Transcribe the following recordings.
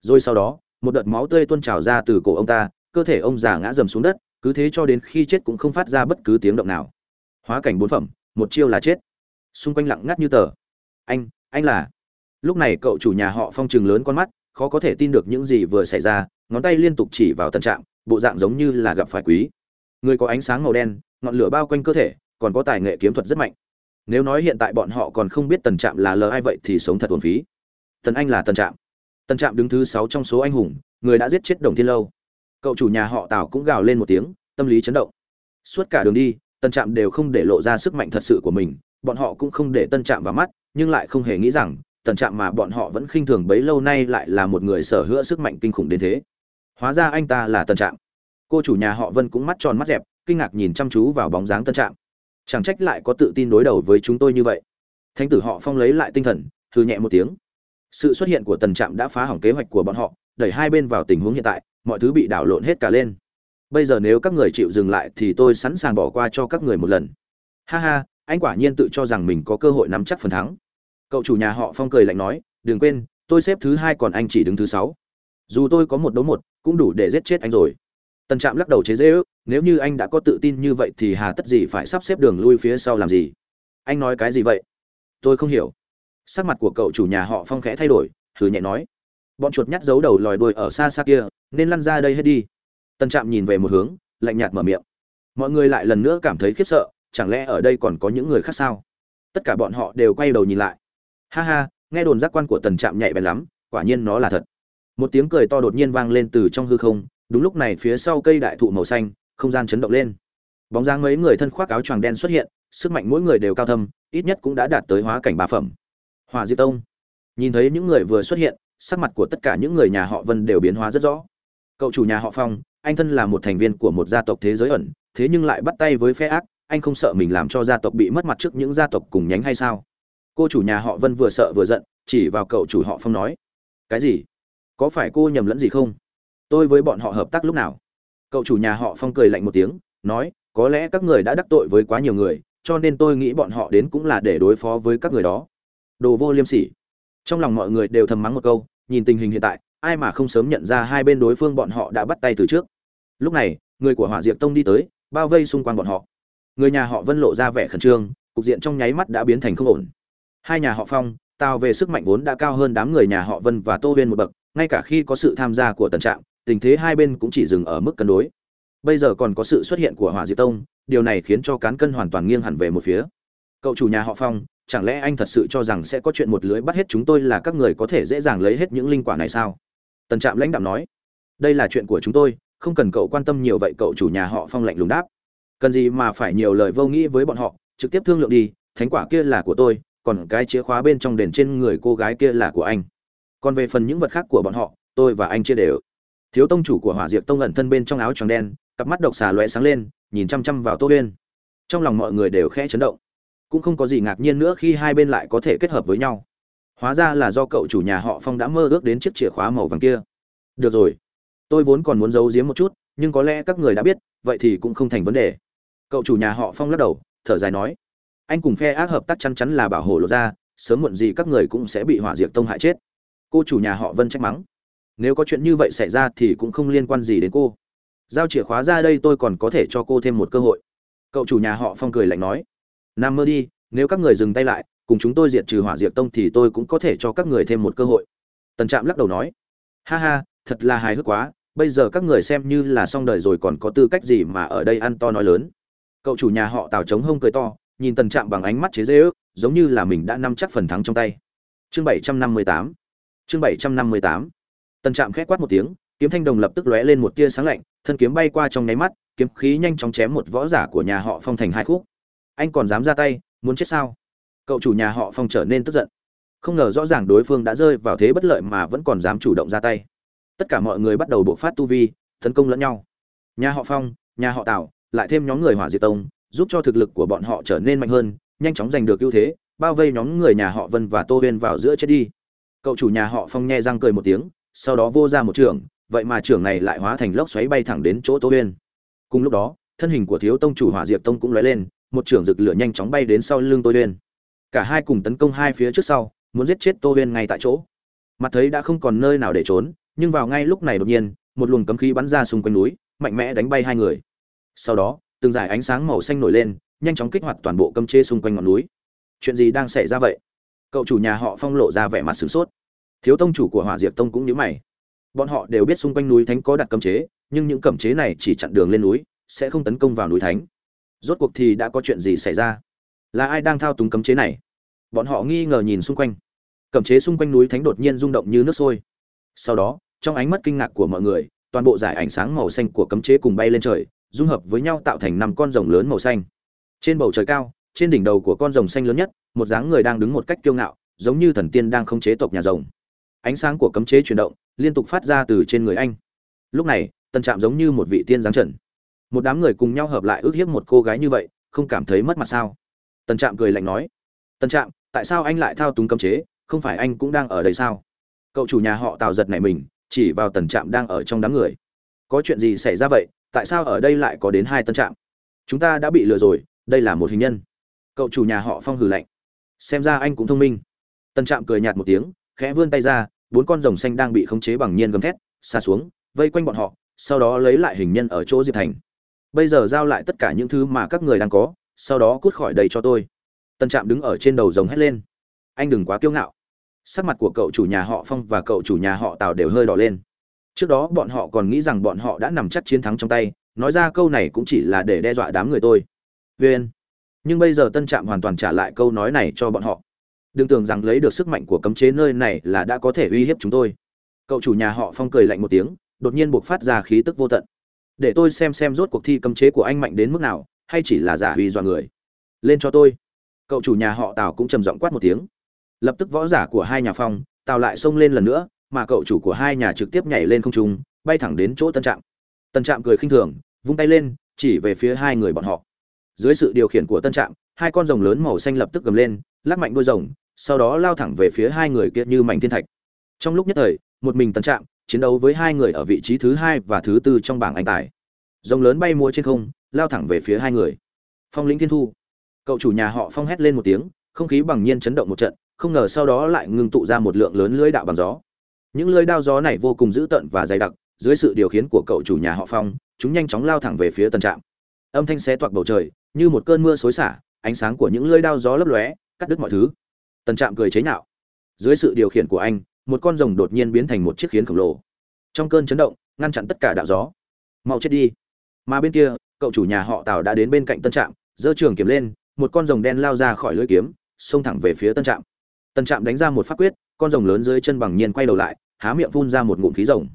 rồi sau đó, một đợt máu tươi tuôn trào ra từ cổ ông ta, cơ thể ông già ngã dầm xuống đất, cứ thế cho đến khi chết cũng không phát ra bất cứ tiếng động nào. Hóa cảnh bốn phẩm, một chiêu là chết. Xung quanh lặng ngắt như tờ. Anh anh là? Lúc này cậu chủ nhà họ phong trừng lớn con mắt, khó có thể tin được những gì vừa xảy ra, ngón tay liên tục chỉ vào tần trạng, bộ dạng giống như là gặp phải quý. Người có ánh sáng màu đen, ngọn lửa bao quanh cơ thể, còn có tài nghệ kiếm thuật rất mạnh. Nếu nói hiện tại bọn họ còn không biết tần trạm là lờ ai vậy thì sống thật uổng phí. Tần anh là tần trạm tần trạm đứng thứ sáu trong số anh hùng, người đã giết chết đồng thiên lâu. Cậu chủ nhà họ tào cũng gào lên một tiếng, tâm lý chấn động. Suốt cả đường đi, tần trạm đều không để lộ ra sức mạnh thật sự của mình, bọn họ cũng không để tân trạm vào mắt, nhưng lại không hề nghĩ rằng, tần trạm mà bọn họ vẫn khinh thường bấy lâu nay lại là một người sở hữu sức mạnh kinh khủng đến thế. Hóa ra anh ta là tần trạm. Cô chủ nhà họ vân cũng mắt tròn mắt dẹp, kinh ngạc nhìn chăm chú vào bóng dáng tân trạm. Chẳng trách lại có tự tin đối đầu với chúng tôi như vậy. Thánh tử họ phong lấy lại tinh thần thư nhẹ một tiếng sự xuất hiện của tần trạm đã phá hỏng kế hoạch của bọn họ, đẩy hai bên vào tình huống hiện tại, mọi thứ bị đảo lộn hết cả lên. Bây giờ nếu các người chịu dừng lại thì tôi sẵn sàng bỏ qua cho các người một lần. Ha ha, anh quả nhiên tự cho rằng mình có cơ hội nắm chắc phần thắng. Cậu chủ nhà họ phong cười lạnh nói, đừng quên, tôi xếp thứ hai còn anh chỉ đứng thứ sáu. Dù tôi có một đấu một, cũng đủ để giết chết anh rồi. Tần trạm lắc đầu chế dễ ước nếu như anh đã có tự tin như vậy thì hà tất gì phải sắp xếp đường lui phía sau làm gì? Anh nói cái gì vậy? Tôi không hiểu sắc mặt của cậu chủ nhà họ phong khẽ thay đổi thử nhẹ nói. Bọn chuột nhắt giấu đầu lòi đuôi ở xa xa kia, nên lăn ra đây hết đi. Tần trạm nhìn về một hướng, lạnh nhạt mở miệng. Mọi người lại lần nữa cảm thấy khiếp sợ, chẳng lẽ ở đây còn có những người khác sao? Tất cả bọn họ đều quay đầu nhìn lại. Ha ha, nghe đồn giác quan của tần trạm nhạy bén lắm, quả nhiên nó là thật. Một tiếng cười to đột nhiên vang lên từ trong hư không, đúng lúc này phía sau cây đại thụ màu xanh, không gian chấn động lên. Bóng dáng mấy người thân khoác áo choàng đen xuất hiện, sức mạnh mỗi người đều cao thâm, ít nhất cũng đã đạt tới hóa cảnh ba phẩm hòa diệt tông. Nhìn thấy những người vừa xuất hiện, sắc mặt của tất cả những người nhà họ vân đều biến hóa rất rõ. Cậu chủ nhà họ phong, anh thân là một thành viên của một gia tộc thế giới ẩn, thế nhưng lại bắt tay với phe ác, anh không sợ mình làm cho gia tộc bị mất mặt trước những gia tộc cùng nhánh hay sao? Cô chủ nhà họ vân vừa sợ vừa giận, chỉ vào cậu chủ họ phong nói, cái gì? Có phải cô nhầm lẫn gì không? Tôi với bọn họ hợp tác lúc nào? Cậu chủ nhà họ phong cười lạnh một tiếng, nói, có lẽ các người đã đắc tội với quá nhiều người, cho nên tôi nghĩ bọn họ đến cũng là để đối phó với các người đó đồ vô liêm sỉ. Trong lòng mọi người đều thầm mắng một câu, nhìn tình hình hiện tại, ai mà không sớm nhận ra hai bên đối phương bọn họ đã bắt tay từ trước. Lúc này, người của hỏa diệp tông đi tới, bao vây xung quanh bọn họ. Người nhà họ vân lộ ra vẻ khẩn trương, cục diện trong nháy mắt đã biến thành không ổn. Hai nhà họ phong tào về sức mạnh vốn đã cao hơn đám người nhà họ vân và tô huyên một bậc, ngay cả khi có sự tham gia của tần trạng tình thế hai bên cũng chỉ dừng ở mức cân đối. Bây giờ còn có sự xuất hiện của hỏa diệp tông, điều này khiến cho cán cân hoàn toàn nghiêng hẳn về một phía. Cậu chủ nhà họ phong chẳng lẽ anh thật sự cho rằng sẽ có chuyện một lưới bắt hết chúng tôi là các người có thể dễ dàng lấy hết những linh quả này sao? Tần trạm lãnh đạo nói. Đây là chuyện của chúng tôi, không cần cậu quan tâm nhiều vậy cậu chủ nhà họ phong lạnh lùng đáp. Cần gì mà phải nhiều lời vô nghĩ với bọn họ, trực tiếp thương lượng đi, thánh quả kia là của tôi, còn cái chìa khóa bên trong đền trên người cô gái kia là của anh. Còn về phần những vật khác của bọn họ, tôi và anh chia đều. Thiếu tông chủ của hỏa diệp tông ẩn thân bên trong áo tròn đen, cặp mắt độc xà loe sáng lên, nhìn chăm chăm vào tô huyên. Trong lòng mọi người đều khẽ chấn động cũng không có gì ngạc nhiên nữa khi hai bên lại có thể kết hợp với nhau. Hóa ra là do cậu chủ nhà họ phong đã mơ ước đến chiếc chìa khóa màu vàng kia. Được rồi, tôi vốn còn muốn giấu giếm một chút, nhưng có lẽ các người đã biết, vậy thì cũng không thành vấn đề. Cậu chủ nhà họ phong lắc đầu, thở dài nói, anh cùng phe ác hợp tác chắn chắn là bảo hộ lộ ra, sớm muộn gì các người cũng sẽ bị hỏa diệt tông hại chết. Cô chủ nhà họ vân trách mắng, nếu có chuyện như vậy xảy ra thì cũng không liên quan gì đến cô. Giao chìa khóa ra đây tôi còn có thể cho cô thêm một cơ hội. Cậu chủ nhà họ phong cười lạnh nói nam mơ đi, nếu các người dừng tay lại, cùng chúng tôi diệt trừ hỏa diệt tông thì tôi cũng có thể cho các người thêm một cơ hội. Tần trạm lắc đầu nói. Ha ha, thật là hài hước quá, bây giờ các người xem như là xong đời rồi còn có tư cách gì mà ở đây ăn to nói lớn? Cậu chủ nhà họ tào trống hông cười to, nhìn tần trạm bằng ánh mắt chế dễ ước, giống như là mình đã nắm chắc phần thắng trong tay. Chương bảy trăm năm mươi tám. Chương bảy trăm năm mươi tám. Tần trạm khét quát một tiếng, kiếm thanh đồng lập tức lóe lên một tia sáng lạnh, thân kiếm bay qua trong nháy mắt, kiếm khí nhanh chóng chém một võ giả của nhà họ phong thành hai khúc anh còn dám ra tay, muốn chết sao? Cậu chủ nhà họ phong trở nên tức giận. Không ngờ rõ ràng đối phương đã rơi vào thế bất lợi mà vẫn còn dám chủ động ra tay. Tất cả mọi người bắt đầu bộ phát tu vi, tấn công lẫn nhau. Nhà họ phong, nhà họ tào lại thêm nhóm người hỏa diệt tông, giúp cho thực lực của bọn họ trở nên mạnh hơn, nhanh chóng giành được ưu thế, bao vây nhóm người nhà họ vân và tô huyên vào giữa chết đi. Cậu chủ nhà họ phong nghe răng cười một tiếng, sau đó vô ra một trường, vậy mà trường này lại hóa thành lốc xoáy bay thẳng đến chỗ tô huyên. Cùng lúc đó, thân hình của thiếu tông chủ hỏa diệp tông cũng lóe lên một trưởng rực lửa nhanh chóng bay đến sau lưng tô huyên. Cả hai cùng tấn công hai phía trước sau, muốn giết chết tô huyên ngay tại chỗ. Mặt thấy đã không còn nơi nào để trốn, nhưng vào ngay lúc này đột nhiên, một luồng cấm khí bắn ra xung quanh núi, mạnh mẽ đánh bay hai người. Sau đó, từng dải ánh sáng màu xanh nổi lên, nhanh chóng kích hoạt toàn bộ cấm chế xung quanh ngọn núi. Chuyện gì đang xảy ra vậy? Cậu chủ nhà họ phong lộ ra vẻ mặt sửng sốt. Thiếu tông chủ của hỏa diệp tông cũng nhớ mày. Bọn họ đều biết xung quanh núi thánh có đặt cấm chế, nhưng những cấm chế này chỉ chặn đường lên núi, sẽ không tấn công vào núi thánh rốt cuộc thì đã có chuyện gì xảy ra? Là ai đang thao túng cấm chế này? Bọn họ nghi ngờ nhìn xung quanh. Cấm chế xung quanh núi thánh đột nhiên rung động như nước sôi. Sau đó, trong ánh mắt kinh ngạc của mọi người, toàn bộ giải ánh sáng màu xanh của cấm chế cùng bay lên trời, dung hợp với nhau tạo thành năm con rồng lớn màu xanh. Trên bầu trời cao, trên đỉnh đầu của con rồng xanh lớn nhất, một dáng người đang đứng một cách kiêu ngạo, giống như thần tiên đang khống chế tộc nhà rồng. Ánh sáng của cấm chế chuyển động, liên tục phát ra từ trên người anh. Lúc này tân trạm giống như một vị tiên giáng trần một đám người cùng nhau hợp lại ước hiếp một cô gái như vậy, không cảm thấy mất mặt sao? Tần trạm cười lạnh nói, Tần trạm, tại sao anh lại thao túng cấm chế? Không phải anh cũng đang ở đây sao? Cậu chủ nhà họ tào giật này mình, chỉ vào tần trạm đang ở trong đám người. Có chuyện gì xảy ra vậy? Tại sao ở đây lại có đến hai tân trạm? Chúng ta đã bị lừa rồi, đây là một hình nhân. Cậu chủ nhà họ phong hử lạnh, xem ra anh cũng thông minh. Tân trạm cười nhạt một tiếng, khẽ vươn tay ra, bốn con rồng xanh đang bị khống chế bằng nhiên gầm thét xa xuống, vây quanh bọn họ, sau đó lấy lại hình nhân ở chỗ diệp thành bây giờ giao lại tất cả những thứ mà các người đang có, sau đó cút khỏi đây cho tôi. Tân trạm đứng ở trên đầu rồng hét lên. Anh đừng quá kiêu ngạo. Sắc mặt của cậu chủ nhà họ phong và cậu chủ nhà họ tào đều hơi đỏ lên. Trước đó bọn họ còn nghĩ rằng bọn họ đã nằm chắc chiến thắng trong tay, nói ra câu này cũng chỉ là để đe dọa đám người tôi. Viên. Nhưng bây giờ tân trạm hoàn toàn trả lại câu nói này cho bọn họ. Đừng tưởng rằng lấy được sức mạnh của cấm chế nơi này là đã có thể uy hiếp chúng tôi. Cậu chủ nhà họ phong cười lạnh một tiếng, đột nhiên buộc phát ra khí tức vô tận để tôi xem xem rốt cuộc thi cấm chế của anh mạnh đến mức nào, hay chỉ là giả huy dọa người. Lên cho tôi. Cậu chủ nhà họ tào cũng trầm giọng quát một tiếng. Lập tức võ giả của hai nhà phong, tào lại xông lên lần nữa, mà cậu chủ của hai nhà trực tiếp nhảy lên không trung, bay thẳng đến chỗ tân trạm. Tân trạm cười khinh thường, vung tay lên, chỉ về phía hai người bọn họ. Dưới sự điều khiển của tân trạm, hai con rồng lớn màu xanh lập tức gầm lên, lắc mạnh đôi rồng, sau đó lao thẳng về phía hai người kia như mảnh thiên thạch. Trong lúc nhất thời, một mình tân trạm chiến đấu với hai người ở vị trí thứ hai và thứ tư trong bảng anh tài. Rồng lớn bay mua trên không, lao thẳng về phía hai người. Phong lĩnh thiên thu. Cậu chủ nhà họ phong hét lên một tiếng, không khí bằng nhiên chấn động một trận, không ngờ sau đó lại ngưng tụ ra một lượng lớn lưới đạo bằng gió. Những lưới đao gió này vô cùng dữ tợn và dày đặc, dưới sự điều khiển của cậu chủ nhà họ phong, chúng nhanh chóng lao thẳng về phía tân trạm. Âm thanh xé toạc bầu trời, như một cơn mưa xối xả, ánh sáng của những lưới đao gió lấp lóe, cắt đứt mọi thứ. Tân trạm cười chế nhạo. Dưới sự điều khiển của anh một con rồng đột nhiên biến thành một chiếc khiến khổng lồ. Trong cơn chấn động, ngăn chặn tất cả đạo gió. Mau chết đi. Mà bên kia, cậu chủ nhà họ tào đã đến bên cạnh tân trạm, giơ trường kiếm lên, một con rồng đen lao ra khỏi lưỡi kiếm, xông thẳng về phía tân trạm. Tân trạm đánh ra một phát quyết, con rồng lớn dưới chân bằng nhiên quay đầu lại, há miệng phun ra một ngụm khí rồng.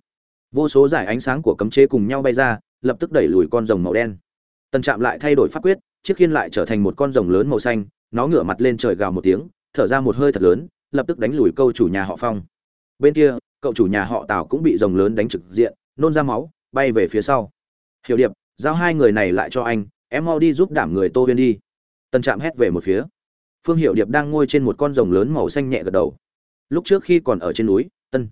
Vô số giải ánh sáng của cấm chế cùng nhau bay ra, lập tức đẩy lùi con rồng màu đen. Tân trạm lại thay đổi pháp quyết, chiếc khiên lại trở thành một con rồng lớn màu xanh, nó ngửa mặt lên trời gào một tiếng, thở ra một hơi thật lớn, lập tức đánh lùi câu chủ nhà họ phong bên kia, cậu chủ nhà họ tào cũng bị rồng lớn đánh trực diện, nôn ra máu, bay về phía sau. Hiểu điệp, giao hai người này lại cho anh, em mau đi giúp đảm người tô huyên đi. Tân trạm hét về một phía. Phương hiệu điệp đang ngồi trên một con rồng lớn màu xanh nhẹ gật đầu. Lúc trước khi còn ở trên núi, tân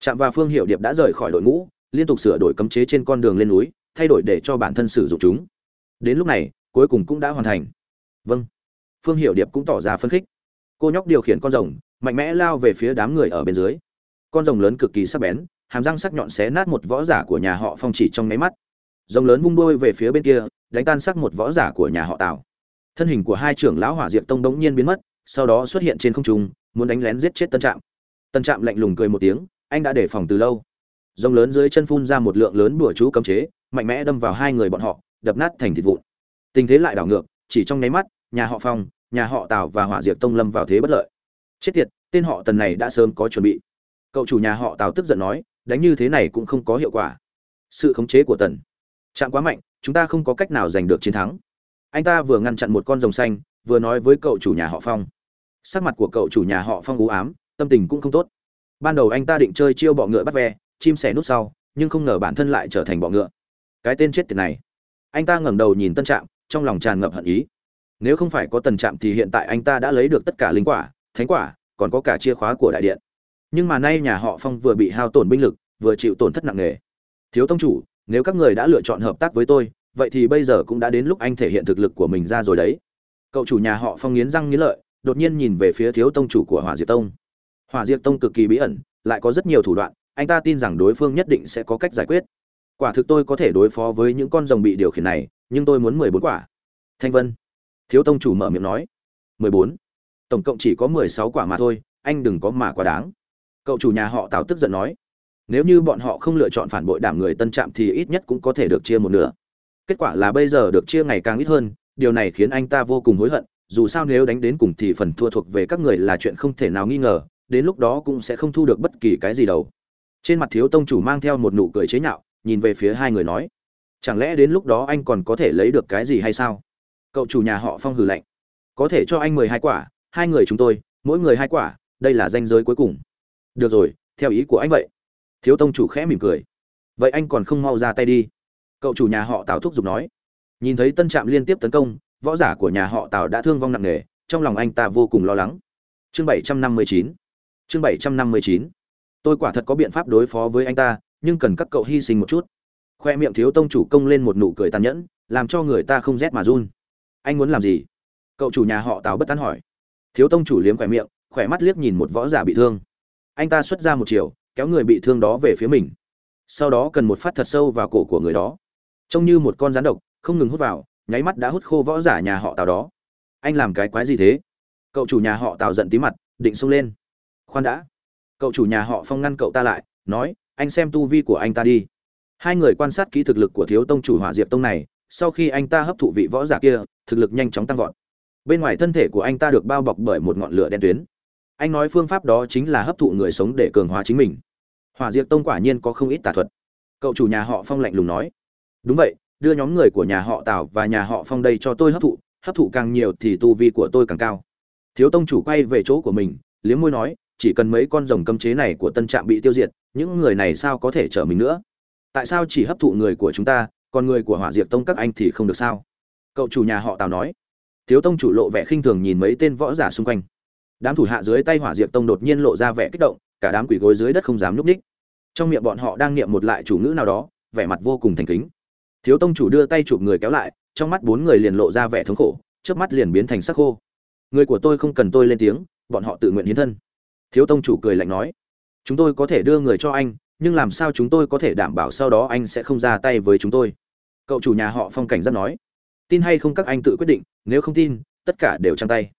trạm và phương hiệu điệp đã rời khỏi đội ngũ, liên tục sửa đổi cấm chế trên con đường lên núi, thay đổi để cho bản thân sử dụng chúng. Đến lúc này, cuối cùng cũng đã hoàn thành. Vâng. Phương hiệu điệp cũng tỏ ra phấn khích. Cô nhóc điều khiển con rồng, mạnh mẽ lao về phía đám người ở bên dưới con rồng lớn cực kỳ sắc bén, hàm răng sắc nhọn xé nát một võ giả của nhà họ phong chỉ trong nháy mắt. Rồng lớn vung đôi về phía bên kia, đánh tan sắc một võ giả của nhà họ tào. Thân hình của hai trưởng lão hỏa diệp tông đống nhiên biến mất, sau đó xuất hiện trên không trung, muốn đánh lén giết chết tân trạm. Tân trạm lạnh lùng cười một tiếng, anh đã đề phòng từ lâu. Rồng lớn dưới chân phun ra một lượng lớn bùa chú cấm chế, mạnh mẽ đâm vào hai người bọn họ, đập nát thành thịt vụn. Tình thế lại đảo ngược, chỉ trong nháy mắt, nhà họ phong, nhà họ tào và hỏa diệp tông lâm vào thế bất lợi. Chết tiệt, tên họ tần này đã sớm có chuẩn bị cậu chủ nhà họ tào tức giận nói, đánh như thế này cũng không có hiệu quả. Sự khống chế của tần. Chạm quá mạnh, chúng ta không có cách nào giành được chiến thắng. Anh ta vừa ngăn chặn một con rồng xanh, vừa nói với cậu chủ nhà họ phong. Sắc mặt của cậu chủ nhà họ phong u ám, tâm tình cũng không tốt. Ban đầu anh ta định chơi chiêu bọ ngựa bắt ve, chim sẻ nút sau, nhưng không ngờ bản thân lại trở thành bọ ngựa. Cái tên chết tiệt này. Anh ta ngẩng đầu nhìn tân trạm, trong lòng tràn ngập hận ý. Nếu không phải có tần trạm thì hiện tại anh ta đã lấy được tất cả linh quả, thánh quả, còn có cả chìa khóa của đại điện nhưng mà nay nhà họ phong vừa bị hao tổn binh lực, vừa chịu tổn thất nặng nề. Thiếu tông chủ, nếu các người đã lựa chọn hợp tác với tôi, vậy thì bây giờ cũng đã đến lúc anh thể hiện thực lực của mình ra rồi đấy. Cậu chủ nhà họ phong nghiến răng nghiến lợi, đột nhiên nhìn về phía thiếu tông chủ của hỏa diệp tông. Hỏa diệp tông cực kỳ bí ẩn, lại có rất nhiều thủ đoạn, anh ta tin rằng đối phương nhất định sẽ có cách giải quyết. Quả thực tôi có thể đối phó với những con rồng bị điều khiển này, nhưng tôi muốn mười bốn quả. Thanh vân. Thiếu tông chủ mở miệng nói. Mười bốn. Tổng cộng chỉ có mười sáu quả mà thôi, anh đừng có mà quá đáng cậu chủ nhà họ tào tức giận nói, nếu như bọn họ không lựa chọn phản bội đảm người tân trạm thì ít nhất cũng có thể được chia một nửa. Kết quả là bây giờ được chia ngày càng ít hơn, điều này khiến anh ta vô cùng hối hận, dù sao nếu đánh đến cùng thì phần thua thuộc về các người là chuyện không thể nào nghi ngờ, đến lúc đó cũng sẽ không thu được bất kỳ cái gì đâu. Trên mặt thiếu tông chủ mang theo một nụ cười chế nhạo, nhìn về phía hai người nói, chẳng lẽ đến lúc đó anh còn có thể lấy được cái gì hay sao? Cậu chủ nhà họ phong hừ lạnh, có thể cho anh mười hai quả, hai người chúng tôi, mỗi người hai quả, đây là danh giới cuối cùng được rồi, theo ý của anh vậy. Thiếu tông chủ khẽ mỉm cười. Vậy anh còn không mau ra tay đi. Cậu chủ nhà họ tào thúc giục nói. Nhìn thấy tân trạm liên tiếp tấn công, võ giả của nhà họ tào đã thương vong nặng nề, trong lòng anh ta vô cùng lo lắng. Chương bảy trăm năm mươi chín. Chương bảy trăm năm mươi chín. Tôi quả thật có biện pháp đối phó với anh ta, nhưng cần các cậu hy sinh một chút. Khoe miệng thiếu tông chủ công lên một nụ cười tàn nhẫn, làm cho người ta không rét mà run. Anh muốn làm gì? Cậu chủ nhà họ tào bất tán hỏi. Thiếu tông chủ liếm khỏe miệng, khỏe mắt liếc nhìn một võ giả bị thương anh ta xuất ra một chiều, kéo người bị thương đó về phía mình. Sau đó cần một phát thật sâu vào cổ của người đó. Trông như một con rắn độc, không ngừng hút vào, nháy mắt đã hút khô võ giả nhà họ tào đó. Anh làm cái quái gì thế? Cậu chủ nhà họ tào giận tí mặt, định xông lên. Khoan đã. Cậu chủ nhà họ phong ngăn cậu ta lại, nói, anh xem tu vi của anh ta đi. Hai người quan sát kỹ thực lực của thiếu tông chủ hỏa diệp tông này, sau khi anh ta hấp thụ vị võ giả kia, thực lực nhanh chóng tăng vọt. Bên ngoài thân thể của anh ta được bao bọc bởi một ngọn lửa đen tuyến anh nói phương pháp đó chính là hấp thụ người sống để cường hóa chính mình. Hỏa Diệt tông quả nhiên có không ít tà thuật. Cậu chủ nhà họ phong lạnh lùng nói. Đúng vậy, đưa nhóm người của nhà họ tào và nhà họ phong đây cho tôi hấp thụ hấp thụ càng nhiều thì tu vi của tôi càng cao. Thiếu tông chủ quay về chỗ của mình, liếm môi nói, chỉ cần mấy con rồng cấm chế này của tân trạm bị tiêu diệt, những người này sao có thể chở mình nữa? Tại sao chỉ hấp thụ người của chúng ta, còn người của hỏa Diệt tông các anh thì không được sao? Cậu chủ nhà họ tào nói. Thiếu tông chủ lộ vẻ khinh thường nhìn mấy tên võ giả xung quanh đám thủ hạ dưới tay hỏa diệt tông đột nhiên lộ ra vẻ kích động, cả đám quỷ gối dưới đất không dám núp ních. Trong miệng bọn họ đang niệm một lại chủ ngữ nào đó, vẻ mặt vô cùng thành kính. Thiếu tông chủ đưa tay chụp người kéo lại, trong mắt bốn người liền lộ ra vẻ thống khổ trước mắt liền biến thành sắc khô. Người của tôi không cần tôi lên tiếng, bọn họ tự nguyện hiến thân. Thiếu tông chủ cười lạnh nói, chúng tôi có thể đưa người cho anh, nhưng làm sao chúng tôi có thể đảm bảo sau đó anh sẽ không ra tay với chúng tôi? Cậu chủ nhà họ phong cảnh rất nói, tin hay không các anh tự quyết định, nếu không tin, tất cả đều trang tay.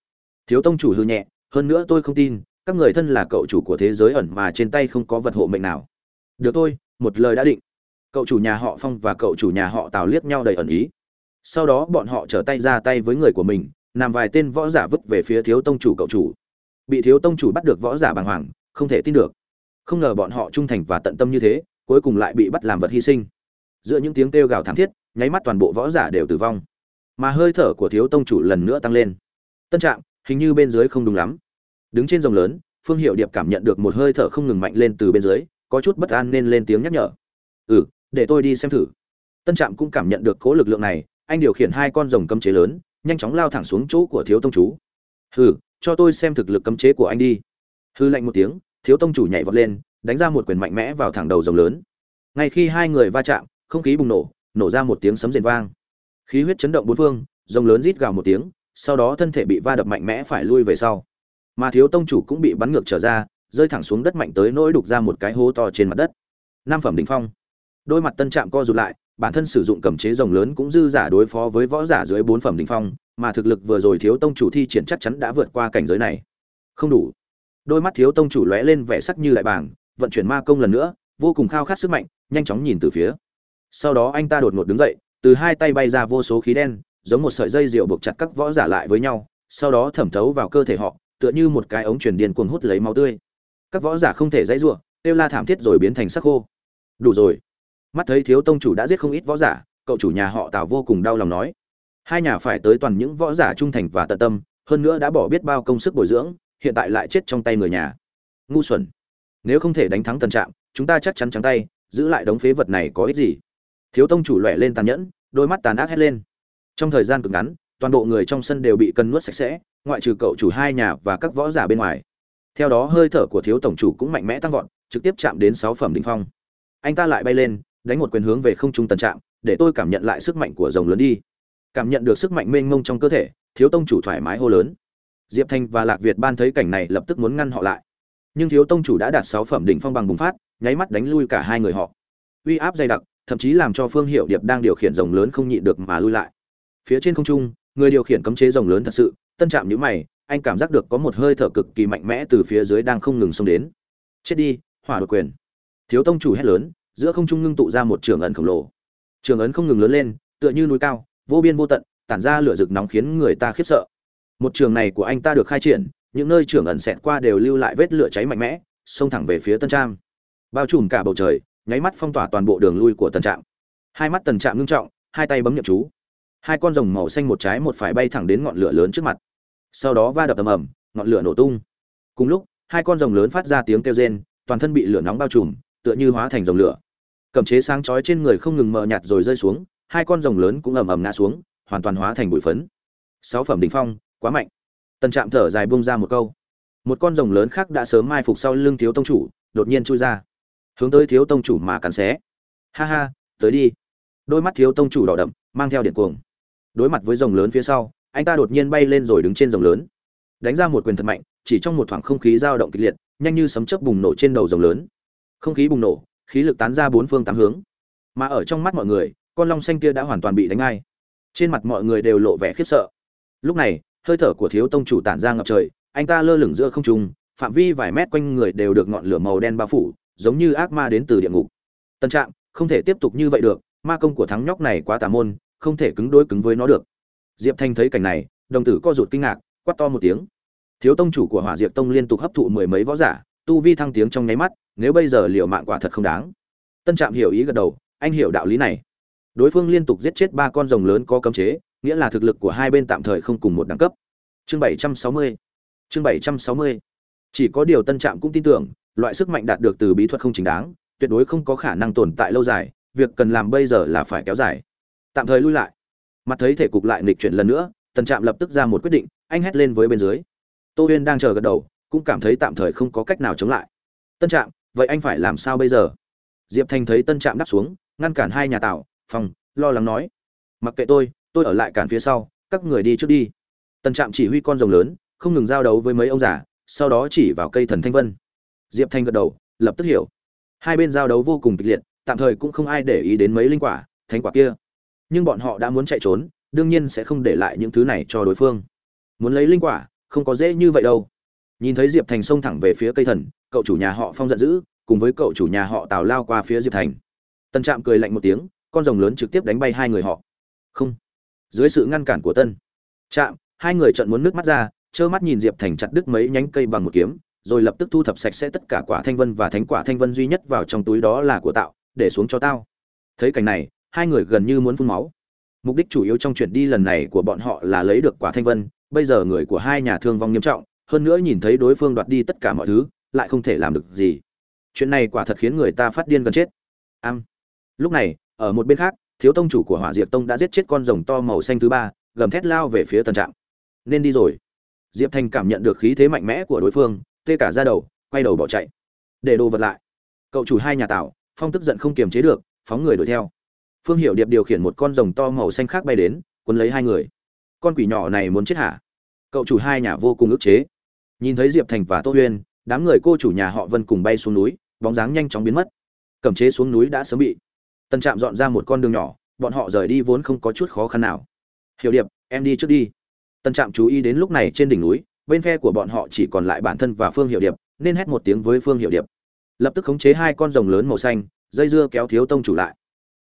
Thiếu tông chủ hư nhẹ hơn nữa tôi không tin, các người thân là cậu chủ của thế giới ẩn mà trên tay không có vật hộ mệnh nào. Được thôi, một lời đã định. Cậu chủ nhà họ phong và cậu chủ nhà họ tào liếc nhau đầy ẩn ý. Sau đó bọn họ trở tay ra tay với người của mình làm vài tên võ giả vứt về phía thiếu tông chủ cậu chủ. Bị thiếu tông chủ bắt được võ giả bàng hoàng, không thể tin được. Không ngờ bọn họ trung thành và tận tâm như thế, cuối cùng lại bị bắt làm vật hy sinh. Giữa những tiếng kêu gào thảm thiết, nháy mắt toàn bộ võ giả đều tử vong. Mà hơi thở của thiếu tông chủ lần nữa tăng lên. Tân trạng, hình như bên dưới không đúng lắm đứng trên rồng lớn, phương hiệu điệp cảm nhận được một hơi thở không ngừng mạnh lên từ bên dưới, có chút bất an nên lên tiếng nhắc nhở. Ừ để tôi đi xem thử. Tân trạm cũng cảm nhận được cố lực lượng này, anh điều khiển hai con rồng cấm chế lớn, nhanh chóng lao thẳng xuống chỗ của thiếu tông chú hừ, cho tôi xem thực lực cấm chế của anh đi. Hư lạnh một tiếng, thiếu tông chủ nhảy vọt lên, đánh ra một quyền mạnh mẽ vào thẳng đầu rồng lớn. Ngay khi hai người va chạm, không khí bùng nổ nổ ra một tiếng sấm rền vang. Khí huyết chấn động bốn phương, rồng lớn rít gào một tiếng, sau đó thân thể bị va đập mạnh mẽ phải lui về sau mà thiếu tông chủ cũng bị bắn ngược trở ra, rơi thẳng xuống đất mạnh tới nỗi đục ra một cái hố to trên mặt đất. Nam phẩm đỉnh phong. Đôi mặt tân trạm co rụt lại, bản thân sử dụng cầm chế rồng lớn cũng dư giả đối phó với võ giả dưới bốn phẩm đỉnh phong, mà thực lực vừa rồi thiếu tông chủ thi triển chắc chắn đã vượt qua cảnh giới này. Không đủ. Đôi mắt thiếu tông chủ lóe lên vẻ sắc như lại bảng vận chuyển ma công lần nữa, vô cùng khao khát sức mạnh, nhanh chóng nhìn từ phía. Sau đó anh ta đột ngột đứng dậy, từ hai tay bay ra vô số khí đen, giống một sợi dây rượu buộc chặt các võ giả lại với nhau, sau đó thẩm thấu vào cơ thể họ tựa như một cái ống truyền điên cuồng hút lấy máu tươi. Các võ giả không thể dãy giụa kêu la thảm thiết rồi biến thành sắc khô. Đủ rồi. Mắt thấy thiếu tông chủ đã giết không ít võ giả, cậu chủ nhà họ tào vô cùng đau lòng nói. Hai nhà phải tới toàn những võ giả trung thành và tận tâm, hơn nữa đã bỏ biết bao công sức bồi dưỡng, hiện tại lại chết trong tay người nhà. Ngu xuẩn. Nếu không thể đánh thắng tần trạm chúng ta chắc chắn trắng tay, giữ lại đống phế vật này có ích gì? Thiếu tông chủ lẻ lên tàn nhẫn, đôi mắt tàn ác hét lên. Trong thời gian cực ngắn, toàn bộ người trong sân đều bị cân nuốt sạch sẽ ngoại trừ cậu chủ hai nhà và các võ giả bên ngoài. Theo đó, hơi thở của thiếu tổng chủ cũng mạnh mẽ tăng vọt, trực tiếp chạm đến sáu phẩm đ ỉ n h phong. Anh ta lại bay lên, đánh một quyền hướng về không trung tần trạm, để tôi cảm nhận lại sức mạnh của rồng lớn đi. Cảm nhận được sức mạnh mênh mông trong cơ thể, thiếu tông chủ thoải mái hô lớn. Diệp thanh và lạc việt ban thấy cảnh này lập tức muốn ngăn họ lại. Nhưng thiếu tông chủ đã đạt sáu phẩm đỉnh phong bằng bùng phát, nháy mắt đánh lui cả hai người họ. Uy áp dày đặc, thậm chí làm cho phương hiệu điệp đang điều khiển rồng lớn không nhịn được mà lui lại. Phía trên không trung, người điều khiển cấm chế rồng lớn thật sự tân trạm nhíu mày, anh cảm giác được có một hơi thở cực kỳ mạnh mẽ từ phía dưới đang không ngừng xông đến. Chết đi, hỏa đột quyền. Thiếu tông chủ hét lớn, giữa không trung ngưng tụ ra một trường ấn khổng lồ. Trường ấn không ngừng lớn lên, tựa như núi cao, vô biên vô tận, tản ra lửa rực nóng khiến người ta khiếp sợ. Một trường này của anh ta được khai triển, những nơi trường ẩn xẹt qua đều lưu lại vết lửa cháy mạnh mẽ, xông thẳng về phía tân trạm. Bao trùm cả bầu trời, nháy mắt phong tỏa toàn bộ đường lui của tân trạm. Hai mắt tần trạm ngưng trọng, hai tay bấm nhậm chú hai con rồng màu xanh một trái một phải bay thẳng đến ngọn lửa lớn trước mặt. Sau đó va đập ầm ầm, ngọn lửa nổ tung. Cùng lúc, hai con rồng lớn phát ra tiếng kêu rên, toàn thân bị lửa nóng bao trùm, tựa như hóa thành rồng lửa. Cầm chế sáng chói trên người không ngừng mờ nhạt rồi rơi xuống, hai con rồng lớn cũng ầm ầm ngã xuống, hoàn toàn hóa thành bụi phấn. Sáu phẩm đỉnh phong, quá mạnh. Tần trạm thở dài bung ra một câu. Một con rồng lớn khác đã sớm mai phục sau lưng thiếu tông chủ, đột nhiên chui ra. Hướng tới thiếu tông chủ mà cắn xé. Ha ha, tới đi. Đôi mắt thiếu tông chủ đỏ đậm, mang theo điện cuồng đối mặt với rồng lớn phía sau, anh ta đột nhiên bay lên rồi đứng trên rồng lớn. Đánh ra một quyền thật mạnh, chỉ trong một thoảng không khí dao động kịch liệt, nhanh như sấm chớp bùng nổ trên đầu rồng lớn. Không khí bùng nổ, khí lực tán ra bốn phương tám hướng. Mà ở trong mắt mọi người, con long xanh kia đã hoàn toàn bị đánh ngay trên mặt mọi người đều lộ vẻ khiếp sợ. Lúc này, hơi thở của thiếu tông chủ tản ra ngập trời, anh ta lơ lửng giữa không trung, phạm vi vài mét quanh người đều được ngọn lửa màu đen bao phủ, giống như ác ma đến từ địa ngục. Tân trạng không thể tiếp tục như vậy được, ma công của thắng nhóc này quá tà môn không thể cứng đối cứng với nó được. Diệp thanh thấy cảnh này, đồng tử co rụt kinh ngạc, quát to một tiếng. Thiếu tông chủ của hỏa diệp tông liên tục hấp thụ mười mấy võ giả, tu vi thăng tiếng trong nháy mắt, nếu bây giờ liệu mạng quả thật không đáng. Tân trạm hiểu ý gật đầu, anh hiểu đạo lý này. Đối phương liên tục giết chết ba con rồng lớn có cấm chế, nghĩa là thực lực của hai bên tạm thời không cùng một đẳng cấp. Chương bảy trăm sáu mươi. Chương bảy trăm sáu mươi. Chỉ có điều tân trạm cũng tin tưởng, loại sức mạnh đạt được từ bí thuật không chính đáng, tuyệt đối không có khả năng tồn tại lâu dài, việc cần làm bây giờ là phải kéo dài tạm thời lui lại. Mặt thấy thể cục lại nghịch chuyển lần nữa, tần trạm lập tức ra một quyết định, anh hét lên với bên dưới. Tô huyên đang chờ gật đầu, cũng cảm thấy tạm thời không có cách nào chống lại. Tân trạm, vậy anh phải làm sao bây giờ? Diệp thành thấy tân trạm đáp xuống, ngăn cản hai nhà tạo, phòng, lo lắng nói. Mặc kệ tôi tôi ở lại cản phía sau, các người đi trước đi. Tân trạm chỉ huy con rồng lớn, không ngừng giao đấu với mấy ông già, sau đó chỉ vào cây thần thanh vân. Diệp thanh gật đầu, lập tức hiểu. Hai bên giao đấu vô cùng kịch liệt, tạm thời cũng không ai để ý đến mấy linh quả, thánh quả kia nhưng bọn họ đã muốn chạy trốn, đương nhiên sẽ không để lại những thứ này cho đối phương. Muốn lấy linh quả, không có dễ như vậy đâu. Nhìn thấy diệp thành xông thẳng về phía cây thần, cậu chủ nhà họ phong giận dữ, cùng với cậu chủ nhà họ tào lao qua phía diệp thành. Tân trạm cười lạnh một tiếng, con rồng lớn trực tiếp đánh bay hai người họ. Không. Dưới sự ngăn cản của tân trạm, hai người trận muốn nước mắt ra, trơ mắt nhìn diệp thành chặt đứt mấy nhánh cây bằng một kiếm, rồi lập tức thu thập sạch sẽ tất cả quả thanh vân và thánh quả thanh vân duy nhất vào trong túi đó là của tạo để xuống cho tao. Thấy cảnh này hai người gần như muốn phun máu. Mục đích chủ yếu trong chuyện đi lần này của bọn họ là lấy được quả thanh vân, bây giờ người của hai nhà thương vong nghiêm trọng, hơn nữa nhìn thấy đối phương đoạt đi tất cả mọi thứ, lại không thể làm được gì. Chuyện này quả thật khiến người ta phát điên gần chết. Am. Lúc này, ở một bên khác, thiếu tông chủ của hỏa diệp tông đã giết chết con rồng to màu xanh thứ ba, gầm thét lao về phía tần trạm. Nên đi rồi. Diệp thành cảm nhận được khí thế mạnh mẽ của đối phương, tê cả ra đầu, quay đầu bỏ chạy. Để đồ vật lại. Cậu chủ hai nhà tảo phong tức giận không kiềm chế được, phóng người đuổi theo phương hiệu điệp điều khiển một con rồng to màu xanh khác bay đến, quấn lấy hai người. Con quỷ nhỏ này muốn chết hả? Cậu chủ hai nhà vô cùng ức chế. Nhìn thấy diệp thành và tô huyên, đám người cô chủ nhà họ vân cùng bay xuống núi, bóng dáng nhanh chóng biến mất. Cầm chế xuống núi đã sớm bị tân trạm dọn ra một con đường nhỏ, bọn họ rời đi vốn không có chút khó khăn nào. Hiểu điệp, em đi trước đi. Tân trạm chú ý đến lúc này trên đỉnh núi, bên phe của bọn họ chỉ còn lại bản thân và phương hiệu điệp, nên hét một tiếng với phương hiệu điệp. Lập tức khống chế hai con rồng lớn màu xanh, dây dưa kéo thiếu tông chủ lại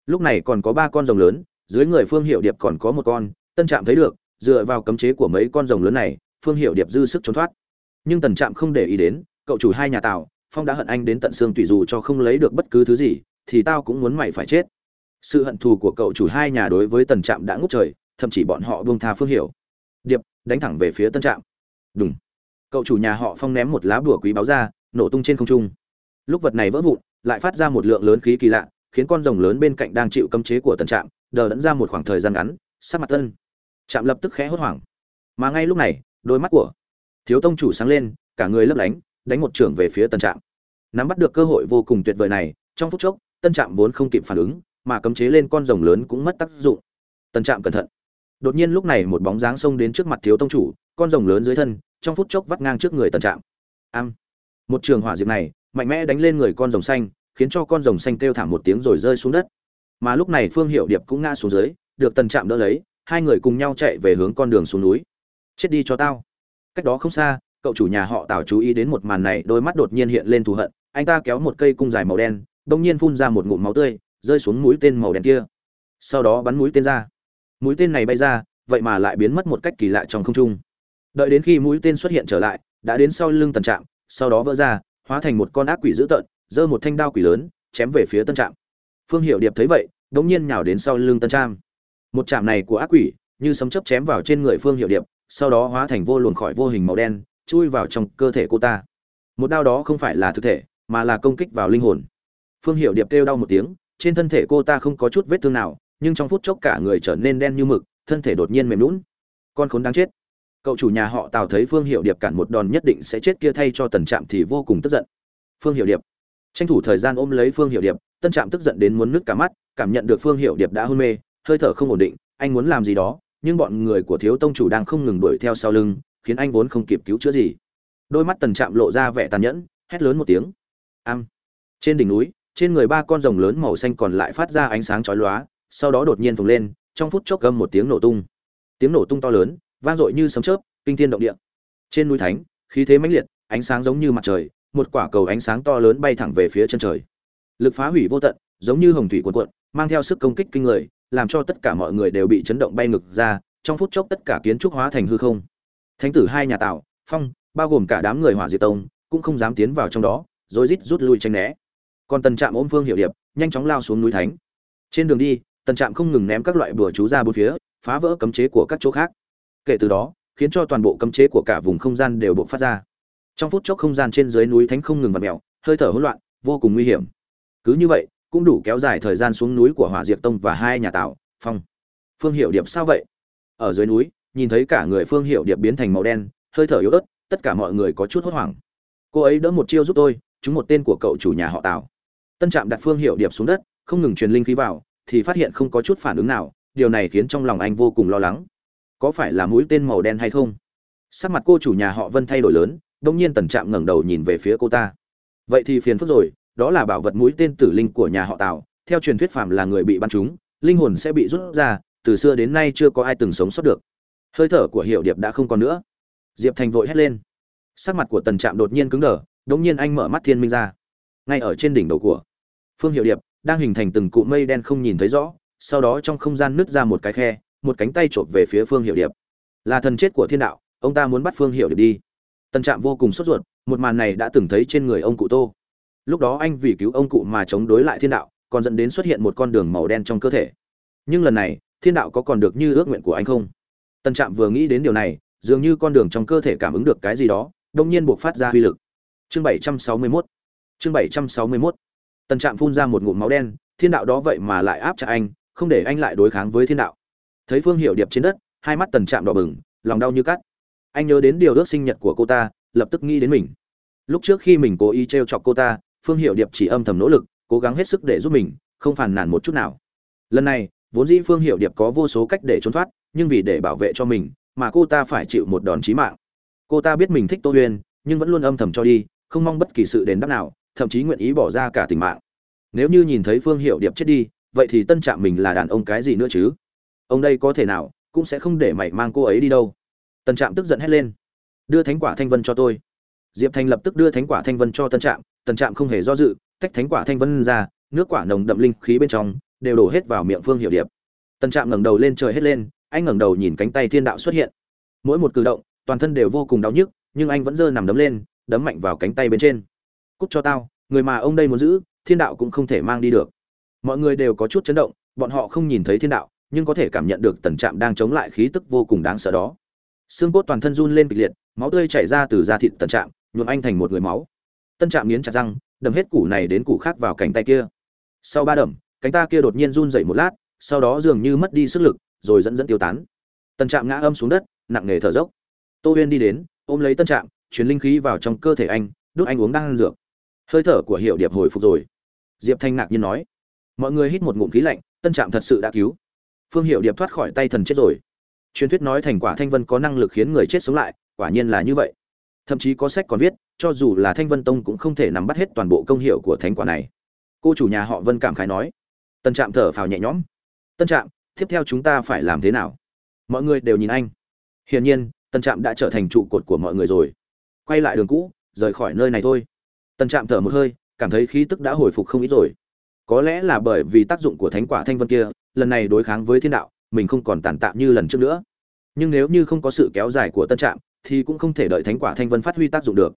lúc này còn có ba con rồng lớn, dưới người phương hiệu điệp còn có một con, tân trạm thấy được, dựa vào cấm chế của mấy con rồng lớn này, phương hiệu điệp dư sức trốn thoát. Nhưng tần trạm không để ý đến, cậu chủ hai nhà tào, phong đã hận anh đến tận xương tùy dù cho không lấy được bất cứ thứ gì, thì tao cũng muốn mày phải chết. Sự hận thù của cậu chủ hai nhà đối với tần trạm đã ngút trời, thậm chí bọn họ buông tha phương hiểu điệp, đánh thẳng về phía tân trạm. Đúng cậu chủ nhà họ phong ném một lá bùa quý báo ra, nổ tung trên không trung. Lúc vật này vỡ vụn, lại phát ra một lượng lớn khí kỳ lạ khiến con rồng lớn bên cạnh đang chịu cấm chế của tần trạm, đờ đẫn ra một khoảng thời gian ngắn, sắc mặt tân. Trạm lập tức khẽ hốt hoảng. Mà ngay lúc này, đôi mắt của thiếu tông chủ sáng lên, cả người lấp lánh, đánh một trưởng về phía tần trạm. Nắm bắt được cơ hội vô cùng tuyệt vời này, trong phút chốc, tân trạm vốn không kịp phản ứng, mà cấm chế lên con rồng lớn cũng mất tác dụng. Tân trạm cẩn thận. Đột nhiên lúc này một bóng dáng xông đến trước mặt thiếu tông chủ, con rồng lớn dưới thân, trong phút chốc vắt ngang trước người tần trạm. Am. Một trường hỏa diệp này, mạnh mẽ đánh lên người con rồng xanh khiến cho con rồng xanh kêu thảm một tiếng rồi rơi xuống đất. Mà lúc này phương hiệu điệp cũng ngã xuống dưới, được tần trạm đỡ lấy, hai người cùng nhau chạy về hướng con đường xuống núi. Chết đi cho tao. Cách đó không xa, cậu chủ nhà họ tào chú ý đến một màn này, đôi mắt đột nhiên hiện lên thù hận. Anh ta kéo một cây cung dài màu đen bỗng nhiên phun ra một ngụm máu tươi, rơi xuống mũi tên màu đen kia. Sau đó bắn mũi tên ra. Mũi tên này bay ra, vậy mà lại biến mất một cách kỳ lạ trong không trung. Đợi đến khi mũi tên xuất hiện trở lại, đã đến sau lưng tần trạm, sau đó vỡ ra, hóa thành một con ác quỷ dữ tợn giơ một thanh đao quỷ lớn, chém về phía tân trạm. Phương hiệu điệp thấy vậy đ ỗ n g nhiên nhào đến sau lưng tân trạm. Một chạm này của ác quỷ, như sấm chớp chém vào trên người phương hiệu điệp, sau đó hóa thành vô luồng khỏi vô hình màu đen, chui vào trong cơ thể cô ta. Một đao đó không phải là thực thể, mà là công kích vào linh hồn. Phương hiệu điệp kêu đau một tiếng, trên thân thể cô ta không có chút vết thương nào, nhưng trong phút chốc cả người trở nên đen như mực, thân thể đột nhiên mềm lún con khốn đáng chết. Cậu chủ nhà họ tào thấy phương hiệu điệp cản một đòn nhất định sẽ chết kia thay cho tần trạm thì vô cùng tức giận. Phương hiệu điệp tranh thủ thời gian ôm lấy phương hiệu điệp, tân trạm tức giận đến muốn nứt cả mắt, cảm nhận được phương hiệu điệp đã hôn mê, hơi thở không ổn định, anh muốn làm gì đó, nhưng bọn người của thiếu tông chủ đang không ngừng đuổi theo sau lưng, khiến anh vốn không kịp cứu chữa gì. Đôi mắt tần trạm lộ ra vẻ tàn nhẫn, hét lớn một tiếng. Am. Trên đỉnh núi, trên người ba con rồng lớn màu xanh còn lại phát ra ánh sáng chói lóa, sau đó đột nhiên phồng lên, trong phút chốc gầm một tiếng nổ tung. Tiếng nổ tung to lớn, vang dội như sấm chớp, kinh thiên động địa. Trên núi thánh, khí thế mãnh liệt, ánh sáng giống như mặt trời một quả cầu ánh sáng to lớn bay thẳng về phía chân trời. Lực phá hủy vô tận, giống như hồng thủy cuộn cuộn, mang theo sức công kích kinh người, làm cho tất cả mọi người đều bị chấn động bay ngực ra, trong phút chốc tất cả kiến trúc hóa thành hư không. Thánh tử hai nhà tạo, phong, bao gồm cả đám người hỏa diệt tông, cũng không dám tiến vào trong đó rồi rít rút lui tranh né. Còn tần trạm ôm phương hiệu điệp, nhanh chóng lao xuống núi thánh. Trên đường đi, tần trạm không ngừng ném các loại bùa chú ra bốn phía, phá vỡ cấm chế của các chỗ khác. Kể từ đó, khiến cho toàn bộ cấm chế của cả vùng không gian đều bộc phát ra trong phút chốc không gian trên dưới núi thánh không ngừng vặn mèo, hơi thở hỗn loạn, vô cùng nguy hiểm. Cứ như vậy, cũng đủ kéo dài thời gian xuống núi của hỏa diệp tông và hai nhà tạo, phong. Phương hiệu điệp sao vậy? Ở dưới núi, nhìn thấy cả người phương hiệu điệp biến thành màu đen, hơi thở yếu ớt, tất cả mọi người có chút hốt hoảng. Cô ấy đỡ một chiêu giúp tôi, chúng một tên của cậu chủ nhà họ tào. Tân trạm đặt phương hiệu điệp xuống đất, không ngừng truyền linh khí vào, thì phát hiện không có chút phản ứng nào, điều này khiến trong lòng anh vô cùng lo lắng. Có phải là mũi tên màu đen hay không? Sắc mặt cô chủ nhà họ vân thay đổi lớn đông nhiên tần trạm ngẩng đầu nhìn về phía cô ta. Vậy thì phiền phức rồi, đó là bảo vật mũi tên tử linh của nhà họ tào. Theo truyền thuyết phạm là người bị bắn trúng, linh hồn sẽ bị rút ra, từ xưa đến nay chưa có ai từng sống sót được. Hơi thở của hiệu điệp đã không còn nữa. Diệp thành vội hét lên. Sắc mặt của tần trạm đột nhiên cứng đờ, đống nhiên anh mở mắt thiên minh ra. Ngay ở trên đỉnh đầu của phương hiệu điệp, đang hình thành từng cụm mây đen không nhìn thấy rõ, sau đó trong không gian nứt ra một cái khe, một cánh tay chộp về phía phương hiệu điệp. Là thần chết của thiên đạo, ông ta muốn bắt phương hiệu điệp đi tân trạm vô cùng sốt ruột, một màn này đã từng thấy trên người ông cụ tô. Lúc đó anh vì cứu ông cụ mà chống đối lại thiên đạo, còn dẫn đến xuất hiện một con đường màu đen trong cơ thể. Nhưng lần này, thiên đạo có còn được như ước nguyện của anh không? Tân trạm vừa nghĩ đến điều này, dường như con đường trong cơ thể cảm ứng được cái gì đó đông nhiên buộc phát ra uy lực. Chương 761 chương 761 tân trạm phun ra một ngụm máu đen, thiên đạo đó vậy mà lại áp chặt anh, không để anh lại đối kháng với thiên đạo. Thấy phương hiểu điệp trên đất, hai mắt tần trạm đỏ bừng, lòng đau như cắt anh nhớ đến điều ước sinh nhật của cô ta, lập tức nghĩ đến mình. Lúc trước khi mình cố ý t r e o chọc cô ta, phương hiệu điệp chỉ âm thầm nỗ lực, cố gắng hết sức để giúp mình, không phàn nàn một chút nào. Lần này, vốn dĩ phương hiệu điệp có vô số cách để trốn thoát, nhưng vì để bảo vệ cho mình, mà cô ta phải chịu một đòn chí mạng. Cô ta biết mình thích tô huyên nhưng vẫn luôn âm thầm cho đi, không mong bất kỳ sự đền đáp nào, thậm chí nguyện ý bỏ ra cả tình mạng. Nếu như nhìn thấy phương hiệu điệp chết đi, vậy thì tân trạm mình là đàn ông cái gì nữa chứ? Ông đây có thể nào, cũng sẽ không để mày mang cô ấy đi đâu tân trạm tức giận hét lên. Đưa thánh quả thanh vân cho tôi. Diệp thành lập tức đưa thánh quả thanh vân cho tân trạm tân trạm không hề do dự, tách thánh quả thanh vân ra, nước quả nồng đậm linh khí bên trong, đều đổ hết vào miệng phương Hiểu điệp. Tân trạm ngẩng đầu lên trời hết lên, anh ngẩng đầu nhìn cánh tay thiên đạo xuất hiện. Mỗi một cử động, toàn thân đều vô cùng đau nhức, nhưng anh vẫn giơ nằm đấm lên, đấm mạnh vào cánh tay bên trên. Cút cho tao, người mà ông đây muốn giữ, thiên đạo cũng không thể mang đi được. Mọi người đều có chút chấn động, bọn họ không nhìn thấy thiên đạo, nhưng có thể cảm nhận được tần trạm đang chống lại khí tức vô cùng đáng sợ đó xương cốt toàn thân run lên kịch liệt, máu tươi chảy ra từ da thịt tần trạm, nhuộm anh thành một người máu. Tân trạm nghiến chặt răng, đầm hết củ này đến củ khác vào cánh tay kia. Sau ba đầm, cánh ta kia đột nhiên run dậy một lát, sau đó dường như mất đi sức lực, rồi dẫn dẫn tiêu tán. Tân trạm ngã âm xuống đất, nặng nề thở dốc. Tô huyên đi đến, ôm lấy tân trạm, truyền linh khí vào trong cơ thể anh, đút anh uống đang ăn dược. Hơi thở của hiệu điệp hồi phục rồi. Diệp thanh ngạc nhiên nói, mọi người hít một ngụm khí lạnh, tân trạm thật sự đã cứu. Phương hiệu điệp thoát khỏi tay thần chết rồi truyền thuyết nói thành quả thanh vân có năng lực khiến người chết sống lại, quả nhiên là như vậy. Thậm chí có sách còn viết, cho dù là thanh vân tông cũng không thể nắm bắt hết toàn bộ công hiệu của thánh quả này. Cô chủ nhà họ vân cảm khái nói. Tân trạm thở phào nhẹ nhõm. Tân trạm, tiếp theo chúng ta phải làm thế nào? Mọi người đều nhìn anh. Hiển nhiên, tân trạm đã trở thành trụ cột của mọi người rồi. Quay lại đường cũ, rời khỏi nơi này thôi. Tân trạm thở một hơi, cảm thấy khí tức đã hồi phục không ít rồi. Có lẽ là bởi vì tác dụng của thánh quả thanh vân kia, lần này đối kháng với thiên đạo mình không còn tàn tạm như lần trước nữa. Nhưng nếu như không có sự kéo dài của tân trạm, thì cũng không thể đợi thánh quả thanh vân phát huy tác dụng được.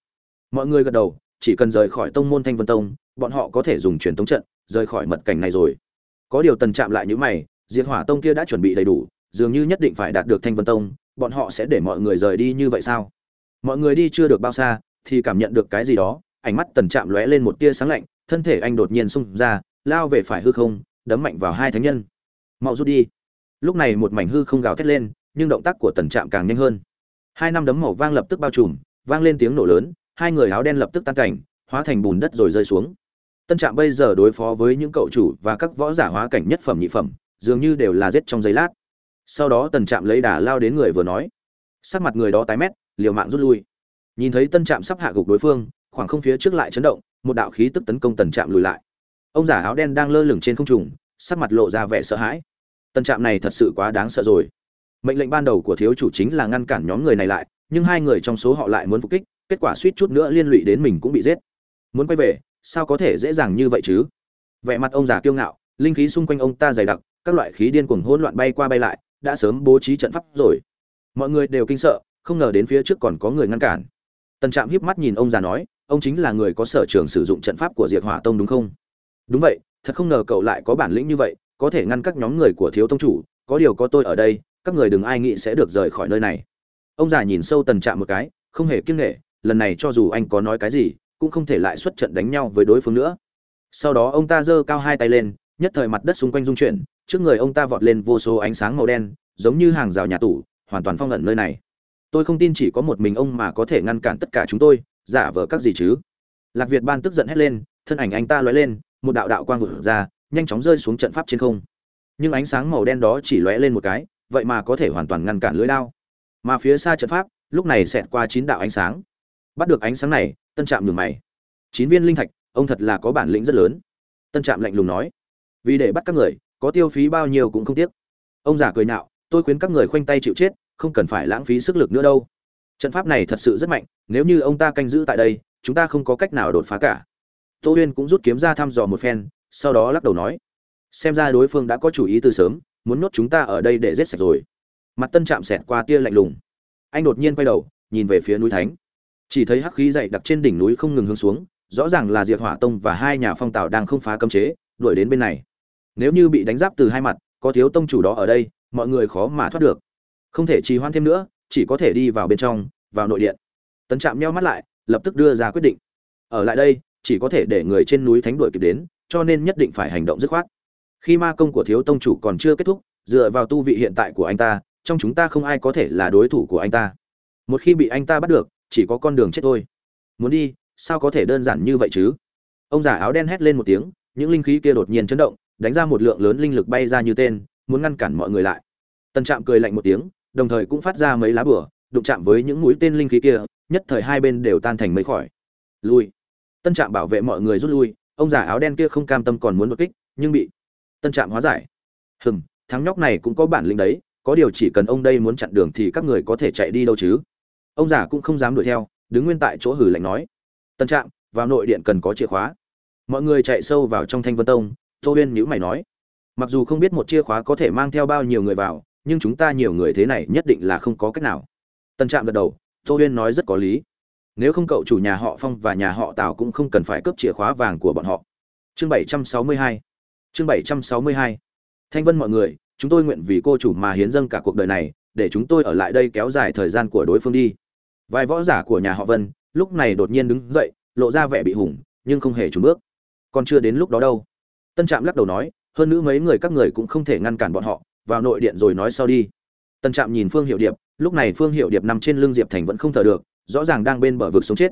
Mọi người gật đầu, chỉ cần rời khỏi tông môn thanh vân tông, bọn họ có thể dùng truyền tống trận, rời khỏi mật cảnh này rồi. Có điều tần chạm lại như mày, diệt hỏa tông kia đã chuẩn bị đầy đủ, dường như nhất định phải đạt được thanh vân tông, bọn họ sẽ để mọi người rời đi như vậy sao? Mọi người đi chưa được bao xa, thì cảm nhận được cái gì đó, ánh mắt tần chạm lóe lên một tia sáng lạnh, thân thể anh đột nhiên xung ra, lao về phải hư không, đấm mạnh vào hai thánh nhân. Mau rút đi lúc này một mảnh hư không gào thét lên, nhưng động tác của tần trạm càng nhanh hơn. Hai năm đấm màu vang lập tức bao trùm, vang lên tiếng nổ lớn, hai người áo đen lập tức tan cảnh, hóa thành bùn đất rồi rơi xuống. Tân trạm bây giờ đối phó với những cậu chủ và các võ giả hóa cảnh nhất phẩm nhị phẩm, dường như đều là giết trong giây lát. Sau đó tần trạm lấy đà lao đến người vừa nói. Sắc mặt người đó tái mét, liều mạng rút lui. Nhìn thấy tân trạm sắp hạ gục đối phương, khoảng không phía trước lại chấn động, một đạo khí tức tấn công tần trạm lùi lại. Ông giả áo đen đang lơ lửng trên không trùng sắc mặt lộ ra vẻ sợ hãi. Tân trạm này thật sự quá đáng sợ rồi. Mệnh lệnh ban đầu của thiếu chủ chính là ngăn cản nhóm người này lại, nhưng hai người trong số họ lại muốn phục kích, kết quả suýt chút nữa liên lụy đến mình cũng bị giết. Muốn quay về, sao có thể dễ dàng như vậy chứ? Vẻ mặt ông già kiêu ngạo, linh khí xung quanh ông ta dày đặc, các loại khí điên cuồng hỗn loạn bay qua bay lại, đã sớm bố trí trận pháp rồi. Mọi người đều kinh sợ, không ngờ đến phía trước còn có người ngăn cản. Tần trạm híp mắt nhìn ông già nói, ông chính là người có sở trường sử dụng trận pháp của diệt hỏa tông đúng không? Đúng vậy, thật không ngờ cậu lại có bản lĩnh như vậy có thể ngăn các nhóm người của thiếu tông chủ, có điều có tôi ở đây, các người đừng ai nghĩ sẽ được rời khỏi nơi này. Ông già nhìn sâu tần trạm một cái, không hề kiêng nghệ lần này cho dù anh có nói cái gì, cũng không thể lại xuất trận đánh nhau với đối phương nữa. Sau đó ông ta giơ cao hai tay lên, nhất thời mặt đất xung quanh rung chuyển, trước người ông ta vọt lên vô số ánh sáng màu đen, giống như hàng rào nhà tủ hoàn toàn phong ẩn nơi này. Tôi không tin chỉ có một mình ông mà có thể ngăn cản tất cả chúng tôi, giả vờ các gì chứ? Lạc việt ban tức giận hét lên, thân ảnh anh ta lóe lên, một đạo đạo quang vụt ra nhanh chóng rơi xuống trận pháp trên không. Nhưng ánh sáng màu đen đó chỉ lóe lên một cái, vậy mà có thể hoàn toàn ngăn cản lưới đao. Mà phía xa trận pháp, lúc này xẹt qua chín đạo ánh sáng. Bắt được ánh sáng này, tân trạm nhường mày. Chín viên linh thạch, ông thật là có bản lĩnh rất lớn. Tân trạm lạnh lùng nói. Vì để bắt các người, có tiêu phí bao nhiêu cũng không tiếc. Ông già cười nhạo, tôi khuyến các người khoanh tay chịu chết, không cần phải lãng phí sức lực nữa đâu. Trận pháp này thật sự rất mạnh, nếu như ông ta canh giữ tại đây, chúng ta không có cách nào đột phá cả. Tô huyên cũng rút kiếm ra thăm dò một phen sau đó lắc đầu nói, xem ra đối phương đã có chủ ý từ sớm, muốn nhốt chúng ta ở đây để giết sạch rồi. Mặt tân chạm xẹt qua tia lạnh lùng. Anh đột nhiên quay đầu, nhìn về phía núi thánh. Chỉ thấy hắc khí dậy đặc trên đỉnh núi không ngừng hướng xuống, rõ ràng là diệt hỏa tông và hai nhà phong tào đang không phá cấm chế, đuổi đến bên này. Nếu như bị đánh giáp từ hai mặt, có thiếu tông chủ đó ở đây, mọi người khó mà thoát được. Không thể trì hoãn thêm nữa, chỉ có thể đi vào bên trong, vào nội điện. Tân trạm nheo mắt lại, lập tức đưa ra quyết định. Ở lại đây, chỉ có thể để người trên núi thánh đuổi kịp đến cho nên nhất định phải hành động dứt khoát. Khi ma công của thiếu tông chủ còn chưa kết thúc, dựa vào tu vị hiện tại của anh ta, trong chúng ta không ai có thể là đối thủ của anh ta. Một khi bị anh ta bắt được, chỉ có con đường chết thôi. Muốn đi, sao có thể đơn giản như vậy chứ? Ông già áo đen hét lên một tiếng, những linh khí kia đột nhiên chấn động, đánh ra một lượng lớn linh lực bay ra như tên, muốn ngăn cản mọi người lại. Tần trạm cười lạnh một tiếng, đồng thời cũng phát ra mấy lá bửa đụng chạm với những mũi tên linh khí kia, nhất thời hai bên đều tan thành mấy khỏi lui. Tân trạm bảo vệ mọi người rút lui ông già áo đen kia không cam tâm còn muốn đột kích, nhưng bị tân trạm hóa giải. Hừm, thằng nhóc này cũng có bản lĩnh đấy, có điều chỉ cần ông đây muốn chặn đường thì các người có thể chạy đi đâu chứ? Ông già cũng không dám đuổi theo, đứng nguyên tại chỗ hử lạnh nói. Tân trạm, vào nội điện cần có chìa khóa. Mọi người chạy sâu vào trong thanh vân tông, tô huyên nhữ mày nói. Mặc dù không biết một chìa khóa có thể mang theo bao nhiêu người vào, nhưng chúng ta nhiều người thế này nhất định là không có cách nào. Tân trạm gật đầu, tô huyên nói rất có lý nếu không cậu chủ nhà họ phong và nhà họ tào cũng không cần phải cướp chìa khóa vàng của bọn họ. Chương bảy trăm sáu mươi hai. Chương bảy trăm sáu mươi hai. Thanh vân mọi người, chúng tôi nguyện vì cô chủ mà hiến dâng cả cuộc đời này, để chúng tôi ở lại đây kéo dài thời gian của đối phương đi. Vài võ giả của nhà họ vân, lúc này đột nhiên đứng dậy, lộ ra vẻ bị hùng, nhưng không hề trùn bước. Còn chưa đến lúc đó đâu. Tân trạm lắc đầu nói, hơn nữa mấy người các người cũng không thể ngăn cản bọn họ, vào nội điện rồi nói sau đi. Tân trạm nhìn phương hiệu điệp, lúc này phương hiệu điệp nằm trên lưng diệp thành vẫn không thở được rõ ràng đang bên bờ vực sống chết.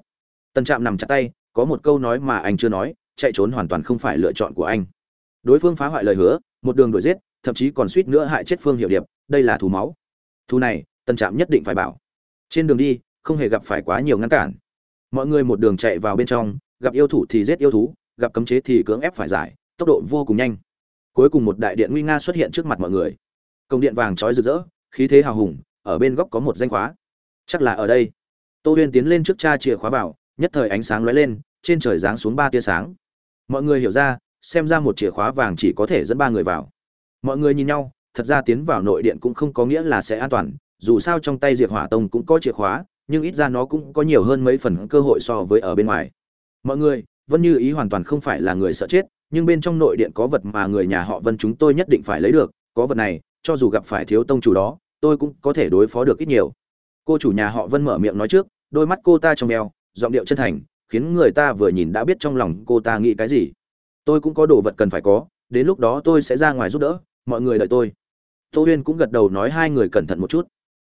Tần trạm nằm chặt tay, có một câu nói mà anh chưa nói, chạy trốn hoàn toàn không phải lựa chọn của anh. Đối phương phá hoại lời hứa, một đường đuổi giết, thậm chí còn suýt nữa hại chết phương hiệu điệp, đây là thù máu. Thù này, Tần trạm nhất định phải bảo. Trên đường đi, không hề gặp phải quá nhiều ngăn cản. Mọi người một đường chạy vào bên trong, gặp yêu thủ thì giết yêu thú, gặp cấm chế thì cưỡng ép phải giải, tốc độ vô cùng nhanh. Cuối cùng một đại điện nguy nga xuất hiện trước mặt mọi người. Công điện vàng trói rực rỡ, khí thế hào hùng, ở bên góc có một danh khóa. Chắc là ở đây tô huyên tiến lên trước cha chìa khóa vào, nhất thời ánh sáng lóe lên, trên trời giáng xuống ba tia sáng. Mọi người hiểu ra, xem ra một chìa khóa vàng chỉ có thể dẫn ba người vào. Mọi người nhìn nhau, thật ra tiến vào nội điện cũng không có nghĩa là sẽ an toàn, dù sao trong tay diệt hỏa tông cũng có chìa khóa, nhưng ít ra nó cũng có nhiều hơn mấy phần cơ hội so với ở bên ngoài. Mọi người, vân như ý hoàn toàn không phải là người sợ chết, nhưng bên trong nội điện có vật mà người nhà họ vân chúng tôi nhất định phải lấy được, có vật này, cho dù gặp phải thiếu tông chủ đó, tôi cũng có thể đối phó được ít nhiều. Cô chủ nhà họ vân mở miệng nói trước đôi mắt cô ta trong veo giọng điệu chân thành, khiến người ta vừa nhìn đã biết trong lòng cô ta nghĩ cái gì. Tôi cũng có đồ vật cần phải có, đến lúc đó tôi sẽ ra ngoài giúp đỡ, mọi người đợi tôi. Tô huyên cũng gật đầu nói hai người cẩn thận một chút.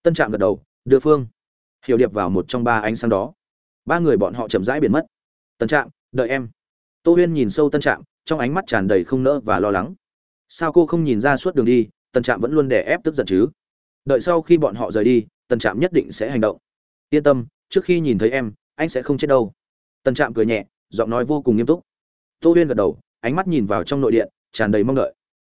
Tân trạm gật đầu, đưa phương, hiểu điệp vào một trong ba ánh sáng đó. Ba người bọn họ chậm rãi biển mất. Tân trạm, đợi em. Tô huyên nhìn sâu tân trạm, trong ánh mắt tràn đầy không nỡ và lo lắng. Sao cô không nhìn ra suốt đường đi, tân trạm vẫn luôn đè ép tức giận chứ? Đợi sau khi bọn họ rời đi, tân trạm nhất định sẽ hành động. Yên tâm trước khi nhìn thấy em, anh sẽ không chết đâu. Tần trạm cười nhẹ, giọng nói vô cùng nghiêm túc. Tô huyên gật đầu, ánh mắt nhìn vào trong nội điện, tràn đầy mong đợi.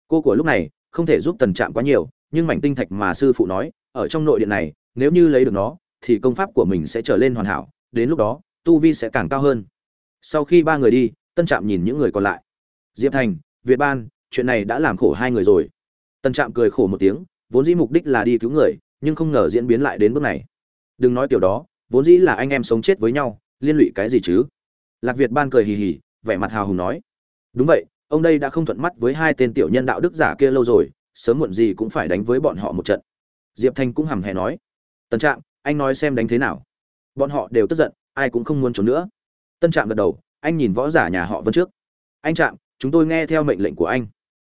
Cô của lúc này không thể giúp tần trạm quá nhiều, nhưng mảnh tinh thạch mà sư phụ nói, ở trong nội điện này, nếu như lấy được nó, thì công pháp của mình sẽ trở lên hoàn hảo, đến lúc đó, tu vi sẽ càng cao hơn. Sau khi ba người đi tân trạm nhìn những người còn lại. Diệp thành, việt ban, chuyện này đã làm khổ hai người rồi. Tân trạm cười khổ một tiếng, vốn dĩ mục đích là đi cứu người, nhưng không ngờ diễn biến lại đến bước này. Đừng nói kiểu đó vốn dĩ là anh em sống chết với nhau, liên lụy cái gì chứ? Lạc việt ban cười hì hì, vẻ mặt hào hùng nói. Đúng vậy, ông đây đã không thuận mắt với hai tên tiểu nhân đạo đức giả kia lâu rồi, sớm muộn gì cũng phải đánh với bọn họ một trận. Diệp thanh cũng hầm hè nói. Tân trạm, anh nói xem đánh thế nào. Bọn họ đều tức giận, ai cũng không muốn trốn nữa. Tân trạm gật đầu, anh nhìn võ giả nhà họ vân trước. Anh trạm, chúng tôi nghe theo mệnh lệnh của anh.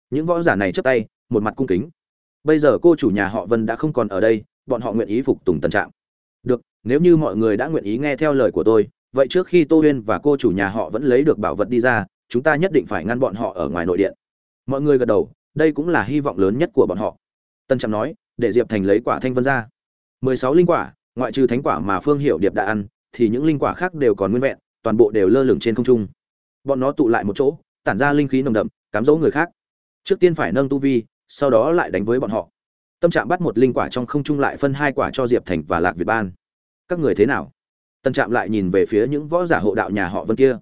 Những võ giả này chấp tay, một mặt cung kính. Bây giờ cô chủ nhà họ vân đã không còn ở đây, bọn họ nguyện ý phục tùng tân trạm nếu như mọi người đã nguyện ý nghe theo lời của tôi, vậy trước khi tô huyên và cô chủ nhà họ vẫn lấy được bảo vật đi ra, chúng ta nhất định phải ngăn bọn họ ở ngoài nội điện. Mọi người gật đầu, đây cũng là hy vọng lớn nhất của bọn họ. Tân trạm nói, để diệp thành lấy quả thanh vân ra. Mười sáu linh quả, ngoại trừ thánh quả mà phương hiệu điệp đã ăn, thì những linh quả khác đều còn nguyên vẹn, toàn bộ đều lơ lửng trên không trung. Bọn nó tụ lại một chỗ, tản ra linh khí nồng đậm, cám dỗ người khác. Trước tiên phải nâng tu vi, sau đó lại đánh với bọn họ. Tâm trạng bắt một linh quả trong không trung lại phân hai quả cho diệp thành và lạc việt ban các người thế nào? Tân trạm lại nhìn về phía những võ giả hộ đạo nhà họ vân kia.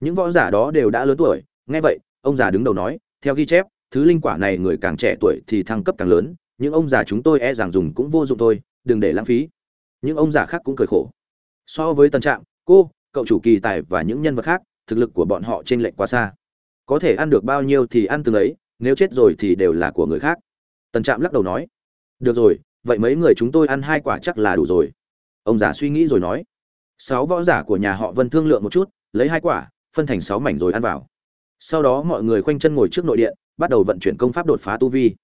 Những võ giả đó đều đã lớn tuổi nghe vậy ông già đứng đầu nói theo ghi chép thứ linh quả này người càng trẻ tuổi thì thăng cấp càng lớn những ông già chúng tôi e rằng dùng cũng vô dụng thôi đừng để lãng phí. Những ông già khác cũng cười khổ. So với tân Trạm, cô cậu chủ kỳ tài và những nhân vật khác thực lực của bọn họ t r ê n lệch quá xa. Có thể ăn được bao nhiêu thì ăn từng ấy nếu chết rồi thì đều là của người khác. Tần trạm lắc đầu nói được rồi vậy mấy người chúng tôi ăn hai quả chắc là đủ rồi ông già suy nghĩ rồi nói. Sáu võ giả của nhà họ vân thương lượng một chút, lấy hai quả, phân thành sáu mảnh rồi ăn vào. Sau đó mọi người khoanh chân ngồi trước nội điện, bắt đầu vận chuyển công pháp đột phá tu vi.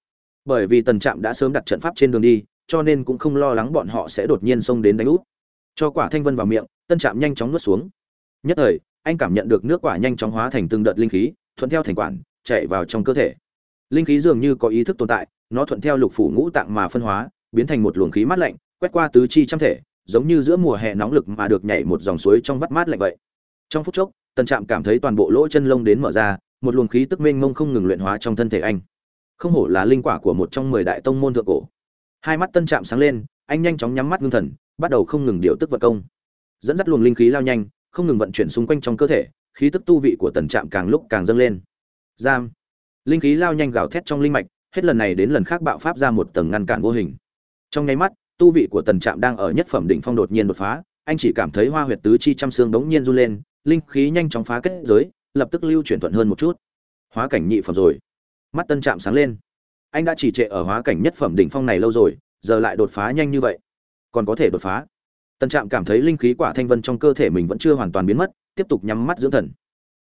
Bởi vì tần trạm đã sớm đặt trận pháp trên đường đi, cho nên cũng không lo lắng bọn họ sẽ đột nhiên xông đến đánh úp. Cho quả thanh vân vào miệng, tân trạm nhanh chóng nuốt xuống. Nhất thời, anh cảm nhận được nước quả nhanh chóng hóa thành từng đợt linh khí, thuận theo thành quản, chạy vào trong cơ thể. Linh khí dường như có ý thức tồn tại, nó thuận theo lục phủ ngũ tạng mà phân hóa, biến thành một luồng khí mát lạnh, quét qua tứ chi trăm thể giống như giữa mùa hè nóng lực mà được nhảy một dòng suối trong vắt mát lạnh vậy. Trong phút chốc, tần trạm cảm thấy toàn bộ lỗ chân lông đến mở ra, một luồng khí tức mênh mông không ngừng luyện hóa trong thân thể anh. Không hổ là linh quả của một trong mười đại tông môn thượng cổ. Hai mắt tân trạm sáng lên, anh nhanh chóng nhắm mắt ngưng thần, bắt đầu không ngừng điều tức vận công. Dẫn dắt luồng linh khí lao nhanh, không ngừng vận chuyển xung quanh trong cơ thể, khí tức tu vị của tần trạm càng lúc càng dâng lên. Giam. Linh khí lao nhanh gào thét trong linh mạch, hết lần này đến lần khác bạo pháp ra một tầng ngăn cản vô hình. Trong nháy mắt tu vị của tần trạm đang ở nhất phẩm đỉnh phong đột nhiên đột phá, anh chỉ cảm thấy hoa huyệt tứ chi trăm xương đống nhiên run lên, linh khí nhanh chóng phá kết giới, lập tức lưu chuyển thuận hơn một chút. Hóa cảnh nhị phẩm rồi. Mắt tân trạm sáng lên. Anh đã chỉ trệ ở hóa cảnh nhất phẩm đỉnh phong này lâu rồi, giờ lại đột phá nhanh như vậy. Còn có thể đột phá. Tân trạm cảm thấy linh khí quả thanh vân trong cơ thể mình vẫn chưa hoàn toàn biến mất, tiếp tục nhắm mắt dưỡng thần.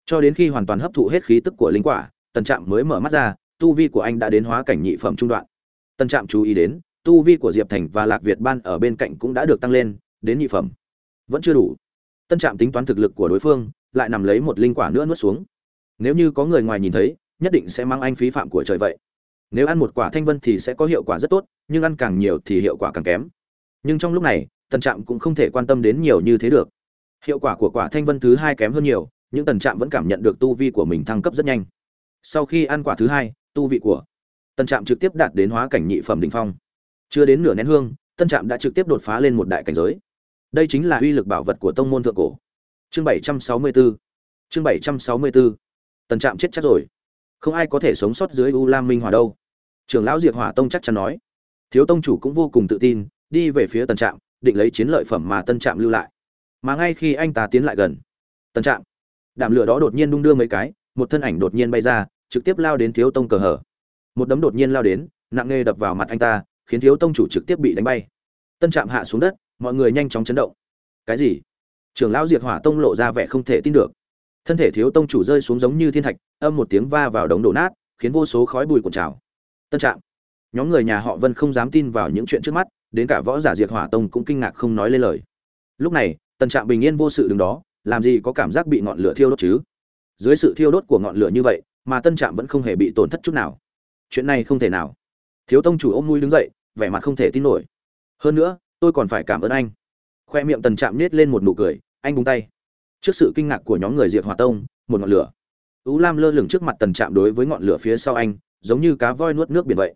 Cho đến khi hoàn toàn hấp thụ hết khí tức của linh quả tân trạm mới mở mắt ra, tu vi của anh đã đến hóa cảnh nhị phẩm trung đoạn. Tân trạm chú ý đến tu vi của diệp thành và lạc việt ban ở bên cạnh cũng đã được tăng lên, đến nhị phẩm. Vẫn chưa đủ. Tân trạm tính toán thực lực của đối phương, lại nằm lấy một linh quả nữa nuốt xuống. Nếu như có người ngoài nhìn thấy, nhất định sẽ mang anh phí phạm của trời vậy. Nếu ăn một quả thanh vân thì sẽ có hiệu quả rất tốt, nhưng ăn càng nhiều thì hiệu quả càng kém. Nhưng trong lúc này tân trạm cũng không thể quan tâm đến nhiều như thế được. Hiệu quả của quả thanh vân thứ hai kém hơn nhiều, nhưng tần trạm vẫn cảm nhận được tu vi của mình thăng cấp rất nhanh. Sau khi ăn quả thứ hai, tu vị của tần trạm trực tiếp đạt đến hóa cảnh nhị phẩm đ ỉ n h phong chưa đến nửa nén hương, tân trạm đã trực tiếp đột phá lên một đại cảnh giới. Đây chính là uy lực bảo vật của tông môn thượng cổ. Chương bảy trăm sáu mươi 764 chương bảy trăm sáu mươi 764 tân trạm chết chắc rồi. Không ai có thể sống sót dưới u lam minh hỏa đâu. Trưởng lão diệt hỏa tông chắc chắn nói. Thiếu tông chủ cũng vô cùng tự tin, đi về phía tân trạm, định lấy chiến lợi phẩm mà tân trạm lưu lại. Mà ngay khi anh ta tiến lại gần tân trạm, đạm lửa đó đột nhiên đung đưa mấy cái, một thân ảnh đột nhiên bay ra, trực tiếp lao đến thiếu tông cờ hở. Một đấm đột nhiên lao đến, nặng nề đập vào mặt anh ta khiến thiếu tông chủ trực tiếp bị đánh bay. Tân trạm hạ xuống đất, mọi người nhanh chóng chấn động. Cái gì? Trưởng lão diệt hỏa tông lộ ra vẻ không thể tin được. Thân thể thiếu tông chủ rơi xuống giống như thiên thạch, âm một tiếng va vào đống đổ nát, khiến vô số khói bụi cuộn trào. Tân trạm. Nhóm người nhà họ vân không dám tin vào những chuyện trước mắt, đến cả võ giả diệt hỏa tông cũng kinh ngạc không nói lên lời. Lúc này tân trạm bình yên vô sự đứng đó, làm gì có cảm giác bị ngọn lửa thiêu đốt chứ? Dưới sự thiêu đốt của ngọn lửa như vậy, mà tân trạm vẫn không hề bị tổn thất chút nào. Chuyện này không thể nào thiếu tông chủ ôm mũi đứng dậy, vẻ mặt không thể tin nổi. Hơn nữa, tôi còn phải cảm ơn anh. Khoe miệng tần trạm nết lên một nụ cười, anh búng tay. Trước sự kinh ngạc của nhóm người diệt hòa tông, một ngọn lửa. Ú lam lơ lửng trước mặt tần trạm đối với ngọn lửa phía sau anh, giống như cá voi nuốt nước biển vậy.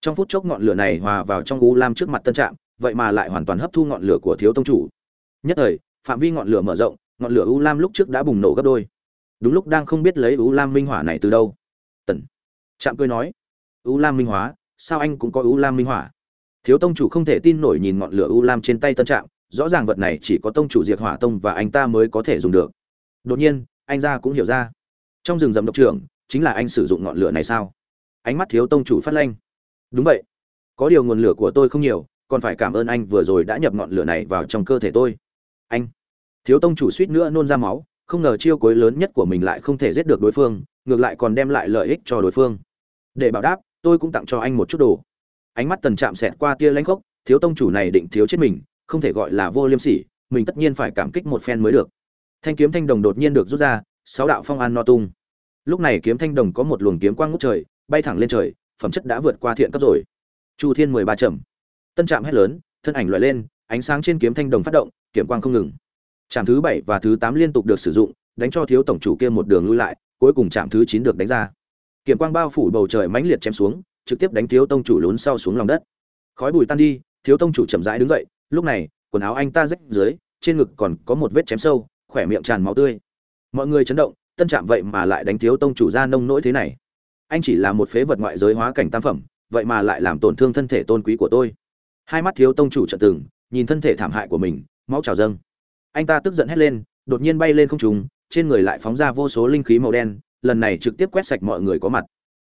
Trong phút chốc ngọn lửa này hòa vào trong ú lam trước mặt tân trạm, vậy mà lại hoàn toàn hấp thu ngọn lửa của thiếu tông chủ. Nhất thời, phạm vi ngọn lửa mở rộng, ngọn lửa u lam lúc trước đã bùng nổ gấp đôi. Đúng lúc đang không biết lấy u lam minh hỏa này từ đâu. Tần trạm cười nói u lam minh hóa sao anh cũng có u lam minh hỏa thiếu tông chủ không thể tin nổi nhìn ngọn lửa u lam trên tay tân trạm, rõ ràng vật này chỉ có tông chủ diệt hỏa tông và anh ta mới có thể dùng được. Đột nhiên, anh ra cũng hiểu ra. Trong rừng rậm độc trưởng, chính là anh sử dụng ngọn lửa này sao? Ánh mắt thiếu tông chủ phát lanh. Đúng vậy. Có điều nguồn lửa của tôi không nhiều, còn phải cảm ơn anh vừa rồi đã nhập ngọn lửa này vào trong cơ thể tôi. Anh. Thiếu tông chủ suýt nữa nôn ra máu, không ngờ chiêu cuối lớn nhất của mình lại không thể giết được đối phương, ngược lại còn đem lại lợi ích cho đối phương. Để bảo đáp tôi cũng tặng cho anh một chút đồ. Ánh mắt tần chạm xẹt qua tia lãnh khốc, thiếu tông chủ này định thiếu chết mình, không thể gọi là vô liêm sỉ, mình tất nhiên phải cảm kích một phen mới được. Thanh kiếm thanh đồng đột nhiên được rút ra, sáu đạo phong an no tung. Lúc này kiếm thanh đồng có một luồng kiếm quang ngút trời, bay thẳng lên trời, phẩm chất đã vượt qua thiện cấp rồi. Chu thiên mười ba trầm. Tân trạm hét lớn, thân ảnh loại lên, ánh sáng trên kiếm thanh đồng phát động, kiếm quang không ngừng. Trạm thứ bảy và thứ tám liên tục được sử dụng, đánh cho thiếu tổng chủ kia một đường lui lại, cuối cùng trạm thứ chín được đánh ra. Kiểm quang bao phủ bầu trời mãnh liệt chém xuống, trực tiếp đánh thiếu tông chủ lún sau xuống lòng đất. Khói bụi tan đi, thiếu tông chủ chậm rãi đứng dậy, lúc này, quần áo anh ta rách dưới, trên ngực còn có một vết chém sâu, khỏe miệng tràn máu tươi. Mọi người chấn động, tân trạm vậy mà lại đánh thiếu tông chủ ra nông nỗi thế này. Anh chỉ là một phế vật ngoại giới hóa cảnh tam phẩm, vậy mà lại làm tổn thương thân thể tôn quý của tôi. Hai mắt thiếu tông chủ trận từng, nhìn thân thể thảm hại của mình, máu trào dâng. Anh ta tức giận hét lên, đột nhiên bay lên không trùng trên người lại phóng ra vô số linh khí màu đen lần này trực tiếp quét sạch mọi người có mặt.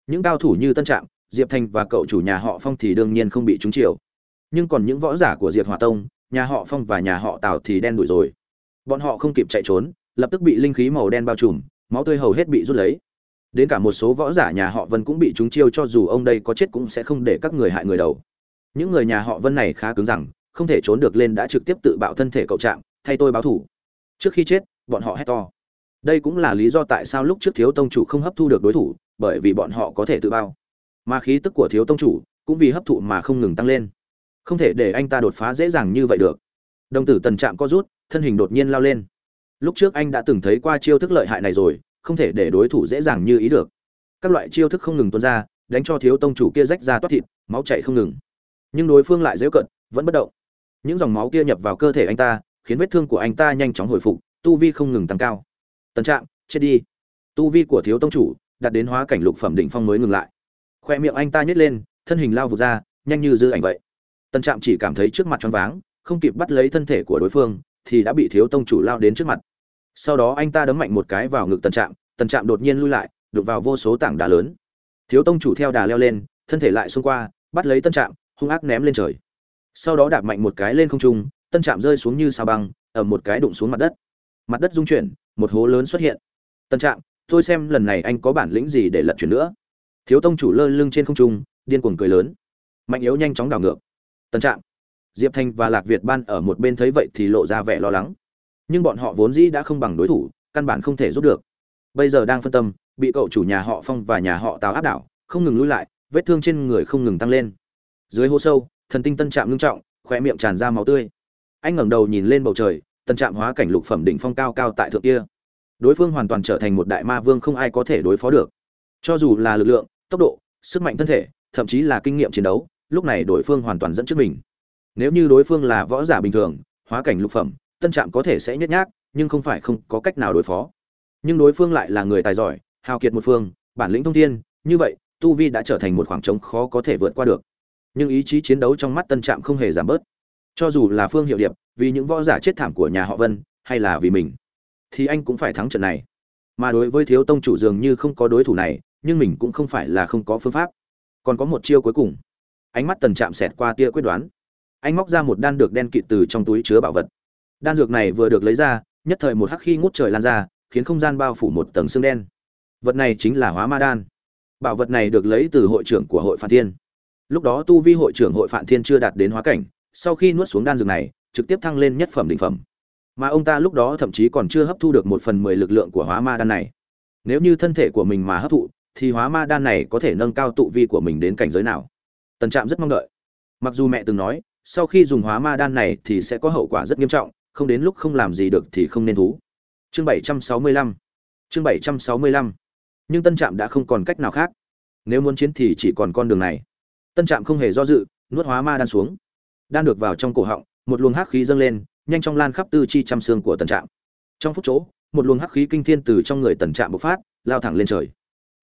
Những cao thủ như tân trạm, diệp thành và cậu chủ nhà họ phong thì đương nhiên không bị trúng chiều. Nhưng còn những võ giả của diệp hòa tông, nhà họ phong và nhà họ tào thì đen đuổi rồi. Bọn họ không kịp chạy trốn, lập tức bị linh khí màu đen bao trùm, máu tươi hầu hết bị rút lấy. Đến cả một số võ giả nhà họ vân cũng bị trúng chiêu cho dù ông đây có chết cũng sẽ không để các người hại người đầu. Những người nhà họ vân này khá cứng rằng không thể trốn được lên đã trực tiếp tự bạo thân thể cậu trạng thay tôi báo thủ. Trước khi chết, bọn họ hét to đây cũng là lý do tại sao lúc trước thiếu tông chủ không hấp thu được đối thủ, bởi vì bọn họ có thể tự bao. Mà khí tức của thiếu tông chủ cũng vì hấp thụ mà không ngừng tăng lên. Không thể để anh ta đột phá dễ dàng như vậy được. Đồng tử tần trạm có rút, thân hình đột nhiên lao lên. Lúc trước anh đã từng thấy qua chiêu thức lợi hại này rồi, không thể để đối thủ dễ dàng như ý được. Các loại chiêu thức không ngừng tuôn ra, đánh cho thiếu tông chủ kia rách ra toát thịt, máu chảy không ngừng. Nhưng đối phương lại dễ cận vẫn bất động. Những dòng máu kia nhập vào cơ thể anh ta, khiến vết thương của anh ta nhanh chóng hồi phục, tu vi không ngừng tăng cao tần trạng chết đi. Tu vi của thiếu tông chủ đạt đến hóa cảnh lục phẩm đỉnh phong mới ngừng lại. Khoe miệng anh ta nhếch lên, thân hình lao vụt ra, nhanh như dư ảnh vậy. Tần trạm chỉ cảm thấy trước mặt choáng váng, không kịp bắt lấy thân thể của đối phương, thì đã bị thiếu tông chủ lao đến trước mặt. Sau đó anh ta đấm mạnh một cái vào ngực tần trạm tần trạm đột nhiên lui lại đục vào vô số tảng đá lớn. Thiếu tông chủ theo đà leo lên, thân thể lại xông qua, bắt lấy tân trạm, hung ác ném lên trời. Sau đó đạp mạnh một cái lên không trung tân trạm rơi xuống như sao băng ở một cái đụng xuống mặt đất. Mặt đất rung chuyển một hố lớn xuất hiện. Tân trạm, tôi xem lần này anh có bản lĩnh gì để lật chuyển nữa? Thiếu tông chủ lơ lưng trên không trung, điên cuồng cười lớn. Mạnh yếu nhanh chóng đảo ngược. Tân trạm, diệp thanh và lạc việt ban ở một bên thấy vậy thì lộ ra vẻ lo lắng. Nhưng bọn họ vốn dĩ đã không bằng đối thủ, căn bản không thể giúp được. Bây giờ đang phân tâm, bị cậu chủ nhà họ phong và nhà họ tào áp đảo, không ngừng lui lại, vết thương trên người không ngừng tăng lên. Dưới hố sâu, thần tinh tân trạm ngưng trọng khoe miệng tràn ra máu tươi. Anh ngẩng đầu nhìn lên bầu trời tân trạm hóa cảnh lục phẩm đỉnh phong cao cao tại thượng kia. Đối phương hoàn toàn trở thành một đại ma vương không ai có thể đối phó được. Cho dù là lực lượng, tốc độ, sức mạnh thân thể, thậm chí là kinh nghiệm chiến đấu, lúc này đối phương hoàn toàn dẫn trước mình. Nếu như đối phương là võ giả bình thường, hóa cảnh lục phẩm, tân trạm có thể sẽ nhét nhác, nhưng không phải không có cách nào đối phó. Nhưng đối phương lại là người tài giỏi, hào kiệt một phương, bản lĩnh thông thiên, như vậy, tu vi đã trở thành một khoảng trống khó có thể vượt qua được. Nhưng ý chí chiến đấu trong mắt tân trạm không hề giảm bớt cho dù là phương hiệu điệp, vì những võ giả chết thảm của nhà họ vân, hay là vì mình, thì anh cũng phải thắng trận này. Mà đối với thiếu tông chủ dường như không có đối thủ này, nhưng mình cũng không phải là không có phương pháp. Còn có một chiêu cuối cùng. Ánh mắt tần chạm xẹt qua tia quyết đoán. Anh móc ra một đan dược đen kịt từ trong túi chứa bảo vật. Đan dược này vừa được lấy ra, nhất thời một hắc khi ngút trời lan ra, khiến không gian bao phủ một tầng xương đen. Vật này chính là hóa ma đan. Bảo vật này được lấy từ hội trưởng của hội phản thiên. Lúc đó tu vi hội trưởng hội phản thiên chưa đạt đến hóa cảnh sau khi nuốt xuống đan dược này, trực tiếp thăng lên nhất phẩm đỉnh phẩm. Mà ông ta lúc đó thậm chí còn chưa hấp thu được một phần mười lực lượng của hóa ma đan này. Nếu như thân thể của mình mà hấp thụ, thì hóa ma đan này có thể nâng cao tụ vi của mình đến cảnh giới nào? Tần trạm rất mong đợi. Mặc dù mẹ từng nói, sau khi dùng hóa ma đan này thì sẽ có hậu quả rất nghiêm trọng, không đến lúc không làm gì được thì không nên thú. Chương bảy trăm sáu mươi lăm. Chương bảy trăm sáu mươi lăm. Nhưng tân trạm đã không còn cách nào khác. Nếu muốn chiến thì chỉ còn con đường này. Tân trạm không hề do dự, nuốt hóa ma đan xuống đan được vào trong cổ họng, một luồng hắc khí dâng lên, nhanh chóng lan khắp tư chi trăm xương của tần trạm. Trong phút chỗ một luồng hắc khí kinh thiên từ trong người tần trạm bộc phát, lao thẳng lên trời.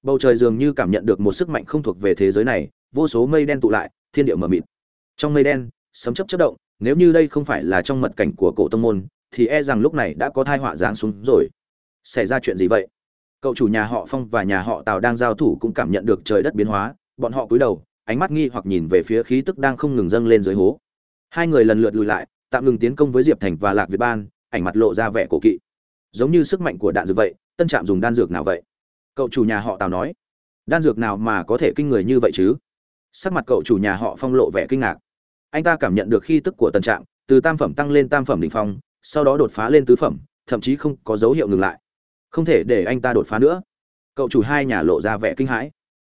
Bầu trời dường như cảm nhận được một sức mạnh không thuộc về thế giới này, vô số mây đen tụ lại, thiên địa mờ mịt. Trong mây đen, sấm chấp chất động, nếu như đây không phải là trong mật cảnh của cổ tông môn, thì e rằng lúc này đã có thai họa giáng xuống rồi. Xảy ra chuyện gì vậy? Cậu chủ nhà họ phong và nhà họ tào đang giao thủ cũng cảm nhận được trời đất biến hóa, bọn họ cúi đầu, ánh mắt nghi hoặc nhìn về phía khí tức đang không ngừng dâng lên dưới hố hai người lần lượt lùi lại, tạm ngừng tiến công với diệp thành và lạc việt ban, ảnh mặt lộ ra vẻ cổ kỵ. Giống như sức mạnh của đạn dược vậy, tân trạm dùng đan dược nào vậy? Cậu chủ nhà họ tào nói. Đan dược nào mà có thể kinh người như vậy chứ? Sắc mặt cậu chủ nhà họ phong lộ vẻ kinh ngạc. Anh ta cảm nhận được khi tức của tân trạm, từ tam phẩm tăng lên tam phẩm đ ỉ n h phong, sau đó đột phá lên tứ phẩm, thậm chí không có dấu hiệu ngừng lại. Không thể để anh ta đột phá nữa. Cậu chủ hai nhà lộ ra vẻ kinh hãi.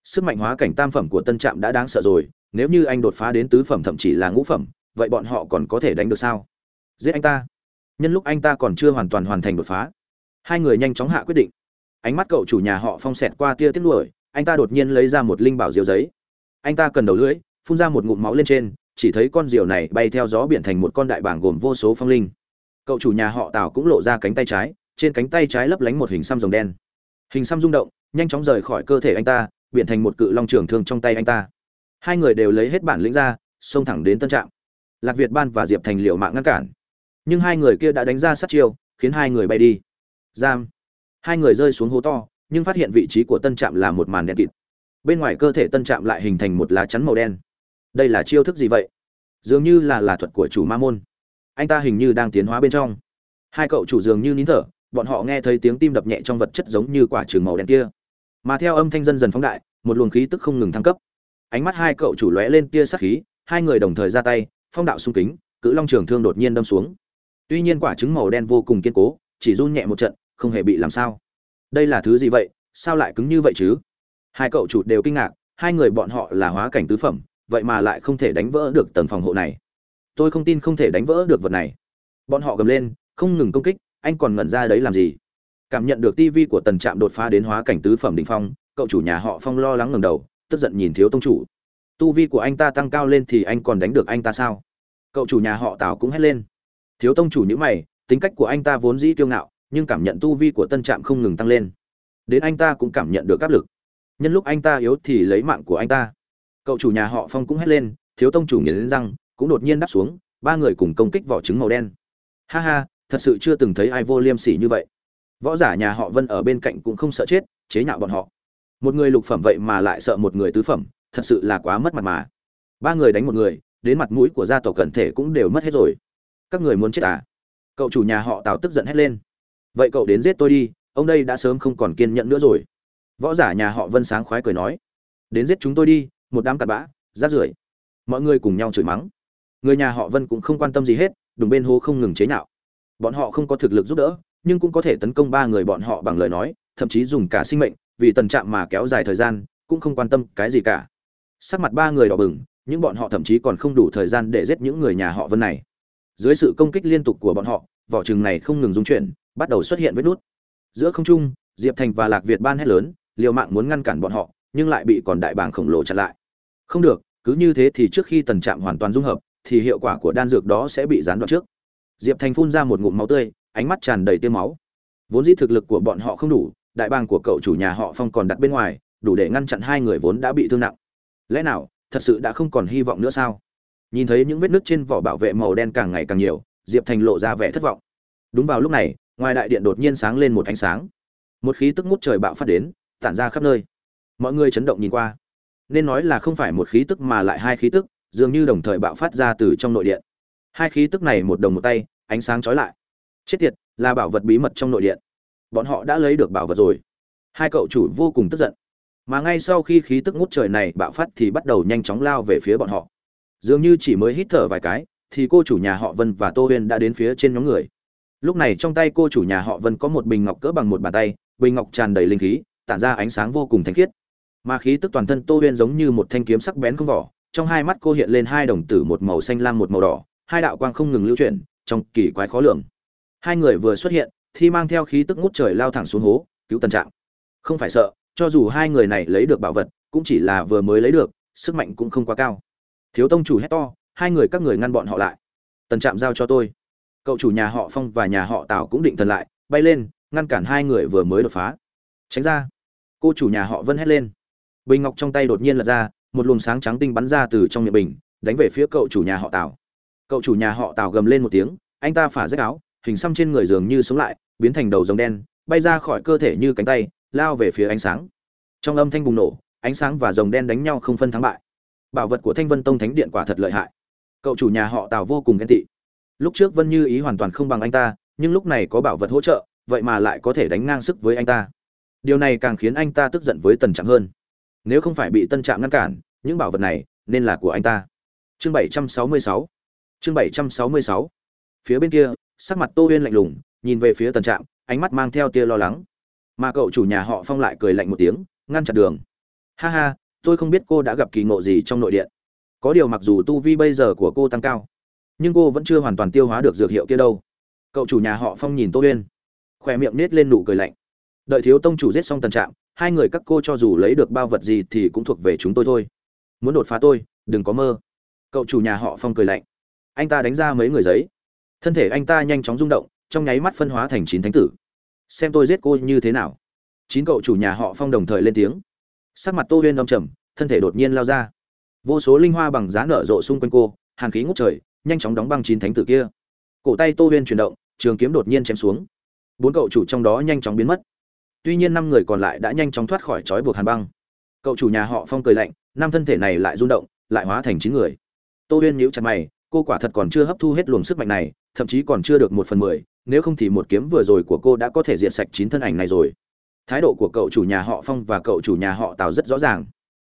Sức mạnh hóa cảnh tam phẩm của tân trạm đã đáng sợ rồi, nếu như anh đột phá đến tứ phẩm thậm chí là ngũ phẩm vậy bọn họ còn có thể đánh được sao? Giết anh ta. Nhân lúc anh ta còn chưa hoàn toàn hoàn thành đột phá, hai người nhanh chóng hạ quyết định. Ánh mắt cậu chủ nhà họ phong xẹt qua tia tiết lùi anh ta đột nhiên lấy ra một linh bảo diều giấy. Anh ta cần đầu lưỡi, phun ra một ngụm máu lên trên, chỉ thấy con diều này bay theo gió biển thành một con đại bảng gồm vô số phong linh. Cậu chủ nhà họ tào cũng lộ ra cánh tay trái, trên cánh tay trái lấp lánh một hình xăm rồng đen. Hình xăm rung động, nhanh chóng rời khỏi cơ thể anh ta biến thành một cự long trường thương trong tay anh ta. Hai người đều lấy hết bản lĩnh ra, xông thẳng đến tân trạm lạc việt ban và diệp thành liệu mạng ngăn cản. Nhưng hai người kia đã đánh ra sát chiêu, khiến hai người bay đi. Giam. Hai người rơi xuống hố to, nhưng phát hiện vị trí của tân trạm là một màn đen kịt. Bên ngoài cơ thể tân trạm lại hình thành một lá chắn màu đen. Đây là chiêu thức gì vậy? Dường như là là thuật của chủ ma môn. Anh ta hình như đang tiến hóa bên trong. Hai cậu chủ dường như nín thở, bọn họ nghe thấy tiếng tim đập nhẹ trong vật chất giống như quả trường màu đen kia. Mà theo âm thanh dân dần phóng đại, một luồng khí tức không ngừng thăng cấp. Ánh mắt hai cậu chủ lóe lên tia sắc khí, hai người đồng thời ra tay phong đạo sung kính, cự long trường thương đột nhiên đâm xuống. Tuy nhiên quả trứng màu đen vô cùng kiên cố, chỉ run nhẹ một trận, không hề bị làm sao. Đây là thứ gì vậy? Sao lại cứng như vậy chứ? Hai cậu chủ đều kinh ngạc, hai người bọn họ là hóa cảnh tứ phẩm, vậy mà lại không thể đánh vỡ được tầng phòng hộ này. Tôi không tin không thể đánh vỡ được vật này. Bọn họ gầm lên, không ngừng công kích, anh còn ngẩn ra đấy làm gì? Cảm nhận được tivi của tần trạm đột phá đến hóa cảnh tứ phẩm đ ỉ n h phong, cậu chủ nhà họ phong lo lắng ngầm đầu, tức giận nhìn thiếu tông chủ tu vi của anh ta tăng cao lên thì anh còn đánh được anh ta sao? Cậu chủ nhà họ tào cũng hét lên. Thiếu tông chủ nhữ mày, tính cách của anh ta vốn dĩ kiêu ngạo, nhưng cảm nhận tu vi của tân trạm không ngừng tăng lên. Đến anh ta cũng cảm nhận được áp lực. Nhân lúc anh ta yếu thì lấy mạng của anh ta. Cậu chủ nhà họ phong cũng hét lên, thiếu tông chủ nghiến răng, cũng đột nhiên đáp xuống, ba người cùng công kích vỏ trứng màu đen. Ha ha, thật sự chưa từng thấy ai vô liêm sỉ như vậy. Võ giả nhà họ vân ở bên cạnh cũng không sợ chết, chế nhạo bọn họ. Một người lục phẩm vậy mà lại sợ một người tứ phẩm thật sự là quá mất mặt mà. Ba người đánh một người, đến mặt mũi của gia tộc cẩn thể cũng đều mất hết rồi. Các người muốn chết à? Cậu chủ nhà họ tào tức giận hét lên. Vậy cậu đến giết tôi đi, ông đây đã sớm không còn kiên nhẫn nữa rồi. Võ giả nhà họ vân sáng khoái cười nói. Đến giết chúng tôi đi, một đám cặn bã rác rưởi. Mọi người cùng nhau chửi mắng. Người nhà họ vân cũng không quan tâm gì hết, đùng bên hô không ngừng chế nhạo. Bọn họ không có thực lực giúp đỡ, nhưng cũng có thể tấn công ba người bọn họ bằng lời nói, thậm chí dùng cả sinh mệnh, vì tần trạm mà kéo dài thời gian, cũng không quan tâm cái gì cả sắc mặt ba người đỏ bừng nhưng bọn họ thậm chí còn không đủ thời gian để giết những người nhà họ vân này. Dưới sự công kích liên tục của bọn họ, vỏ chừng này không ngừng dung chuyển, bắt đầu xuất hiện vết nút. Giữa không trung, diệp thành và lạc việt ban hét lớn, liều mạng muốn ngăn cản bọn họ, nhưng lại bị còn đại bàng khổng lồ chặn lại. Không được, cứ như thế thì trước khi tần trạm hoàn toàn dung hợp, thì hiệu quả của đan dược đó sẽ bị gián đoạn trước. Diệp thành phun ra một ngụm máu tươi, ánh mắt tràn đầy tiêu máu. Vốn dĩ thực lực của bọn họ không đủ, đại bàng của cậu chủ nhà họ phong còn đặt bên ngoài, đủ để ngăn chặn hai người vốn đã bị thương nặng lẽ nào, thật sự đã không còn hy vọng nữa sao? Nhìn thấy những vết nứt trên vỏ bảo vệ màu đen càng ngày càng nhiều, diệp thành lộ ra vẻ thất vọng. Đúng vào lúc này, ngoài đại điện đột nhiên sáng lên một ánh sáng. Một khí tức ngút trời bạo phát đến, tản ra khắp nơi. Mọi người chấn động nhìn qua. Nên nói là không phải một khí tức mà lại hai khí tức, dường như đồng thời bạo phát ra từ trong nội điện. Hai khí tức này một đồng một tay, ánh sáng chói lại. Chết tiệt, là bảo vật bí mật trong nội điện. Bọn họ đã lấy được bảo vật rồi. Hai cậu chủ vô cùng tức giận mà ngay sau khi khí tức ngút trời này bạo phát thì bắt đầu nhanh chóng lao về phía bọn họ. Dường như chỉ mới hít thở vài cái, thì cô chủ nhà họ vân và tô huyên đã đến phía trên nhóm người. Lúc này trong tay cô chủ nhà họ vân có một bình ngọc cỡ bằng một bàn tay, bình ngọc tràn đầy linh khí, tản ra ánh sáng vô cùng thanh khiết. Mà khí tức toàn thân tô huyên giống như một thanh kiếm sắc bén không vỏ, trong hai mắt cô hiện lên hai đồng tử một màu xanh lam một màu đỏ, hai đạo quang không ngừng lưu chuyển, trong kỳ quái khó lường. Hai người vừa xuất hiện, thì mang theo khí tức ngút trời lao thẳng xuống hố, cứu tần trạng. Không phải sợ cho dù hai người này lấy được bảo vật, cũng chỉ là vừa mới lấy được, sức mạnh cũng không quá cao. Thiếu tông chủ hét to, hai người các người ngăn bọn họ lại. Tần trạm giao cho tôi. Cậu chủ nhà họ phong và nhà họ tào cũng định thần lại, bay lên, ngăn cản hai người vừa mới đột phá. Tránh ra. Cô chủ nhà họ vân hét lên. Bình ngọc trong tay đột nhiên lật ra, một luồng sáng trắng tinh bắn ra từ trong miệng bình, đánh về phía cậu chủ nhà họ tào. Cậu chủ nhà họ tào gầm lên một tiếng, anh ta phả rách áo, hình xăm trên người dường như sống lại, biến thành đầu rồng đen, bay ra khỏi cơ thể như cánh tay lao về phía ánh sáng. Trong âm thanh bùng nổ, ánh sáng và rồng đen đánh nhau không phân thắng bại. Bảo vật của thanh vân tông thánh điện quả thật lợi hại. Cậu chủ nhà họ tào vô cùng ghen tị. Lúc trước vân như ý hoàn toàn không bằng anh ta, nhưng lúc này có bảo vật hỗ trợ, vậy mà lại có thể đánh ngang sức với anh ta. Điều này càng khiến anh ta tức giận với tần trạm hơn. Nếu không phải bị tân trạm ngăn cản, những bảo vật này nên là của anh ta. Chương bảy trăm sáu mươi sáu. Chương bảy trăm sáu mươi sáu. Phía bên kia, sắc mặt tô huyên lạnh lùng, nhìn về phía tần trạm ánh mắt mang theo tia lo lắng mà cậu chủ nhà họ phong lại cười lạnh một tiếng, ngăn chặn đường. Ha ha, tôi không biết cô đã gặp kỳ ngộ gì trong nội điện. Có điều mặc dù tu vi bây giờ của cô tăng cao, nhưng cô vẫn chưa hoàn toàn tiêu hóa được dược hiệu kia đâu. Cậu chủ nhà họ phong nhìn tô huyên, khỏe miệng nết lên nụ cười lạnh. Đợi thiếu tông chủ giết xong tần trạm hai người các cô cho dù lấy được bao vật gì thì cũng thuộc về chúng tôi thôi. Muốn đột phá tôi, đừng có mơ. Cậu chủ nhà họ phong cười lạnh. Anh ta đánh ra mấy người giấy. Thân thể anh ta nhanh chóng rung động, trong nháy mắt phân hóa thành chín thánh tử xem tôi giết cô như thế nào. Chín cậu chủ nhà họ phong đồng thời lên tiếng. Sắc mặt tô huyên đong trầm, thân thể đột nhiên lao ra. Vô số linh hoa bằng giá nở rộ xung quanh cô, hàn khí ngút trời, nhanh chóng đóng băng chín thánh tử kia. Cổ tay tô huyên chuyển động, trường kiếm đột nhiên chém xuống. Bốn cậu chủ trong đó nhanh chóng biến mất. Tuy nhiên năm người còn lại đã nhanh chóng thoát khỏi trói buộc hàn băng. Cậu chủ nhà họ phong cười lạnh, năm thân thể này lại rung động, lại hóa thành chín người. Tô huyên nhíu chặt mày, cô quả thật còn chưa hấp thu hết luồng sức mạnh này, thậm chí còn chưa được một phần mười nếu không thì một kiếm vừa rồi của cô đã có thể diệt sạch chín thân ảnh này rồi. Thái độ của cậu chủ nhà họ phong và cậu chủ nhà họ tào rất rõ ràng.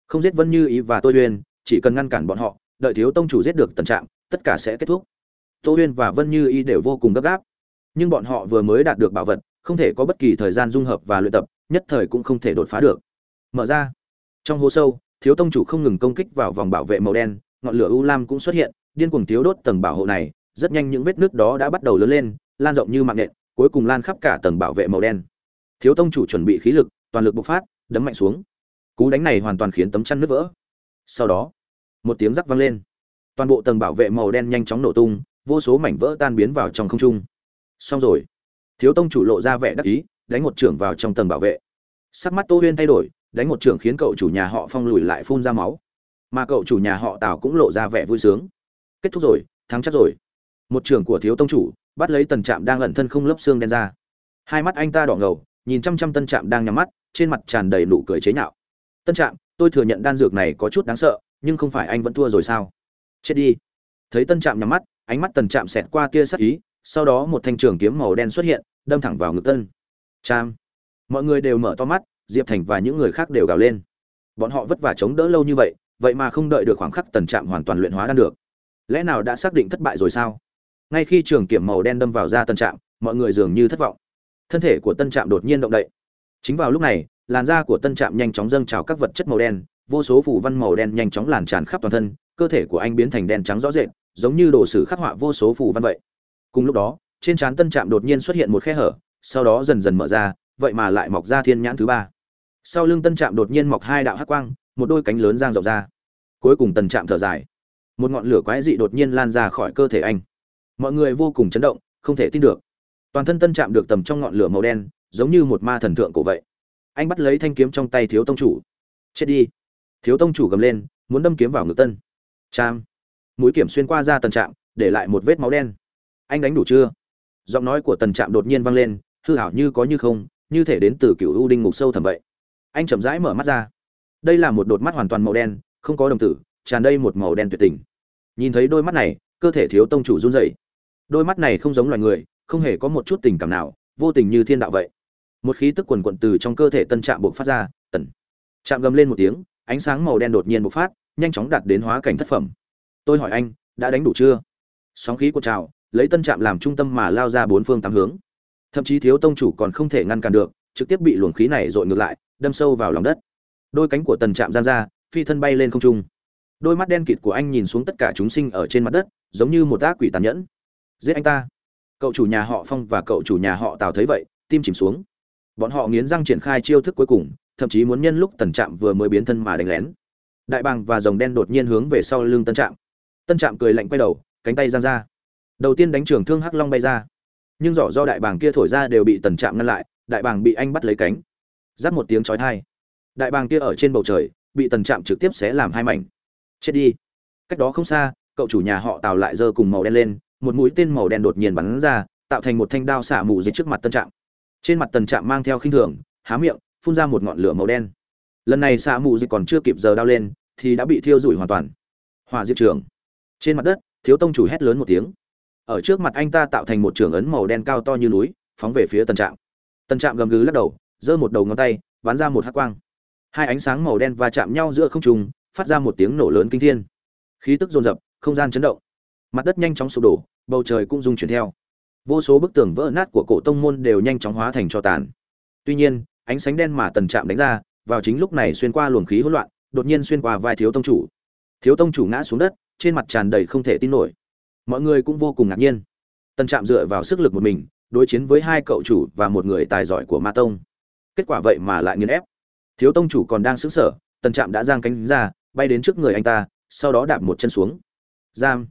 Không giết vân như ý và tô uyên chỉ cần ngăn cản bọn họ, đợi thiếu tông chủ giết được tần trạng, tất cả sẽ kết thúc. Tô uyên và vân như ý đều vô cùng gấp gáp. Nhưng bọn họ vừa mới đạt được bảo vật, không thể có bất kỳ thời gian dung hợp và luyện tập, nhất thời cũng không thể đột phá được. Mở ra. Trong hố sâu, thiếu tông chủ không ngừng công kích vào vòng bảo vệ màu đen, ngọn lửa u lam cũng xuất hiện, điên cuồng thiếu đốt tầng bảo hộ này, rất nhanh những vết nước đó đã bắt đầu lớn lên lan rộng như mạng nện, cuối cùng lan khắp cả tầng bảo vệ màu đen. Thiếu tông chủ chuẩn bị khí lực, toàn lực bộc phát, đấm mạnh xuống. Cú đánh này hoàn toàn khiến tấm chăn nứt vỡ. Sau đó, một tiếng rắc vang lên. Toàn bộ tầng bảo vệ màu đen nhanh chóng nổ tung, vô số mảnh vỡ tan biến vào trong không trung. Xong rồi, thiếu tông chủ lộ ra vẻ đắc ý, đánh một trưởng vào trong tầng bảo vệ. Sắc mắt tô huyên thay đổi, đánh một trưởng khiến cậu chủ nhà họ phong lùi lại phun ra máu. Mà cậu chủ nhà họ tào cũng lộ ra vẻ vui sướng. Kết thúc rồi, thắng chắc rồi một trưởng của thiếu tông chủ, bắt lấy tần trạm đang ẩn thân không lớp xương đen ra. Hai mắt anh ta đỏ ngầu, nhìn chăm chăm tân trạm đang nhắm mắt, trên mặt tràn đầy nụ cười chế nhạo. Tân trạm, tôi thừa nhận đan dược này có chút đáng sợ, nhưng không phải anh vẫn thua rồi sao? Chết đi. Thấy tân trạm nhắm mắt, ánh mắt tần trạm xẹt qua tia sắc ý, sau đó một thanh trường kiếm màu đen xuất hiện, đâm thẳng vào ngực tân. Trạm mọi người đều mở to mắt, diệp thành và những người khác đều gào lên. Bọn họ vất vả chống đỡ lâu như vậy vậy mà không đợi được khoảng khắc tần trạm hoàn toàn luyện hóa đan được. Lẽ nào đã xác định thất bại rồi sao? Ngay khi trường kiểm màu đen đâm vào da tân trạm, mọi người dường như thất vọng. Thân thể của tân trạm đột nhiên động đậy. Chính vào lúc này, làn da của tân trạm nhanh chóng dâng trào các vật chất màu đen, vô số phủ văn màu đen nhanh chóng làn tràn khắp toàn thân, cơ thể của anh biến thành đen trắng rõ rệt, giống như đồ sử khắc họa vô số phủ văn vậy. Cùng lúc đó, trên trán tân trạm đột nhiên xuất hiện một khe hở, sau đó dần dần mở ra, vậy mà lại mọc ra thiên nhãn thứ ba. Sau lưng tân trạm đột nhiên mọc hai đạo hắc quang, một đôi cánh lớn giang rộng ra. Cuối cùng tân trạm thở dài. Một ngọn lửa quái dị đột nhiên lan ra khỏi cơ thể anh mọi người vô cùng chấn động không thể tin được. Toàn thân tân chạm được tầm trong ngọn lửa màu đen giống như một ma thần thượng cổ vậy. Anh bắt lấy thanh kiếm trong tay thiếu tông chủ. Chết đi. Thiếu tông chủ gầm lên muốn đâm kiếm vào ngực tân. Trang, mũi kiểm xuyên qua ra tần trạm để lại một vết máu đen. Anh đánh đủ chưa? Giọng nói của tần trạm đột nhiên vang lên hư hảo như có như không như thể đến từ cựu u đinh ngục sâu thầm vậy. Anh chậm rãi mở mắt ra. Đây là một đột mắt hoàn toàn màu đen không có đồng tử tràn đầy một màu đen tuyệt tình. Nhìn thấy đôi mắt này cơ thể thiếu tông chủ run rẩy đôi mắt này không giống loài người, không hề có một chút tình cảm nào, vô tình như thiên đạo vậy. Một khí tức quần quận từ trong cơ thể tân trạm buộc phát ra, tần. Chạm gầm lên một tiếng, ánh sáng màu đen đột nhiên bộc phát, nhanh chóng đạt đến hóa cảnh thất phẩm. Tôi hỏi anh, đã đánh đủ chưa? Sóng khí của trào, lấy tân trạm làm trung tâm mà lao ra bốn phương tám hướng. Thậm chí thiếu tông chủ còn không thể ngăn cản được, trực tiếp bị luồng khí này dội ngược lại, đâm sâu vào lòng đất. Đôi cánh của tần trạm gian ra, phi thân bay lên không trung. Đôi mắt đen kịt của anh nhìn xuống tất cả chúng sinh ở trên mặt đất, giống như một ác quỷ tàn nhẫn giết anh ta. Cậu chủ nhà họ phong và cậu chủ nhà họ tào thấy vậy, tim chìm xuống. Bọn họ nghiến răng triển khai chiêu thức cuối cùng, thậm chí muốn nhân lúc tần trạm vừa mới biến thân mà đánh lén. Đại bàng và rồng đen đột nhiên hướng về sau lưng tân trạm. Tân trạm cười lạnh quay đầu, cánh tay giang ra. Đầu tiên đánh trường thương hắc long bay ra. Nhưng giỏ do đại bàng kia thổi ra đều bị tần trạm ngăn lại, đại bàng bị anh bắt lấy cánh. Giáp một tiếng chói tai. Đại bàng kia ở trên bầu trời, bị tần trạm trực tiếp xé làm hai mảnh. Chết đi. Cách đó không xa, cậu chủ nhà họ tào lại giơ cùng màu đen lên một mũi tên màu đen đột nhiên bắn ra, tạo thành một thanh đao xả mù dưới trước mặt tân trạm. Trên mặt tần trạm mang theo khinh thường, há miệng, phun ra một ngọn lửa màu đen. Lần này xả mù dưới còn chưa kịp giờ đao lên, thì đã bị thiêu rụi hoàn toàn. Hỏa diệt trường. Trên mặt đất, thiếu tông chủ hét lớn một tiếng. Ở trước mặt anh ta tạo thành một trường ấn màu đen cao to như núi, phóng về phía tần trạm. Tần trạm gầm gừ lắc đầu, giơ một đầu ngón tay, bắn ra một hát quang. Hai ánh sáng màu đen va chạm nhau giữa không trung, phát ra một tiếng nổ lớn kinh thiên. Khí tức dồn dập, không gian chấn động mặt đất nhanh chóng sụp đổ, bầu trời cũng rung chuyển theo. Vô số bức tường vỡ nát của cổ tông môn đều nhanh chóng hóa thành cho tàn. Tuy nhiên, ánh sáng đen mà tần trạm đánh ra, vào chính lúc này xuyên qua luồng khí hỗn loạn, đột nhiên xuyên qua vai thiếu tông chủ. Thiếu tông chủ ngã xuống đất, trên mặt tràn đầy không thể tin nổi. Mọi người cũng vô cùng ngạc nhiên. Tần trạm dựa vào sức lực một mình, đối chiến với hai cậu chủ và một người tài giỏi của ma tông. Kết quả vậy mà lại nghiền ép. Thiếu tông chủ còn đang sững sờ, tần trạm đã giang cánh ra, bay đến trước người anh ta, sau đó đạp một chân xuống. Giam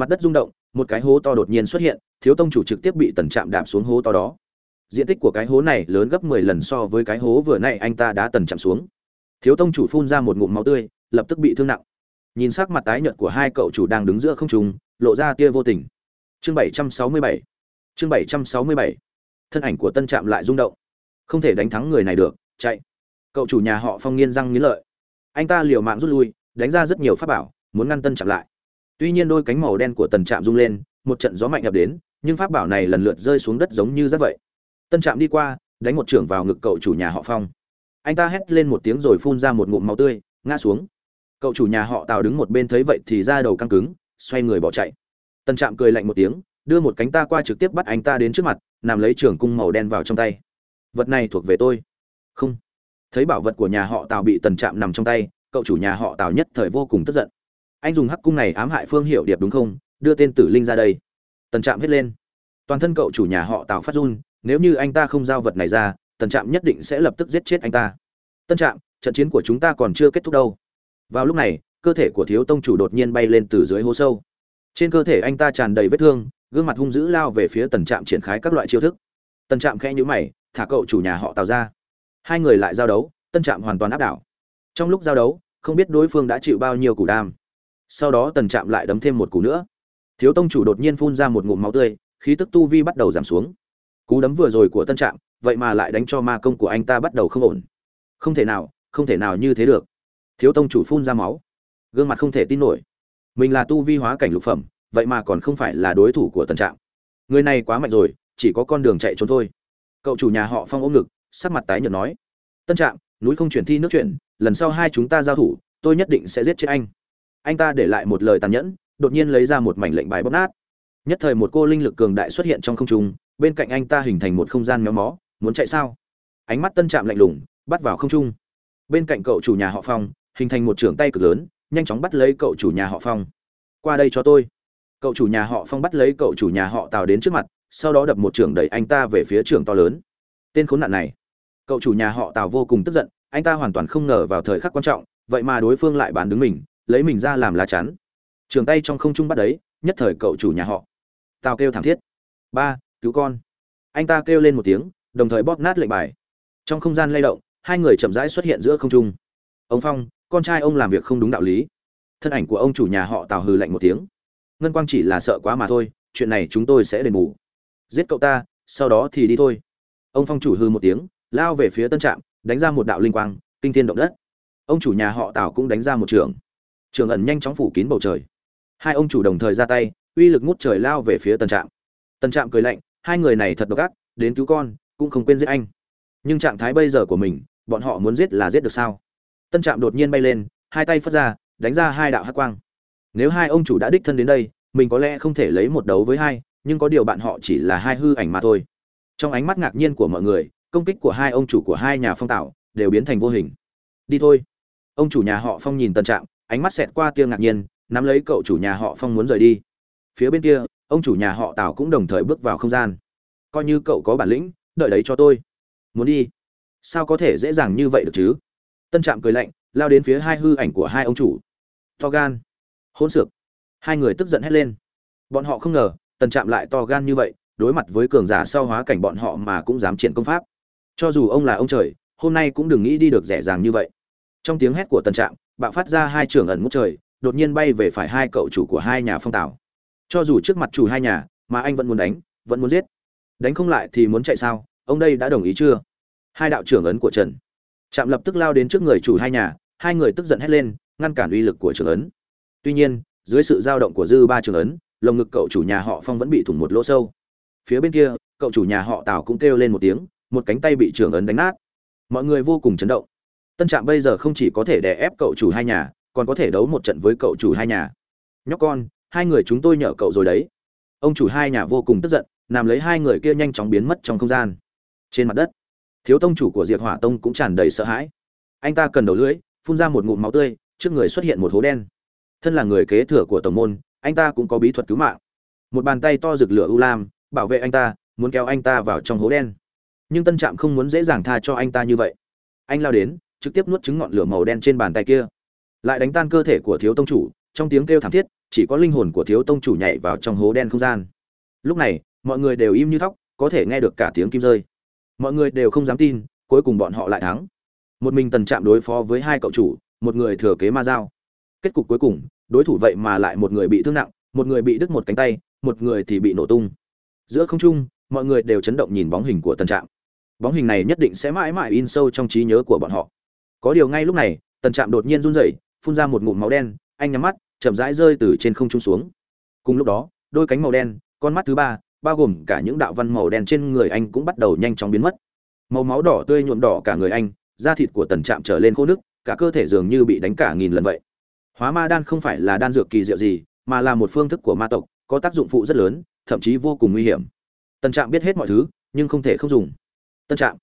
mặt đất rung động, một cái hố to đột nhiên xuất hiện, thiếu tông chủ trực tiếp bị tần trạm đạp xuống hố to đó. Diện tích của cái hố này lớn gấp mười lần so với cái hố vừa nãy anh ta đã tần chạm xuống. Thiếu tông chủ phun ra một ngụm máu tươi, lập tức bị thương nặng. Nhìn sắc mặt tái nhợt của hai cậu chủ đang đứng giữa không trung, lộ ra tia vô tình. Chương bảy trăm sáu mươi bảy. Chương bảy trăm sáu mươi bảy. Thân ảnh của tân trạm lại rung động. Không thể đánh thắng người này được, chạy. Cậu chủ nhà họ phong nghiên răng nghiến lợi. Anh ta liều mạng rút lui, đánh ra rất nhiều pháp bảo, muốn ngăn tân trạm lại tuy nhiên đôi cánh màu đen của tần trạm rung lên, một trận gió mạnh ập đến, nhưng pháp bảo này lần lượt rơi xuống đất giống như rác vậy. Tân trạm đi qua, đánh một trưởng vào ngực cậu chủ nhà họ phong. Anh ta hét lên một tiếng rồi phun ra một ngụm máu tươi, ngã xuống. Cậu chủ nhà họ tào đứng một bên thấy vậy thì ra đầu căng cứng, xoay người bỏ chạy. Tân trạm cười lạnh một tiếng, đưa một cánh ta qua trực tiếp bắt anh ta đến trước mặt, nằm lấy trường cung màu đen vào trong tay. Vật này thuộc về tôi. Không. Thấy bảo vật của nhà họ tào bị tần trạm nằm trong tay, cậu chủ nhà họ tào nhất thời vô cùng tức giận anh dùng hắc cung này ám hại phương hiệu điệp đúng không? Đưa tên tử linh ra đây. Tần trạm hết lên. Toàn thân cậu chủ nhà họ tào phát run, nếu như anh ta không giao vật này ra, tần trạm nhất định sẽ lập tức giết chết anh ta. Tân trạm, trận chiến của chúng ta còn chưa kết thúc đâu. Vào lúc này, cơ thể của thiếu tông chủ đột nhiên bay lên từ dưới hố sâu. Trên cơ thể anh ta tràn đầy vết thương, gương mặt hung dữ lao về phía tần trạm triển khai các loại chiêu thức. Tần trạm khẽ nhũ mày, thả cậu chủ nhà họ tào ra. Hai người lại giao đấu, tân trạm hoàn toàn áp đảo. Trong lúc giao đấu, không biết đối phương đã chịu bao nhiêu củ đam sau đó tần trạm lại đấm thêm một cú nữa. Thiếu tông chủ đột nhiên phun ra một ngụm máu tươi, khí tức tu vi bắt đầu giảm xuống. Cú đấm vừa rồi của tân trạm, vậy mà lại đánh cho ma công của anh ta bắt đầu không ổn. Không thể nào, không thể nào như thế được. Thiếu tông chủ phun ra máu. Gương mặt không thể tin nổi. Mình là tu vi hóa cảnh lục phẩm, vậy mà còn không phải là đối thủ của tân trạm. Người này quá mạnh rồi, chỉ có con đường chạy trốn thôi. Cậu chủ nhà họ phong ôm ngực, sắc mặt tái nhợt nói. Tân trạm, núi không chuyển thi nước chuyển, lần sau hai chúng ta giao thủ, tôi nhất định sẽ giết chết anh anh ta để lại một lời tàn nhẫn, đột nhiên lấy ra một mảnh lệnh bài bóp nát. Nhất thời một cô linh lực cường đại xuất hiện trong không trung, bên cạnh anh ta hình thành một không gian méo mó, muốn chạy sao? Ánh mắt tân trạm lạnh lùng, bắt vào không trung. Bên cạnh cậu chủ nhà họ phong, hình thành một trưởng tay cực lớn, nhanh chóng bắt lấy cậu chủ nhà họ phong. Qua đây cho tôi. Cậu chủ nhà họ phong bắt lấy cậu chủ nhà họ tào đến trước mặt, sau đó đập một trưởng đẩy anh ta về phía trường to lớn. Tên khốn nạn này. Cậu chủ nhà họ tào vô cùng tức giận, anh ta hoàn toàn không ngờ vào thời khắc quan trọng, vậy mà đối phương lại bán đứng mình lấy mình ra làm lá chắn. Trường tay trong không trung bắt đấy, nhất thời cậu chủ nhà họ. Tào kêu thảm thiết. Ba, cứu con. Anh ta kêu lên một tiếng, đồng thời bóp nát lệnh bài. Trong không gian lay động, hai người chậm rãi xuất hiện giữa không trung. Ông phong, con trai ông làm việc không đúng đạo lý. Thân ảnh của ông chủ nhà họ tào hừ lạnh một tiếng. Ngân quang chỉ là sợ quá mà thôi, chuyện này chúng tôi sẽ đền bù. Giết cậu ta, sau đó thì đi thôi. Ông phong chủ hư một tiếng, lao về phía tân trạm, đánh ra một đạo linh quang, kinh thiên động đất. Ông chủ nhà họ tào cũng đánh ra một trường trường ẩn nhanh chóng phủ kín bầu trời. Hai ông chủ đồng thời ra tay, uy lực ngút trời lao về phía Tần trạm. Tần trạm cười lạnh, hai người này thật độc ác, đến cứu con, cũng không quên giết anh. Nhưng trạng thái bây giờ của mình, bọn họ muốn giết là giết được sao? Tân trạm đột nhiên bay lên, hai tay phất ra, đánh ra hai đạo hắc quang. Nếu hai ông chủ đã đích thân đến đây, mình có lẽ không thể lấy một đấu với hai, nhưng có điều bạn họ chỉ là hai hư ảnh mà thôi. Trong ánh mắt ngạc nhiên của mọi người, công kích của hai ông chủ của hai nhà phong tạo đều biến thành vô hình. Đi thôi. Ông chủ nhà họ phong nhìn tân trạm ánh mắt xẹt qua tia ngạc nhiên, nắm lấy cậu chủ nhà họ phong muốn rời đi. Phía bên kia, ông chủ nhà họ tào cũng đồng thời bước vào không gian. Coi như cậu có bản lĩnh, đợi đấy cho tôi. Muốn đi? Sao có thể dễ dàng như vậy được chứ? Tân trạm cười lạnh, lao đến phía hai hư ảnh của hai ông chủ. To gan. Hôn sược hai người tức giận hét lên. Bọn họ không ngờ, tân trạm lại to gan như vậy, đối mặt với cường giả sau hóa cảnh bọn họ mà cũng dám triển công pháp. Cho dù ông là ông trời, hôm nay cũng đừng nghĩ đi được dễ dàng như vậy. Trong tiếng hét của tân trạm bạo phát ra hai trường ẩn ngút trời, đột nhiên bay về phải hai cậu chủ của hai nhà phong tảo cho dù trước mặt chủ hai nhà, mà anh vẫn muốn đánh, vẫn muốn giết. Đánh không lại thì muốn chạy sao, ông đây đã đồng ý chưa? Hai đạo trưởng ấn của trần. Trạm lập tức lao đến trước người chủ hai nhà, hai người tức giận hét lên, ngăn cản uy lực của trưởng ấn. Tuy nhiên, dưới sự dao động của dư ba trưởng ấn, lồng ngực cậu chủ nhà họ phong vẫn bị thủng một lỗ sâu. Phía bên kia, cậu chủ nhà họ tào cũng kêu lên một tiếng, một cánh tay bị trưởng ấn đánh nát. Mọi người vô cùng chấn động tân trạm bây giờ không chỉ có thể đè ép cậu chủ hai nhà, còn có thể đấu một trận với cậu chủ hai nhà. Nhóc con, hai người chúng tôi nhờ cậu rồi đấy. Ông chủ hai nhà vô cùng tức giận, làm lấy hai người kia nhanh chóng biến mất trong không gian. Trên mặt đất, thiếu tông chủ của diệt hỏa tông cũng tràn đầy sợ hãi. Anh ta cần đầu lưỡi, phun ra một ngụm máu tươi, trước người xuất hiện một hố đen. Thân là người kế thừa của tổng môn, anh ta cũng có bí thuật cứu mạng. Một bàn tay to rực lửa u lam, bảo vệ anh ta, muốn kéo anh ta vào trong hố đen. Nhưng tân trạm không muốn dễ dàng tha cho anh ta như vậy. Anh lao đến trực tiếp nuốt trứng ngọn lửa màu đen trên bàn tay kia. Lại đánh tan cơ thể của thiếu tông chủ, trong tiếng kêu thảm thiết, chỉ có linh hồn của thiếu tông chủ nhảy vào trong hố đen không gian. Lúc này, mọi người đều im như thóc, có thể nghe được cả tiếng kim rơi. Mọi người đều không dám tin, cuối cùng bọn họ lại thắng. Một mình tần trạm đối phó với hai cậu chủ, một người thừa kế ma dao kết cục cuối cùng, đối thủ vậy mà lại một người bị thương nặng, một người bị đứt một cánh tay, một người thì bị nổ tung. Giữa không trung, mọi người đều chấn động nhìn bóng hình của tần trạm. Bóng hình này nhất định sẽ mãi mãi in sâu trong trí nhớ của bọn họ có điều ngay lúc này, tần trạm đột nhiên run rẩy, phun ra một ngụm máu đen, anh nhắm mắt, chậm rãi rơi từ trên không trung xuống. Cùng lúc đó, đôi cánh màu đen, con mắt thứ ba, bao gồm cả những đạo văn màu đen trên người anh cũng bắt đầu nhanh chóng biến mất. Màu máu đỏ tươi nhuộm đỏ cả người anh, da thịt của tần trạm trở lên khô nước cả cơ thể dường như bị đánh cả nghìn lần vậy. Hóa ma đan không phải là đan dược kỳ diệu gì, mà là một phương thức của ma tộc, có tác dụng phụ rất lớn, thậm chí vô cùng nguy hiểm. Tần trạm biết hết mọi thứ, nhưng không thể không dùng. Tân trạm,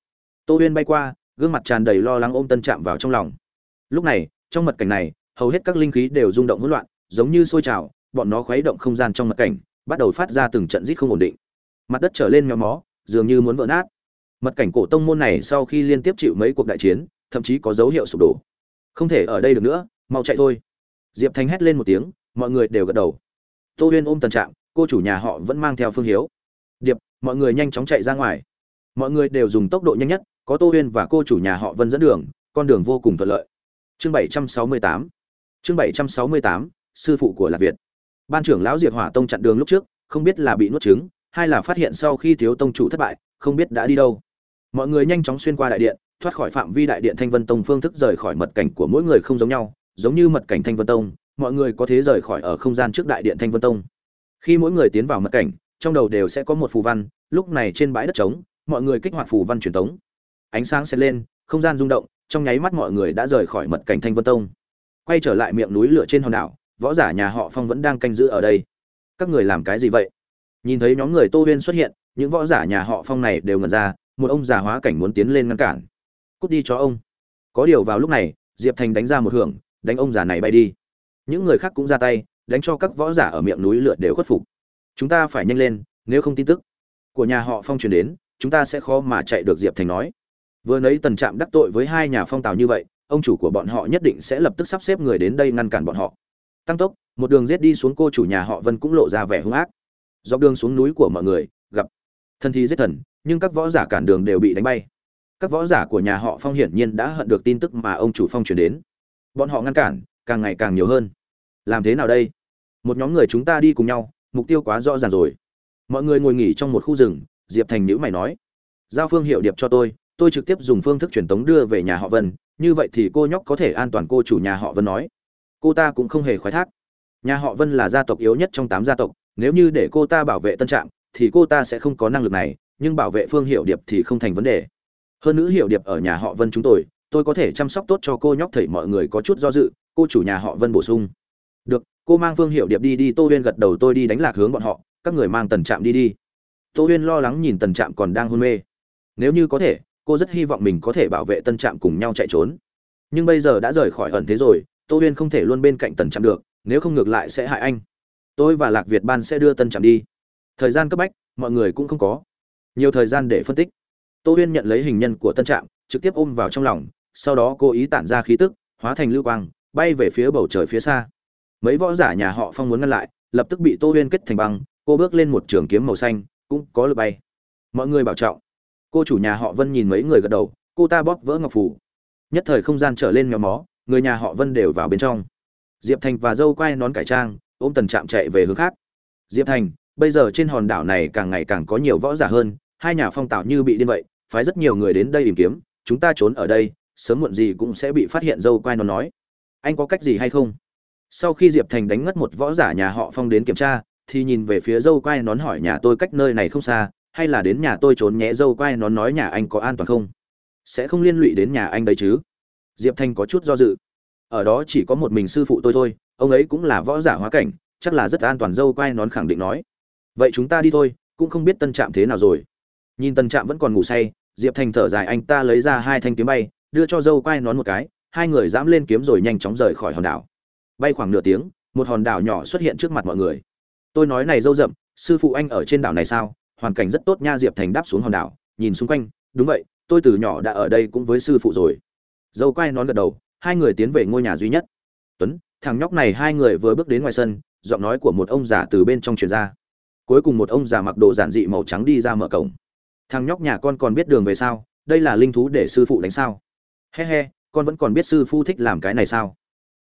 tô huyên bay qua gương mặt tràn đầy lo lắng ôm tân chạm vào trong lòng. Lúc này, trong mật cảnh này, hầu hết các linh khí đều rung động hỗn loạn, giống như sôi trào, bọn nó khuấy động không gian trong mật cảnh, bắt đầu phát ra từng trận rít không ổn định. Mặt đất trở lên méo mó, dường như muốn vỡ nát. Mật cảnh cổ tông môn này sau khi liên tiếp chịu mấy cuộc đại chiến, thậm chí có dấu hiệu sụp đổ. Không thể ở đây được nữa, mau chạy thôi. Diệp thanh hét lên một tiếng, mọi người đều gật đầu. Tô huyên ôm tần trạm, cô chủ nhà họ vẫn mang theo phương hiếu. Điệp, mọi người nhanh chóng chạy ra ngoài. Mọi người đều dùng tốc độ nhanh nhất có tô huyên và cô chủ nhà họ vân dẫn đường, con đường vô cùng thuận lợi. Chương bảy trăm sáu mươi tám. Chương bảy trăm sáu mươi tám, sư phụ của lạc việt. Ban trưởng lão diệt hỏa tông chặn đường lúc trước, không biết là bị nuốt trứng, hay là phát hiện sau khi thiếu tông chủ thất bại, không biết đã đi đâu. Mọi người nhanh chóng xuyên qua đại điện, thoát khỏi phạm vi đại điện thanh vân tông phương thức rời khỏi mật cảnh của mỗi người không giống nhau, giống như mật cảnh thanh vân tông, mọi người có thể rời khỏi ở không gian trước đại điện thanh vân tông. Khi mỗi người tiến vào mật cảnh, trong đầu đều sẽ có một phù văn, lúc này trên bãi đất trống, mọi người kích hoạt phù văn truyền thống ánh sáng sẽ lên, không gian rung động, trong nháy mắt mọi người đã rời khỏi mật cảnh thanh vân tông. Quay trở lại miệng núi lửa trên hòn đảo, võ giả nhà họ phong vẫn đang canh giữ ở đây. Các người làm cái gì vậy? Nhìn thấy nhóm người tô huyên xuất hiện, những võ giả nhà họ phong này đều ngẩn ra, một ông già hóa cảnh muốn tiến lên ngăn cản. Cút đi cho ông. Có điều vào lúc này, diệp thành đánh ra một hưởng, đánh ông già này bay đi. Những người khác cũng ra tay, đánh cho các võ giả ở miệng núi lửa đều khuất phục. Chúng ta phải nhanh lên, nếu không tin tức của nhà họ phong truyền đến, chúng ta sẽ khó mà chạy được, diệp thành nói vừa nấy tần trạm đắc tội với hai nhà phong tào như vậy, ông chủ của bọn họ nhất định sẽ lập tức sắp xếp người đến đây ngăn cản bọn họ. Tăng tốc, một đường giết đi xuống cô chủ nhà họ vân cũng lộ ra vẻ hung ác. Dọc đường xuống núi của mọi người, gặp thân thi giết thần, nhưng các võ giả cản đường đều bị đánh bay. Các võ giả của nhà họ phong hiển nhiên đã hận được tin tức mà ông chủ phong truyền đến. Bọn họ ngăn cản, càng ngày càng nhiều hơn. Làm thế nào đây? Một nhóm người chúng ta đi cùng nhau, mục tiêu quá rõ ràng rồi. Mọi người ngồi nghỉ trong một khu rừng, diệp thành nhữ mày nói. Giao phương hiệu điệp cho tôi tôi trực tiếp dùng phương thức truyền tống đưa về nhà họ vân, như vậy thì cô nhóc có thể an toàn cô chủ nhà họ vân nói. Cô ta cũng không hề khoái thác. Nhà họ vân là gia tộc yếu nhất trong tám gia tộc, nếu như để cô ta bảo vệ tân trạm, thì cô ta sẽ không có năng lực này, nhưng bảo vệ phương hiệu điệp thì không thành vấn đề. Hơn nữ hiệu điệp ở nhà họ vân chúng tôi tôi có thể chăm sóc tốt cho cô nhóc thầy mọi người có chút do dự, cô chủ nhà họ vân bổ sung. Được, cô mang phương hiệu điệp đi đi, tô Uyên gật đầu tôi đi đánh lạc hướng bọn họ, các người mang tần trạm đi đi. Tô Uyên lo lắng nhìn tần trạm còn đang hôn mê. Nếu như có thể cô rất hy vọng mình có thể bảo vệ tân trạm cùng nhau chạy trốn. Nhưng bây giờ đã rời khỏi ẩn thế rồi, tô huyên không thể luôn bên cạnh tần trạm được, nếu không ngược lại sẽ hại anh. Tôi và lạc việt ban sẽ đưa tân trạm đi. Thời gian cấp bách, mọi người cũng không có. Nhiều thời gian để phân tích. Tô huyên nhận lấy hình nhân của tân trạm, trực tiếp ôm vào trong lòng, sau đó cố ý tản ra khí tức, hóa thành lưu quang, bay về phía bầu trời phía xa. Mấy võ giả nhà họ phong muốn ngăn lại, lập tức bị tô huyên kết thành băng, cô bước lên một trường kiếm màu xanh, cũng có lực bay. Mọi người bảo trọng cô chủ nhà họ vân nhìn mấy người gật đầu, cô ta bóp vỡ ngọc phủ. Nhất thời không gian trở lên méo mó, người nhà họ vân đều vào bên trong. Diệp thành và dâu quay nón cải trang, ôm tần trạm chạy về hướng khác. Diệp thành, bây giờ trên hòn đảo này càng ngày càng có nhiều võ giả hơn, hai nhà phong tạo như bị điên vậy, phái rất nhiều người đến đây tìm kiếm, chúng ta trốn ở đây, sớm muộn gì cũng sẽ bị phát hiện, dâu quay nón nói. Anh có cách gì hay không? Sau khi diệp thành đánh ngất một võ giả nhà họ phong đến kiểm tra, thì nhìn về phía dâu quay nón hỏi, nhà tôi cách nơi này không xa hay là đến nhà tôi trốn nhé, dâu quay nón nói nhà anh có an toàn không? Sẽ không liên lụy đến nhà anh đấy chứ? Diệp Thanh có chút do dự. Ở đó chỉ có một mình sư phụ tôi thôi, ông ấy cũng là võ giả hóa cảnh, chắc là rất an toàn, dâu quay nón khẳng định nói. Vậy chúng ta đi thôi, cũng không biết tân trạm thế nào rồi. Nhìn tân trạm vẫn còn ngủ say, diệp thành thở dài, anh ta lấy ra hai thanh kiếm bay, đưa cho dâu quay nón một cái, hai người dám lên kiếm rồi nhanh chóng rời khỏi hòn đảo. Bay khoảng nửa tiếng, một hòn đảo nhỏ xuất hiện trước mặt mọi người. Tôi nói này dâu rậm, sư phụ anh ở trên đảo này sao? Hoàn cảnh rất tốt nha diệp thành đáp xuống hòn đảo, nhìn xung quanh, đúng vậy, tôi từ nhỏ đã ở đây cũng với sư phụ rồi. Dâu quay nón gật đầu, hai người tiến về ngôi nhà duy nhất. Tuấn, thằng nhóc này hai người vừa bước đến ngoài sân, giọng nói của một ông già từ bên trong truyền ra. Cuối cùng một ông già mặc đồ giản dị màu trắng đi ra mở cổng. Thằng nhóc nhà con còn biết đường về sao? Đây là linh thú để sư phụ đánh sao? He he, con vẫn còn biết sư phụ thích làm cái này sao?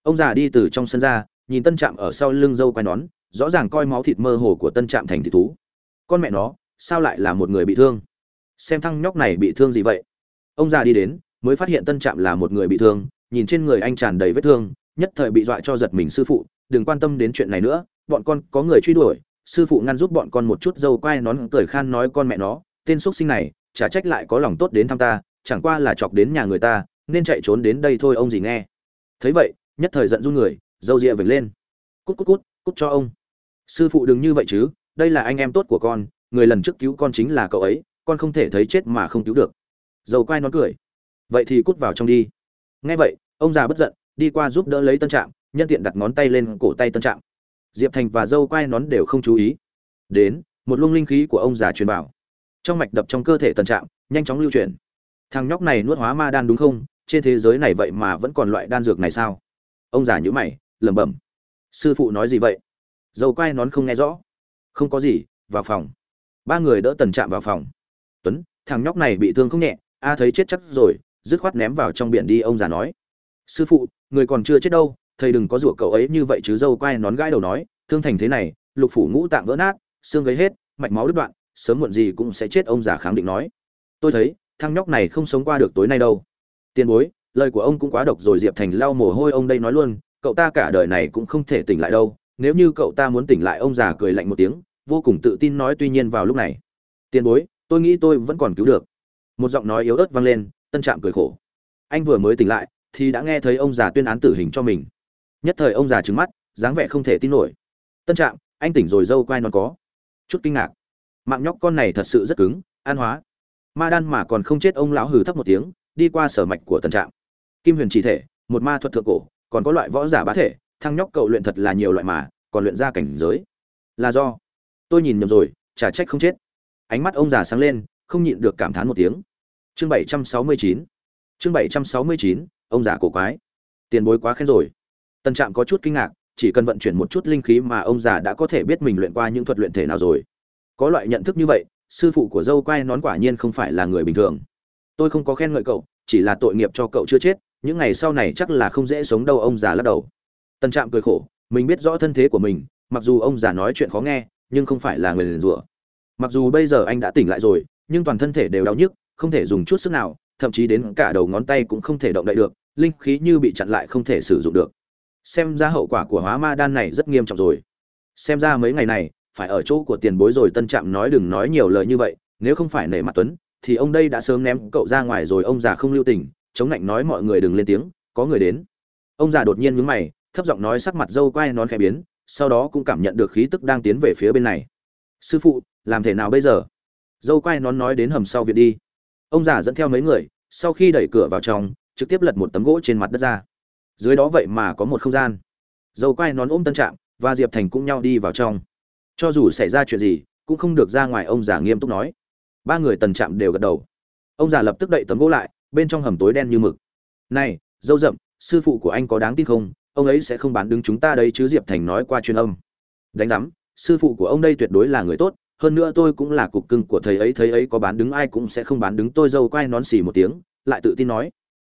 Ông già đi từ trong sân ra, nhìn tân trạm ở sau lưng dâu quai nón, rõ ràng coi máu thịt mơ hồ của tân trạm thành thị thú. Con mẹ nó sao lại là một người bị thương? Xem thăng nhóc này bị thương gì vậy? Ông già đi đến, mới phát hiện tân trạm là một người bị thương, nhìn trên người anh tràn đầy vết thương, nhất thời bị dọa cho giật mình sư phụ, đừng quan tâm đến chuyện này nữa, bọn con có người truy đuổi, sư phụ ngăn giúp bọn con một chút dâu quai nón cười khan nói con mẹ nó, tên x sinh này, chả trách lại có lòng tốt đến thăm ta, chẳng qua là chọc đến nhà người ta, nên chạy trốn đến đây thôi ông gì nghe. Thấy vậy, nhất thời giận run người, dâu rịa vểnh lên. Cút cút cút cút cho ông. Sư phụ đừng như vậy chứ, đây là anh em tốt của con người lần trước cứu con chính là cậu ấy, con không thể thấy chết mà không cứu được. Dầu quai nón cười. Vậy thì cút vào trong đi. Nghe vậy, ông già bất giận, đi qua giúp đỡ lấy tân trạm, nhân tiện đặt ngón tay lên cổ tay tân trạm. Diệp thành và dâu quai nón đều không chú ý. Đến, một luông linh khí của ông già truyền bảo trong mạch đập trong cơ thể tân trạm, nhanh chóng lưu chuyển. Thằng nhóc này nuốt hóa ma đan đúng không? Trên thế giới này vậy mà vẫn còn loại đan dược này sao? Ông già nhữ mày, lẩm bẩm. Sư phụ nói gì vậy? Dâu quai nón không nghe rõ. Không có gì, vào phòng ba người đỡ tần trạm vào phòng. Tuấn, thằng nhóc này bị thương không nhẹ, a thấy chết chắc rồi, dứt khoát ném vào trong biển đi, ông già nói. Sư phụ, người còn chưa chết đâu, thầy đừng có rủa cậu ấy như vậy chứ, dâu quai nón gãi đầu nói, thương thành thế này, lục phủ ngũ tạng vỡ nát, xương gấy hết, mạch máu đứt đoạn, sớm muộn gì cũng sẽ chết, ông già khẳng định nói. Tôi thấy, thằng nhóc này không sống qua được tối nay đâu. Tiền bối, lời của ông cũng quá độc rồi, diệp thành lau mồ hôi ông đây nói luôn, cậu ta cả đời này cũng không thể tỉnh lại đâu, nếu như cậu ta muốn tỉnh lại, ông già cười lạnh một tiếng vô cùng tự tin nói tuy nhiên vào lúc này. Tiền bối, tôi nghĩ tôi vẫn còn cứu được. Một giọng nói yếu ớt vang lên, tân trạm cười khổ. Anh vừa mới tỉnh lại, thì đã nghe thấy ông già tuyên án tử hình cho mình. Nhất thời ông già trứng mắt, dáng vẻ không thể tin nổi. Tân trạm, anh tỉnh rồi dâu quai non có. Chút kinh ngạc. Mạng nhóc con này thật sự rất cứng, an hóa. Ma đan mà còn không chết ông lão hừ thấp một tiếng, đi qua sở mạch của tân trạm. Kim huyền chỉ thể, một ma thuật thượng cổ, còn có loại võ giả bá thể, thăng nhóc cậu luyện thật là nhiều loại mà, còn luyện ra cảnh giới. Là do tôi nhìn nhầm rồi, chả trách không chết. Ánh mắt ông già sáng lên, không nhịn được cảm thán một tiếng. Chương bảy trăm sáu mươi chín. Chương bảy trăm sáu mươi chín, ông già cổ quái. Tiền bối quá khen rồi. Tân trạm có chút kinh ngạc, chỉ cần vận chuyển một chút linh khí mà ông già đã có thể biết mình luyện qua những thuật luyện thể nào rồi. Có loại nhận thức như vậy, sư phụ của dâu quai nón quả nhiên không phải là người bình thường. Tôi không có khen ngợi cậu, chỉ là tội nghiệp cho cậu chưa chết, những ngày sau này chắc là không dễ sống đâu, ông già lắc đầu. Tân trạm cười khổ, mình biết rõ thân thế của mình, mặc dù ông già nói chuyện khó nghe nhưng không phải là người liền rủa. Mặc dù bây giờ anh đã tỉnh lại rồi, nhưng toàn thân thể đều đau nhức, không thể dùng chút sức nào, thậm chí đến cả đầu ngón tay cũng không thể động đậy được, linh khí như bị chặn lại không thể sử dụng được. Xem ra hậu quả của hóa ma đan này rất nghiêm trọng rồi. Xem ra mấy ngày này, phải ở chỗ của tiền bối rồi, tân trạm nói đừng nói nhiều lời như vậy, nếu không phải nể mặt tuấn, thì ông đây đã sớm ném cậu ra ngoài rồi, ông già không lưu tình, chống lạnh nói mọi người đừng lên tiếng, có người đến. Ông già đột nhiên nhướng mày, thấp giọng nói sắc mặt dâu quai nón khẽ biến sau đó cũng cảm nhận được khí tức đang tiến về phía bên này. Sư phụ, làm thế nào bây giờ? Dâu quai nón nói đến hầm sau viện đi. Ông già dẫn theo mấy người, sau khi đẩy cửa vào trong, trực tiếp lật một tấm gỗ trên mặt đất ra. Dưới đó vậy mà có một không gian. Dâu quai nón ôm tân trạm và diệp thành cũng nhau đi vào trong. Cho dù xảy ra chuyện gì, cũng không được ra ngoài, ông già nghiêm túc nói. Ba người tần trạm đều gật đầu. Ông già lập tức đậy tấm gỗ lại, bên trong hầm tối đen như mực. Này, dâu rậm, sư phụ của anh có đáng tin không? Ông ấy sẽ không bán đứng chúng ta đấy chứ, diệp thành nói qua truyền âm. Đánh giám, sư phụ của ông đây tuyệt đối là người tốt, hơn nữa tôi cũng là cục cưng của thầy ấy thầy ấy có bán đứng ai cũng sẽ không bán đứng, tôi dâu quay nón xì một tiếng, lại tự tin nói.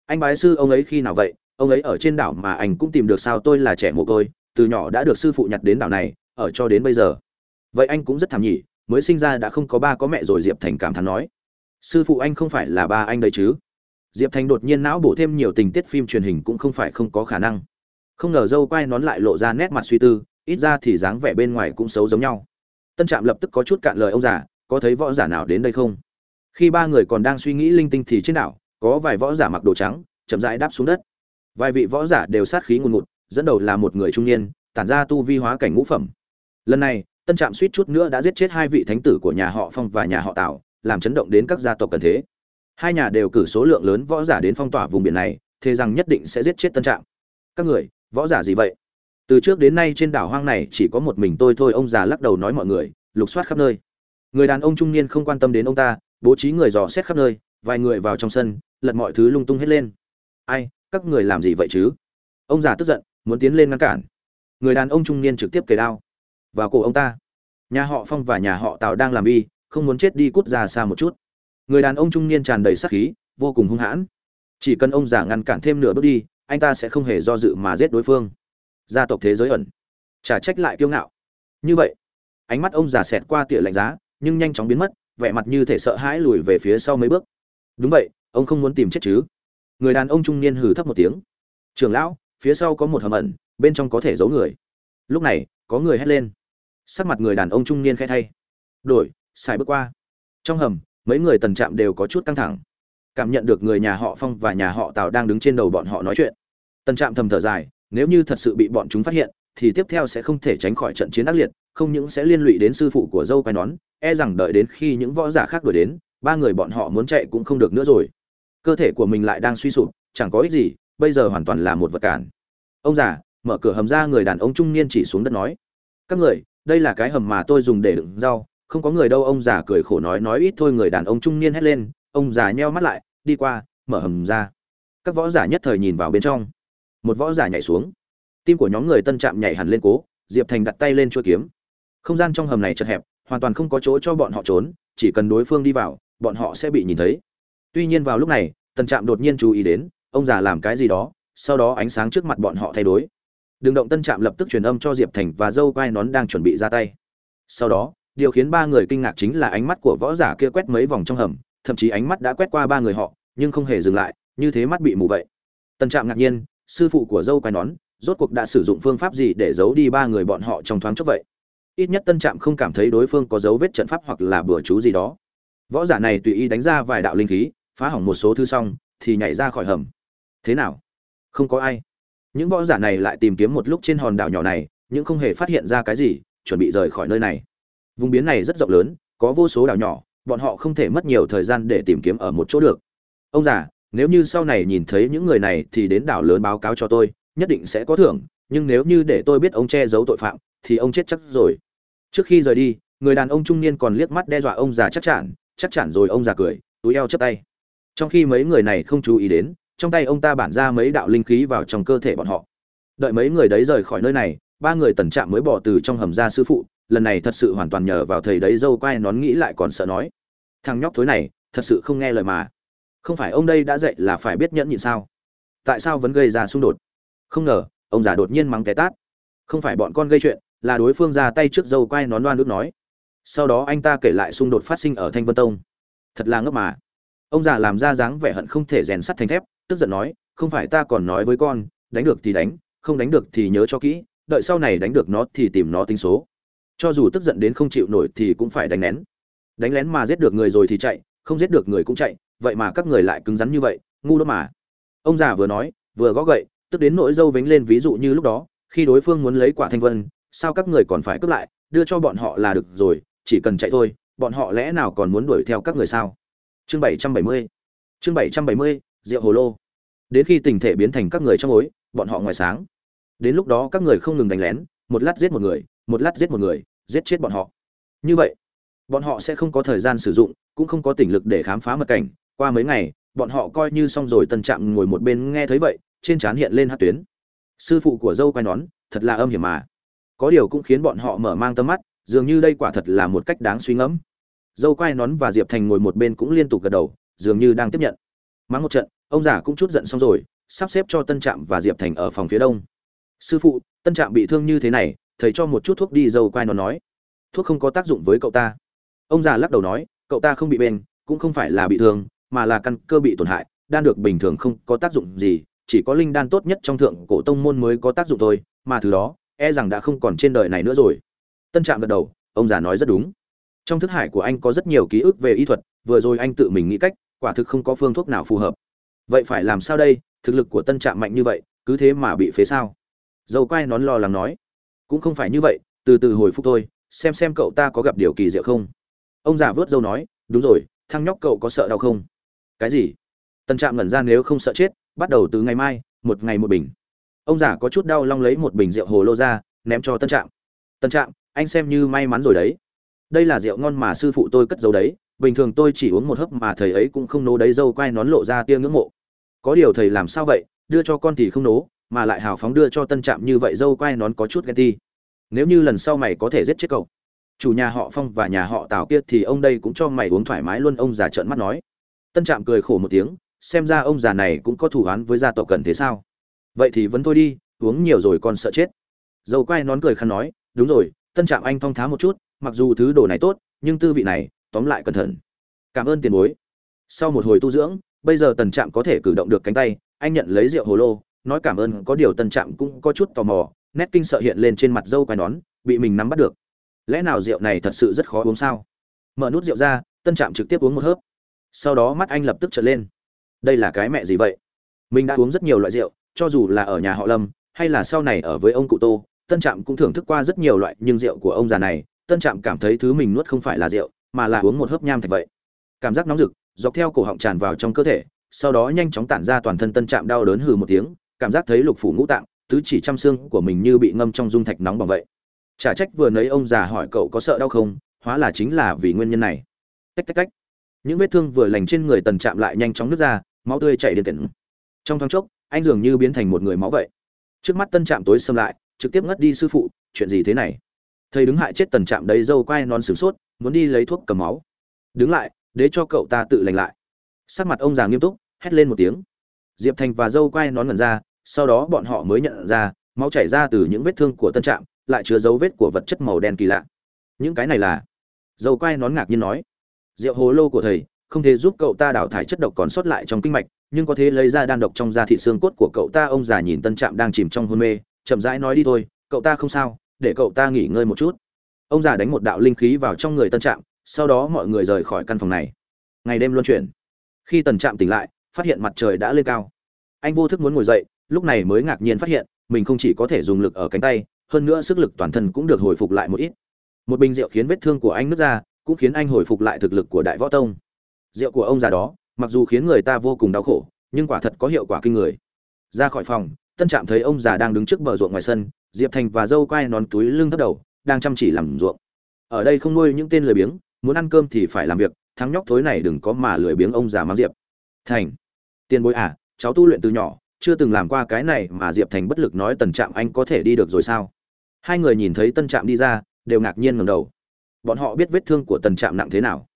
Anh bái sư ông ấy khi nào vậy? Ông ấy ở trên đảo mà anh cũng tìm được sao? Tôi là trẻ mồ côi, từ nhỏ đã được sư phụ nhặt đến đảo này, ở cho đến bây giờ. Vậy anh cũng rất thảm nhỉ, mới sinh ra đã không có ba có mẹ rồi, diệp thành cảm thán nói. Sư phụ anh không phải là ba anh đấy chứ? Diệp thành đột nhiên não bổ thêm nhiều tình tiết phim truyền hình cũng không phải không có khả năng không ngờ dâu quay nón lại lộ ra nét mặt suy tư, ít ra thì dáng vẻ bên ngoài cũng xấu giống nhau. Tân trạm lập tức có chút cạn lời ông già, có thấy võ giả nào đến đây không? Khi ba người còn đang suy nghĩ linh tinh thì trên đảo, có vài võ giả mặc đồ trắng, chậm rãi đáp xuống đất. Vài vị võ giả đều sát khí ngùn ngụt, dẫn đầu là một người trung niên, tản ra tu vi hóa cảnh ngũ phẩm. Lần này, tân trạm suýt chút nữa đã giết chết hai vị thánh tử của nhà họ phong và nhà họ tào, làm chấn động đến các gia tộc cần thế. Hai nhà đều cử số lượng lớn võ giả đến phong tỏa vùng biển này, thế rằng nhất định sẽ giết chết tân trạm. Các người võ giả gì vậy? Từ trước đến nay trên đảo hoang này chỉ có một mình tôi thôi, ông già lắc đầu nói mọi người, lục soát khắp nơi. Người đàn ông trung niên không quan tâm đến ông ta, bố trí người dò xét khắp nơi, vài người vào trong sân, lật mọi thứ lung tung hết lên. Ai, các người làm gì vậy chứ? Ông già tức giận, muốn tiến lên ngăn cản. Người đàn ông trung niên trực tiếp kề đao. Vào cổ ông ta. Nhà họ phong và nhà họ tào đang làm y, không muốn chết đi cút ra xa một chút. Người đàn ông trung niên tràn đầy sắc khí, vô cùng hung hãn. Chỉ cần ông già ngăn cản thêm nửa bước đi anh ta sẽ không hề do dự mà giết đối phương. Gia tộc thế giới ẩn. Trả trách lại kiêu ngạo. Như vậy, ánh mắt ông già xẹt qua tỉa lạnh giá, nhưng nhanh chóng biến mất, vẻ mặt như thể sợ hãi lùi về phía sau mấy bước. Đúng vậy, ông không muốn tìm chết chứ? Người đàn ông trung niên hừ thấp một tiếng. Trường lão, phía sau có một hầm ẩn, bên trong có thể giấu người. Lúc này, có người hét lên. Sắc mặt người đàn ông trung niên khẽ thay. Đổi xài bước qua. Trong hầm, mấy người tần trạm đều có chút căng thẳng cảm nhận được người nhà họ phong và nhà họ tào đang đứng trên đầu bọn họ nói chuyện. Tần trạm thầm thở dài, nếu như thật sự bị bọn chúng phát hiện, thì tiếp theo sẽ không thể tránh khỏi trận chiến ác liệt, không những sẽ liên lụy đến sư phụ của dâu quai nón e rằng đợi đến khi những võ giả khác đuổi đến, ba người bọn họ muốn chạy cũng không được nữa rồi. Cơ thể của mình lại đang suy sụp, chẳng có ích gì, bây giờ hoàn toàn là một vật cản. Ông già, mở cửa hầm ra người đàn ông trung niên chỉ xuống đất nói. Các người, đây là cái hầm mà tôi dùng để đựng rau, không có người đâu, ông già cười khổ nói nói ít thôi, người đàn ông trung niên hét lên, ông già nheo mắt lại đi qua, mở hầm ra. Các võ giả nhất thời nhìn vào bên trong. Một võ giả nhảy xuống. Tim của nhóm người tân trạm nhảy hẳn lên cố, diệp thành đặt tay lên chuôi kiếm. Không gian trong hầm này chật hẹp, hoàn toàn không có chỗ cho bọn họ trốn, chỉ cần đối phương đi vào, bọn họ sẽ bị nhìn thấy. Tuy nhiên vào lúc này, tân trạm đột nhiên chú ý đến, ông già làm cái gì đó, sau đó ánh sáng trước mặt bọn họ thay đổi. Đường động tân trạm lập tức truyền âm cho diệp thành và dâu quai nón đang chuẩn bị ra tay. Sau đó, điều khiến ba người kinh ngạc chính là ánh mắt của võ giả kia quét mấy vòng trong hầm, thậm chí ánh mắt đã quét qua ba người họ nhưng không hề dừng lại, như thế mắt bị mù vậy. Tân trạm ngạc nhiên, sư phụ của dâu quai nón, rốt cuộc đã sử dụng phương pháp gì để giấu đi ba người bọn họ trong thoáng chốc vậy? Ít nhất tân trạm không cảm thấy đối phương có dấu vết trận pháp hoặc là bừa chú gì đó. Võ giả này tùy ý đánh ra vài đạo linh khí, phá hỏng một số thứ xong, thì nhảy ra khỏi hầm. Thế nào? Không có ai. Những võ giả này lại tìm kiếm một lúc trên hòn đảo nhỏ này, nhưng không hề phát hiện ra cái gì, chuẩn bị rời khỏi nơi này. Vùng biến này rất rộng lớn, có vô số đảo nhỏ, bọn họ không thể mất nhiều thời gian để tìm kiếm ở một chỗ được ông già, nếu như sau này nhìn thấy những người này thì đến đảo lớn báo cáo cho tôi, nhất định sẽ có thưởng, nhưng nếu như để tôi biết ông che giấu tội phạm, thì ông chết chắc rồi. Trước khi rời đi, người đàn ông trung niên còn liếc mắt đe dọa ông già chắc chắn chắc chắn rồi ông già cười, túi eo chấp tay. Trong khi mấy người này không chú ý đến, trong tay ông ta bản ra mấy đạo linh khí vào trong cơ thể bọn họ. Đợi mấy người đấy rời khỏi nơi này, ba người tần trạm mới bỏ từ trong hầm ra sư phụ, lần này thật sự hoàn toàn nhờ vào thầy đấy dâu quai nón nghĩ lại còn sợ nói. Thằng nhóc thối này, thật sự không nghe lời mà không phải ông đây đã dạy là phải biết nhẫn nhịn sao? Tại sao vẫn gây ra xung đột? Không ngờ, ông già đột nhiên mắng té tát. Không phải bọn con gây chuyện, là đối phương ra tay trước dâu quay nón loa nước nói. Sau đó anh ta kể lại xung đột phát sinh ở thanh vân tông. Thật là ngốc mà. Ông già làm ra dáng vẻ hận không thể rèn sắt thành thép, tức giận nói, không phải ta còn nói với con, đánh được thì đánh, không đánh được thì nhớ cho kỹ, đợi sau này đánh được nó thì tìm nó tính số. Cho dù tức giận đến không chịu nổi thì cũng phải đánh nén đánh lén mà giết được người rồi thì chạy, không giết được người cũng chạy vậy mà các người lại cứng rắn như vậy, ngu đó mà. Ông già vừa nói, vừa gõ gậy, tức đến nỗi dâu vánh lên ví dụ như lúc đó, khi đối phương muốn lấy quả thanh vân, sao các người còn phải cướp lại, đưa cho bọn họ là được rồi, chỉ cần chạy thôi, bọn họ lẽ nào còn muốn đuổi theo các người sao? Chương bảy trăm bảy mươi, chương bảy trăm bảy mươi, rượu hồ lô. Đến khi tình thể biến thành các người trong ối bọn họ ngoài sáng. Đến lúc đó các người không ngừng đánh lén, một lát giết một người, một lát giết một người, giết chết bọn họ. Như vậy, bọn họ sẽ không có thời gian sử dụng, cũng không có tỉnh lực để khám phá mật cảnh qua mấy ngày, bọn họ coi như xong rồi tân trạm ngồi một bên nghe thấy vậy, trên trán hiện lên hát tuyến. Sư phụ của dâu quay nón, thật là âm hiểm mà. Có điều cũng khiến bọn họ mở mang tâm mắt, dường như đây quả thật là một cách đáng suy ngẫm. Dâu quay nón và diệp thành ngồi một bên cũng liên tục gật đầu, dường như đang tiếp nhận. Mắng một trận, ông già cũng chút giận xong rồi, sắp xếp cho tân trạm và diệp thành ở phòng phía đông. Sư phụ, tân trạm bị thương như thế này, thầy cho một chút thuốc đi, dâu quai nó nói. Thuốc không có tác dụng với cậu ta. Ông già lắc đầu nói, cậu ta không bị bên cũng không phải là bị thương mà là căn cơ bị tổn hại, đan được bình thường không có tác dụng gì, chỉ có linh đan tốt nhất trong thượng cổ tông môn mới có tác dụng thôi, mà thứ đó e rằng đã không còn trên đời này nữa rồi. Tân trạm gật đầu, ông già nói rất đúng. Trong thức hải của anh có rất nhiều ký ức về y thuật, vừa rồi anh tự mình nghĩ cách, quả thực không có phương thuốc nào phù hợp. Vậy phải làm sao đây? Thực lực của tân trạm mạnh như vậy, cứ thế mà bị phế sao? Dầu quai nón lo lắng nói, cũng không phải như vậy, từ từ hồi phục thôi, xem xem cậu ta có gặp điều kỳ diệu không? Ông già vớt dâu nói, đúng rồi, thằng nhóc cậu có sợ đau không? Cái gì? Tân trạm ngẩn ra nếu không sợ chết, bắt đầu từ ngày mai, một ngày một bình. Ông già có chút đau long lấy một bình rượu hồ lô ra, ném cho tân trạm. Tân trạm, anh xem như may mắn rồi đấy. Đây là rượu ngon mà sư phụ tôi cất giấu đấy, bình thường tôi chỉ uống một hớp mà thầy ấy cũng không nấu đấy, dâu quai nón lộ ra tia ngưỡng mộ. Có điều thầy làm sao vậy? Đưa cho con thì không nấu, mà lại hào phóng đưa cho tân trạm như vậy dâu quai nón có chút ghen ti nếu như lần sau mày có thể giết chết cậu. Chủ nhà họ phong và nhà họ tào kia thì ông đây cũng cho mày uống thoải mái luôn, ông già trợn mắt nói tân trạm cười khổ một tiếng, xem ra ông già này cũng có thủ án với gia tộc cần thế sao? Vậy thì vẫn thôi đi, uống nhiều rồi còn sợ chết. Dâu quai nón cười khăn nói, đúng rồi, tân trạm anh thong thá một chút, mặc dù thứ đồ này tốt, nhưng tư vị này, tóm lại cẩn thận. Cảm ơn tiền bối. Sau một hồi tu dưỡng, bây giờ tần trạm có thể cử động được cánh tay, anh nhận lấy rượu hồ lô, nói cảm ơn, có điều tần trạm cũng có chút tò mò, nét kinh sợ hiện lên trên mặt dâu quai nón, bị mình nắm bắt được. Lẽ nào rượu này thật sự rất khó uống sao? Mở nút rượu ra, tân trạm trực tiếp uống một hớp sau đó mắt anh lập tức trở lên. Đây là cái mẹ gì vậy? Mình đã uống rất nhiều loại rượu, cho dù là ở nhà họ lâm, hay là sau này ở với ông cụ tô, tân trạm cũng thưởng thức qua rất nhiều loại, nhưng rượu của ông già này, tân trạm cảm thấy thứ mình nuốt không phải là rượu, mà là uống một hớp nham thạch vậy. Cảm giác nóng rực, dọc theo cổ họng tràn vào trong cơ thể, sau đó nhanh chóng tản ra toàn thân tân trạm đau đớn hừ một tiếng, cảm giác thấy lục phủ ngũ tạng, tứ chỉ trăm xương của mình như bị ngâm trong dung thạch nóng bằng vậy. Chả trách vừa nấy ông già hỏi cậu có sợ đau không, hóa là chính là vì nguyên nhân này. Tách tách tách những vết thương vừa lành trên người tần chạm lại nhanh chóng nứt ra, máu tươi chảy điên kển trong thoáng chốc, anh dường như biến thành một người máu vậy. Trước mắt tân trạm tối xâm lại, trực tiếp ngất đi sư phụ, chuyện gì thế này? Thầy đứng hại chết tần trạm đầy dâu quai non sửng sốt, muốn đi lấy thuốc cầm máu. Đứng lại, để cho cậu ta tự lành lại. Sắc mặt ông già nghiêm túc, hét lên một tiếng. Diệp thành và dâu quai nón ngẩn ra, sau đó bọn họ mới nhận ra, máu chảy ra từ những vết thương của tân trạm, lại chứa dấu vết của vật chất màu đen kỳ lạ. Những cái này là? Dâu quai nón ngạc nhiên nói rượu hồ lô của thầy, không thể giúp cậu ta đào thải chất độc còn sót lại trong kinh mạch, nhưng có thể lấy ra đan độc trong da thịt xương cốt của cậu ta. Ông già nhìn tân trạm đang chìm trong hôn mê, chậm rãi nói đi thôi, cậu ta không sao, để cậu ta nghỉ ngơi một chút. Ông già đánh một đạo linh khí vào trong người tân trạm, sau đó mọi người rời khỏi căn phòng này. Ngày đêm luân chuyển. Khi tần trạm tỉnh lại, phát hiện mặt trời đã lên cao. Anh vô thức muốn ngồi dậy, lúc này mới ngạc nhiên phát hiện, mình không chỉ có thể dùng lực ở cánh tay, hơn nữa sức lực toàn thân cũng được hồi phục lại một ít. Một bình rượu khiến vết thương của anh nứt ra cũng khiến anh hồi phục lại thực lực của đại võ tông. Rượu của ông già đó, mặc dù khiến người ta vô cùng đau khổ, nhưng quả thật có hiệu quả kinh người. Ra khỏi phòng, tân trạm thấy ông già đang đứng trước bờ ruộng ngoài sân, diệp thành và dâu quai nón túi lưng thấp đầu, đang chăm chỉ làm ruộng. Ở đây không nuôi những tên lười biếng, muốn ăn cơm thì phải làm việc, thắng nhóc thối này đừng có mà lười biếng ông già mang diệp. Thành, tiền bối à cháu tu luyện từ nhỏ, chưa từng làm qua cái này mà diệp thành bất lực nói tần trạm anh có thể đi được rồi sao? Hai người nhìn thấy tân trạm đi ra, đều ngạc nhiên ngầm đầu bọn họ biết vết thương của tần trạm nặng thế nào.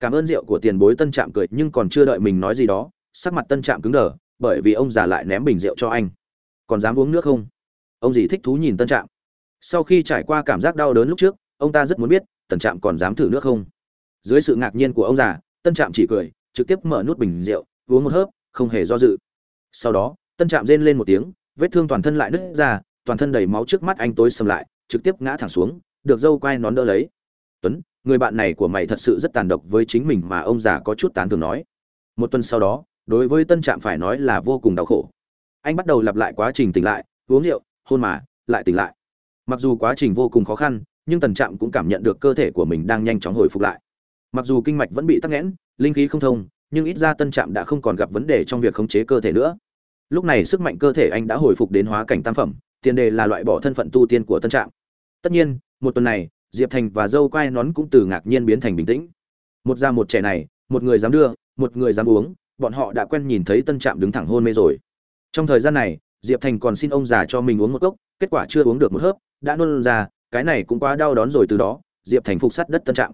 Cảm ơn rượu của tiền bối tân trạm cười, nhưng còn chưa đợi mình nói gì đó, sắc mặt tân trạm cứng đờ, bởi vì ông già lại ném bình rượu cho anh. Còn dám uống nước không? Ông dì thích thú nhìn tân trạm? Sau khi trải qua cảm giác đau đớn lúc trước, ông ta rất muốn biết tần trạm còn dám thử nước không? Dưới sự ngạc nhiên của ông già, tân trạm chỉ cười, trực tiếp mở nút bình rượu, uống một hớp, không hề do dự. Sau đó, tân trạm rên lên một tiếng, vết thương toàn thân lại nứt ra, toàn thân đầy máu trước mắt anh tối sầm lại, trực tiếp ngã thẳng xuống, được dâu quai nón đỡ lấy tuấn, người bạn này của mày thật sự rất tàn độc với chính mình mà ông già có chút tán thường nói. Một tuần sau đó, đối với tân trạm phải nói là vô cùng đau khổ. Anh bắt đầu lặp lại quá trình tỉnh lại, uống rượu, hôn mà, lại tỉnh lại. Mặc dù quá trình vô cùng khó khăn, nhưng tần trạm cũng cảm nhận được cơ thể của mình đang nhanh chóng hồi phục lại. Mặc dù kinh mạch vẫn bị tắc nghẽn, linh khí không thông, nhưng ít ra tân trạm đã không còn gặp vấn đề trong việc khống chế cơ thể nữa. Lúc này sức mạnh cơ thể anh đã hồi phục đến hóa cảnh tam phẩm, tiền đề là loại bỏ thân phận tu tiên của tân trạm. Tất nhiên, một tuần này diệp thành và dâu quai nón cũng từ ngạc nhiên biến thành bình tĩnh. Một già một trẻ này, một người dám đưa, một người dám uống, bọn họ đã quen nhìn thấy tân trạm đứng thẳng hôn mê rồi. Trong thời gian này, diệp thành còn xin ông già cho mình uống một cốc, kết quả chưa uống được một hớp, đã nôn ra, cái này cũng quá đau đón rồi từ đó, diệp thành phục sát đất tân trạm.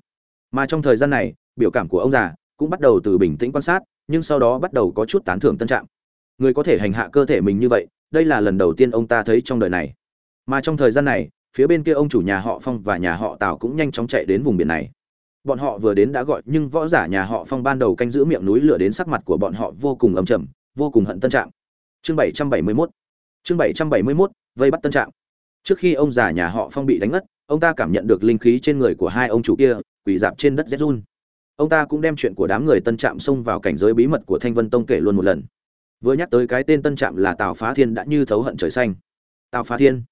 Mà trong thời gian này, biểu cảm của ông già cũng bắt đầu từ bình tĩnh quan sát, nhưng sau đó bắt đầu có chút tán thưởng tân trạm. Người có thể hành hạ cơ thể mình như vậy, đây là lần đầu tiên ông ta thấy trong đời này. Mà trong thời gian này phía bên kia ông chủ nhà họ phong và nhà họ tào cũng nhanh chóng chạy đến vùng biển này. Bọn họ vừa đến đã gọi, nhưng võ giả nhà họ phong ban đầu canh giữ miệng núi lửa đến sắc mặt của bọn họ vô cùng âm trầm, vô cùng hận tân trạng. Chương bảy trăm bảy mươi mốt. Chương bảy trăm bảy mươi mốt, vây bắt tân trạng. Trước khi ông già nhà họ phong bị đánh ngất, ông ta cảm nhận được linh khí trên người của hai ông chủ kia, quỳ dạp trên đất rét run. Ông ta cũng đem chuyện của đám người tân trạm xông vào cảnh giới bí mật của thanh vân tông kể luôn một lần. Vừa nhắc tới cái tên tân trạm là tào phá thiên đã như thấu hận trời xanh. Tào phá thiên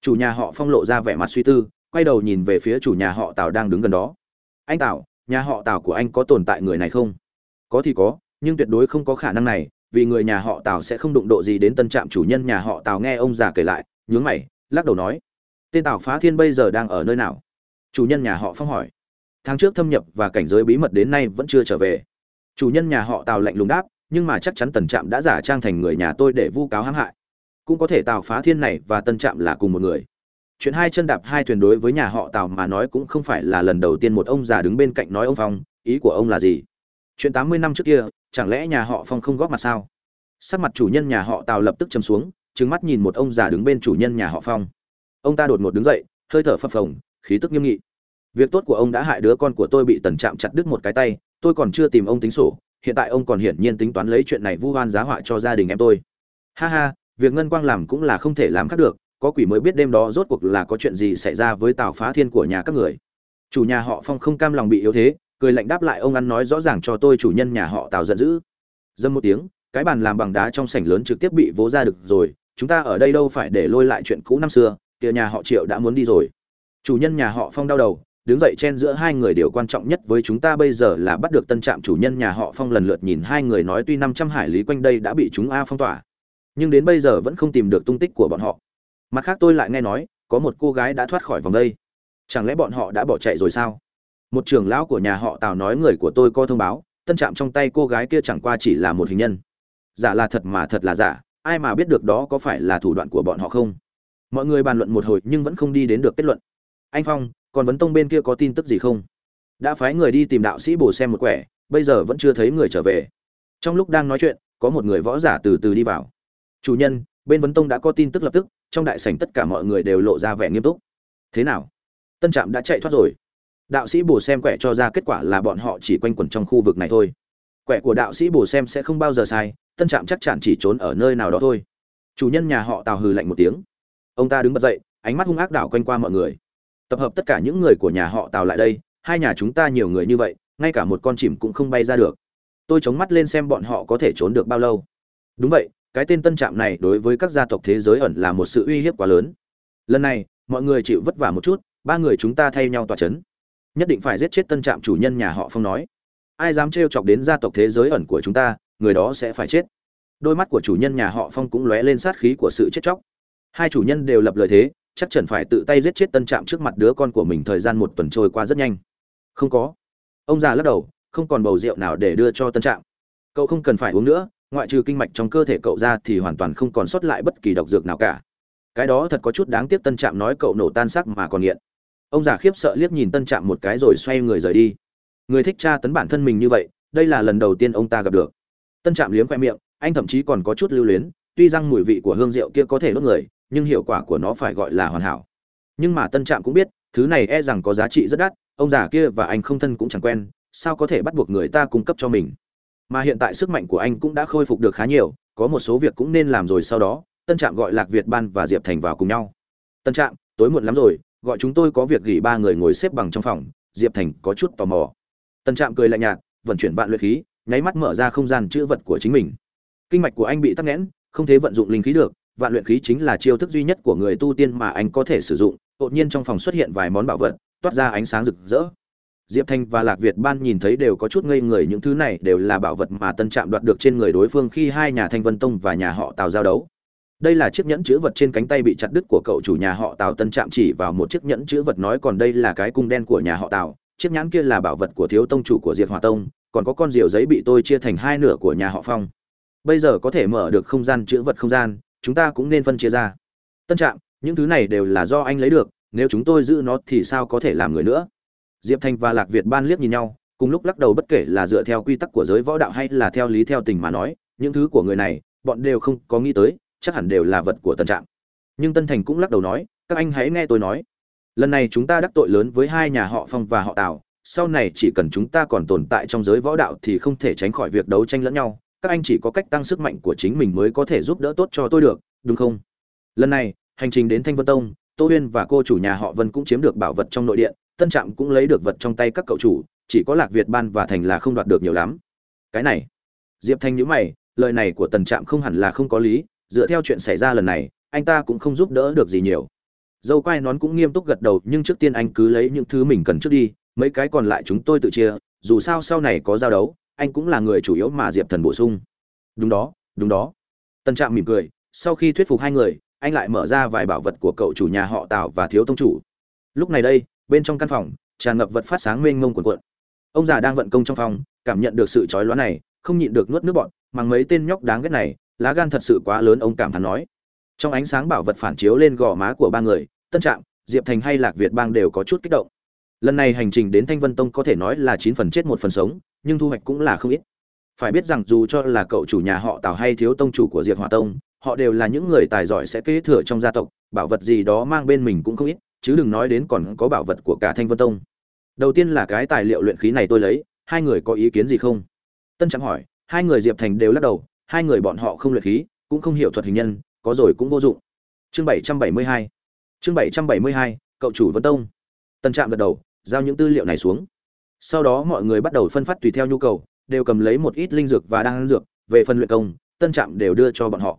chủ nhà họ phong lộ ra vẻ mặt suy tư, quay đầu nhìn về phía chủ nhà họ tào đang đứng gần đó. Anh tào, nhà họ tào của anh có tồn tại người này không? Có thì có, nhưng tuyệt đối không có khả năng này, vì người nhà họ tào sẽ không đụng độ gì đến tân trạm chủ nhân nhà họ tào, nghe ông già kể lại, nhướng mày, lắc đầu nói. Tên tào phá thiên bây giờ đang ở nơi nào? Chủ nhân nhà họ phong hỏi. Tháng trước thâm nhập và cảnh giới bí mật đến nay vẫn chưa trở về. Chủ nhân nhà họ tào lạnh lùng đáp, nhưng mà chắc chắn tần trạm đã giả trang thành người nhà tôi để vu cáo hãm hại cũng có thể tào phá thiên này và tân trạm là cùng một người. Chuyện hai chân đạp hai thuyền đối với nhà họ tào mà nói cũng không phải là lần đầu tiên một ông già đứng bên cạnh nói ông phong, ý của ông là gì? Chuyện tám mươi năm trước kia, chẳng lẽ nhà họ phong không góp mặt sao? Sắc mặt chủ nhân nhà họ tào lập tức châm xuống trứng mắt nhìn một ông già đứng bên chủ nhân nhà họ phong. Ông ta đột ngột đứng dậy, hơi thở phập phồng, khí tức nghiêm nghị. Việc tốt của ông đã hại đứa con của tôi bị tần trạm chặt đứt một cái tay, tôi còn chưa tìm ông tính sổ, hiện tại ông còn hiển nhiên tính toán lấy chuyện này vu oan giá họa cho gia đình em tôi. Ha ha việc ngân quang làm cũng là không thể làm khác được, có quỷ mới biết đêm đó rốt cuộc là có chuyện gì xảy ra với tào phá thiên của nhà các người. Chủ nhà họ phong không cam lòng bị yếu thế, cười lạnh đáp lại ông ăn nói rõ ràng cho tôi chủ nhân nhà họ tào giận dữ. Dâm một tiếng, cái bàn làm bằng đá trong sảnh lớn trực tiếp bị vố ra được rồi, chúng ta ở đây đâu phải để lôi lại chuyện cũ năm xưa, kìa nhà họ triệu đã muốn đi rồi. Chủ nhân nhà họ phong đau đầu, đứng dậy chen giữa hai người điều quan trọng nhất với chúng ta bây giờ là bắt được tân trạm chủ nhân nhà họ phong lần lượt nhìn hai người nói tuy năm trăm hải lý quanh đây đã bị chúng a phong tỏa nhưng đến bây giờ vẫn không tìm được tung tích của bọn họ. Mặt khác tôi lại nghe nói, có một cô gái đã thoát khỏi vòng đây. Chẳng lẽ bọn họ đã bỏ chạy rồi sao? Một trưởng lão của nhà họ tào nói người của tôi có thông báo, tân trạm trong tay cô gái kia chẳng qua chỉ là một hình nhân. Giả là thật mà thật là giả, ai mà biết được đó có phải là thủ đoạn của bọn họ không? Mọi người bàn luận một hồi nhưng vẫn không đi đến được kết luận. Anh phong, còn vấn tông bên kia có tin tức gì không? Đã phái người đi tìm đạo sĩ bồ xem một quẻ, bây giờ vẫn chưa thấy người trở về. Trong lúc đang nói chuyện, có một người võ giả từ từ đi vào chủ nhân, bên vấn tông đã có tin tức lập tức, trong đại sảnh tất cả mọi người đều lộ ra vẻ nghiêm túc. Thế nào? Tân trạm đã chạy thoát rồi. Đạo sĩ bồ xem quẻ cho ra kết quả là bọn họ chỉ quanh quẩn trong khu vực này thôi. Quẻ của đạo sĩ bồ xem sẽ không bao giờ sai, tân trạm chắc chắn chỉ trốn ở nơi nào đó thôi. Chủ nhân nhà họ tào hừ lạnh một tiếng. Ông ta đứng bật dậy, ánh mắt hung ác đảo quanh qua mọi người. Tập hợp tất cả những người của nhà họ tào lại đây, hai nhà chúng ta nhiều người như vậy, ngay cả một con chìm cũng không bay ra được. Tôi chống mắt lên xem bọn họ có thể trốn được bao lâu. Đúng vậy cái tên tân trạm này đối với các gia tộc thế giới ẩn là một sự uy hiếp quá lớn. Lần này, mọi người chịu vất vả một chút, ba người chúng ta thay nhau tỏa c h ấ n nhất định phải giết chết tân trạm chủ nhân nhà họ phong nói. Ai dám trêu chọc đến gia tộc thế giới ẩn của chúng ta, người đó sẽ phải chết. Đôi mắt của chủ nhân nhà họ phong cũng lóe lên sát khí của sự chết chóc. Hai chủ nhân đều lập lời thế, chắc chắn phải tự tay giết chết tân trạm trước mặt đứa con của mình thời gian một tuần trôi qua rất nhanh. Không có. Ông già lắc đầu, không còn bầu rượu nào để đưa cho tân trạm. Cậu không cần phải uống nữa ngoại trừ kinh mạch trong cơ thể cậu ra thì hoàn toàn không còn sót lại bất kỳ độc dược nào cả. Cái đó thật có chút đáng tiếc tân trạm nói cậu nổ tan sắc mà còn nghiện. Ông già khiếp sợ liếc nhìn tân trạm một cái rồi xoay người rời đi. Người thích tra tấn bản thân mình như vậy, đây là lần đầu tiên ông ta gặp được. Tân trạm liếm khoe miệng, anh thậm chí còn có chút lưu luyến, tuy rằng mùi vị của hương rượu kia có thể đốt người, nhưng hiệu quả của nó phải gọi là hoàn hảo. Nhưng mà tân trạm cũng biết, thứ này e rằng có giá trị rất đắt, ông già kia và anh không thân cũng chẳng quen, sao có thể bắt buộc người ta cung cấp cho mình? Mà hiện tại sức mạnh của anh cũng đã khôi phục được khá nhiều, có một số việc cũng nên làm rồi sau đó, tân trạm gọi lạc việt ban và diệp thành vào cùng nhau. Tân trạm, tối muộn lắm rồi, gọi chúng tôi có việc gỉ ba người ngồi xếp bằng trong phòng. Diệp thành có chút tò mò. Tân trạm cười lạnh nhạt, vận chuyển vạn luyện khí, nháy mắt mở ra không gian chữ vật của chính mình. Kinh mạch của anh bị tắc nghẽn, không thể vận dụng linh khí được, vạn luyện khí chính là chiêu thức duy nhất của người tu tiên mà anh có thể sử dụng. Đột nhiên trong phòng xuất hiện vài món bảo vật, toát ra ánh sáng rực rỡ diệp thanh và lạc việt ban nhìn thấy đều có chút ngây người, những thứ này đều là bảo vật mà tân trạm đoạt được trên người đối phương khi hai nhà thanh vân tông và nhà họ tào giao đấu. Đây là chiếc nhẫn chữ vật trên cánh tay bị chặt đứt của cậu chủ nhà họ tào. Tân trạm chỉ vào một chiếc nhẫn chữ vật nói còn đây là cái cung đen của nhà họ tào. Chiếc nhẫn kia là bảo vật của thiếu tông chủ của diệt hòa tông, còn có con diều giấy bị tôi chia thành hai nửa của nhà họ phong. Bây giờ có thể mở được không gian chữ vật không gian, chúng ta cũng nên phân chia ra. Tân trạm, những thứ này đều là do anh lấy được, nếu chúng tôi giữ nó thì sao có thể làm người nữa? Diệp thanh và lạc việt ban liếc nhìn nhau, cùng lúc lắc đầu bất kể là dựa theo quy tắc của giới võ đạo hay là theo lý theo tình mà nói, những thứ của người này, bọn đều không có nghĩ tới, chắc hẳn đều là vật của tân trạm nhưng tân thành cũng lắc đầu nói, các anh hãy nghe tôi nói. Lần này chúng ta đắc tội lớn với hai nhà họ phong và họ tào, sau này chỉ cần chúng ta còn tồn tại trong giới võ đạo thì không thể tránh khỏi việc đấu tranh lẫn nhau. Các anh chỉ có cách tăng sức mạnh của chính mình mới có thể giúp đỡ tốt cho tôi được, đúng không? Lần này, hành trình đến thanh vân tông, tô huyên và cô chủ nhà họ vân cũng chiếm được bảo vật trong nội điện tân trạm cũng lấy được vật trong tay các cậu chủ, chỉ có lạc việt ban và thành là không đoạt được nhiều lắm. Cái này. Diệp thanh nhữ mày, lời này của tần trạm không hẳn là không có lý, dựa theo chuyện xảy ra lần này, anh ta cũng không giúp đỡ được gì nhiều. Dâu quai nón cũng nghiêm túc gật đầu, nhưng trước tiên anh cứ lấy những thứ mình cần trước đi, mấy cái còn lại chúng tôi tự chia, dù sao sau này có giao đấu, anh cũng là người chủ yếu mà diệp thần bổ sung. Đúng đó đúng đó. Tân trạm mỉm cười, sau khi thuyết phục hai người, anh lại mở ra vài bảo vật của cậu chủ nhà họ tào và thiếu tông chủ. Lúc này đây bên trong căn phòng, tràn ngập vật phát sáng mênh mông cuồn cuộn. Ông già đang vận công trong phòng, cảm nhận được sự chói lóa này, không nhịn được nuốt nước bọn mà mấy tên nhóc đáng ghét này, lá gan thật sự quá lớn, ông cảm thán nói. Trong ánh sáng bảo vật phản chiếu lên gò má của ba người, tân trạm, diệp thành hay lạc việt bang đều có chút kích động. Lần này hành trình đến thanh vân tông có thể nói là chín phần chết một phần sống, nhưng thu hoạch cũng là không ít. Phải biết rằng dù cho là cậu chủ nhà họ tào hay thiếu tông chủ của diệp hòa tông, họ đều là những người tài giỏi sẽ kế thừa trong gia tộc, bảo vật gì đó mang bên mình cũng không ít chứ đừng nói đến còn có bảo vật của cả thanh vân tông. Đầu tiên là cái tài liệu luyện khí này tôi lấy, hai người có ý kiến gì không? Tân trạng hỏi, hai người diệp thành đều lắc đầu, hai người bọn họ không luyện khí, cũng không hiểu thuật hình nhân, có rồi cũng vô dụng. Chương bảy trăm bảy mươi hai, chương bảy trăm bảy mươi hai, cậu chủ vân tông. Tân trạm gật đầu, giao những tư liệu này xuống. Sau đó mọi người bắt đầu phân phát tùy theo nhu cầu, đều cầm lấy một ít linh dược và đan dược, về phần luyện công, tân trạm đều đưa cho bọn họ.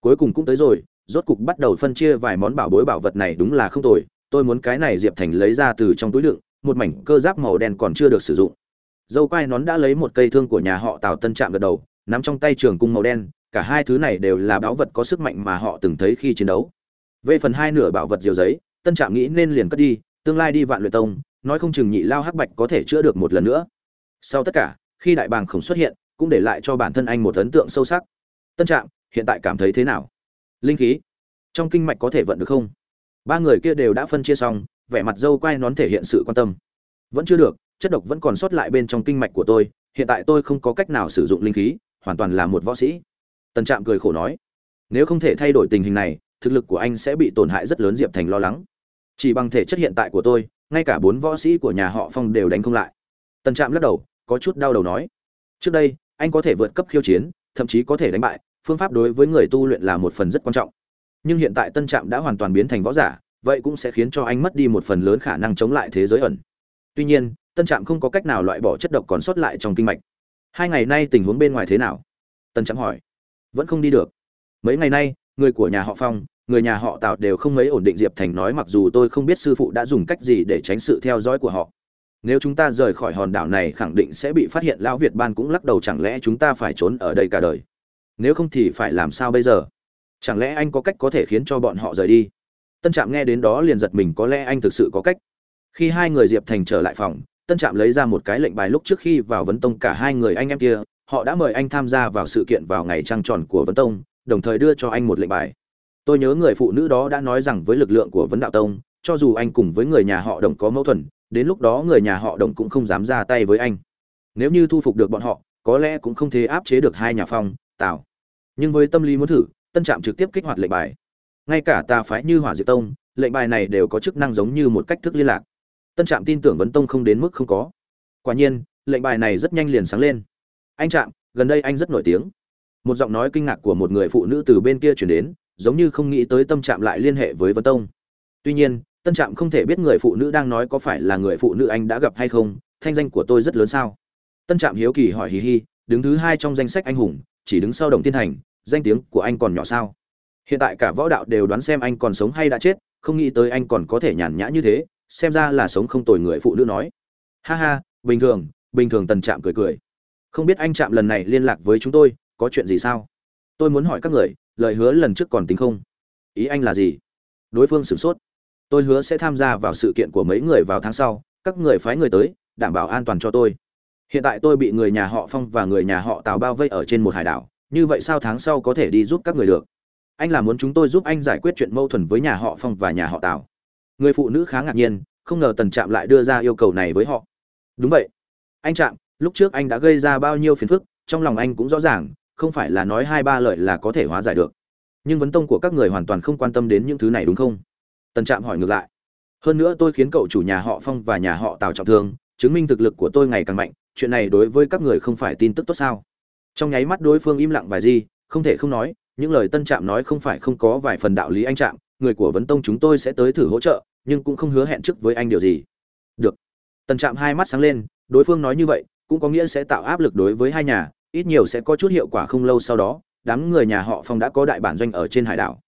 Cuối cùng cũng tới rồi, rốt cục bắt đầu phân chia vài món bảo bối bảo vật này đúng là không tồi tôi muốn cái này diệp thành lấy ra từ trong túi đựng, một mảnh cơ giáp màu đen còn chưa được sử dụng. Dâu quai nón đã lấy một cây thương của nhà họ tào tân trạm gật đầu, nắm trong tay trường cung màu đen, cả hai thứ này đều là báu vật có sức mạnh mà họ từng thấy khi chiến đấu. Về phần hai nửa bảo vật diều giấy, tân trạm nghĩ nên liền cất đi, tương lai đi vạn luyện tông, nói không chừng nhị lao hắc bạch có thể chữa được một lần nữa. Sau tất cả, khi đại bàng khổng xuất hiện, cũng để lại cho bản thân anh một ấn tượng sâu sắc. Tân trạm, hiện tại cảm thấy thế nào? Linh khí, trong kinh mạch có thể vận được không? Ba người kia đều đã phân chia xong, vẻ mặt dâu quai nón thể hiện sự quan tâm. Vẫn chưa được, chất độc vẫn còn sót lại bên trong kinh mạch của tôi, hiện tại tôi không có cách nào sử dụng linh khí, hoàn toàn là một võ sĩ. Tần trạm cười khổ nói. Nếu không thể thay đổi tình hình này, thực lực của anh sẽ bị tổn hại rất lớn, diệp thành lo lắng. Chỉ bằng thể chất hiện tại của tôi, ngay cả bốn võ sĩ của nhà họ phong đều đánh không lại. Tần trạm lắc đầu, có chút đau đầu nói. Trước đây, anh có thể vượt cấp khiêu chiến, thậm chí có thể đánh bại, phương pháp đối với người tu luyện là một phần rất quan trọng nhưng hiện tại tân trạm đã hoàn toàn biến thành võ giả, vậy cũng sẽ khiến cho anh mất đi một phần lớn khả năng chống lại thế giới ẩn tuy nhiên, tân trạm không có cách nào loại bỏ chất độc còn sót lại trong kinh mạch hai ngày nay tình huống bên ngoài thế nào tân trạm hỏi vẫn không đi được mấy ngày nay, người của nhà họ phong, người nhà họ Tào đều không mấy ổn định Diệp Thành nói mặc dù tôi không biết sư phụ đã dùng cách gì để tránh sự theo dõi của họ. Nếu chúng ta rời khỏi hòn đảo này khẳng định sẽ bị phát hiện, lão Việt Ban cũng lắc đầu chẳng lẽ chúng ta phải trốn ở đây cả đời. Nếu không thì phải làm sao bây giờ? Chẳng lẽ anh có cách có thể khiến cho bọn họ rời đi? Tân Trạm nghe đến đó liền giật mình có lẽ anh thực sự có cách. Khi hai người Diệp Thành trở lại phòng, Tân Trạm lấy ra một cái lệnh bài lúc trước khi vào vấn tông cả hai người anh em kia, họ đã mời anh tham gia vào sự kiện vào ngày trăng tròn của vấn tông đồng thời đưa cho anh một lệnh bài tôi nhớ người phụ nữ đó đã nói rằng với lực lượng của vấn đạo tông cho dù anh cùng với người nhà họ đồng có mâu thuẫn đến lúc đó người nhà họ đồng cũng không dám ra tay với anh nếu như thu phục được bọn họ có lẽ cũng không thể áp chế được hai nhà phong tào nhưng với tâm lý muốn thử tân trạm trực tiếp kích hoạt lệnh bài. Ngay cả tà phái như hỏa diệt tông, lệnh bài này đều có chức năng giống như một cách thức liên lạc. Tân trạm tin tưởng vấn tông không đến mức không có. Quả nhiên, lệnh bài này rất nhanh liền sáng lên. Anh trạm, gần đây anh rất nổi tiếng. Một giọng nói kinh ngạc của một người phụ nữ từ bên kia chuyển đến, giống như không nghĩ tới tâm trạm lại liên hệ với vấn tông. Tuy nhiên, tân trạm không thể biết người phụ nữ đang nói có phải là người phụ nữ anh đã gặp hay không, thanh danh của tôi rất lớn sao? Tân trạm hiếu kỳ hỏi hì hì đứng thứ hai trong danh sách anh hùng, chỉ đứng sau đồng tiên thành danh tiếng của anh còn nhỏ sao? Hiện tại cả võ đạo đều đoán xem anh còn sống hay đã chết, không nghĩ tới anh còn có thể nhàn nhã như thế, xem ra là sống không tồi người phụ nữ nói. Ha ha, bình thường bình thường tần trạm cười cười. Không biết anh trạm lần này liên lạc với chúng tôi, có chuyện gì sao? Tôi muốn hỏi các người, lời hứa lần trước còn tính không? Ý anh là gì? Đối phương sửng sốt. Tôi hứa sẽ tham gia vào sự kiện của mấy người vào tháng sau, các người phái người tới, đảm bảo an toàn cho tôi. Hiện tại tôi bị người nhà họ phong và người nhà họ tào bao vây ở trên một hải đảo như vậy sao tháng sau có thể đi giúp các người được? Anh là muốn chúng tôi giúp anh giải quyết chuyện mâu thuẫn với nhà họ phong và nhà họ tào. Người phụ nữ khá ngạc nhiên, không ngờ tần trạm lại đưa ra yêu cầu này với họ. Đúng vậy. Anh trạm, lúc trước anh đã gây ra bao nhiêu phiền phức, trong lòng anh cũng rõ ràng, không phải là nói hai ba lời là có thể hóa giải được. Nhưng vấn tông của các người hoàn toàn không quan tâm đến những thứ này đúng không? Tần trạm hỏi ngược lại. Hơn nữa tôi khiến cậu chủ nhà họ phong và nhà họ tào trọng thương, chứng minh thực lực của tôi ngày càng mạnh, chuyện này đối với các người không phải tin tức tốt sao? Trong nháy mắt đối phương im lặng vài gì không thể không nói, những lời tân trạm nói không phải không có vài phần đạo lý anh trạm, người của vấn tông chúng tôi sẽ tới thử hỗ trợ, nhưng cũng không hứa hẹn trước với anh điều gì. Được. Tân trạm hai mắt sáng lên, đối phương nói như vậy, cũng có nghĩa sẽ tạo áp lực đối với hai nhà, ít nhiều sẽ có chút hiệu quả không lâu sau đó, đám người nhà họ phong đã có đại bản doanh ở trên hải đảo.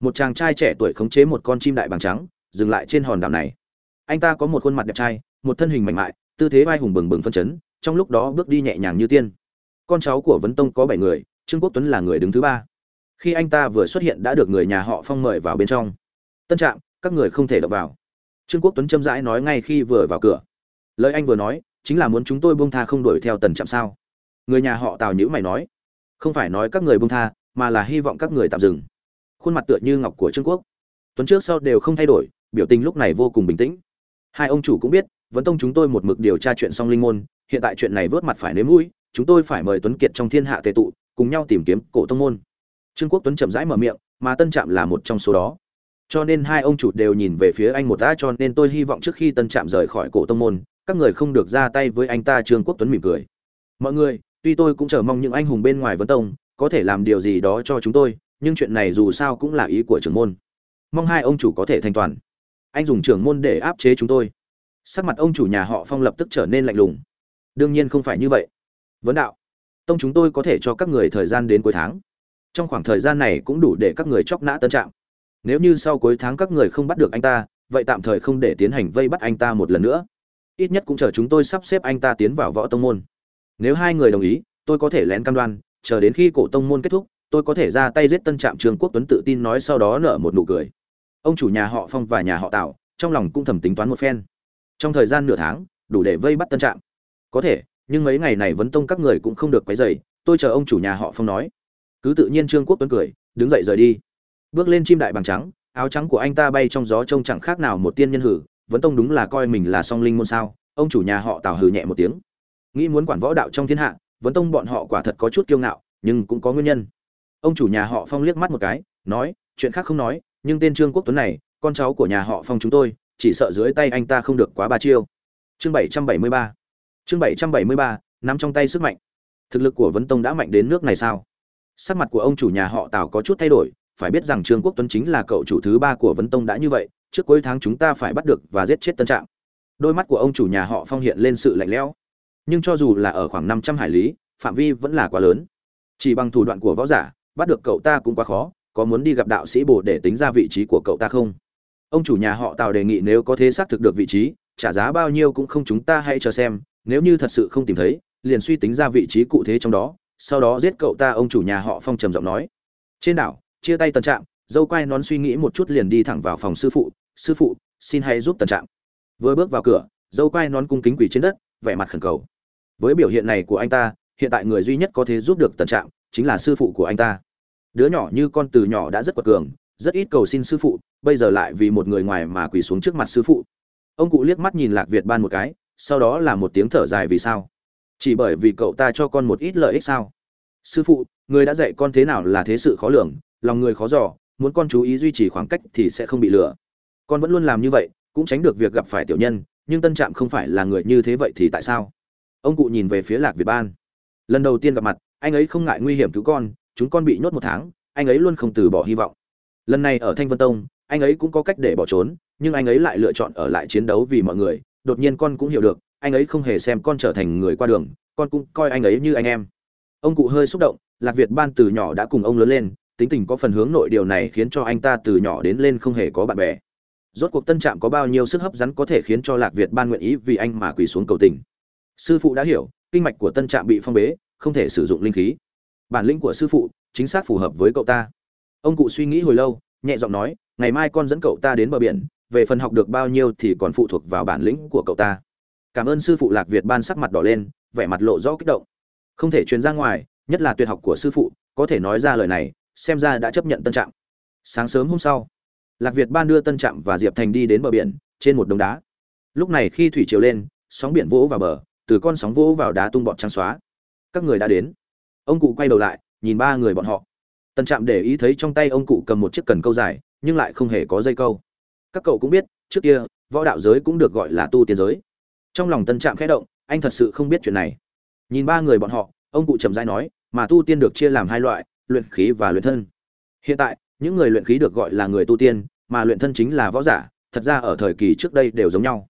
Một chàng trai trẻ tuổi khống chế một con chim đại bằng trắng, dừng lại trên hòn đảo này. Anh ta có một khuôn mặt đẹp trai, một thân hình mạnh mại, tư thế vai hùng bừng bừng phân chấn, trong lúc đó bước đi nhẹ nhàng như tiên con cháu của vấn tông có bảy người, trương quốc tuấn là người đứng thứ ba. Khi anh ta vừa xuất hiện đã được người nhà họ phong mời vào bên trong. Tân trạm, các người không thể đọc vào. Trương quốc tuấn châm rãi nói ngay khi vừa vào cửa. Lời anh vừa nói, chính là muốn chúng tôi buông tha không đuổi theo tần trạm sao? Người nhà họ tào nhữ mày nói. Không phải nói các người buông tha, mà là hy vọng các người tạm dừng. Khuôn mặt tựa như ngọc của trương quốc. Tuấn trước sau đều không thay đổi, biểu tình lúc này vô cùng bình tĩnh. Hai ông chủ cũng biết, vấn tông chúng tôi một mực điều tra chuyện song linh môn, hiện tại chuyện này vớt mặt phải nếm mũi chúng tôi phải mời tuấn kiệt trong thiên hạ tề tụ, cùng nhau tìm kiếm cổ tông môn. Trương quốc tuấn chậm rãi mở miệng, mà tân trạm là một trong số đó. Cho nên hai ông chủ đều nhìn về phía anh một đã cho nên tôi hy vọng trước khi tân trạm rời khỏi cổ tông môn, các người không được ra tay với anh ta, trương quốc tuấn mỉm cười. Mọi người, tuy tôi cũng chờ mong những anh hùng bên ngoài vấn tông, có thể làm điều gì đó cho chúng tôi, nhưng chuyện này dù sao cũng là ý của trưởng môn. Mong hai ông chủ có thể thanh toàn. Anh dùng trưởng môn để áp chế chúng tôi. Sắc mặt ông chủ nhà họ phong lập tức trở nên lạnh lùng. Đương nhiên không phải như vậy vấn đạo. Tông chúng tôi có thể cho các người thời gian đến cuối tháng. Trong khoảng thời gian này cũng đủ để các người chóc nã tân trạng. Nếu như sau cuối tháng các người không bắt được anh ta, vậy tạm thời không để tiến hành vây bắt anh ta một lần nữa. Ít nhất cũng chờ chúng tôi sắp xếp anh ta tiến vào võ tông môn. Nếu hai người đồng ý, tôi có thể lén cam đoan, chờ đến khi cổ tông môn kết thúc, tôi có thể ra tay giết tân trạm trường quốc tuấn tự tin nói sau đó nở một nụ cười. Ông chủ nhà họ phong và nhà họ tạo trong lòng cũng thầm tính toán một phen. Trong thời gian nửa tháng, đủ để vây bắt tân trạm. Có thể nhưng mấy ngày này vấn tông các người cũng không được quấy dày tôi chờ ông chủ nhà họ phong nói. Cứ tự nhiên trương quốc tuấn cười, đứng dậy rời đi. Bước lên chim đại bằng trắng, áo trắng của anh ta bay trong gió trông chẳng khác nào một tiên nhân hử, vấn tông đúng là coi mình là song linh môn sao, ông chủ nhà họ tào hừ nhẹ một tiếng. Nghĩ muốn quản võ đạo trong thiên hạ, vấn tông bọn họ quả thật có chút kiêu ngạo, nhưng cũng có nguyên nhân. Ông chủ nhà họ phong liếc mắt một cái, nói, chuyện khác không nói, nhưng tên trương quốc tuấn này, con cháu của nhà họ phong chúng tôi, chỉ sợ dưới tay anh ta không được quá ba chiêu. Chương bảy trăm bảy mươi ba chương bảy trăm bảy mươi ba, nắm trong tay sức mạnh. Thực lực của vấn tông đã mạnh đến nước này sao? Sắc mặt của ông chủ nhà họ tào có chút thay đổi, phải biết rằng trương quốc tuấn chính là cậu chủ thứ ba của vấn tông đã như vậy, trước cuối tháng chúng ta phải bắt được và giết chết tân trạng. Đôi mắt của ông chủ nhà họ phong hiện lên sự lạnh lẽo. Nhưng cho dù là ở khoảng năm trăm hải lý, phạm vi vẫn là quá lớn. Chỉ bằng thủ đoạn của võ giả, bắt được cậu ta cũng quá khó, có muốn đi gặp đạo sĩ bồ để tính ra vị trí của cậu ta không? Ông chủ nhà họ tào đề nghị nếu có thể xác thực được vị trí, trả giá bao nhiêu cũng không chúng ta hãy chờ xem nếu như thật sự không tìm thấy, liền suy tính ra vị trí cụ thể trong đó, sau đó giết cậu ta, ông chủ nhà họ phong trầm giọng nói. Trên đảo, chia tay tần trạm, dâu quai nón suy nghĩ một chút liền đi thẳng vào phòng sư phụ. Sư phụ, xin hãy giúp tần trạm. Vừa bước vào cửa, dâu quai nón cung kính quỳ trên đất, vẻ mặt khẩn cầu. Với biểu hiện này của anh ta, hiện tại người duy nhất có thể giúp được tần trạm chính là sư phụ của anh ta. Đứa nhỏ như con từ nhỏ đã rất quật cường, rất ít cầu xin sư phụ, bây giờ lại vì một người ngoài mà quỳ xuống trước mặt sư phụ. Ông cụ liếc mắt nhìn lạc việt ban một cái sau đó là một tiếng thở dài vì sao? Chỉ bởi vì cậu ta cho con một ít lợi ích sao? Sư phụ, người đã dạy con thế nào là thế sự khó lường, lòng người khó dò, muốn con chú ý duy trì khoảng cách thì sẽ không bị lừa. Con vẫn luôn làm như vậy, cũng tránh được việc gặp phải tiểu nhân, nhưng tân trạm không phải là người như thế vậy thì tại sao? Ông cụ nhìn về phía lạc việt ban. Lần đầu tiên gặp mặt, anh ấy không ngại nguy hiểm cứu con, chúng con bị nhốt một tháng, anh ấy luôn không từ bỏ hy vọng. Lần này ở thanh vân tông, anh ấy cũng có cách để bỏ trốn, nhưng anh ấy lại lựa chọn ở lại chiến đấu vì mọi người đột nhiên con cũng hiểu được, anh ấy không hề xem con trở thành người qua đường, con cũng coi anh ấy như anh em. Ông cụ hơi xúc động, lạc việt ban từ nhỏ đã cùng ông lớn lên, tính tình có phần hướng nội điều này khiến cho anh ta từ nhỏ đến lên không hề có bạn bè. Rốt cuộc tân trạm có bao nhiêu sức hấp dẫn có thể khiến cho lạc việt ban nguyện ý vì anh mà quỳ xuống cầu tình. Sư phụ đã hiểu, kinh mạch của tân trạm bị phong bế, không thể sử dụng linh khí. Bản lĩnh của sư phụ, chính xác phù hợp với cậu ta. Ông cụ suy nghĩ hồi lâu, nhẹ giọng nói, ngày mai con dẫn cậu ta đến bờ biển về phần học được bao nhiêu thì còn phụ thuộc vào bản lĩnh của cậu ta. Cảm ơn sư phụ lạc việt ban sắc mặt đỏ lên, vẻ mặt lộ rõ kích động. Không thể truyền ra ngoài, nhất là tuyệt học của sư phụ, có thể nói ra lời này, xem ra đã chấp nhận tân trạm. Sáng sớm hôm sau, lạc việt ban đưa tân trạm và diệp thành đi đến bờ biển, trên một đống đá. Lúc này khi thủy chiều lên, sóng biển vỗ vào bờ, từ con sóng vỗ vào đá tung bọt trắng xóa. Các người đã đến. Ông cụ quay đầu lại, nhìn ba người bọn họ. Tân trạm để ý thấy trong tay ông cụ cầm một chiếc cần câu dài, nhưng lại không hề có dây câu các cậu cũng biết, trước kia, võ đạo giới cũng được gọi là tu tiên giới. Trong lòng tân trạm khẽ động, anh thật sự không biết chuyện này. Nhìn ba người bọn họ, ông cụ trầm dai nói, mà tu tiên được chia làm hai loại, luyện khí và luyện thân. Hiện tại, những người luyện khí được gọi là người tu tiên, mà luyện thân chính là võ giả, thật ra ở thời kỳ trước đây đều giống nhau.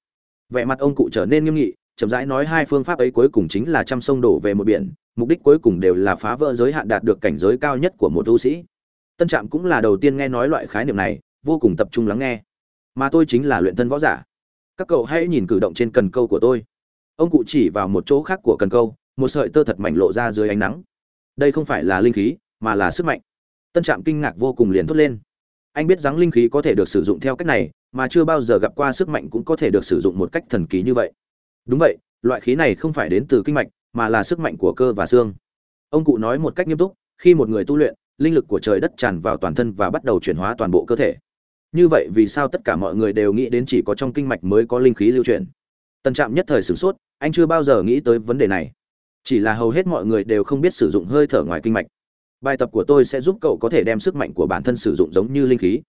Vẻ mặt ông cụ trở nên nghiêm nghị, chậm rãi nói hai phương pháp ấy cuối cùng chính là trăm sông đổ về một biển, mục đích cuối cùng đều là phá vỡ giới hạn đạt được cảnh giới cao nhất của một tu sĩ. Tân trạm cũng là đầu tiên nghe nói loại khái niệm này, vô cùng tập trung lắng nghe mà tôi chính là luyện thân võ giả. Các cậu hãy nhìn cử động trên cần câu của tôi. Ông cụ chỉ vào một chỗ khác của cần câu, một sợi tơ thật mảnh lộ ra dưới ánh nắng. Đây không phải là linh khí, mà là sức mạnh. Tân trạm kinh ngạc vô cùng liền thốt lên. Anh biết rằng linh khí có thể được sử dụng theo cách này, mà chưa bao giờ gặp qua sức mạnh cũng có thể được sử dụng một cách thần kỳ như vậy. Đúng vậy, loại khí này không phải đến từ kinh mạch, mà là sức mạnh của cơ và xương. Ông cụ nói một cách nghiêm túc, khi một người tu luyện, linh lực của trời đất tràn vào toàn thân và bắt đầu chuyển hóa toàn bộ cơ thể như vậy vì sao tất cả mọi người đều nghĩ đến chỉ có trong kinh mạch mới có linh khí lưu chuyển tần trạm nhất thời sửng sốt, anh chưa bao giờ nghĩ tới vấn đề này. Chỉ là hầu hết mọi người đều không biết sử dụng hơi thở ngoài kinh mạch. Bài tập của tôi sẽ giúp cậu có thể đem sức mạnh của bản thân sử dụng giống như linh khí.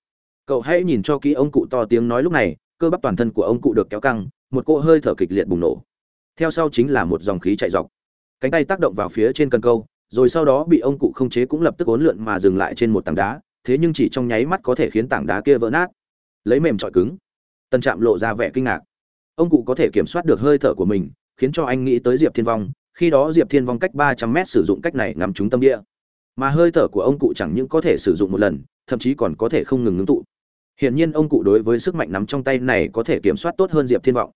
Cậu hãy nhìn cho kỹ ông cụ to tiếng nói lúc này, cơ bắp toàn thân của ông cụ được kéo căng, một cỗ hơi thở kịch liệt bùng nổ. Theo sau chính là một dòng khí chạy dọc. Cánh tay tác động vào phía trên cần câu, rồi sau đó bị ông cụ không chế cũng lập tức ốn lượn mà dừng lại trên một tảng đá thế nhưng chỉ trong nháy mắt có thể khiến tảng đá kia vỡ nát. Lấy mềm trọi cứng. Tân trạm lộ ra vẻ kinh ngạc. Ông cụ có thể kiểm soát được hơi thở của mình, khiến cho anh nghĩ tới diệp thiên vong, khi đó diệp thiên vong cách ba trăm mét sử dụng cách này ngắm trúng tâm địa. Mà hơi thở của ông cụ chẳng những có thể sử dụng một lần, thậm chí còn có thể không ngừng ngưng tụ. Hiển nhiên ông cụ đối với sức mạnh nắm trong tay này có thể kiểm soát tốt hơn diệp thiên vọng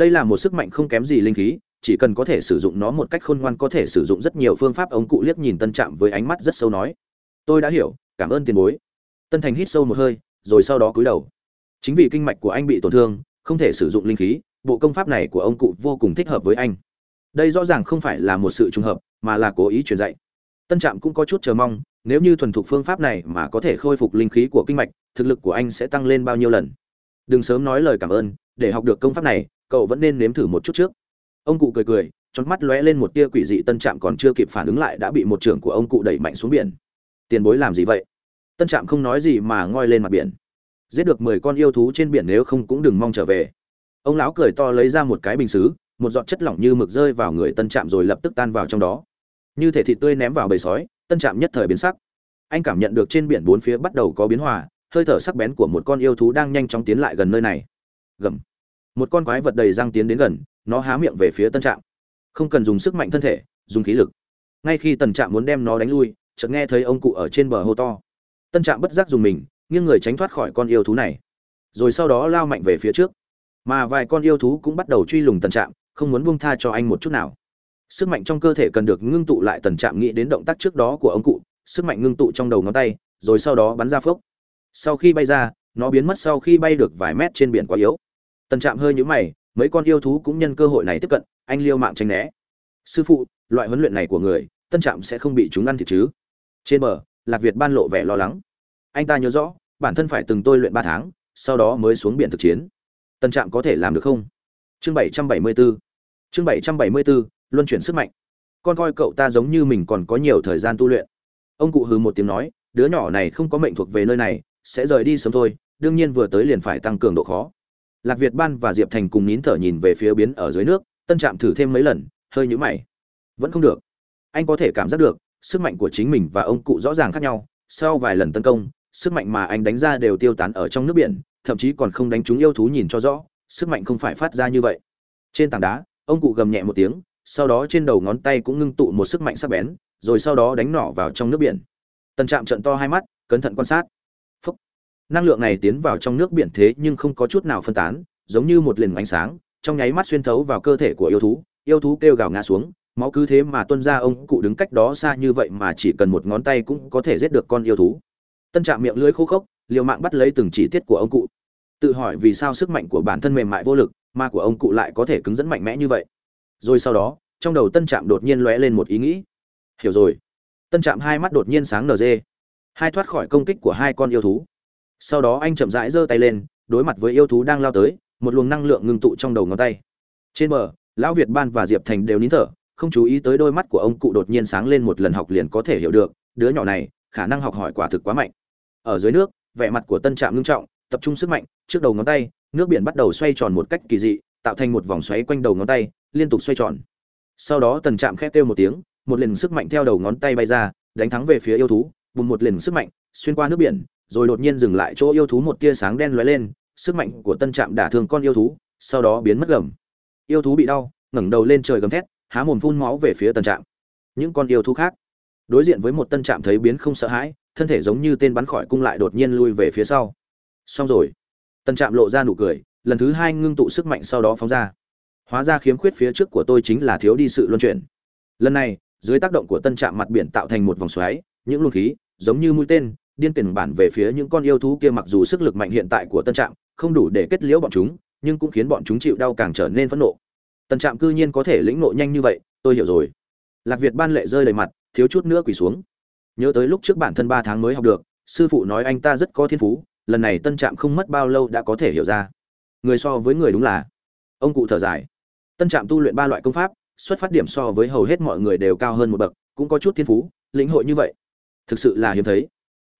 đây là một sức mạnh không kém gì linh khí, chỉ cần có thể sử dụng nó một cách khôn ngoan có thể sử dụng rất nhiều phương pháp, ông cụ liếc nhìn tân trạm với ánh mắt rất sâu nói. Tôi đã hiểu cảm ơn tiền bối. Tân thành hít sâu một hơi, rồi sau đó cúi đầu. Chính vì kinh mạch của anh bị tổn thương, không thể sử dụng linh khí, bộ công pháp này của ông cụ vô cùng thích hợp với anh. Đây rõ ràng không phải là một sự trùng hợp, mà là cố ý truyền dạy. Tân trạm cũng có chút chờ mong, nếu như thuần thục phương pháp này mà có thể khôi phục linh khí của kinh mạch, thực lực của anh sẽ tăng lên bao nhiêu lần. Đừng sớm nói lời cảm ơn, để học được công pháp này, cậu vẫn nên nếm thử một chút trước. Ông cụ cười cười trong mắt lóe lên một tia quỷ dị tân trạm còn chưa kịp phản ứng lại đã bị một trưởng của ông cụ đẩy mạnh xuống biển tiền bối làm gì vậy? Tân trạm không nói gì mà ngoi lên mặt biển. Giết được mười con yêu thú trên biển nếu không cũng đừng mong trở về. Ông lão cười to lấy ra một cái bình xứ một giọt chất lỏng như mực rơi vào người tân trạm rồi lập tức tan vào trong đó. Như thể thịt tươi ném vào bầy sói tân trạm nhất thời biến sắc. Anh cảm nhận được trên biển bốn phía bắt đầu có biến hòa, hơi thở sắc bén của một con yêu thú đang nhanh chóng tiến lại gần nơi này. Gầm. Một con quái vật đầy răng tiến đến gần nó há miệng về phía tân trạm. Không cần dùng sức mạnh thân thể dùng khí lực. Ngay khi Tân trạm muốn đem nó đánh lui chợt nghe thấy ông cụ ở trên bờ hô to. Tân trạm bất giác dùng mình, nghiêng người tránh thoát khỏi con yêu thú này. Rồi sau đó lao mạnh về phía trước. Mà vài con yêu thú cũng bắt đầu truy lùng tần trạm, không muốn buông tha cho anh một chút nào. Sức mạnh trong cơ thể cần được ngưng tụ lại tần trạm nghĩ đến động tác trước đó của ông cụ, sức mạnh ngưng tụ trong đầu ngón tay, rồi sau đó bắn ra phốc. Sau khi bay ra, nó biến mất sau khi bay được vài mét trên biển quá yếu. Tần trạm hơi nhũ mày, mấy con yêu thú cũng nhân cơ hội này tiếp cận, anh liêu mạng tránh né. Sư phụ, loại huấn luyện này của người, tân trạm sẽ không bị chúng ăn thịt chứ? Trên bờ, lạc việt ban lộ vẻ lo lắng. Anh ta nhớ rõ, bản thân phải từng tôi luyện ba tháng, sau đó mới xuống biển thực chiến. Tân trạm có thể làm được không? Chương bảy trăm bảy mươi bốn chương bảy trăm bảy mươi bốn luân chuyển sức mạnh. Con coi cậu ta giống như mình còn có nhiều thời gian tu luyện. Ông cụ hừ một tiếng nói, đứa nhỏ này không có mệnh thuộc về nơi này, sẽ rời đi sớm thôi, đương nhiên vừa tới liền phải tăng cường độ khó. Lạc việt ban và diệp thành cùng nín thở nhìn về phía biến ở dưới nước, tân trạm thử thêm mấy lần, hơi nhũ mày. Vẫn không được. Anh có thể cảm giác được sức mạnh của chính mình và ông cụ rõ ràng khác nhau, sau vài lần tấn công, sức mạnh mà anh đánh ra đều tiêu tán ở trong nước biển, thậm chí còn không đánh trúng yêu thú nhìn cho rõ, sức mạnh không phải phát ra như vậy. Trên tảng đá, ông cụ gầm nhẹ một tiếng, sau đó trên đầu ngón tay cũng ngưng tụ một sức mạnh sắc bén, rồi sau đó đánh nỏ vào trong nước biển. Tần trạm trận to hai mắt, cẩn thận quan sát. Phúc. năng lượng này tiến vào trong nước biển thế nhưng không có chút nào phân tán, giống như một liền ánh sáng, trong nháy mắt xuyên thấu vào cơ thể của yêu thú yêu thú kêu gào ngã xuống máu cứ thế mà tuân ra, ông cụ đứng cách đó xa như vậy mà chỉ cần một ngón tay cũng có thể giết được con yêu thú. Tân trạm miệng lưỡi khô khốc, liều mạng bắt lấy từng chi tiết của ông cụ. Tự hỏi vì sao sức mạnh của bản thân mềm mại vô lực, mà của ông cụ lại có thể cứng dẫn mạnh mẽ như vậy. Rồi sau đó, trong đầu tân trạm đột nhiên lóe lên một ý nghĩ. Hiểu rồi. Tân trạm hai mắt đột nhiên sáng nở dê hai thoát khỏi công kích của hai con yêu thú. Sau đó anh chậm rãi giơ tay lên, đối mặt với yêu thú đang lao tới, một luồng năng lượng ngưng tụ trong đầu ngón tay. Trên bờ, lão việt ban và diệp thành đều nín thở không chú ý tới đôi mắt của ông cụ đột nhiên sáng lên một lần học liền có thể hiểu được, đứa nhỏ này, khả năng học hỏi quả thực quá mạnh. Ở dưới nước, vẻ mặt của tân trạm ngưng trọng, tập trung sức mạnh, trước đầu ngón tay, nước biển bắt đầu xoay tròn một cách kỳ dị, tạo thành một vòng xoáy quanh đầu ngón tay, liên tục xoay tròn. Sau đó tần trạm khét kêu một tiếng, một lần sức mạnh theo đầu ngón tay bay ra, đánh thắng về phía yêu thú, bùng một lần sức mạnh, xuyên qua nước biển, rồi đột nhiên dừng lại chỗ yêu thú một tia sáng đen lóe lên, sức mạnh của tân trạm đả thương con yêu thú, sau đó biến mất gầm yêu thú bị đau, ngẩng đầu lên trời gầm thét há mồm phun máu về phía tân trạm. Những con yêu thú khác. Đối diện với một tân trạm thấy biến không sợ hãi, thân thể giống như tên bắn khỏi cung lại đột nhiên lui về phía sau. Xong rồi. Tân trạm lộ ra nụ cười, lần thứ hai ngưng tụ sức mạnh sau đó phóng ra. Hóa ra khiếm khuyết phía trước của tôi chính là thiếu đi sự luân chuyển. Lần này, dưới tác động của tân trạm mặt biển tạo thành một vòng xoáy, những luồng khí, giống như mũi tên, điên tiền bản về phía những con yêu thú kia mặc dù sức lực mạnh hiện tại của tân trạm không đủ để kết liễu bọn chúng, nhưng cũng khiến bọn chúng chịu đau càng trở nên phẫn nộ tân trạm cư nhiên có thể lĩnh nộ nhanh như vậy, tôi hiểu rồi. Lạc việt ban lệ rơi đầy mặt, thiếu chút nữa quỳ xuống. Nhớ tới lúc trước bản thân ba tháng mới học được, sư phụ nói anh ta rất có thiên phú, lần này tân trạm không mất bao lâu đã có thể hiểu ra. Người so với người đúng là. Ông cụ thở dài. Tân trạm tu luyện ba loại công pháp, xuất phát điểm so với hầu hết mọi người đều cao hơn một bậc, cũng có chút thiên phú, lĩnh hội như vậy. Thực sự là hiếm thấy.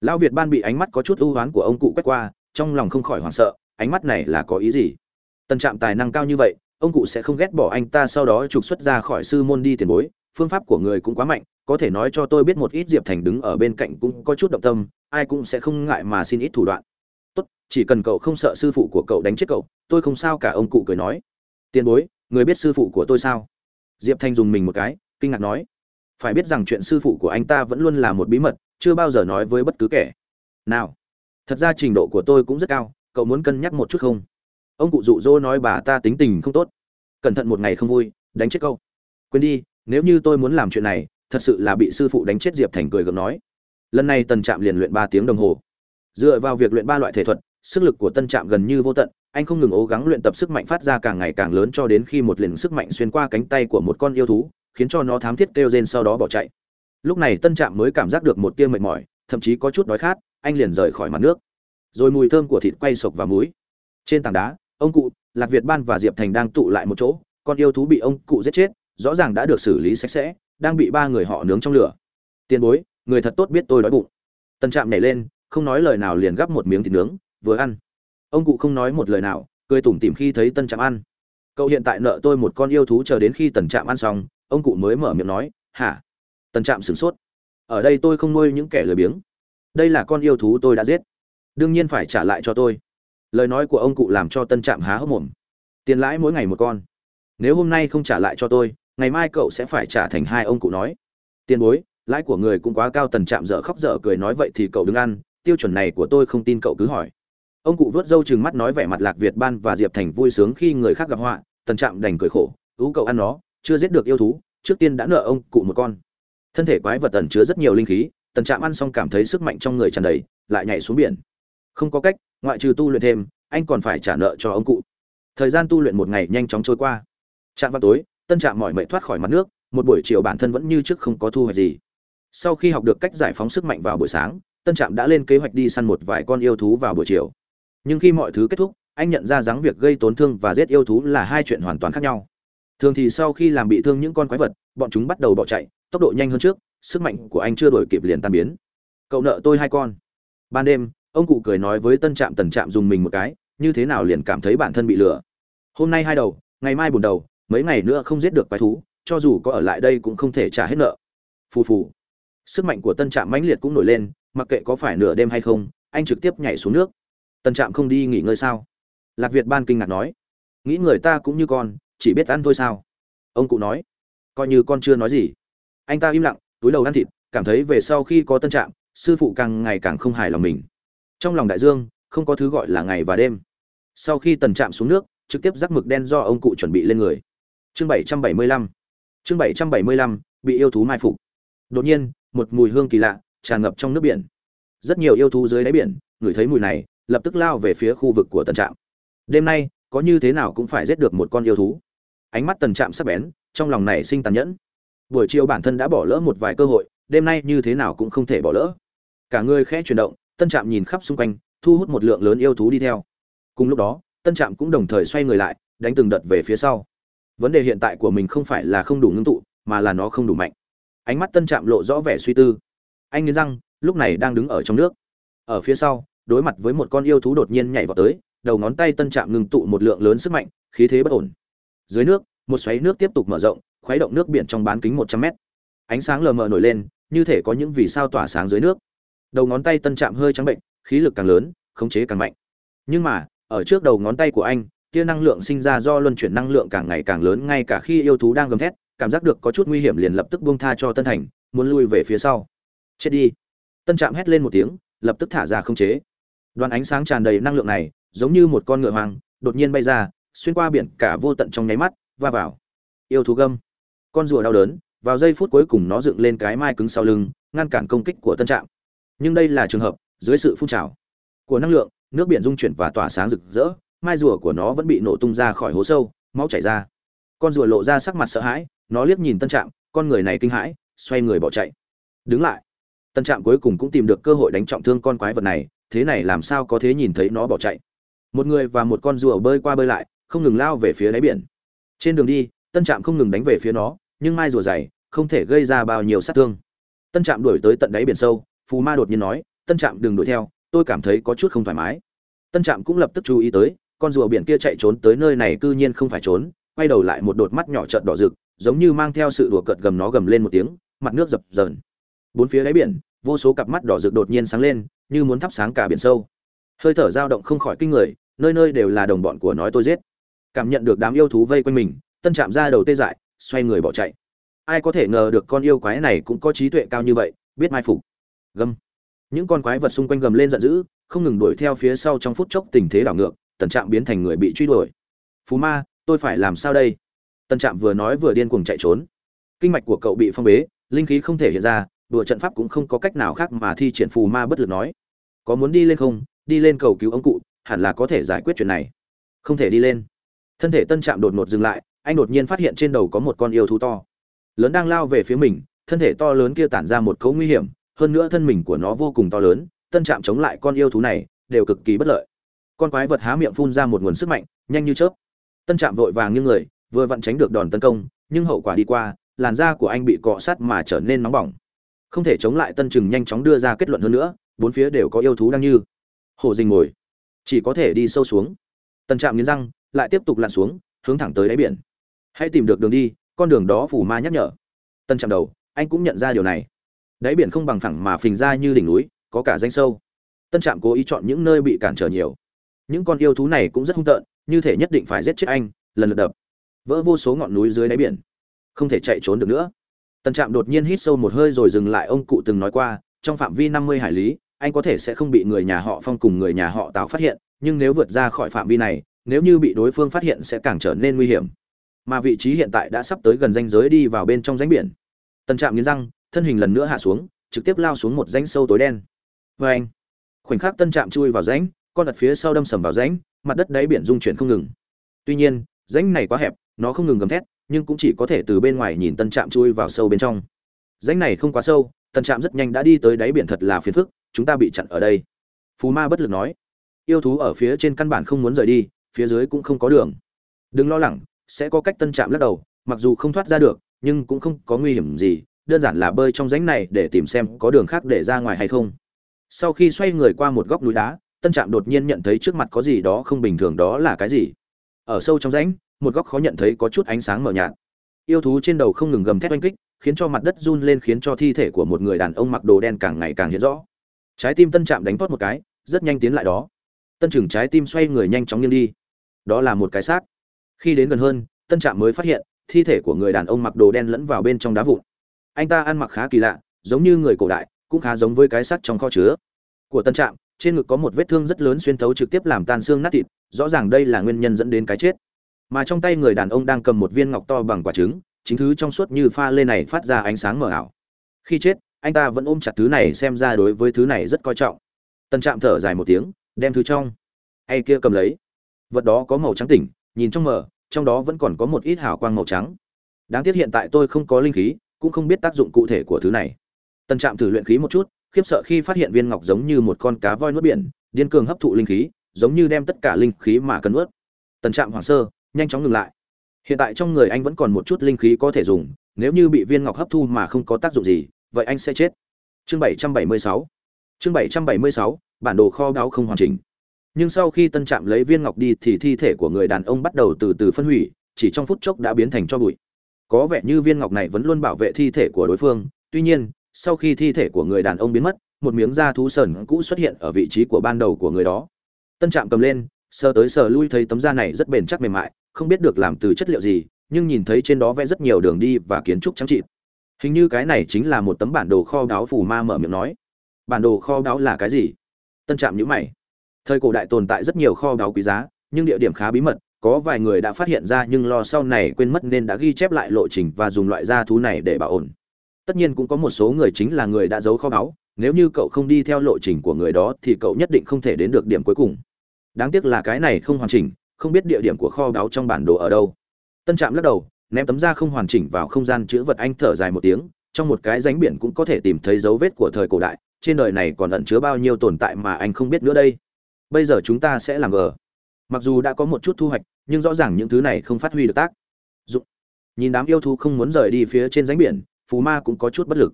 Lão việt ban bị ánh mắt có chút ưu oán của ông cụ quét qua, trong lòng không khỏi hoảng sợ, ánh mắt này là có ý gì? Tân trạm tài năng cao như vậy ông cụ sẽ không ghét bỏ anh ta sau đó trục xuất ra khỏi sư môn đi tiền bối, phương pháp của người cũng quá mạnh, có thể nói cho tôi biết một ít diệp thành đứng ở bên cạnh cũng có chút động tâm, ai cũng sẽ không ngại mà xin ít thủ đoạn. Tốt, chỉ cần cậu không sợ sư phụ của cậu đánh chết cậu, tôi không sao cả, ông cụ cười nói. Tiền bối, người biết sư phụ của tôi sao? Diệp thanh dùng mình một cái, kinh ngạc nói. Phải biết rằng chuyện sư phụ của anh ta vẫn luôn là một bí mật, chưa bao giờ nói với bất cứ kẻ nào. Thật ra trình độ của tôi cũng rất cao, cậu muốn cân nhắc một chút không? Ông cụ dụ dỗ nói bà ta tính tình không tốt. Cẩn thận một ngày không vui, đánh chết câu quên đi, nếu như tôi muốn làm chuyện này, thật sự là bị sư phụ đánh chết diệp thành cười gượng nói. Lần này tần trạm liền luyện ba tiếng đồng hồ. Dựa vào việc luyện ba loại thể thuật, sức lực của tân trạm gần như vô tận, anh không ngừng cố gắng luyện tập sức mạnh phát ra càng ngày càng lớn cho đến khi một lần sức mạnh xuyên qua cánh tay của một con yêu thú, khiến cho nó thám thiết kêu rên sau đó bỏ chạy. Lúc này tân trạm mới cảm giác được một tia mệt mỏi, thậm chí có chút đói khát, anh liền rời khỏi mặt nước. Rồi mùi thơm của thịt quay sộc vào muối trên tảng đá ông cụ, lạc việt ban và diệp thành đang tụ lại một chỗ, con yêu thú bị ông cụ giết chết, rõ ràng đã được xử lý sạch sẽ, đang bị ba người họ nướng trong lửa. Tiền bối, người thật tốt biết tôi đói bụng. Tân trạm nhảy lên, không nói lời nào liền gắp một miếng thịt nướng, vừa ăn. Ông cụ không nói một lời nào, cười tủm tỉm khi thấy tân trạm ăn. Cậu hiện tại nợ tôi một con yêu thú chờ đến khi tần trạm ăn xong, ông cụ mới mở miệng nói, hả? Tần trạm sửng sốt. Ở đây tôi không nuôi những kẻ lười biếng. Đây là con yêu thú tôi đã giết. Đương nhiên phải trả lại cho tôi lời nói của ông cụ làm cho tân trạm há hốc mồm. Tiền lãi mỗi ngày một con. Nếu hôm nay không trả lại cho tôi, ngày mai cậu sẽ phải trả thành hai ông cụ nói. Tiền bối, lãi của người cũng quá cao, tần trạm dở khóc dở cười nói vậy thì cậu đứng ăn, tiêu chuẩn này của tôi không tin cậu cứ hỏi. Ông cụ vớt râu chừng mắt nói vẻ mặt lạc việt ban và diệp thành vui sướng khi người khác gặp họa, tần trạm đành cười khổ, ú, cậu ăn nó, chưa giết được yêu thú, trước tiên đã nợ ông cụ một con. Thân thể quái vật tần chứa rất nhiều linh khí, tần trạm ăn xong cảm thấy sức mạnh trong người tràn đầy, lại nhảy xuống biển không có cách, ngoại trừ tu luyện thêm, anh còn phải trả nợ cho ông cụ. Thời gian tu luyện một ngày nhanh chóng trôi qua. Trạm vào tối, tân trạm mỏi mệt thoát khỏi mặt nước, một buổi chiều bản thân vẫn như trước không có thu hoạch gì. Sau khi học được cách giải phóng sức mạnh vào buổi sáng, tân trạm đã lên kế hoạch đi săn một vài con yêu thú vào buổi chiều. Nhưng khi mọi thứ kết thúc, anh nhận ra rằng việc gây tổn thương và giết yêu thú là hai chuyện hoàn toàn khác nhau. Thường thì sau khi làm bị thương những con quái vật, bọn chúng bắt đầu bỏ chạy, tốc độ nhanh hơn trước, sức mạnh của anh chưa đổi kịp liền tan biến. Cậu nợ tôi hai con. Ban đêm ông cụ cười nói với tân trạm tần trạm dùng mình một cái, như thế nào liền cảm thấy bản thân bị lừa. Hôm nay hai đầu, ngày mai bùn đầu, mấy ngày nữa không giết được quái thú, cho dù có ở lại đây cũng không thể trả hết nợ. Phù phù. Sức mạnh của tân trạm mãnh liệt cũng nổi lên, mặc kệ có phải nửa đêm hay không, anh trực tiếp nhảy xuống nước. Tân trạm không đi nghỉ ngơi sao? Lạc việt ban kinh ngạc nói. Nghĩ người ta cũng như con, chỉ biết ăn thôi sao? Ông cụ nói. Coi như con chưa nói gì. Anh ta im lặng, túi đầu ăn thịt, cảm thấy về sau khi có tân trạm, sư phụ càng ngày càng không hài lòng mình trong lòng đại dương, không có thứ gọi là ngày và đêm. Sau khi tần trạm xuống nước, trực tiếp rắc mực đen do ông cụ chuẩn bị lên người. Chương bảy trăm bảy mươi lăm. Chương bảy trăm bảy mươi lăm, bị yêu thú mai phục. Đột nhiên, một mùi hương kỳ lạ tràn ngập trong nước biển. Rất nhiều yêu thú dưới đáy biển, ngửi thấy mùi này, lập tức lao về phía khu vực của tần trạm. Đêm nay, có như thế nào cũng phải giết được một con yêu thú. Ánh mắt tần trạm sắp bén, trong lòng này sinh tàn nhẫn. Buổi chiều bản thân đã bỏ lỡ một vài cơ hội, đêm nay như thế nào cũng không thể bỏ lỡ. Cả người khẽ chuyển động tân trạm nhìn khắp xung quanh, thu hút một lượng lớn yêu thú đi theo. Cùng lúc đó, tân trạm cũng đồng thời xoay người lại, đánh từng đợt về phía sau. Vấn đề hiện tại của mình không phải là không đủ ngưng tụ, mà là nó không đủ mạnh. Ánh mắt tân trạm lộ rõ vẻ suy tư. Anh nghiến răng, lúc này đang đứng ở trong nước. Ở phía sau, đối mặt với một con yêu thú đột nhiên nhảy vào tới, đầu ngón tay tân trạm ngưng tụ một lượng lớn sức mạnh, khí thế bất ổn. Dưới nước, một xoáy nước tiếp tục mở rộng, khuấy động nước biển trong bán kính một trăm mét. Ánh sáng lờ mờ nổi lên, như thể có những vì sao tỏa sáng dưới nước đầu ngón tay tân trạm hơi trắng bệnh, khí lực càng lớn, khống chế càng mạnh. Nhưng mà, ở trước đầu ngón tay của anh, tia năng lượng sinh ra do luân chuyển năng lượng càng ngày càng lớn, ngay cả khi yêu thú đang gầm thét, cảm giác được có chút nguy hiểm liền lập tức buông tha cho tân thành, muốn lui về phía sau. Chết đi. Tân trạm hét lên một tiếng, lập tức thả ra không chế. Đoàn ánh sáng tràn đầy năng lượng này, giống như một con ngựa hoang, đột nhiên bay ra, xuyên qua biển cả vô tận trong nháy mắt, va vào. Yêu thú gâm con rùa đau đớn, vào giây phút cuối cùng nó dựng lên cái mai cứng sau lưng, ngăn cản công kích của tân trạm nhưng đây là trường hợp, dưới sự phun trào của năng lượng, nước biển dung chuyển và tỏa sáng rực rỡ, mai rùa của nó vẫn bị nổ tung ra khỏi hố sâu, máu chảy ra. Con rùa lộ ra sắc mặt sợ hãi, nó liếc nhìn tân trạm, con người này kinh hãi, xoay người bỏ chạy. Đứng lại. Tân trạm cuối cùng cũng tìm được cơ hội đánh trọng thương con quái vật này, thế này làm sao có thế nhìn thấy nó bỏ chạy? Một người và một con rùa bơi qua bơi lại, không ngừng lao về phía đáy biển. Trên đường đi, tân trạm không ngừng đánh về phía nó, nhưng mai rùa dày, không thể gây ra bao nhiêu sát thương. Tân trạm đuổi tới tận đáy biển sâu phù ma đột nhiên nói, tân trạm, đừng đuổi theo, tôi cảm thấy có chút không thoải mái. Tân trạm cũng lập tức chú ý tới, con rùa biển kia chạy trốn tới nơi này cư nhiên không phải trốn, quay đầu lại một đột mắt nhỏ trợn đỏ rực, giống như mang theo sự đùa cợt gầm nó gầm lên một tiếng, mặt nước dập dờn. Bốn phía đáy biển, vô số cặp mắt đỏ rực đột nhiên sáng lên, như muốn thắp sáng cả biển sâu. Hơi thở dao động không khỏi kinh người, nơi nơi đều là đồng bọn của nói tôi giết. Cảm nhận được đám yêu thú vây quanh mình, tân chạm ra đầu tê dại, xoay người bỏ chạy. Ai có thể ngờ được con yêu quái này cũng có trí tuệ cao như vậy, biết mai phục gầm những con quái vật xung quanh gầm lên giận dữ, không ngừng đuổi theo phía sau trong phút chốc tình thế đảo ngược, tần trạm biến thành người bị truy đuổi. Phú ma, tôi phải làm sao đây? Tần trạm vừa nói vừa điên cuồng chạy trốn. Kinh mạch của cậu bị phong bế, linh khí không thể hiện ra, đùa trận pháp cũng không có cách nào khác mà thi triển phù ma bất lực nói. Có muốn đi lên không? Đi lên cầu cứu ông cụ, hẳn là có thể giải quyết chuyện này. Không thể đi lên. Thân thể tân trạm đột ngột dừng lại, anh đột nhiên phát hiện trên đầu có một con yêu thú to. Lớn đang lao về phía mình, thân thể to lớn kia tản ra một cấu nguy hiểm hơn nữa thân mình của nó vô cùng to lớn, tân trạm chống lại con yêu thú này đều cực kỳ bất lợi. Con quái vật há miệng phun ra một nguồn sức mạnh, nhanh như chớp. Tân trạm vội vàng như người, vừa vặn tránh được đòn tấn công, nhưng hậu quả đi qua, làn da của anh bị cọ sát mà trở nên nóng bỏng. Không thể chống lại tân trừng nhanh chóng đưa ra kết luận hơn nữa, bốn phía đều có yêu thú đang như. Hồ dình ngồi. Chỉ có thể đi sâu xuống. Tân trạm nghiến răng, lại tiếp tục lặn xuống, hướng thẳng tới đáy biển. Hãy tìm được đường đi, con đường đó phủ ma nhắc nhở. Tân trạm đầu, anh cũng nhận ra điều này đáy biển không bằng phẳng mà phình ra như đỉnh núi, có cả danh sâu. Tân trạm cố ý chọn những nơi bị cản trở nhiều. Những con yêu thú này cũng rất hung tợn, như thể nhất định phải giết chết anh, lần lượt đập. Vỡ vô số ngọn núi dưới đáy biển. Không thể chạy trốn được nữa. Tân trạm đột nhiên hít sâu một hơi rồi dừng lại, ông cụ từng nói qua, trong phạm vi năm mươi hải lý, anh có thể sẽ không bị người nhà họ phong cùng người nhà họ táo phát hiện, nhưng nếu vượt ra khỏi phạm vi này, nếu như bị đối phương phát hiện sẽ càng trở nên nguy hiểm. Mà vị trí hiện tại đã sắp tới gần ranh giới đi vào bên trong rãnh biển. Tân trạm nghiến răng thân hình lần nữa hạ xuống, trực tiếp lao xuống một rãnh sâu tối đen. Vê anh, khoảnh khắc tân trạm chui vào rãnh, con đặt phía sau đâm sầm vào rãnh, mặt đất đáy biển rung chuyển không ngừng. Tuy nhiên, rãnh này quá hẹp, nó không ngừng gầm thét, nhưng cũng chỉ có thể từ bên ngoài nhìn tân trạm chui vào sâu bên trong. Rãnh này không quá sâu, tân trạm rất nhanh đã đi tới đáy biển thật là phiền phức, chúng ta bị chặn ở đây. Phú ma bất lực nói. Yêu thú ở phía trên căn bản không muốn rời đi, phía dưới cũng không có đường. Đừng lo lắng, sẽ có cách tân trạm lắc đầu, mặc dù không thoát ra được, nhưng cũng không có nguy hiểm gì đơn giản là bơi trong rãnh này để tìm xem có đường khác để ra ngoài hay không. Sau khi xoay người qua một góc núi đá, tân trạm đột nhiên nhận thấy trước mặt có gì đó không bình thường, đó là cái gì? Ở sâu trong rãnh, một góc khó nhận thấy có chút ánh sáng mờ nhạt. Yêu thú trên đầu không ngừng gầm thét oanh kích, khiến cho mặt đất run lên, khiến cho thi thể của một người đàn ông mặc đồ đen càng ngày càng hiện rõ. Trái tim tân trạm đánh tốt một cái, rất nhanh tiến lại đó. Tân Trừng trái tim xoay người nhanh chóng nghiêng đi. Đó là một cái xác. Khi đến gần hơn, tân trạm mới phát hiện, thi thể của người đàn ông mặc đồ đen lẫn vào bên trong đá vụn anh ta ăn mặc khá kỳ lạ, giống như người cổ đại, cũng khá giống với cái sắt trong kho chứa. Của tân trạm, trên ngực có một vết thương rất lớn xuyên thấu trực tiếp làm tan xương nát thịt, rõ ràng đây là nguyên nhân dẫn đến cái chết. Mà trong tay người đàn ông đang cầm một viên ngọc to bằng quả trứng, chính thứ trong suốt như pha lê này phát ra ánh sáng mờ ảo. Khi chết, anh ta vẫn ôm chặt thứ này xem ra đối với thứ này rất coi trọng. Tân trạm thở dài một tiếng, đem thứ trong, hay kia cầm lấy. Vật đó có màu trắng tỉnh, nhìn trong mờ, trong đó vẫn còn có một ít hào quang màu trắng. Đáng tiếc hiện tại tôi không có linh khí cũng không biết tác dụng cụ thể của thứ này. Tần trạm thử luyện khí một chút, khiếp sợ khi phát hiện viên ngọc giống như một con cá voi nuốt biển, điên cường hấp thụ linh khí, giống như đem tất cả linh khí mà cần nuốt. Tần trạm hoảng sơ, nhanh chóng ngừng lại. Hiện tại trong người anh vẫn còn một chút linh khí có thể dùng, nếu như bị viên ngọc hấp thu mà không có tác dụng gì, vậy anh sẽ chết. Chương 776 chương 776 bản đồ kho báu không hoàn chỉnh. Nhưng sau khi tân trạm lấy viên ngọc đi thì thi thể của người đàn ông bắt đầu từ từ phân hủy, chỉ trong phút chốc đã biến thành cho bụi có vẻ như viên ngọc này vẫn luôn bảo vệ thi thể của đối phương. Tuy nhiên, sau khi thi thể của người đàn ông biến mất, một miếng da thú sần cũ xuất hiện ở vị trí của ban đầu của người đó. Tân trạm cầm lên, sờ tới sờ lui thấy tấm da này rất bền chắc mềm mại, không biết được làm từ chất liệu gì, nhưng nhìn thấy trên đó vẽ rất nhiều đường đi và kiến trúc trắng trịt hình như cái này chính là một tấm bản đồ kho đáo phù ma mở miệng nói. Bản đồ kho đáo là cái gì? Tân trạm nhữ mày. Thời cổ đại tồn tại rất nhiều kho đáo quý giá, nhưng địa điểm khá bí mật có vài người đã phát hiện ra nhưng lo sau này quên mất nên đã ghi chép lại lộ trình và dùng loại da thú này để bảo ổn. Tất nhiên cũng có một số người chính là người đã giấu kho báu, nếu như cậu không đi theo lộ trình của người đó thì cậu nhất định không thể đến được điểm cuối cùng. Đáng tiếc là cái này không hoàn chỉnh, không biết địa điểm của kho báu trong bản đồ ở đâu. Tân trạm lắc đầu, ném tấm da không hoàn chỉnh vào không gian chữ vật anh thở dài một tiếng, trong một cái rãnh biển cũng có thể tìm thấy dấu vết của thời cổ đại, trên đời này còn ẩn chứa bao nhiêu tồn tại mà anh không biết nữa đây. Bây giờ chúng ta sẽ làm gờ mặc dù đã có một chút thu hoạch, nhưng rõ ràng những thứ này không phát huy được tác. Dụng. Nhìn đám yêu thú không muốn rời đi phía trên ránh biển, phù ma cũng có chút bất lực.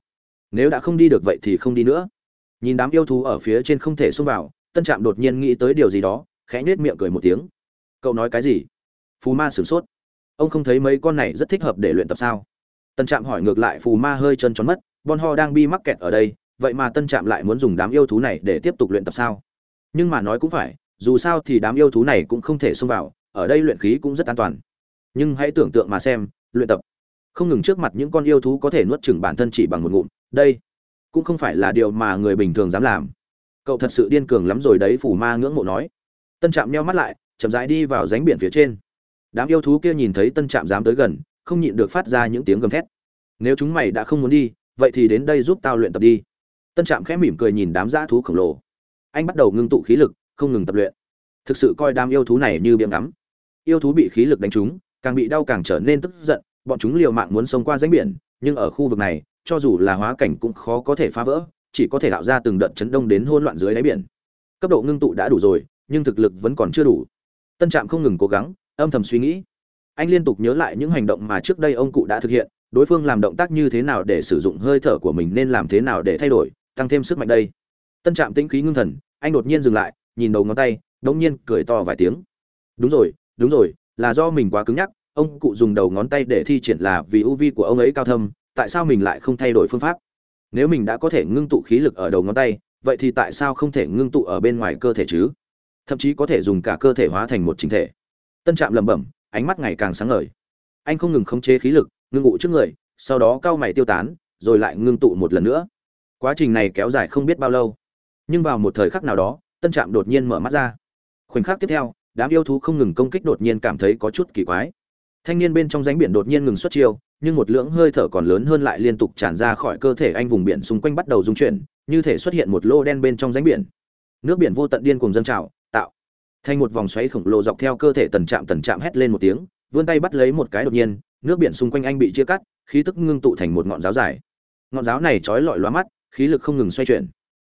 Nếu đã không đi được vậy thì không đi nữa. Nhìn đám yêu thú ở phía trên không thể xông vào, tân trạm đột nhiên nghĩ tới điều gì đó, khẽ nhếch miệng cười một tiếng. Cậu nói cái gì? Phù ma sửng sốt. Ông không thấy mấy con này rất thích hợp để luyện tập sao? Tân trạm hỏi ngược lại, phù ma hơi chân tròn mất. Bon ho đang bi mắc kẹt ở đây, vậy mà tân trạm lại muốn dùng đám yêu thú này để tiếp tục luyện tập sao? Nhưng mà nói cũng phải dù sao thì đám yêu thú này cũng không thể xông vào, ở đây luyện khí cũng rất an toàn. Nhưng hãy tưởng tượng mà xem, luyện tập, không ngừng trước mặt những con yêu thú có thể nuốt chửng bản thân chỉ bằng một ngụm, đây cũng không phải là điều mà người bình thường dám làm. Cậu thật sự điên cường lắm rồi đấy phủ ma ngưỡng mộ nói. Tân trạm nheo mắt lại, chậm rãi đi vào ránh biển phía trên. Đám yêu thú kia nhìn thấy tân trạm dám tới gần, không nhịn được phát ra những tiếng gầm thét. Nếu chúng mày đã không muốn đi, vậy thì đến đây giúp tao luyện tập đi. Tân trạm khẽ mỉm cười nhìn đám dã thú khổng lồ. Anh bắt đầu ngưng tụ khí lực không ngừng tập luyện. Thực sự coi đám yêu thú này như biếng ngắm. Yêu thú bị khí lực đánh trúng, càng bị đau càng trở nên tức giận, bọn chúng liều mạng muốn xông qua ránh biển, nhưng ở khu vực này, cho dù là hóa cảnh cũng khó có thể phá vỡ, chỉ có thể tạo ra từng đợt chấn đông đến hỗn loạn dưới đáy biển. Cấp độ ngưng tụ đã đủ rồi, nhưng thực lực vẫn còn chưa đủ. Tân trạm không ngừng cố gắng, âm thầm suy nghĩ. Anh liên tục nhớ lại những hành động mà trước đây ông cụ đã thực hiện, đối phương làm động tác như thế nào để sử dụng hơi thở của mình nên làm thế nào để thay đổi, tăng thêm sức mạnh đây. Tân trạm tĩnh khí ngưng thần, anh đột nhiên dừng lại nhìn đầu ngón tay, đống nhiên cười to vài tiếng. Đúng rồi đúng rồi, là do mình quá cứng nhắc, ông cụ dùng đầu ngón tay để thi triển là vì ưu vi của ông ấy cao thâm, tại sao mình lại không thay đổi phương pháp? Nếu mình đã có thể ngưng tụ khí lực ở đầu ngón tay, vậy thì tại sao không thể ngưng tụ ở bên ngoài cơ thể chứ? Thậm chí có thể dùng cả cơ thể hóa thành một chính thể. Tân trạm lẩm bẩm, ánh mắt ngày càng sáng ngời. Anh không ngừng khống chế khí lực, ngưng ngụ trước người, sau đó cao mày tiêu tán, rồi lại ngưng tụ một lần nữa. Quá trình này kéo dài không biết bao lâu. Nhưng vào một thời khắc nào đó tân trạm đột nhiên mở mắt ra. Khoảnh khắc tiếp theo, đám yêu thú không ngừng công kích đột nhiên cảm thấy có chút kỳ quái. Thanh niên bên trong ránh biển đột nhiên ngừng xuất chiêu, nhưng một lượng hơi thở còn lớn hơn lại liên tục tràn ra khỏi cơ thể anh vùng biển xung quanh bắt đầu rung chuyển, như thể xuất hiện một lô đen bên trong ránh biển. Nước biển vô tận điên cùng dâng trào, tạo thành một vòng xoáy khổng lồ dọc theo cơ thể tần trạm tần trạm hét lên một tiếng, vươn tay bắt lấy một cái đột nhiên, nước biển xung quanh anh bị chia cắt, khí tức ngưng tụ thành một ngọn giáo dài. Ngọn giáo này trói lọi lóa mắt, khí lực không ngừng xoay chuyển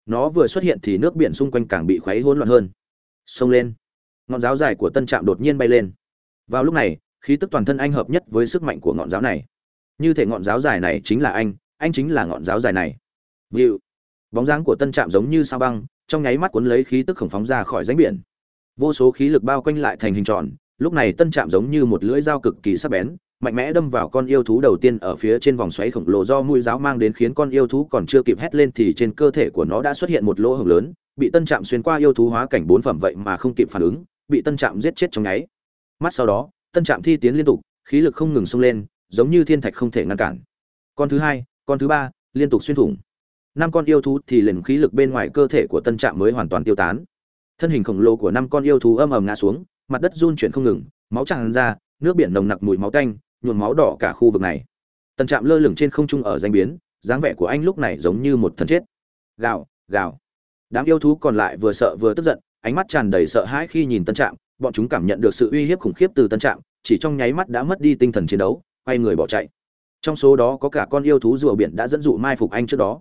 nó vừa xuất hiện thì nước biển xung quanh càng bị khuấy hỗn loạn hơn. Xông lên. Ngọn giáo dài của tân trạm đột nhiên bay lên. Vào lúc này, khí tức toàn thân anh hợp nhất với sức mạnh của ngọn giáo này. Như thể ngọn giáo dài này chính là anh anh chính là ngọn giáo dài này. Vịu. Bóng dáng của tân trạm giống như sao băng, trong nháy mắt cuốn lấy khí tức khổng phóng ra khỏi ránh biển. Vô số khí lực bao quanh lại thành hình tròn, lúc này tân trạm giống như một lưỡi dao cực kỳ sắc bén mạnh mẽ đâm vào con yêu thú đầu tiên ở phía trên vòng xoáy khổng lồ do mũi giáo mang đến khiến con yêu thú còn chưa kịp hét lên thì trên cơ thể của nó đã xuất hiện một lỗ hổng lớn, bị tân trạm xuyên qua yêu thú hóa cảnh bốn phẩm vậy mà không kịp phản ứng, bị tân trạm giết chết trong nháy. Mắt sau đó, tân trạm thi tiến liên tục, khí lực không ngừng xông lên, giống như thiên thạch không thể ngăn cản. Con thứ hai, con thứ ba, liên tục xuyên thủng. Năm con yêu thú thì lần khí lực bên ngoài cơ thể của tân trạm mới hoàn toàn tiêu tán. Thân hình khổng lồ của năm con yêu thú âm ầm ngã xuống, mặt đất run chuyển không ngừng, máu tràn ra, nước biển nồng nặc mùi máu tanh nhuộm máu đỏ cả khu vực này. Tần trạm lơ lửng trên không trung ở danh biến, dáng vẻ của anh lúc này giống như một thần chết. Gào gào. Đám yêu thú còn lại vừa sợ vừa tức giận, ánh mắt tràn đầy sợ hãi khi nhìn tân trạm, bọn chúng cảm nhận được sự uy hiếp khủng khiếp từ tân trạm, chỉ trong nháy mắt đã mất đi tinh thần chiến đấu, quay người bỏ chạy. Trong số đó có cả con yêu thú rùa biển đã dẫn dụ mai phục anh trước đó.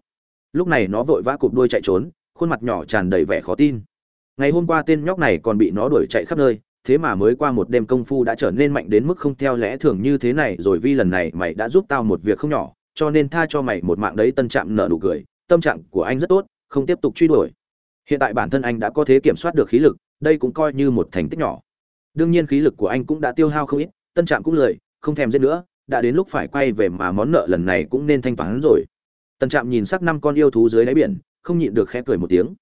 Lúc này nó vội vã cụp đuôi chạy trốn, khuôn mặt nhỏ tràn đầy vẻ khó tin. Ngày hôm qua tên nhóc này còn bị nó đuổi chạy khắp nơi thế mà mới qua một đêm công phu đã trở nên mạnh đến mức không theo lẽ thường như thế này rồi vì lần này mày đã giúp tao một việc không nhỏ, cho nên tha cho mày một mạng đấy, tân trạm nợ nụ cười, tâm trạng của anh rất tốt, không tiếp tục truy đuổi. Hiện tại bản thân anh đã có thế kiểm soát được khí lực, đây cũng coi như một thành tích nhỏ. Đương nhiên khí lực của anh cũng đã tiêu hao không ít, tân trạm cũng lười, không thèm giết nữa, đã đến lúc phải quay về mà món nợ lần này cũng nên thanh toán rồi. Tân trạm nhìn sắc năm con yêu thú dưới đáy biển, không nhịn được khẽ cười một tiếng.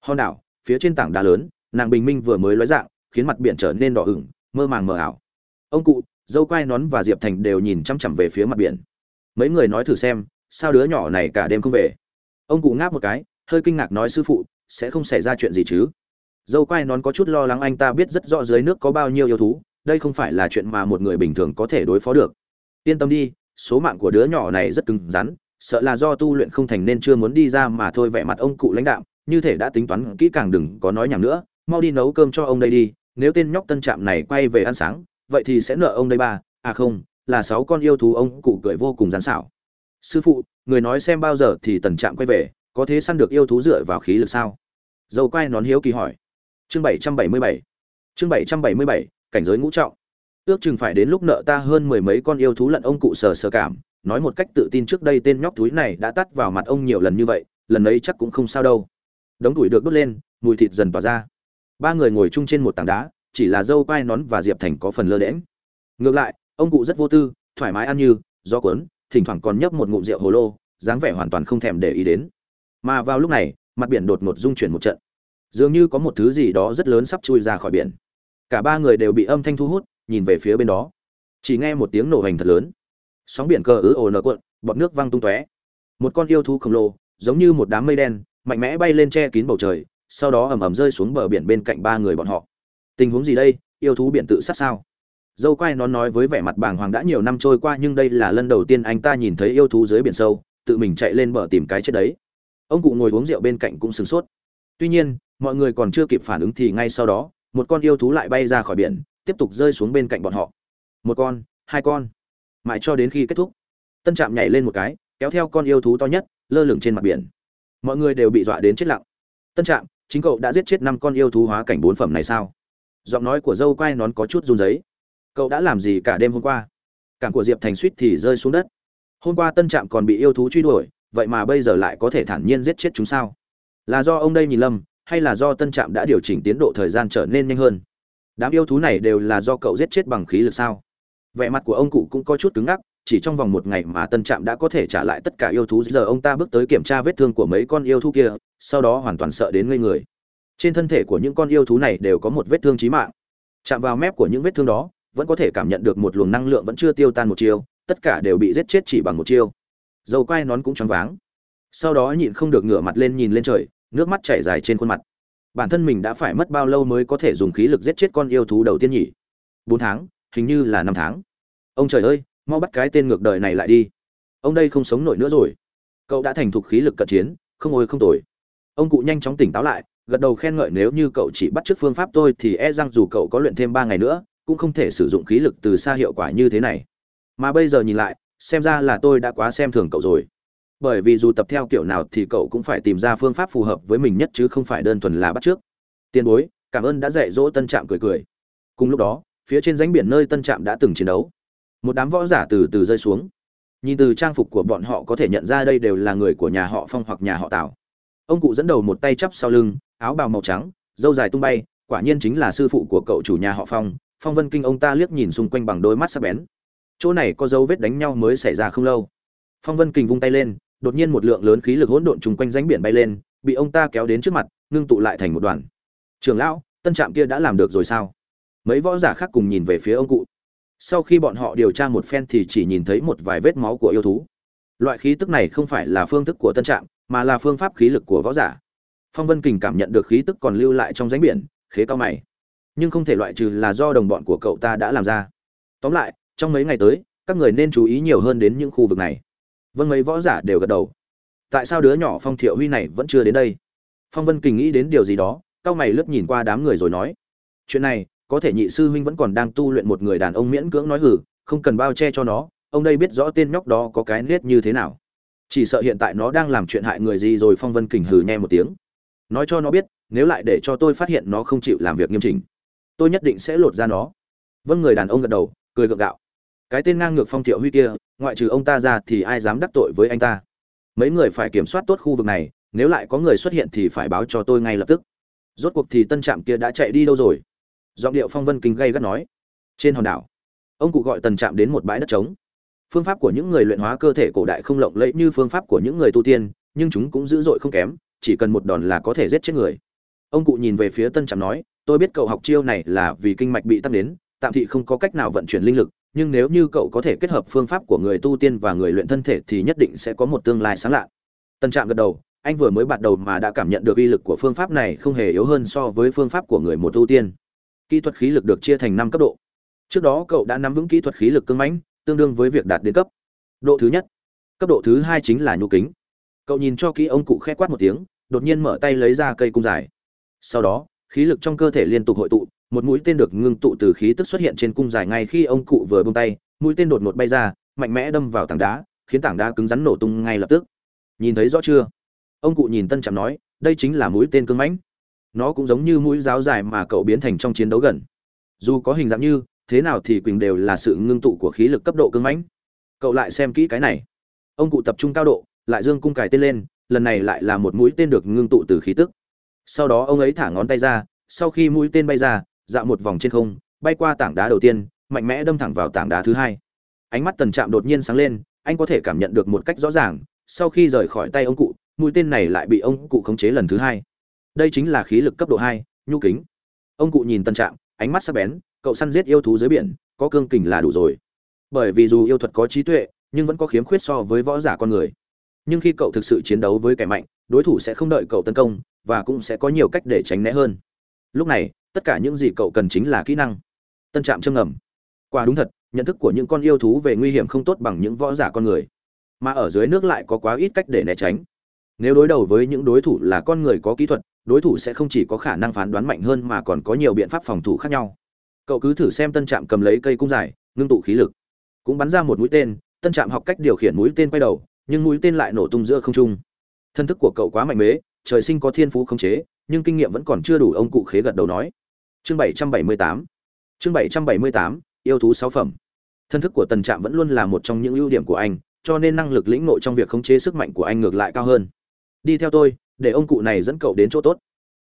Hòn đảo, phía trên tảng đá lớn, nàng bình minh vừa mới lói dạng khiến mặt biển trở nên đỏ ửng, mơ màng mờ ảo. Ông cụ, dâu quai nón và diệp thành đều nhìn chăm chằm về phía mặt biển. Mấy người nói thử xem, sao đứa nhỏ này cả đêm không về? Ông cụ ngáp một cái, hơi kinh ngạc nói, sư phụ, sẽ không xảy ra chuyện gì chứ? Dâu quai nón có chút lo lắng anh ta biết rất rõ dưới nước có bao nhiêu yêu thú, đây không phải là chuyện mà một người bình thường có thể đối phó được. Yên tâm đi, số mạng của đứa nhỏ này rất cứng rắn, sợ là do tu luyện không thành nên chưa muốn đi ra mà thôi. Vẻ mặt ông cụ lãnh đạo như thể đã tính toán kỹ càng đừng có nói nhảm nữa, mau đi nấu cơm cho ông đây đi nếu tên nhóc tân trạm này quay về ăn sáng, vậy thì sẽ nợ ông đây ba à không, là sáu con yêu thú ông cụ cười vô cùng rán xảo. Sư phụ, người nói xem bao giờ thì tần trạm quay về, có thế săn được yêu thú dựa vào khí lực sao? Dâu quay nón hiếu kỳ hỏi. Chương bảy trăm bảy mươi bảy. Chương bảy trăm bảy mươi bảy, cảnh giới ngũ trọng. Ước chừng phải đến lúc nợ ta hơn mười mấy con yêu thú lận ông cụ sờ sờ cảm, nói một cách tự tin trước đây tên nhóc túi này đã tắt vào mặt ông nhiều lần như vậy, lần ấy chắc cũng không sao đâu. Đống tuổi được đốt lên, mùi thịt dần tỏa ra ba người ngồi chung trên một tảng đá, chỉ là dâu quai nón và diệp thành có phần lơ đễm ngược lại, ông cụ rất vô tư, thoải mái ăn như do cuốn, thỉnh thoảng còn nhấp một ngụm rượu hồ lô, dáng vẻ hoàn toàn không thèm để ý đến. Mà vào lúc này, mặt biển đột ngột rung chuyển một trận. Dường như có một thứ gì đó rất lớn sắp chui ra khỏi biển. Cả ba người đều bị âm thanh thu hút, nhìn về phía bên đó. Chỉ nghe một tiếng nổ hành thật lớn. Sóng biển cờ ứ ồ nở cuộn, bọt nước văng tung tóe. Một con yêu thú khổng lồ, giống như một đám mây đen, mạnh mẽ bay lên che kín bầu trời sau đó ầm ầm rơi xuống bờ biển bên cạnh ba người bọn họ. Tình huống gì đây? Yêu thú biển tự sát sao? Dâu quay nó nói với vẻ mặt bàng hoàng đã nhiều năm trôi qua nhưng đây là lần đầu tiên anh ta nhìn thấy yêu thú dưới biển sâu, tự mình chạy lên bờ tìm cái chết đấy. Ông cụ ngồi uống rượu bên cạnh cũng sửng sốt. Tuy nhiên, mọi người còn chưa kịp phản ứng thì ngay sau đó, một con yêu thú lại bay ra khỏi biển, tiếp tục rơi xuống bên cạnh bọn họ. Một con, hai con. Mãi cho đến khi kết thúc, tân trạm nhảy lên một cái, kéo theo con yêu thú to nhất, lơ lửng trên mặt biển. Mọi người đều bị dọa đến chết lặng. Tân trạm chính cậu đã giết chết năm con yêu thú hóa cảnh bốn phẩm này sao? Giọng nói của dâu quai nón có chút run giấy cậu đã làm gì cả đêm hôm qua? Cảng của diệp thành suýt thì rơi xuống đất. Hôm qua tân trạm còn bị yêu thú truy đuổi, vậy mà bây giờ lại có thể thản nhiên giết chết chúng sao? Là do ông đây nhìn lâm hay là do tân trạm đã điều chỉnh tiến độ thời gian trở nên nhanh hơn? Đám yêu thú này đều là do cậu giết chết bằng khí lực sao? Vẻ mặt của ông cụ cũng có chút cứng ngắc chỉ trong vòng một ngày mà tân trạm đã có thể trả lại tất cả yêu thú. Giờ ông ta bước tới kiểm tra vết thương của mấy con yêu thú kia, sau đó hoàn toàn sợ đến ngây người. Trên thân thể của những con yêu thú này đều có một vết thương chí mạng. Chạm vào mép của những vết thương đó, vẫn có thể cảm nhận được một luồng năng lượng vẫn chưa tiêu tan một chiêu, tất cả đều bị giết chết chỉ bằng một chiêu. Dầu quai nón cũng choáng váng. Sau đó nhịn không được ngửa mặt lên nhìn lên trời, nước mắt chảy dài trên khuôn mặt. Bản thân mình đã phải mất bao lâu mới có thể dùng khí lực giết chết con yêu thú đầu tiên nhỉ? Bốn tháng, hình như là năm tháng. Ông trời ơi mau bắt cái tên ngược đời này lại đi. Ông đây không sống nổi nữa rồi. Cậu đã thành thục khí lực cận chiến, không ôi không tồi. Ông cụ nhanh chóng tỉnh táo lại, gật đầu khen ngợi nếu như cậu chỉ bắt chước phương pháp tôi thì e rằng dù cậu có luyện thêm ba ngày nữa, cũng không thể sử dụng khí lực từ xa hiệu quả như thế này. Mà bây giờ nhìn lại, xem ra là tôi đã quá xem thường cậu rồi. Bởi vì dù tập theo kiểu nào thì cậu cũng phải tìm ra phương pháp phù hợp với mình nhất chứ không phải đơn thuần là bắt trước tiền bối, cảm ơn đã dạy dỗ tân trạm cười cười. Cùng lúc đó, phía trên ránh biển nơi tân trạm đã từng chiến đấu một đám võ giả từ từ rơi xuống. Nhìn từ trang phục của bọn họ có thể nhận ra đây đều là người của nhà họ phong hoặc nhà họ tào. Ông cụ dẫn đầu một tay chắp sau lưng, áo bào màu trắng dâu dài tung bay, quả nhiên chính là sư phụ của cậu chủ nhà họ phong. Phong vân kinh ông ta liếc nhìn xung quanh bằng đôi mắt sắc bén. Chỗ này có dấu vết đánh nhau mới xảy ra không lâu. Phong vân kinh vung tay lên, đột nhiên một lượng lớn khí lực hỗn độn chung quanh ránh biển bay lên, bị ông ta kéo đến trước mặt, ngưng tụ lại thành một đoàn. Trường lão, tân trạm kia đã làm được rồi sao? Mấy võ giả khác cùng nhìn về phía ông cụ sau khi bọn họ điều tra một phen thì chỉ nhìn thấy một vài vết máu của yêu thú. Loại khí tức này không phải là phương thức của tân trạm, mà là phương pháp khí lực của võ giả. Phong vân kình cảm nhận được khí tức còn lưu lại trong ránh biển, khế cao mày. Nhưng không thể loại trừ là do đồng bọn của cậu ta đã làm ra. Tóm lại, trong mấy ngày tới, các người nên chú ý nhiều hơn đến những khu vực này. Vâng mấy võ giả đều gật đầu. Tại sao đứa nhỏ phong thiệu huy này vẫn chưa đến đây? Phong vân kình nghĩ đến điều gì đó, cao mày lướt nhìn qua đám người rồi nói. Chuyện này có thể nhị sư huynh vẫn còn đang tu luyện một người đàn ông miễn cưỡng nói hử không cần bao che cho nó, ông đây biết rõ tên nhóc đó có cái nết như thế nào. Chỉ sợ hiện tại nó đang làm chuyện hại người gì rồi phong vân kình hừ nhẹ một tiếng. Nói cho nó biết, nếu lại để cho tôi phát hiện nó không chịu làm việc nghiêm chỉnh, tôi nhất định sẽ lột ra nó. Vâng người đàn ông gật đầu, cười gượng gạo. Cái tên ngang ngược phong thiệu huy kia, ngoại trừ ông ta ra thì ai dám đắc tội với anh ta? Mấy người phải kiểm soát tốt khu vực này, nếu lại có người xuất hiện thì phải báo cho tôi ngay lập tức. Rốt cuộc thì tân trạm kia đã chạy đi đâu rồi? Giọng điệu phong vân kinh gây gắt nói. Trên hòn đảo, ông cụ gọi tần trạm đến một bãi đất trống. Phương pháp của những người luyện hóa cơ thể cổ đại không lộng lẫy như phương pháp của những người tu tiên, nhưng chúng cũng dữ dội không kém, chỉ cần một đòn là có thể giết chết người. Ông cụ nhìn về phía tân trạm nói, tôi biết cậu học chiêu này là vì kinh mạch bị tắc đến, tạm thị không có cách nào vận chuyển linh lực, nhưng nếu như cậu có thể kết hợp phương pháp của người tu tiên và người luyện thân thể thì nhất định sẽ có một tương lai sáng lạ. Tân trạm gật đầu, anh vừa mới bắt đầu mà đã cảm nhận được uy lực của phương pháp này không hề yếu hơn so với phương pháp của người một tu tiên kỹ thuật khí lực được chia thành năm cấp độ. Trước đó cậu đã nắm vững kỹ thuật khí lực cưng mãnh, tương đương với việc đạt đến cấp. Độ thứ nhất. Cấp độ thứ hai chính là nhu kính. Cậu nhìn cho kỹ ông cụ khẽ quát một tiếng, đột nhiên mở tay lấy ra cây cung dài. Sau đó, khí lực trong cơ thể liên tục hội tụ, một mũi tên được ngưng tụ từ khí tức xuất hiện trên cung dài ngay khi ông cụ vừa buông tay, mũi tên đột ngột bay ra, mạnh mẽ đâm vào tảng đá, khiến tảng đá cứng rắn nổ tung ngay lập tức. Nhìn thấy rõ chưa? Ông cụ nhìn tân trạm nói, đây chính là mũi tên cưng mãnh nó cũng giống như mũi giáo dài mà cậu biến thành trong chiến đấu gần. Dù có hình dạng như, thế nào thì quỳnh đều là sự ngưng tụ của khí lực cấp độ cưng mãnh. Cậu lại xem kỹ cái này. Ông cụ tập trung cao độ, lại dương cung cài tên lên, lần này lại là một mũi tên được ngưng tụ từ khí tức. Sau đó ông ấy thả ngón tay ra, sau khi mũi tên bay ra, dạo một vòng trên không, bay qua tảng đá đầu tiên, mạnh mẽ đâm thẳng vào tảng đá thứ hai. Ánh mắt tần trạm đột nhiên sáng lên, anh có thể cảm nhận được một cách rõ ràng, sau khi rời khỏi tay ông cụ, mũi tên này lại bị ông cụ khống chế lần thứ hai đây chính là khí lực cấp độ hai, nhu kính. Ông cụ nhìn tân trạm, ánh mắt sắc bén, cậu săn giết yêu thú dưới biển, có cương kình là đủ rồi. Bởi vì dù yêu thuật có trí tuệ, nhưng vẫn có khiếm khuyết so với võ giả con người. Nhưng khi cậu thực sự chiến đấu với kẻ mạnh, đối thủ sẽ không đợi cậu tấn công, và cũng sẽ có nhiều cách để tránh né hơn. Lúc này, tất cả những gì cậu cần chính là kỹ năng. Tân trạm châm ngầm. Quả đúng thật, nhận thức của những con yêu thú về nguy hiểm không tốt bằng những võ giả con người. Mà ở dưới nước lại có quá ít cách để né tránh. Nếu đối đầu với những đối thủ là con người có kỹ thuật đối thủ sẽ không chỉ có khả năng phán đoán mạnh hơn mà còn có nhiều biện pháp phòng thủ khác nhau. Cậu cứ thử xem tân trạm cầm lấy cây cung dài, ngưng tụ khí lực. Cũng bắn ra một mũi tên, tân trạm học cách điều khiển mũi tên quay đầu, nhưng mũi tên lại nổ tung giữa không trung. Thân thức của cậu quá mạnh mẽ, trời sinh có thiên phú khống chế, nhưng kinh nghiệm vẫn còn chưa đủ, ông cụ khế gật đầu nói. Chương bảy trăm bảy mươi tám. Chương bảy trăm bảy mươi tám, yêu thú sáu phẩm. Thân thức của tần trạm vẫn luôn là một trong những ưu điểm của anh, cho nên năng lực lĩnh nội trong việc khống chế sức mạnh của anh ngược lại cao hơn. Đi theo tôi để ông cụ này dẫn cậu đến chỗ tốt.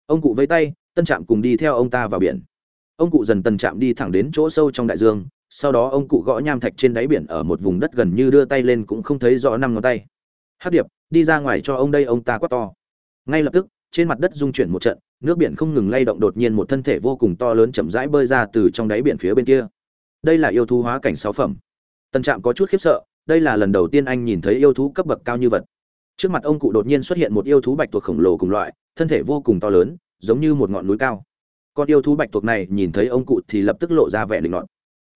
Ông cụ vây tay, tân trạm cùng đi theo ông ta vào biển. Ông cụ dần tân trạm đi thẳng đến chỗ sâu trong đại dương, sau đó ông cụ gõ nham thạch trên đáy biển ở một vùng đất gần như đưa tay lên cũng không thấy rõ năm ngón tay. Hát điệp, đi ra ngoài cho ông đây, ông ta quát to. Ngay lập tức, trên mặt đất dung chuyển một trận, nước biển không ngừng lay động đột nhiên một thân thể vô cùng to lớn chậm rãi bơi ra từ trong đáy biển phía bên kia. Đây là yêu thú hóa cảnh sáu phẩm. Tân trạm có chút khiếp sợ, đây là lần đầu tiên anh nhìn thấy yêu thú cấp bậc cao như vật trước mặt ông cụ đột nhiên xuất hiện một yêu thú bạch tuộc khổng lồ cùng loại, thân thể vô cùng to lớn, giống như một ngọn núi cao. Con yêu thú bạch tuộc này nhìn thấy ông cụ thì lập tức lộ ra vẻ định nọt.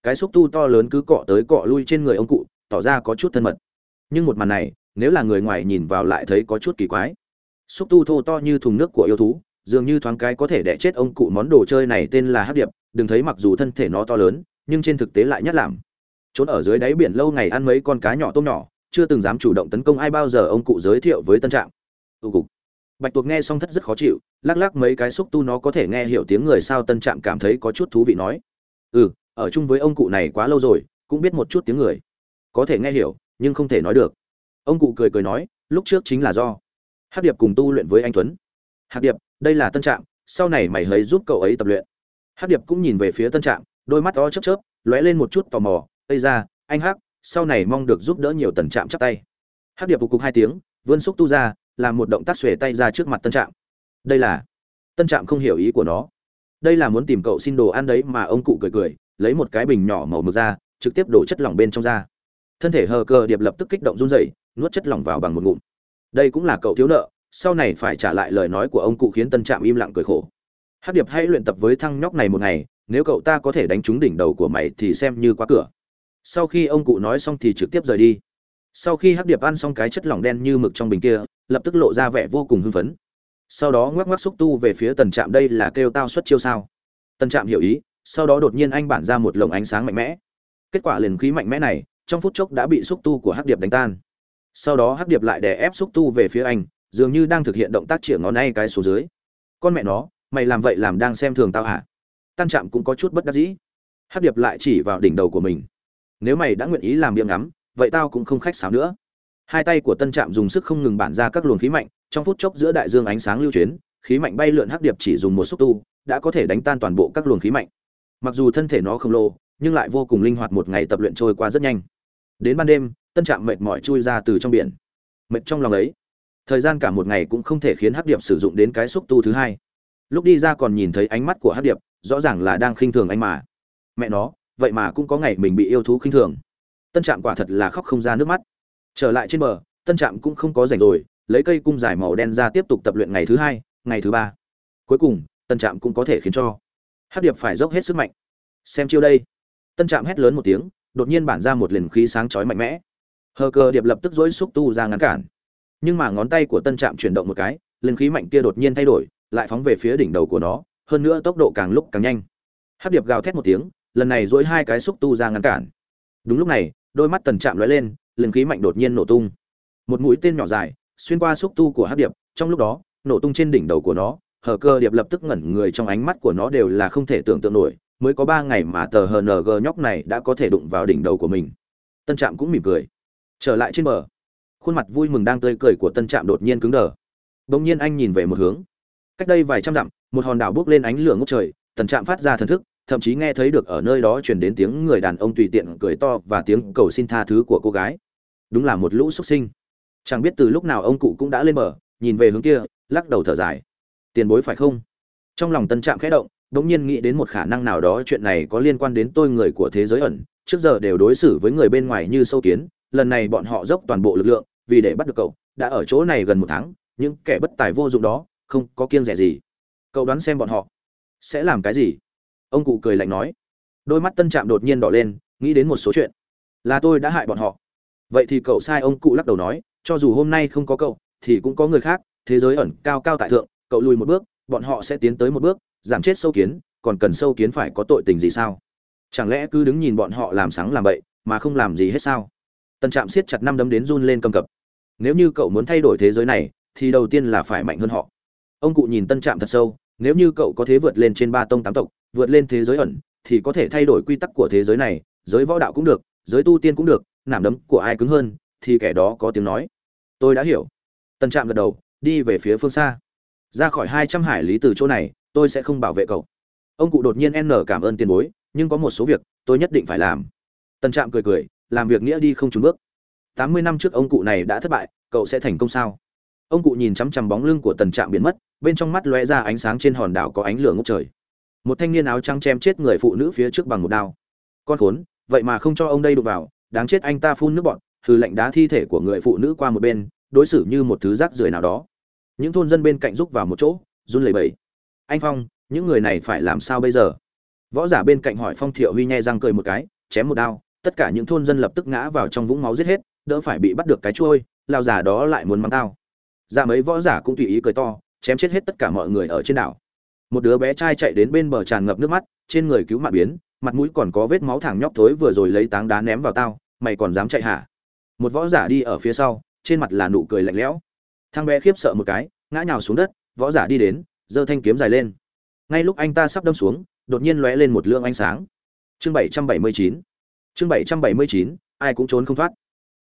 Cái xúc tu to lớn cứ cọ tới cọ lui trên người ông cụ, tỏ ra có chút thân mật. Nhưng một màn này, nếu là người ngoài nhìn vào lại thấy có chút kỳ quái. Xúc tu thô to như thùng nước của yêu thú, dường như thoáng cái có thể đẻ chết ông cụ món đồ chơi này tên là hát điệp, đừng thấy mặc dù thân thể nó to lớn, nhưng trên thực tế lại nhát làm trốn ở dưới đáy biển lâu ngày ăn mấy con cá nhỏ tôm nhỏ chưa từng dám chủ động tấn công ai bao giờ, ông cụ giới thiệu với tân trạng tụ cục. Bạch tuộc nghe xong thất rất khó chịu, lắc lắc mấy cái xúc tu nó có thể nghe hiểu tiếng người sao tân trạm cảm thấy có chút thú vị nói. Ừ ở chung với ông cụ này quá lâu rồi, cũng biết một chút tiếng người. Có thể nghe hiểu, nhưng không thể nói được. Ông cụ cười cười nói, lúc trước chính là do. Hắc điệp cùng tu luyện với anh tuấn. Hát điệp, đây là tân trạm, sau này mày hấy giúp cậu ấy tập luyện. Hắc điệp cũng nhìn về phía tân trạm, đôi mắt to chớp chớp, lóe lên một chút tò mò. Ây ra anh hắc sau này mong được giúp đỡ nhiều tần trạm chắp tay. Hắc điệp phục cục hai tiếng, vươn xúc tu ra, làm một động tác xuề tay ra trước mặt tân trạm. Đây là, tân trạm không hiểu ý của nó. Đây là muốn tìm cậu xin đồ ăn đấy mà ông cụ cười cười, lấy một cái bình nhỏ màu mực ra, trực tiếp đổ chất lỏng bên trong ra. Thân thể hờ cờ điệp lập tức kích động run rẩy, nuốt chất lỏng vào bằng một ngụm. Đây cũng là cậu thiếu nợ, sau này phải trả lại lời nói của ông cụ khiến tân trạm im lặng cười khổ. Hát điệp hãy luyện tập với thăng nhóc này một ngày, nếu cậu ta có thể đánh trúng đỉnh đầu của mày thì xem như qua cửa sau khi ông cụ nói xong thì trực tiếp rời đi. Sau khi hắc điệp ăn xong cái chất lỏng đen như mực trong bình kia, lập tức lộ ra vẻ vô cùng hưng phấn. Sau đó ngoắc ngoắc xúc tu về phía tần trạm đây là kêu tao xuất chiêu sao? Tần trạm hiểu ý, sau đó đột nhiên anh bản ra một lồng ánh sáng mạnh mẽ. Kết quả liền khí mạnh mẽ này, trong phút chốc đã bị xúc tu của hắc điệp đánh tan. Sau đó hắc điệp lại đè ép xúc tu về phía anh, dường như đang thực hiện động tác chĩa ngón tay cái số dưới. Con mẹ nó, mày làm vậy làm đang xem thường tao hả? Tan trạm cũng có chút bất đắc dĩ. Hắc điệp lại chỉ vào đỉnh đầu của mình nếu mày đã nguyện ý làm miệng ngắm, vậy tao cũng không khách sáo nữa. Hai tay của tân trạm dùng sức không ngừng bản ra các luồng khí mạnh, trong phút chốc giữa đại dương ánh sáng lưu chuyển, khí mạnh bay lượn hắc điệp chỉ dùng một xúc tu, đã có thể đánh tan toàn bộ các luồng khí mạnh. Mặc dù thân thể nó khổng lồ, nhưng lại vô cùng linh hoạt một ngày tập luyện trôi qua rất nhanh. Đến ban đêm, tân trạm mệt mỏi chui ra từ trong biển. Mệt trong lòng ấy. Thời gian cả một ngày cũng không thể khiến hắc điệp sử dụng đến cái xúc tu thứ hai. Lúc đi ra còn nhìn thấy ánh mắt của hắc điệp, rõ ràng là đang khinh thường anh mà. Mẹ nó vậy mà cũng có ngày mình bị yêu thú khinh thường. Tân trạm quả thật là khóc không ra nước mắt. Trở lại trên bờ, tân trạm cũng không có rảnh rồi, lấy cây cung dài màu đen ra tiếp tục tập luyện ngày thứ hai, ngày thứ ba. Cuối cùng, tân trạm cũng có thể khiến cho. Hát điệp phải dốc hết sức mạnh. Xem chiêu đây. Tân trạm hét lớn một tiếng, đột nhiên bản ra một liền khí sáng chói mạnh mẽ. Hờ cờ điệp lập tức dỗi xúc tu ra ngăn cản. Nhưng mà ngón tay của tân trạm chuyển động một cái, liền khí mạnh kia đột nhiên thay đổi, lại phóng về phía đỉnh đầu của nó, hơn nữa tốc độ càng lúc càng nhanh. Hát điệp gào thét một tiếng lần này dỗi hai cái xúc tu ra ngăn cản. Đúng lúc này, đôi mắt tần chạm lóe lên, liền khí mạnh đột nhiên nổ tung. Một mũi tên nhỏ dài, xuyên qua xúc tu của hát điệp, trong lúc đó, nổ tung trên đỉnh đầu của nó, hờ cơ điệp lập tức ngẩn người trong ánh mắt của nó đều là không thể tưởng tượng nổi, mới có ba ngày mà tờ hng nhóc này đã có thể đụng vào đỉnh đầu của mình. Tân trạm cũng mỉm cười. Trở lại trên bờ, khuôn mặt vui mừng đang tươi cười của tân trạm đột nhiên cứng đờ. Bỗng nhiên anh nhìn về một hướng. Cách đây vài trăm dặm, một hòn đảo bước lên ánh lửa ngốc trời, tần trạm phát ra thần thức thậm chí nghe thấy được ở nơi đó truyền đến tiếng người đàn ông tùy tiện cười to và tiếng cầu xin tha thứ của cô gái. Đúng là một lũ xuất sinh. Chẳng biết từ lúc nào ông cụ cũng đã lên bờ, nhìn về hướng kia, lắc đầu thở dài. Tiền bối phải không? Trong lòng tân trạm khẽ động, đống nhiên nghĩ đến một khả năng nào đó chuyện này có liên quan đến tôi người của thế giới ẩn. Trước giờ đều đối xử với người bên ngoài như sâu kiến, lần này bọn họ dốc toàn bộ lực lượng, vì để bắt được cậu, đã ở chỗ này gần một tháng, những kẻ bất tài vô dụng đó, không có kiêng rẻ gì. Cậu đoán xem bọn họ sẽ làm cái gì? Ông cụ cười lạnh nói. Đôi mắt tân trạm đột nhiên đỏ lên, nghĩ đến một số chuyện. Là tôi đã hại bọn họ. Vậy thì cậu sai ông cụ lắc đầu nói, cho dù hôm nay không có cậu, thì cũng có người khác, thế giới ẩn cao cao tại thượng, cậu lùi một bước, bọn họ sẽ tiến tới một bước, giảm chết sâu kiến, còn cần sâu kiến phải có tội tình gì sao? Chẳng lẽ cứ đứng nhìn bọn họ làm sáng làm bậy, mà không làm gì hết sao? Tân trạm siết chặt năm đấm đến run lên cầm cập. Nếu như cậu muốn thay đổi thế giới này, thì đầu tiên là phải mạnh hơn họ. Ông cụ nhìn tân trạm thật sâu nếu như cậu có thể vượt lên trên ba tông tám tộc, vượt lên thế giới ẩn, thì có thể thay đổi quy tắc của thế giới này, giới võ đạo cũng được, giới tu tiên cũng được, nảm đấm của ai cứng hơn, thì kẻ đó có tiếng nói. Tôi đã hiểu. Tân trạm gật đầu, đi về phía phương xa. Ra khỏi hai trăm hải lý từ chỗ này, tôi sẽ không bảo vệ cậu. Ông cụ đột nhiên n cảm ơn tiền bối, nhưng có một số việc tôi nhất định phải làm. Tân trạm cười cười, làm việc nghĩa đi không trốn bước. Tám mươi năm trước ông cụ này đã thất bại, cậu sẽ thành công sao? Ông cụ nhìn chăm chăm bóng lưng của tần trạm biến mất bên trong mắt lóe ra ánh sáng trên hòn đảo có ánh lửa ngốc trời. Một thanh niên áo trắng chém chết người phụ nữ phía trước bằng một đao. Con khốn, vậy mà không cho ông đây đụng vào, đáng chết anh ta phun nước bọn hừ lạnh đá thi thể của người phụ nữ qua một bên, đối xử như một thứ rác rưởi nào đó. Những thôn dân bên cạnh rúc vào một chỗ, run lẩy bẩy. Anh phong, những người này phải làm sao bây giờ? Võ giả bên cạnh hỏi phong thiệu huy nhe răng cười một cái, chém một đao, tất cả những thôn dân lập tức ngã vào trong vũng máu giết hết, đỡ phải bị bắt được cái chuôi, lao giả đó lại muốn mắng tao. Ra dạ mấy võ giả cũng tùy ý cười to chém chết hết tất cả mọi người ở trên đảo. Một đứa bé trai chạy đến bên bờ tràn ngập nước mắt, trên người cứu mạng biến, mặt mũi còn có vết máu thẳng nhóc thối vừa rồi lấy táng đá ném vào tao, mày còn dám chạy hả? Một võ giả đi ở phía sau, trên mặt là nụ cười lạnh lẽo. Thằng bé khiếp sợ một cái, ngã nhào xuống đất, võ giả đi đến, giơ thanh kiếm dài lên. Ngay lúc anh ta sắp đâm xuống, đột nhiên lóe lên một lượng ánh sáng. Chương bảy trăm bảy mươi chín. Chương bảy trăm bảy mươi chín, ai cũng trốn không thoát.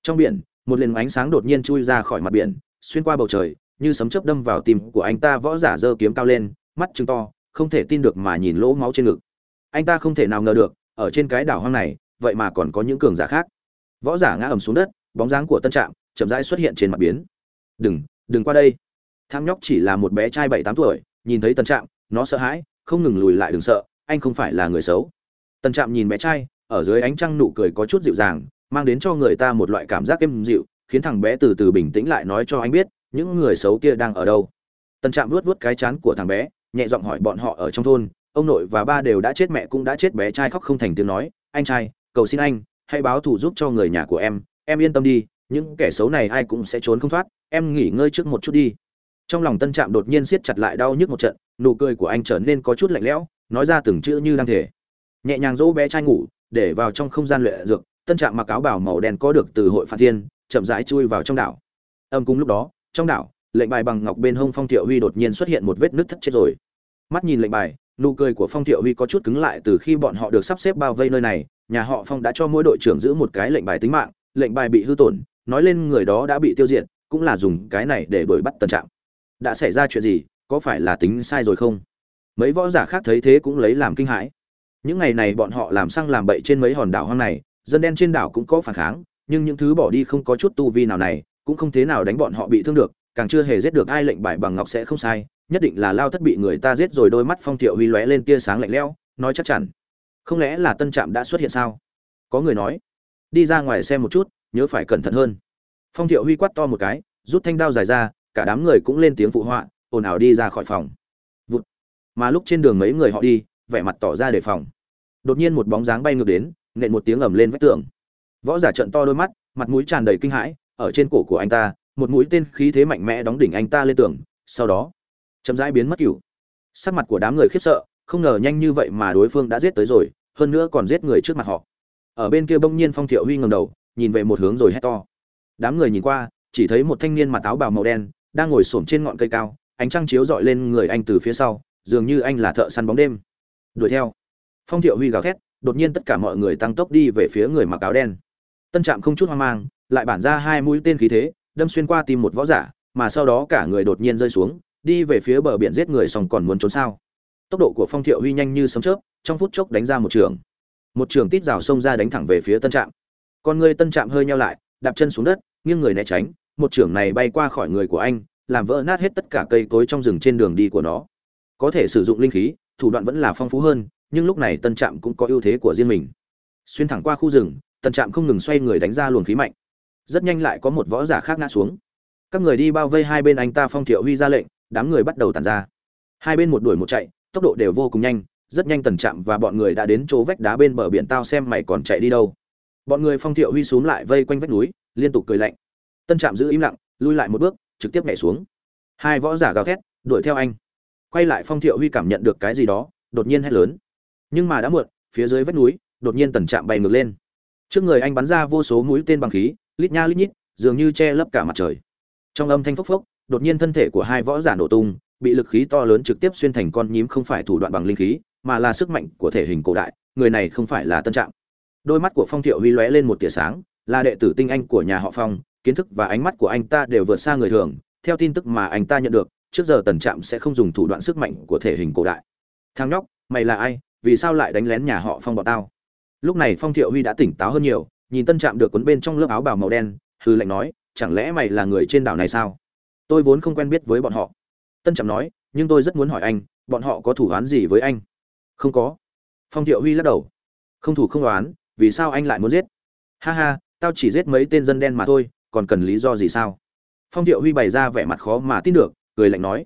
Trong biển, một liền ánh sáng đột nhiên chui ra khỏi mặt biển, xuyên qua bầu trời như sấm chớp đâm vào tim của anh ta võ giả giơ kiếm cao lên, mắt trừng to, không thể tin được mà nhìn lỗ máu trên ngực. Anh ta không thể nào ngờ được, ở trên cái đảo hoang này, vậy mà còn có những cường giả khác. Võ giả ngã ầm xuống đất, bóng dáng của tân trạm chậm rãi xuất hiện trên mặt biến. Đừng đừng qua đây. Tham nhóc chỉ là một bé trai bảy tám tuổi, nhìn thấy tân trạm, nó sợ hãi, không ngừng lùi lại đừng sợ, anh không phải là người xấu. Tân trạm nhìn bé trai, ở dưới ánh trăng nụ cười có chút dịu dàng, mang đến cho người ta một loại cảm giác êm dịu, khiến thằng bé từ từ bình tĩnh lại nói cho anh biết những người xấu kia đang ở đâu? Tần trạm vuốt vuốt cái chán của thằng bé, nhẹ giọng hỏi bọn họ ở trong thôn. Ông nội và ba đều đã chết, mẹ cũng đã chết, bé trai khóc không thành tiếng nói. Anh trai, cầu xin anh, hãy báo thù giúp cho người nhà của em. Em yên tâm đi, những kẻ xấu này ai cũng sẽ trốn không thoát. Em nghỉ ngơi trước một chút đi. Trong lòng tân trạm đột nhiên siết chặt lại đau nhức một trận, nụ cười của anh trở nên có chút lạnh lẽo, nói ra từng chữ như đang thể nhẹ nhàng dỗ bé trai ngủ, để vào trong không gian luyện dược. Tân trạm mặc áo bảo màu đen có được từ hội phạt thiên, chậm rãi chui vào trong đảo. Âm cùng lúc đó trong đảo, lệnh bài bằng ngọc bên hông phong thiệu huy đột nhiên xuất hiện một vết nứt thất chết rồi. Mắt nhìn lệnh bài, nụ cười của phong thiệu huy có chút cứng lại từ khi bọn họ được sắp xếp bao vây nơi này, nhà họ phong đã cho mỗi đội trưởng giữ một cái lệnh bài tính mạng, lệnh bài bị hư tổn, nói lên người đó đã bị tiêu diệt, cũng là dùng cái này để đuổi bắt tân trạng. Đã xảy ra chuyện gì, có phải là tính sai rồi không? Mấy võ giả khác thấy thế cũng lấy làm kinh hãi. Những ngày này bọn họ làm xăng làm bậy trên mấy hòn đảo hoang này, dân đen trên đảo cũng có phản kháng, nhưng những thứ bỏ đi không có chút tu vi nào này cũng không thế nào đánh bọn họ bị thương được, càng chưa hề giết được ai lệnh bài bằng ngọc sẽ không sai, nhất định là lao thất bị người ta giết rồi đôi mắt phong thiệu huy lóe lên tia sáng lạnh lẽo, nói chắc chắn. Không lẽ là tân trạm đã xuất hiện sao? Có người nói. Đi ra ngoài xem một chút, nhớ phải cẩn thận hơn. Phong thiệu huy quát to một cái, rút thanh đao dài ra, cả đám người cũng lên tiếng phụ họa, ồn ào đi ra khỏi phòng. Vụt. mà lúc trên đường mấy người họ đi, vẻ mặt tỏ ra đề phòng. Đột nhiên một bóng dáng bay ngược đến, nện một tiếng ầm lên vách tường. Võ giả trận to đôi mắt, mặt mũi tràn đầy kinh hãi ở trên cổ của anh ta, một mũi tên khí thế mạnh mẽ đóng đỉnh anh ta lên tường, sau đó, chậm rãi biến mất cửu. Sắc mặt của đám người khiếp sợ, không ngờ nhanh như vậy mà đối phương đã giết tới rồi, hơn nữa còn giết người trước mặt họ. Ở bên kia bỗng nhiên phong thiệu huy ngầm đầu, nhìn về một hướng rồi hét to. Đám người nhìn qua, chỉ thấy một thanh niên mặc áo bào màu đen, đang ngồi xổm trên ngọn cây cao, ánh trăng chiếu dọi lên người anh từ phía sau, dường như anh là thợ săn bóng đêm. Đuổi theo. Phong thiệu huy gào thét, đột nhiên tất cả mọi người tăng tốc đi về phía người mặc áo đen. Tân trạm không chút hoang mang lại bản ra hai mũi tên khí thế, đâm xuyên qua tìm một võ giả, mà sau đó cả người đột nhiên rơi xuống, đi về phía bờ biển giết người xong còn muốn trốn sao. Tốc độ của phong thiệu huy nhanh như sấm chớp, trong phút chốc đánh ra một trường. Một trường tít rào xông ra đánh thẳng về phía tân trạm. Con người tân trạm hơi nheo lại, đạp chân xuống đất, nghiêng người né tránh, một trường này bay qua khỏi người của anh, làm vỡ nát hết tất cả cây cối trong rừng trên đường đi của nó. Có thể sử dụng linh khí, thủ đoạn vẫn là phong phú hơn, nhưng lúc này tân trạm cũng có ưu thế của riêng mình. Xuyên thẳng qua khu rừng, tân trạm không ngừng xoay người đánh ra luồng khí mạnh rất nhanh lại có một võ giả khác ngã xuống. Các người đi bao vây hai bên anh ta phong thiệu huy ra lệnh, đám người bắt đầu tàn ra. Hai bên một đuổi một chạy, tốc độ đều vô cùng nhanh, rất nhanh tần chạm và bọn người đã đến chỗ vách đá bên bờ biển tao xem mày còn chạy đi đâu. Bọn người phong thiệu huy xuống lại vây quanh vách núi, liên tục cười lạnh. Tân trạm giữ im lặng, lui lại một bước, trực tiếp nhảy xuống. Hai võ giả gào thét, đuổi theo anh. Quay lại phong thiệu huy cảm nhận được cái gì đó, đột nhiên hét lớn. Nhưng mà đã muộn, phía dưới vách núi, đột nhiên tần trạm bay ngược lên. Trước người anh bắn ra vô số mũi tên bằng khí lít nha lít nhít, dường như che lấp cả mặt trời. Trong âm thanh phốc phốc, đột nhiên thân thể của hai võ giả nổ tung, bị lực khí to lớn trực tiếp xuyên thành con nhím không phải thủ đoạn bằng linh khí, mà là sức mạnh của thể hình cổ đại, người này không phải là tân trạng đôi mắt của phong thiệu huy lóe lên một tia sáng, là đệ tử tinh anh của nhà họ phong, kiến thức và ánh mắt của anh ta đều vượt xa người thường, theo tin tức mà anh ta nhận được, trước giờ tần trạm sẽ không dùng thủ đoạn sức mạnh của thể hình cổ đại. Thang nhóc, mày là ai? Vì sao lại đánh lén nhà họ phong bọn tao? Lúc này phong thiệu huy đã tỉnh táo hơn nhiều nhìn tân trạm được cuốn bên trong lớp áo bào màu đen hư lệnh nói, chẳng lẽ mày là người trên đảo này sao? Tôi vốn không quen biết với bọn họ. Tân trạm nói, nhưng tôi rất muốn hỏi anh, bọn họ có thủ án gì với anh? Không có. Phong thiệu huy lắc đầu. Không thủ không đoán vì sao anh lại muốn giết? Ha ha, tao chỉ giết mấy tên dân đen mà thôi, còn cần lý do gì sao? Phong thiệu huy bày ra vẻ mặt khó mà tin được, cười lạnh nói,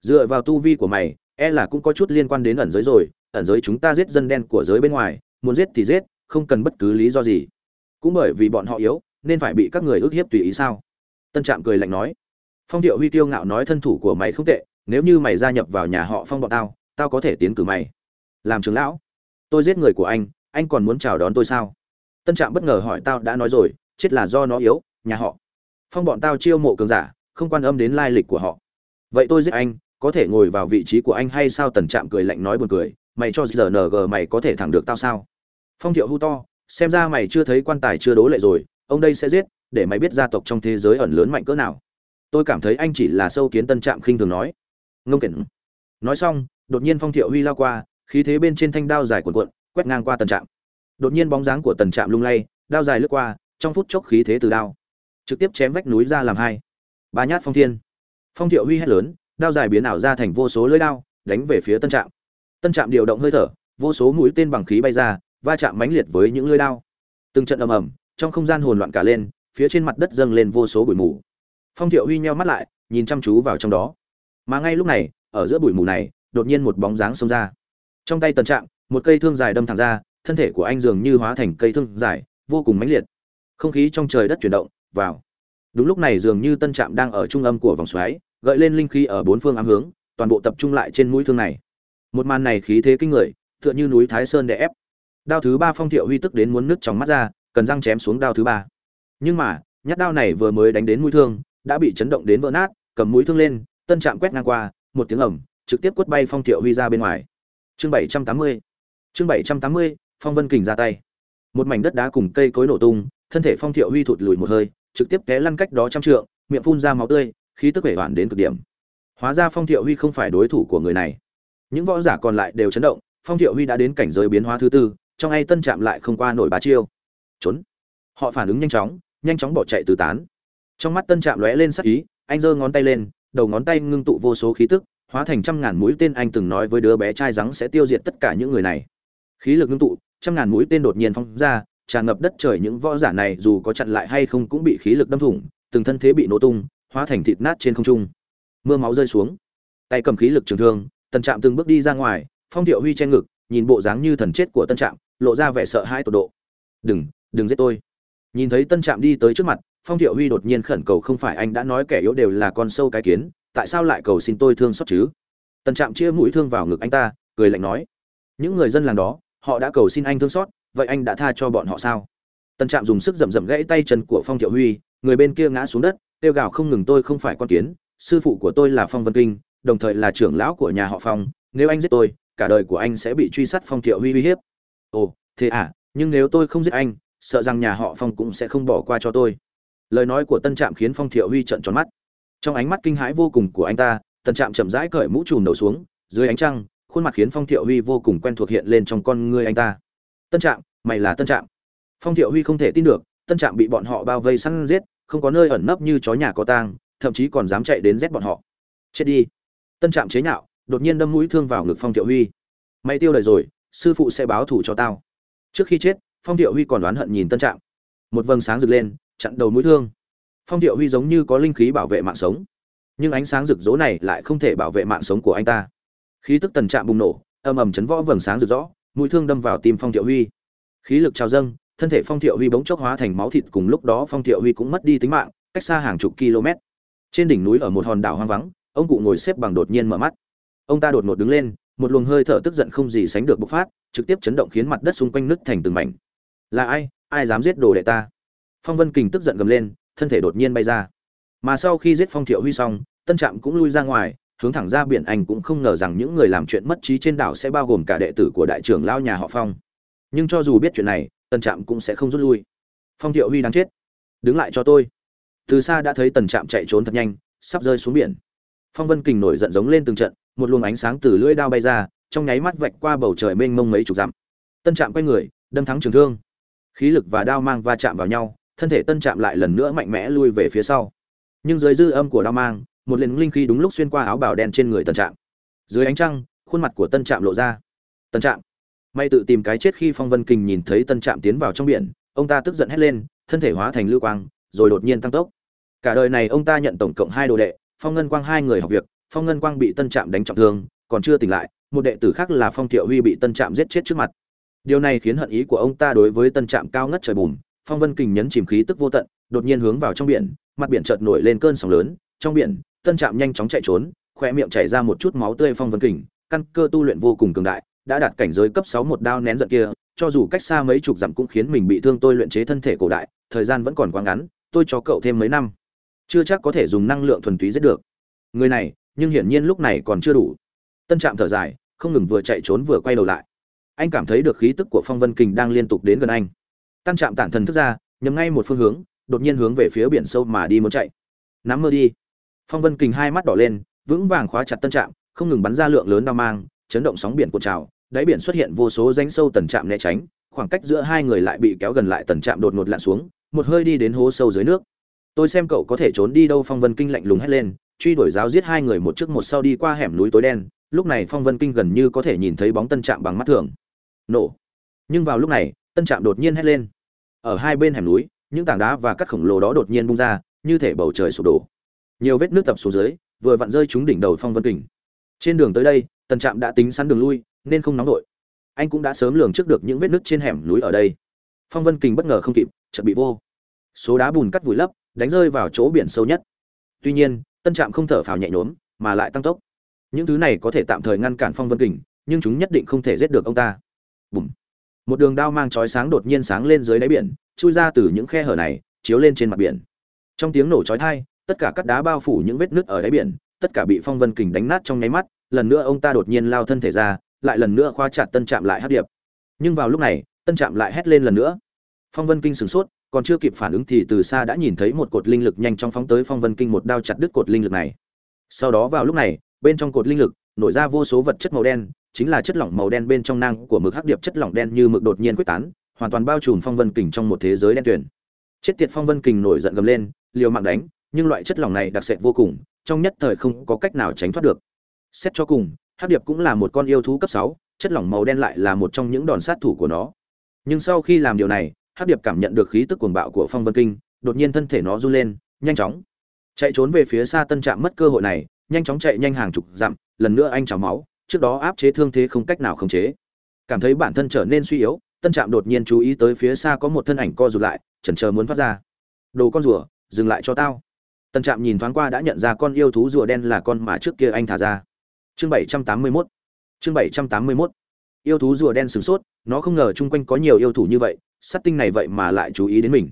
dựa vào tu vi của mày e là cũng có chút liên quan đến ẩn giới rồi, ẩn giới chúng ta giết dân đen của giới bên ngoài, muốn giết thì giết, không cần bất cứ lý do gì cũng bởi vì bọn họ yếu, nên phải bị các người ức hiếp tùy ý sao? Tân trạm cười lạnh nói. Phong thiệu huy tiêu ngạo nói thân thủ của mày không tệ, nếu như mày gia nhập vào nhà họ phong bọn tao tao có thể tiến cử mày. Làm trưởng lão. Tôi giết người của anh anh còn muốn chào đón tôi sao? Tân trạm bất ngờ hỏi tao đã nói rồi, chết là do nó yếu, nhà họ. Phong bọn tao chiêu mộ cường giả, không quan âm đến lai lịch của họ. Vậy tôi giết anh, có thể ngồi vào vị trí của anh hay sao? Tần trạm cười lạnh nói buồn cười, mày cho giờ ng mày có thể thẳng được tao sao? Phong thiệu hu to xem ra mày chưa thấy quan tài chưa đố lệ rồi, ông đây sẽ giết, để mày biết gia tộc trong thế giới ẩn lớn mạnh cỡ nào. Tôi cảm thấy anh chỉ là sâu kiến tân trạm khinh thường nói. Ngông kiển nói xong, đột nhiên phong thiệu huy lao qua, khí thế bên trên thanh đao dài cuộn cuộn, quét ngang qua tần trạm. Đột nhiên bóng dáng của tần trạm lung lay, đao dài lướt qua, trong phút chốc khí thế từ đao trực tiếp chém vách núi ra làm hai. Ba nhát phong thiên. Phong thiệu huy hét lớn, đao dài biến ảo ra thành vô số lưỡi đao, đánh về phía tân trạm. Tân trạm điều động hơi thở, vô số mũi tên bằng khí bay ra va chạm mãnh liệt với những lưỡi đao. Từng trận ầm ầm, trong không gian hồn loạn cả lên, phía trên mặt đất dâng lên vô số bụi mù. Phong thiệu huy nheo mắt lại, nhìn chăm chú vào trong đó. Mà ngay lúc này, ở giữa bụi mù này, đột nhiên một bóng dáng xông ra. Trong tay tần trạm một cây thương dài đâm thẳng ra, thân thể của anh dường như hóa thành cây thương dài, vô cùng mãnh liệt. Không khí trong trời đất chuyển động, vào. Đúng lúc này dường như tân trạm đang ở trung âm của vòng xoáy, gợi lên linh khí ở bốn phương ám hướng, toàn bộ tập trung lại trên mũi thương này. Một màn này khí thế kinh người, tựa như núi thái sơn đè ép đao thứ ba phong thiệu huy tức đến muốn nứt trong mắt ra, cần răng chém xuống đao thứ ba. Nhưng mà, nhát đao này vừa mới đánh đến mũi thương, đã bị chấn động đến vỡ nát, cầm mũi thương lên, tân trạm quét ngang qua, một tiếng ẩm trực tiếp quất bay phong thiệu huy ra bên ngoài. Chương bảy trăm tám mươi, chương bảy trăm tám mươi, phong vân kình ra tay. Một mảnh đất đá cùng cây cối nổ tung, thân thể phong thiệu huy thụt lùi một hơi, trực tiếp té lăn cách đó trăm trượng, miệng phun ra máu tươi, khí tức vẻ hoạn đến cực điểm. Hóa ra phong thiệu huy không phải đối thủ của người này. Những võ giả còn lại đều chấn động, phong thiệu huy đã đến cảnh giới biến hóa thứ tư trong ai tân chạm lại không qua nổi bá chiêu. Trốn. Họ phản ứng nhanh chóng nhanh chóng bỏ chạy tứ tán. Trong mắt tân chạm lóe lên sắc ý, anh giơ ngón tay lên, đầu ngón tay ngưng tụ vô số khí tức, hóa thành trăm ngàn mũi tên anh từng nói với đứa bé trai rắn sẽ tiêu diệt tất cả những người này. Khí lực ngưng tụ, trăm ngàn mũi tên đột nhiên phóng ra, tràn ngập đất trời những võ giả này dù có chặn lại hay không cũng bị khí lực đâm thủng, từng thân thế bị nổ tung, hóa thành thịt nát trên không trung. Mưa máu rơi xuống. Tay cầm khí lực trường thương, tân trạm từng bước đi ra ngoài, phong thiệu huy che ngực nhìn bộ dáng như thần chết của tân trạm, lộ ra vẻ sợ hãi tột độ. Đừng đừng giết tôi. Nhìn thấy tân trạm đi tới trước mặt, phong thiệu huy đột nhiên khẩn cầu không phải anh đã nói kẻ yếu đều là con sâu cái kiến, tại sao lại cầu xin tôi thương xót chứ? Tân trạm chia mũi thương vào ngực anh ta, cười lạnh nói, những người dân làng đó, họ đã cầu xin anh thương xót, vậy anh đã tha cho bọn họ sao? Tân trạm dùng sức rậm rậm gãy tay chân của phong thiệu huy, người bên kia ngã xuống đất, kêu gào, không ngừng tôi không phải con kiến, sư phụ của tôi là phong vân kinh, đồng thời là trưởng lão của nhà họ phong, nếu anh giết tôi cả đời của anh sẽ bị truy sát phong thiệu huy uy hiếp. Ồ, thế à nhưng nếu tôi không giết anh, sợ rằng nhà họ phong cũng sẽ không bỏ qua cho tôi. Lời nói của tân trạm khiến phong thiệu huy trợn tròn mắt. Trong ánh mắt kinh hãi vô cùng của anh ta, tân trạm chậm rãi cởi mũ trùm đầu xuống, dưới ánh trăng, khuôn mặt khiến phong thiệu huy vô cùng quen thuộc hiện lên trong con ngươi anh ta. Tân trạm, mày là tân trạm. Phong thiệu huy không thể tin được, tân trạm bị bọn họ bao vây săn giết, không có nơi ẩn nấp như chó nhà có tang, thậm chí còn dám chạy đến giết bọn họ. Chết đi. Tân trạm chế nhạo đột nhiên đâm mũi thương vào ngực phong thiệu huy. Mày tiêu đời rồi, sư phụ sẽ báo thù cho tao. Trước khi chết, phong thiệu huy còn đoán hận nhìn tân trạm. Một vầng sáng rực lên, chặn đầu mũi thương. Phong thiệu huy giống như có linh khí bảo vệ mạng sống. Nhưng ánh sáng rực rỡ này lại không thể bảo vệ mạng sống của anh ta. Khí tức tần trạm bùng nổ, âm ầm chấn võ vầng sáng rực rõ mũi thương đâm vào tim phong thiệu huy. Khí lực trào dâng, thân thể phong thiệu huy bỗng chốc hóa thành máu thịt, cùng lúc đó phong thiệu huy cũng mất đi tính mạng, cách xa hàng chục km. Trên đỉnh núi ở một hòn đảo hoang vắng, ông cụ ngồi xếp bằng đột nhiên mở mắt ông ta đột ngột đứng lên, một luồng hơi thở tức giận không gì sánh được bộc phát, trực tiếp chấn động khiến mặt đất xung quanh nứt thành từng mảnh. Là ai? Ai dám giết đồ đệ ta? Phong vân kình tức giận gầm lên, thân thể đột nhiên bay ra. Mà sau khi giết phong thiệu huy xong, tân trạm cũng lui ra ngoài, hướng thẳng ra biển anh cũng không ngờ rằng những người làm chuyện mất trí trên đảo sẽ bao gồm cả đệ tử của đại trưởng lao nhà họ phong. Nhưng cho dù biết chuyện này, tân trạm cũng sẽ không rút lui. Phong thiệu huy đáng chết. Đứng lại cho tôi. Từ xa đã thấy tần trạm chạy trốn thật nhanh, sắp rơi xuống biển. Phong vân kình nổi giận giống lên từng trận một luồng ánh sáng từ lưỡi đao bay ra, trong nháy mắt vạch qua bầu trời mênh mông mấy chục dặm. Tân trạm quay người, đâm thắng trường thương. Khí lực và đao mang va chạm vào nhau, thân thể tân trạm lại lần nữa mạnh mẽ lui về phía sau. Nhưng dưới dư âm của đao mang, một liền linh khí đúng lúc xuyên qua áo bào đen trên người tân trạm. Dưới ánh trăng, khuôn mặt của tân trạm lộ ra. Tân trạm, may tự tìm cái chết khi phong vân kình nhìn thấy tân trạm tiến vào trong biển, ông ta tức giận hét lên, thân thể hóa thành lưu quang, rồi đột nhiên tăng tốc. Cả đời này ông ta nhận tổng cộng hai đồ đệ, phong ngân quang hai người học việc phong ngân quang bị tân trạm đánh trọng thương, còn chưa tỉnh lại, một đệ tử khác là phong thiệu huy bị tân trạm giết chết trước mặt. Điều này khiến hận ý của ông ta đối với tân trạm cao ngất trời bùn, phong vân kình nhấn chìm khí tức vô tận, đột nhiên hướng vào trong biển, mặt biển chợt nổi lên cơn sóng lớn, trong biển, tân trạm nhanh chóng chạy trốn khoe miệng chảy ra một chút máu tươi phong vân kình, căn cơ tu luyện vô cùng cường đại, đã đạt cảnh giới cấp sáu một đao nén giận kia, cho dù cách xa mấy chục dặm cũng khiến mình bị thương tôi luyện chế thân thể cổ đại, thời gian vẫn còn quá ngắn, tôi cho cậu thêm mấy năm. Chưa chắc có thể dùng năng lượng thuần túy giết được. Người này nhưng hiển nhiên lúc này còn chưa đủ. Tân trạm thở dài, không ngừng vừa chạy trốn vừa quay đầu lại. Anh cảm thấy được khí tức của phong vân kình đang liên tục đến gần anh. Tân trạm tản thần thức ra, nhắm ngay một phương hướng, đột nhiên hướng về phía biển sâu mà đi muốn chạy. Nắm mơ đi. Phong vân kình hai mắt đỏ lên, vững vàng khóa chặt tân trạm, không ngừng bắn ra lượng lớn đao mang, chấn động sóng biển cuộn trào, đáy biển xuất hiện vô số rãnh sâu tần trạm né tránh, khoảng cách giữa hai người lại bị kéo gần lại tần trạm đột ngột lặn xuống, một hơi đi đến hố sâu dưới nước. Tôi xem cậu có thể trốn đi đâu? Phong vân kinh lạnh lùng hét lên truy đuổi giáo giết hai người một trước một sau đi qua hẻm núi tối đen, lúc này phong vân kinh gần như có thể nhìn thấy bóng tân trạm bằng mắt thường. Nổ. Nhưng vào lúc này, tân trạm đột nhiên hét lên. Ở hai bên hẻm núi, những tảng đá và các khổng lồ đó đột nhiên bung ra, như thể bầu trời sụp đổ. Nhiều vết nước tập xuống dưới, vừa vặn rơi trúng đỉnh đầu phong vân kình trên đường tới đây, tân trạm đã tính sẵn đường lui, nên không nóng vội anh cũng đã sớm lường trước được những vết nước trên hẻm núi ở đây. Phong vân kình bất ngờ không kịp, chợt bị vô. Số đá bùn cắt vùi lấp, đánh rơi vào chỗ biển sâu nhất. Tuy nhiên tân trạm không thở phào nhẹ nhõm, mà lại tăng tốc. Những thứ này có thể tạm thời ngăn cản phong vân kình, nhưng chúng nhất định không thể giết được ông ta. Bùm. một đường đao mang chói sáng đột nhiên sáng lên dưới đáy biển, chui ra từ những khe hở này, chiếu lên trên mặt biển. Trong tiếng nổ chói tai, tất cả các đá bao phủ những vết nứt ở đáy biển, tất cả bị phong vân kình đánh nát trong nháy mắt, lần nữa ông ta đột nhiên lao thân thể ra, lại lần nữa khoa chặt tân trạm lại hát điệp. Nhưng vào lúc này, tân trạm lại hét lên lần nữa. Phong vân kinh sửng sốt còn chưa kịp phản ứng thì từ xa đã nhìn thấy một cột linh lực nhanh chóng phóng tới phong vân kinh một đao chặt đứt cột linh lực này. Sau đó vào lúc này, bên trong cột linh lực nổi ra vô số vật chất màu đen, chính là chất lỏng màu đen bên trong nang của mực hắc điệp chất lỏng đen như mực đột nhiên quyết tán, hoàn toàn bao trùm phong vân kình trong một thế giới đen tuyển chết tiệt phong vân kình nổi giận gầm lên, liều mạng đánh, nhưng loại chất lỏng này đặc sệt vô cùng, trong nhất thời không có cách nào tránh thoát được. Xét cho cùng, hắc điệp cũng là một con yêu thú cấp sáu, chất lỏng màu đen lại là một trong những đòn sát thủ của nó. Nhưng sau khi làm điều này hắc điệp cảm nhận được khí tức cuồng bạo của phong vân kinh, đột nhiên thân thể nó run lên, nhanh chóng chạy trốn về phía xa tân trạm mất cơ hội này, nhanh chóng chạy nhanh hàng chục dặm, lần nữa anh trào máu, trước đó áp chế thương thế không cách nào khống chế. Cảm thấy bản thân trở nên suy yếu, tân trạm đột nhiên chú ý tới phía xa có một thân ảnh co rụt lại, chần chờ muốn thoát ra. Đồ con rùa, dừng lại cho tao. Tân trạm nhìn thoáng qua đã nhận ra con yêu thú rùa đen là con mà trước kia anh thả ra. Chương bảy trăm tám mươi mốt. Chương bảy trăm tám mươi mốt. Yêu thú rùa đen sửng sốt, nó không ngờ chung quanh có nhiều yêu thủ như vậy sát tinh này vậy mà lại chú ý đến mình.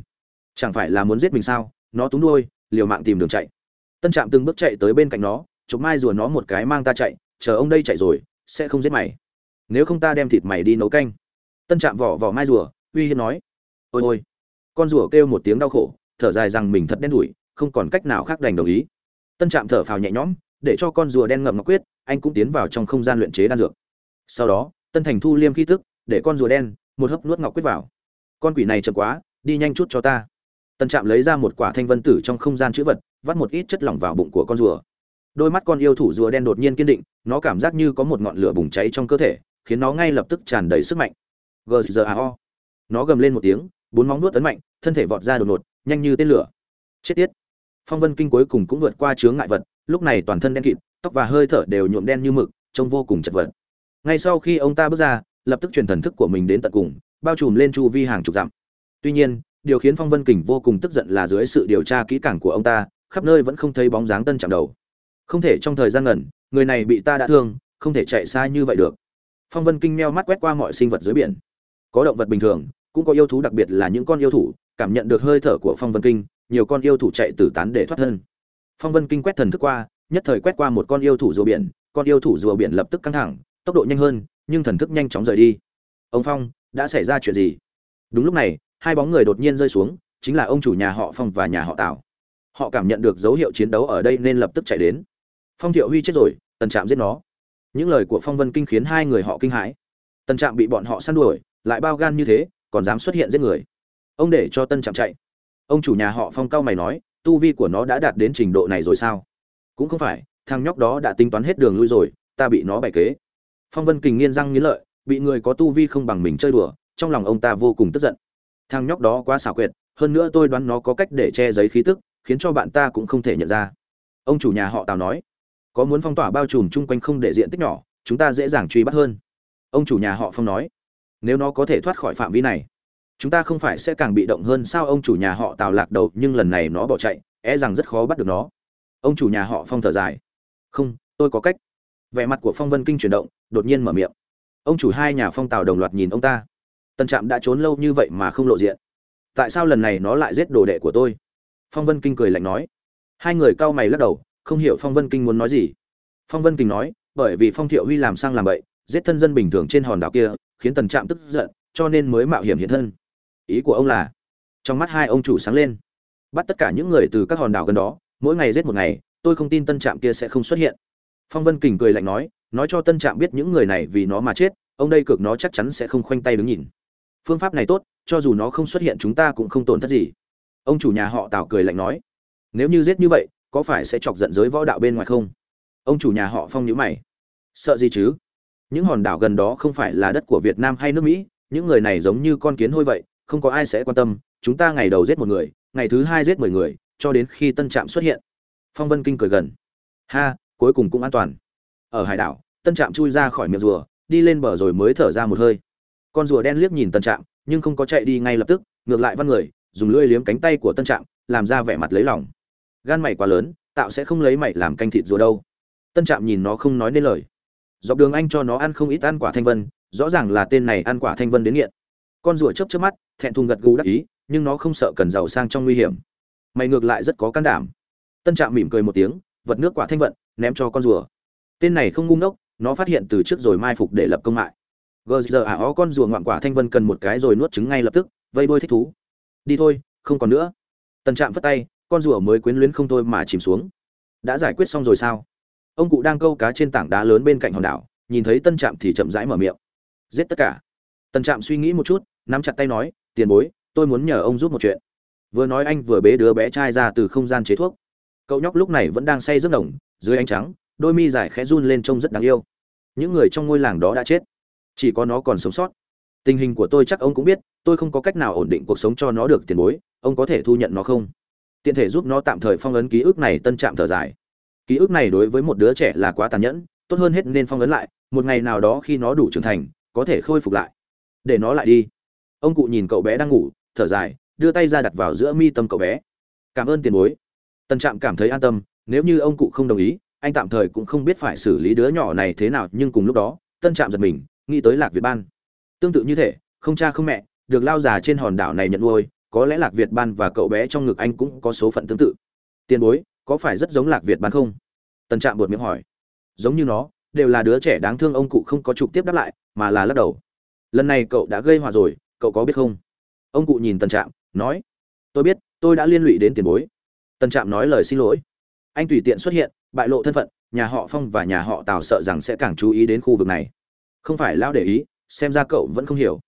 Chẳng phải là muốn giết mình sao? Nó túng đuôi, liều mạng tìm đường chạy. Tân trạm từng bước chạy tới bên cạnh nó, chụp mai rùa nó một cái mang ta chạy, chờ ông đây chạy rồi, sẽ không giết mày. Nếu không ta đem thịt mày đi nấu canh. Tân trạm vỏ vỏ mai rùa, uy hiếp nói. Ôi ôi. Con rùa kêu một tiếng đau khổ, thở dài rằng mình thật đen đủi, không còn cách nào khác đành đồng ý. Tân trạm thở phào nhẹ nhõm, để cho con rùa đen ngậm ngọc quyết, anh cũng tiến vào trong không gian luyện chế đan dược. Sau đó, tân thành thu liêm khí tức, để con rùa đen, một hớp nuốt ngọc quyết vào con quỷ này chậm quá, đi nhanh chút cho ta. Tân trạm lấy ra một quả thanh vân tử trong không gian chữ vật, vắt một ít chất lỏng vào bụng của con rùa. Đôi mắt con yêu thủ rùa đen đột nhiên kiên định, nó cảm giác như có một ngọn lửa bùng cháy trong cơ thể, khiến nó ngay lập tức tràn đầy sức mạnh. Gzao nó gầm lên một tiếng, bốn móng nuốt tấn mạnh, thân thể vọt ra đột ngột, nhanh như tên lửa. Chết tiết. Phong vân kinh cuối cùng cũng vượt qua chướng ngại vật, lúc này toàn thân đen kịt, tóc và hơi thở đều nhuộm đen như mực, trông vô cùng chật vật. Ngay sau khi ông ta bước ra, lập tức truyền thần thức của mình đến tận cùng bao trùm lên chu vi hàng chục dặm. Tuy nhiên, điều khiến phong vân kình vô cùng tức giận là dưới sự điều tra kỹ càng của ông ta, khắp nơi vẫn không thấy bóng dáng tân chạm đầu. Không thể trong thời gian ngẩn, người này bị ta đã thương, không thể chạy xa như vậy được. Phong vân kinh meo mắt quét qua mọi sinh vật dưới biển. Có động vật bình thường, cũng có yêu thú đặc biệt là những con yêu thủ, cảm nhận được hơi thở của phong vân kinh nhiều con yêu thủ chạy từ tán để thoát thân. Phong vân kinh quét thần thức qua, nhất thời quét qua một con yêu thủ rùa biển, con yêu thủ rùa biển lập tức căng thẳng, tốc độ nhanh hơn, nhưng thần thức nhanh chóng rời đi. Ông phong đã xảy ra chuyện gì? Đúng lúc này, hai bóng người đột nhiên rơi xuống, chính là ông chủ nhà họ phong và nhà họ tào. Họ cảm nhận được dấu hiệu chiến đấu ở đây nên lập tức chạy đến. Phong thiệu huy chết rồi, tần trạm giết nó. Những lời của phong vân kinh khiến hai người họ kinh hãi. Tần trạm bị bọn họ săn đuổi, lại bao gan như thế, còn dám xuất hiện giết người. Ông để cho tân trạm chạy. Ông chủ nhà họ phong cao mày nói, tu vi của nó đã đạt đến trình độ này rồi sao? Cũng không phải, thằng nhóc đó đã tính toán hết đường lui rồi, ta bị nó bày kế. Phong vân kình nghiên răng nghiến lợi bị người có tu vi không bằng mình chơi đùa, trong lòng ông ta vô cùng tức giận. Thằng nhóc đó quá xảo quyệt, hơn nữa tôi đoán nó có cách để che giấy khí tức, khiến cho bạn ta cũng không thể nhận ra. Ông chủ nhà họ tào nói, có muốn phong tỏa bao trùm chung quanh không để diện tích nhỏ, chúng ta dễ dàng truy bắt hơn. Ông chủ nhà họ phong nói, nếu nó có thể thoát khỏi phạm vi này, chúng ta không phải sẽ càng bị động hơn sao? Ông chủ nhà họ tào lạc đầu, nhưng lần này nó bỏ chạy e rằng rất khó bắt được nó. Ông chủ nhà họ phong thở dài, không, tôi có cách. Vẻ mặt của phong vân kinh chuyển động, đột nhiên mở miệng ông chủ hai nhà phong tào đồng loạt nhìn ông ta. Tân trạm đã trốn lâu như vậy mà không lộ diện. Tại sao lần này nó lại giết đồ đệ của tôi? Phong vân kinh cười lạnh nói. Hai người cau mày lắc đầu, không hiểu phong vân kinh muốn nói gì. Phong vân kinh nói, bởi vì phong thiệu huy làm sang làm bậy, giết thân dân bình thường trên hòn đảo kia, khiến tần trạm tức giận, cho nên mới mạo hiểm hiện thân. Ý của ông là, trong mắt hai ông chủ sáng lên. Bắt tất cả những người từ các hòn đảo gần đó, mỗi ngày giết một ngày, tôi không tin tân trạm kia sẽ không xuất hiện. Phong vân kình cười lạnh nói nói cho tân trạm biết những người này vì nó mà chết, ông đây cực nó chắc chắn sẽ không khoanh tay đứng nhìn. Phương pháp này tốt, cho dù nó không xuất hiện chúng ta cũng không tổn thất gì. Ông chủ nhà họ tào cười lạnh nói, nếu như giết như vậy, có phải sẽ chọc giận giới võ đạo bên ngoài không? Ông chủ nhà họ phong nhíu mày, sợ gì chứ? Những hòn đảo gần đó không phải là đất của việt nam hay nước mỹ, những người này giống như con kiến hôi vậy, không có ai sẽ quan tâm, chúng ta ngày đầu giết một người, ngày thứ hai giết mười người, cho đến khi tân trạm xuất hiện. Phong vân kinh cười gần, ha, cuối cùng cũng an toàn ở hải đảo, tân trạm chui ra khỏi miệng rùa, đi lên bờ rồi mới thở ra một hơi. Con rùa đen liếc nhìn tân trạm, nhưng không có chạy đi ngay lập tức, ngược lại văn người, dùng lưỡi liếm cánh tay của tân trạm, làm ra vẻ mặt lấy lòng. Gan mày quá lớn, tạo sẽ không lấy mày làm canh thịt rùa đâu. Tân trạm nhìn nó không nói nên lời. Dọc đường anh cho nó ăn không ít ăn quả thanh vân, rõ ràng là tên này ăn quả thanh vân đến nghiện. Con rùa chớp chớp mắt, thẹn thùng gật gù đắc ý, nhưng nó không sợ cần giàu sang trong nguy hiểm. Mày ngược lại rất có can đảm. Tân trạm mỉm cười một tiếng, vật nước quả thanh vận, ném cho con rùa tên này không ngu ngốc, nó phát hiện từ trước rồi mai phục để lập công mại. Gờ giờ ả ó con rùa ngoạn quả thanh vân cần một cái rồi nuốt trứng ngay lập tức, vây đôi thích thú. Đi thôi, không còn nữa. Tân trạm phất tay, con rùa mới quyến luyến không thôi mà chìm xuống. Đã giải quyết xong rồi sao? Ông cụ đang câu cá trên tảng đá lớn bên cạnh hòn đảo, nhìn thấy tân trạm thì chậm rãi mở miệng. Giết tất cả. Tân trạm suy nghĩ một chút, nắm chặt tay nói, tiền bối, tôi muốn nhờ ông giúp một chuyện. Vừa nói anh vừa bế đứa bé trai ra từ không gian chế thuốc. Cậu nhóc lúc này vẫn đang say rất nồng dưới ánh trắng đôi mi dài khẽ run lên trông rất đáng yêu. Những người trong ngôi làng đó đã chết. Chỉ có nó còn sống sót. Tình hình của tôi chắc ông cũng biết, tôi không có cách nào ổn định cuộc sống cho nó được tiền bối, ông có thể thu nhận nó không? Tiện thể giúp nó tạm thời phong ấn ký ức này tân trạm thở dài. Ký ức này đối với một đứa trẻ là quá tàn nhẫn, tốt hơn hết nên phong ấn lại, một ngày nào đó khi nó đủ trưởng thành, có thể khôi phục lại. Để nó lại đi. Ông cụ nhìn cậu bé đang ngủ, thở dài, đưa tay ra đặt vào giữa mi tâm cậu bé. Cảm ơn tiền bối. Tân trạm cảm thấy an tâm, nếu như ông cụ không đồng ý anh tạm thời cũng không biết phải xử lý đứa nhỏ này thế nào, nhưng cùng lúc đó, tân trạm giật mình, nghĩ tới lạc việt ban. Tương tự như thế, không cha không mẹ, được lao già trên hòn đảo này nhận nuôi, có lẽ lạc việt ban và cậu bé trong ngực anh cũng có số phận tương tự. Tiền bối, có phải rất giống lạc việt ban không? Tân trạm buột miệng hỏi. Giống như nó, đều là đứa trẻ đáng thương, ông cụ không có trực tiếp đáp lại, mà là lắc đầu. Lần này cậu đã gây hòa rồi, cậu có biết không? Ông cụ nhìn tân trạm, nói. Tôi biết, tôi đã liên lụy đến tiền bối. Tân trạm nói lời xin lỗi. Anh tùy tiện xuất hiện bại lộ thân phận, nhà họ phong và nhà họ tào sợ rằng sẽ càng chú ý đến khu vực này. Không phải lão để ý, xem ra cậu vẫn không hiểu.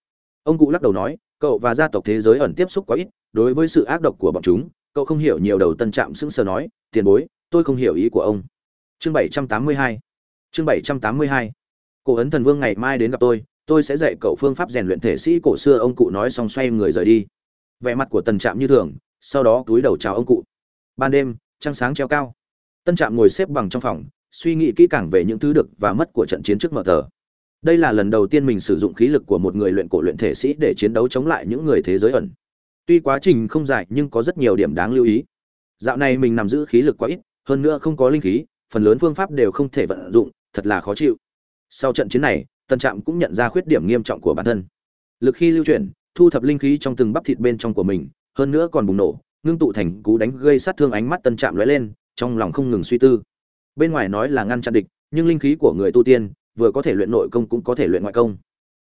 Ông cụ lắc đầu nói, cậu và gia tộc thế giới ẩn tiếp xúc quá ít, đối với sự ác độc của bọn chúng, cậu không hiểu nhiều đầu tân trạm sững sờ nói, tiền bối, tôi không hiểu ý của ông. Chương bảy trăm tám mươi hai. Chương bảy trăm tám mươi hai. Cổ ấn thần vương ngày mai đến gặp tôi tôi sẽ dạy cậu phương pháp rèn luyện thể sĩ cổ xưa, ông cụ nói xong xoay người rời đi. Vẻ mặt của tần trạm như thường, sau đó túi đầu chào ông cụ. Ban đêm, trăng sáng treo cao tân trạm ngồi xếp bằng trong phòng, suy nghĩ kỹ càng về những thứ được và mất của trận chiến trước mở tờ. Đây là lần đầu tiên mình sử dụng khí lực của một người luyện cổ luyện thể sĩ để chiến đấu chống lại những người thế giới ẩn. Tuy quá trình không dài nhưng có rất nhiều điểm đáng lưu ý. Dạo này mình nằm giữ khí lực quá ít, hơn nữa không có linh khí, phần lớn phương pháp đều không thể vận dụng, thật là khó chịu. Sau trận chiến này, tân trạm cũng nhận ra khuyết điểm nghiêm trọng của bản thân. Lực khi lưu chuyển, thu thập linh khí trong từng bắp thịt bên trong của mình, hơn nữa còn bùng nổ, ngưng tụ thành cú đánh gây sát thương ánh mắt tân trạm lóe lên trong lòng không ngừng suy tư. Bên ngoài nói là ngăn chặn địch, nhưng linh khí của người tu tiên, vừa có thể luyện nội công cũng có thể luyện ngoại công.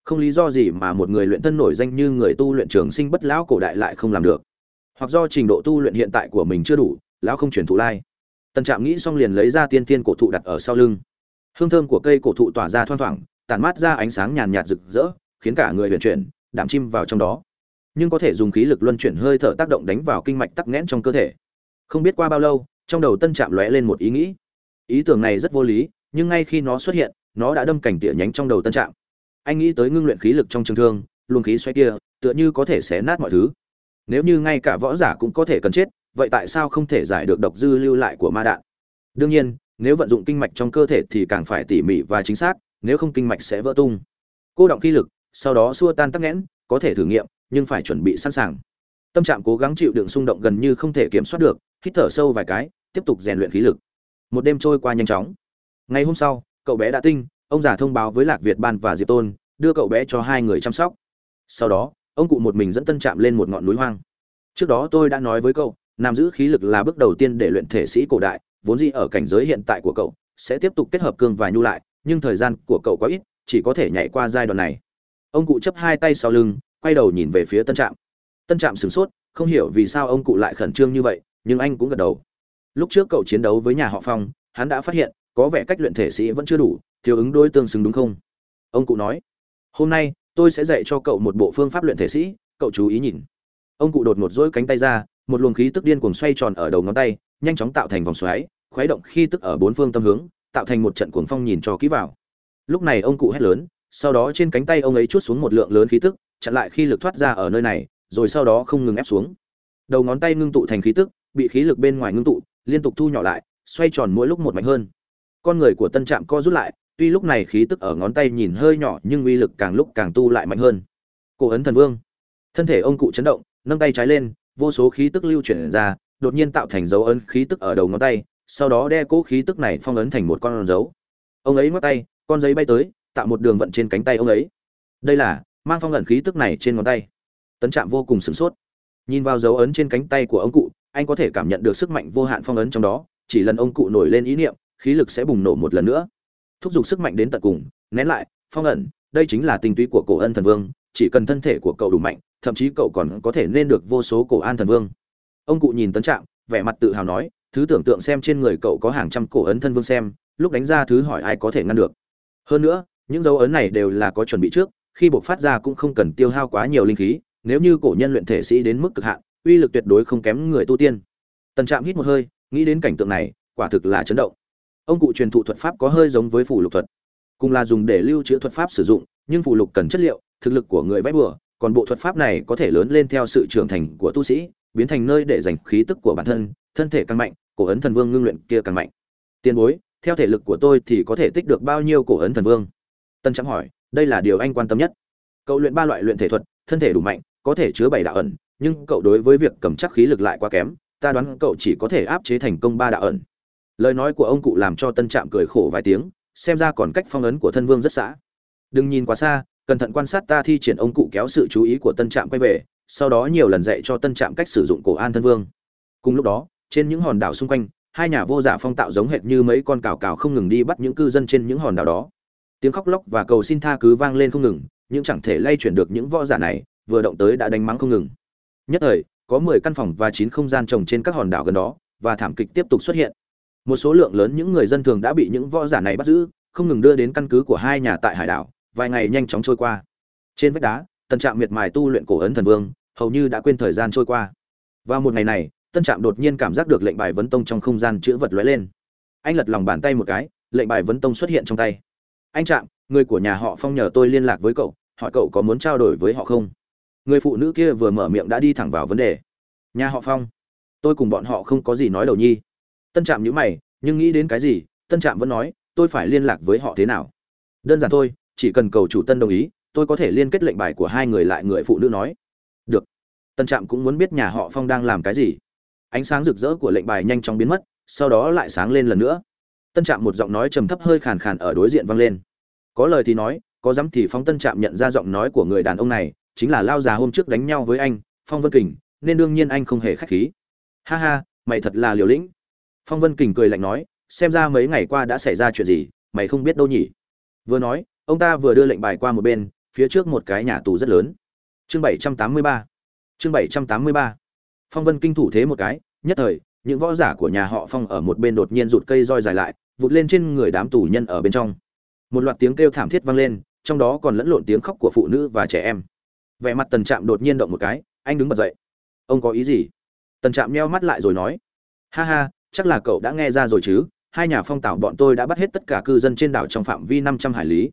Không lý do gì mà một người luyện thân nổi danh như người tu luyện trường sinh bất lão cổ đại lại không làm được. Hoặc do trình độ tu luyện hiện tại của mình chưa đủ, lão không chuyển thụ lai. Tần trạm nghĩ xong liền lấy ra tiên tiên cổ thụ đặt ở sau lưng. Hương thơm của cây cổ thụ tỏa ra thoang thoảng, tản mát ra ánh sáng nhàn nhạt rực rỡ, khiến cả người huyền chuyển đảm chim vào trong đó. Nhưng có thể dùng khí lực luân chuyển hơi thở tác động đánh vào kinh mạch tắc nghẽn trong cơ thể. Không biết qua bao lâu trong đầu tân trạm lóe lên một ý nghĩ. Ý tưởng này rất vô lý, nhưng ngay khi nó xuất hiện, nó đã đâm cảnh tỉa nhánh trong đầu tân trạm. Anh nghĩ tới ngưng luyện khí lực trong trường thương, luồng khí xoay kia, tựa như có thể xé nát mọi thứ. Nếu như ngay cả võ giả cũng có thể cần chết, vậy tại sao không thể giải được độc dư lưu lại của ma đạn? Đương nhiên, nếu vận dụng kinh mạch trong cơ thể thì càng phải tỉ mỉ và chính xác, nếu không kinh mạch sẽ vỡ tung. Cô động khí lực, sau đó xua tan tắc nghẽn, có thể thử nghiệm, nhưng phải chuẩn bị sẵn sàng. Tâm trạng cố gắng chịu đựng xung động gần như không thể kiểm soát được, hít thở sâu vài cái tiếp tục rèn luyện khí lực. Một đêm trôi qua nhanh chóng. Ngày hôm sau, cậu bé đã tinh, ông già thông báo với lạc việt ban và diệp tôn, đưa cậu bé cho hai người chăm sóc. Sau đó, ông cụ một mình dẫn tân trạm lên một ngọn núi hoang. Trước đó tôi đã nói với cậu, nam giữ khí lực là bước đầu tiên để luyện thể sĩ cổ đại, vốn dĩ ở cảnh giới hiện tại của cậu, sẽ tiếp tục kết hợp cương và nhu lại, nhưng thời gian của cậu quá ít, chỉ có thể nhảy qua giai đoạn này. Ông cụ chấp hai tay sau lưng, quay đầu nhìn về phía tân trạm. Tân trạm sửng sốt, không hiểu vì sao ông cụ lại khẩn trương như vậy, nhưng anh cũng gật đầu lúc trước cậu chiến đấu với nhà họ phong, hắn đã phát hiện, có vẻ cách luyện thể sĩ vẫn chưa đủ, thiếu ứng đối tương xứng đúng không? Ông cụ nói, hôm nay, tôi sẽ dạy cho cậu một bộ phương pháp luyện thể sĩ, cậu chú ý nhìn. Ông cụ đột ngột dỗi cánh tay ra, một luồng khí tức điên cuồng xoay tròn ở đầu ngón tay, nhanh chóng tạo thành vòng xoáy, khuấy động khi tức ở bốn phương tâm hướng, tạo thành một trận cuồng phong nhìn cho kỹ vào. Lúc này ông cụ hét lớn, sau đó trên cánh tay ông ấy chút xuống một lượng lớn khí tức, chặn lại khi lực thoát ra ở nơi này, rồi sau đó không ngừng ép xuống. Đầu ngón tay ngưng tụ thành khí tức, bị khí lực bên ngoài ngưng tụ liên tục thu nhỏ lại, xoay tròn mỗi lúc một mạnh hơn. Con người của tân trạm co rút lại, tuy lúc này khí tức ở ngón tay nhìn hơi nhỏ nhưng uy lực càng lúc càng tu lại mạnh hơn. Cổ ấn thần vương. Thân thể ông cụ chấn động, nâng tay trái lên, vô số khí tức lưu chuyển ra, đột nhiên tạo thành dấu ấn khí tức ở đầu ngón tay, sau đó đe cố khí tức này phong ấn thành một con dấu. Ông ấy ngoắc tay, con giấy bay tới, tạo một đường vận trên cánh tay ông ấy. Đây là, mang phong ấn khí tức này trên ngón tay. Tấn trạm vô cùng sửng sốt. Nhìn vào dấu ấn trên cánh tay của ông cụ anh có thể cảm nhận được sức mạnh vô hạn phong ấn trong đó, chỉ lần ông cụ nổi lên ý niệm, khí lực sẽ bùng nổ một lần nữa. Thúc giục sức mạnh đến tận cùng, nén lại, phong ẩn, đây chính là tinh túy của cổ ân thần vương, chỉ cần thân thể của cậu đủ mạnh, thậm chí cậu còn có thể nên được vô số cổ an thần vương. Ông cụ nhìn tấn trạng, vẻ mặt tự hào nói, thứ tưởng tượng xem trên người cậu có hàng trăm cổ ấn thân vương xem, lúc đánh ra thứ hỏi ai có thể ngăn được. Hơn nữa, những dấu ấn này đều là có chuẩn bị trước, khi buộc phát ra cũng không cần tiêu hao quá nhiều linh khí, nếu như cổ nhân luyện thể sĩ đến mức cực hạn uy lực tuyệt đối không kém người tu tiên. Tần trạm hít một hơi, nghĩ đến cảnh tượng này, quả thực là chấn động. Ông cụ truyền thụ thuật pháp có hơi giống với phủ lục thuật. Cùng là dùng để lưu trữ thuật pháp sử dụng, nhưng phủ lục cần chất liệu, thực lực của người vẽ bừa, còn bộ thuật pháp này có thể lớn lên theo sự trưởng thành của tu sĩ, biến thành nơi để dành khí tức của bản thân thân thể càng mạnh, cổ ấn thần vương ngưng luyện kia càng mạnh. Tiền bối, theo thể lực của tôi thì có thể tích được bao nhiêu cổ ấn thần vương? Tân Trạm hỏi, đây là điều anh quan tâm nhất. Cậu luyện ba loại luyện thể thuật, thân thể đủ mạnh, có thể chứa bảy đạo ẩn nhưng cậu đối với việc cầm chắc khí lực lại quá kém, ta đoán cậu chỉ có thể áp chế thành công ba đạo ẩn. Lời nói của ông cụ làm cho tân trạm cười khổ vài tiếng, xem ra còn cách phong ấn của thân vương rất xã đừng nhìn quá xa, cẩn thận quan sát ta thi triển ông cụ kéo sự chú ý của tân trạm quay về, sau đó nhiều lần dạy cho tân trạm cách sử dụng cổ an thân vương. Cùng lúc đó, trên những hòn đảo xung quanh, hai nhà vô giả phong tạo giống hệt như mấy con cào cào không ngừng đi bắt những cư dân trên những hòn đảo đó. Tiếng khóc lóc và cầu xin tha cứ vang lên không ngừng, nhưng chẳng thể lay chuyển được những võ giả này, vừa động tới đã đánh mắng không ngừng nhất thời, có mười căn phòng và chín không gian trồng trên các hòn đảo gần đó, và thảm kịch tiếp tục xuất hiện. Một số lượng lớn những người dân thường đã bị những võ giả này bắt giữ, không ngừng đưa đến căn cứ của hai nhà tại hải đảo, vài ngày nhanh chóng trôi qua. Trên vách đá, tân trạm miệt mài tu luyện cổ ấn thần vương, hầu như đã quên thời gian trôi qua. Vào một ngày này, tân trạm đột nhiên cảm giác được lệnh bài vấn tông trong không gian chữ vật lóe lên. Anh lật lòng bàn tay một cái, lệnh bài vấn tông xuất hiện trong tay. Anh trạm, người của nhà họ phong nhờ tôi liên lạc với cậu, hỏi cậu có muốn trao đổi với họ không? Người phụ nữ kia vừa mở miệng đã đi thẳng vào vấn đề. Nhà họ phong. Tôi cùng bọn họ không có gì nói đầu nhi. Tân trạm nhữ mày, nhưng nghĩ đến cái gì, tân trạm vẫn nói, tôi phải liên lạc với họ thế nào? Đơn giản thôi, chỉ cần cầu chủ tân đồng ý, tôi có thể liên kết lệnh bài của hai người lại người phụ nữ nói. Được. Tân trạm cũng muốn biết nhà họ phong đang làm cái gì. Ánh sáng rực rỡ của lệnh bài nhanh chóng biến mất, sau đó lại sáng lên lần nữa. Tân trạm một giọng nói trầm thấp hơi khàn khàn ở đối diện vang lên. Có lời thì nói, có dám thì phong tân trạm nhận ra giọng nói của người đàn ông này chính là lao già hôm trước đánh nhau với anh, phong vân kình, nên đương nhiên anh không hề khách khí. Ha ha, mày thật là liều lĩnh. Phong vân kình cười lạnh nói, xem ra mấy ngày qua đã xảy ra chuyện gì, mày không biết đâu nhỉ? Vừa nói, ông ta vừa đưa lệnh bài qua một bên, phía trước một cái nhà tù rất lớn. Chương bảy trăm tám mươi ba. Chương bảy trăm tám mươi ba. Phong vân kinh thủ thế một cái, nhất thời, những võ giả của nhà họ phong ở một bên đột nhiên rụt cây roi dài lại, vụt lên trên người đám tù nhân ở bên trong. Một loạt tiếng kêu thảm thiết vang lên, trong đó còn lẫn lộn tiếng khóc của phụ nữ và trẻ em vẻ mặt tần trạm đột nhiên động một cái, anh đứng bật dậy. Ông có ý gì? Tần trạm meo mắt lại rồi nói. Ha ha, chắc là cậu đã nghe ra rồi chứ, hai nhà phong tảo bọn tôi đã bắt hết tất cả cư dân trên đảo trong phạm vi năm trăm hải lý.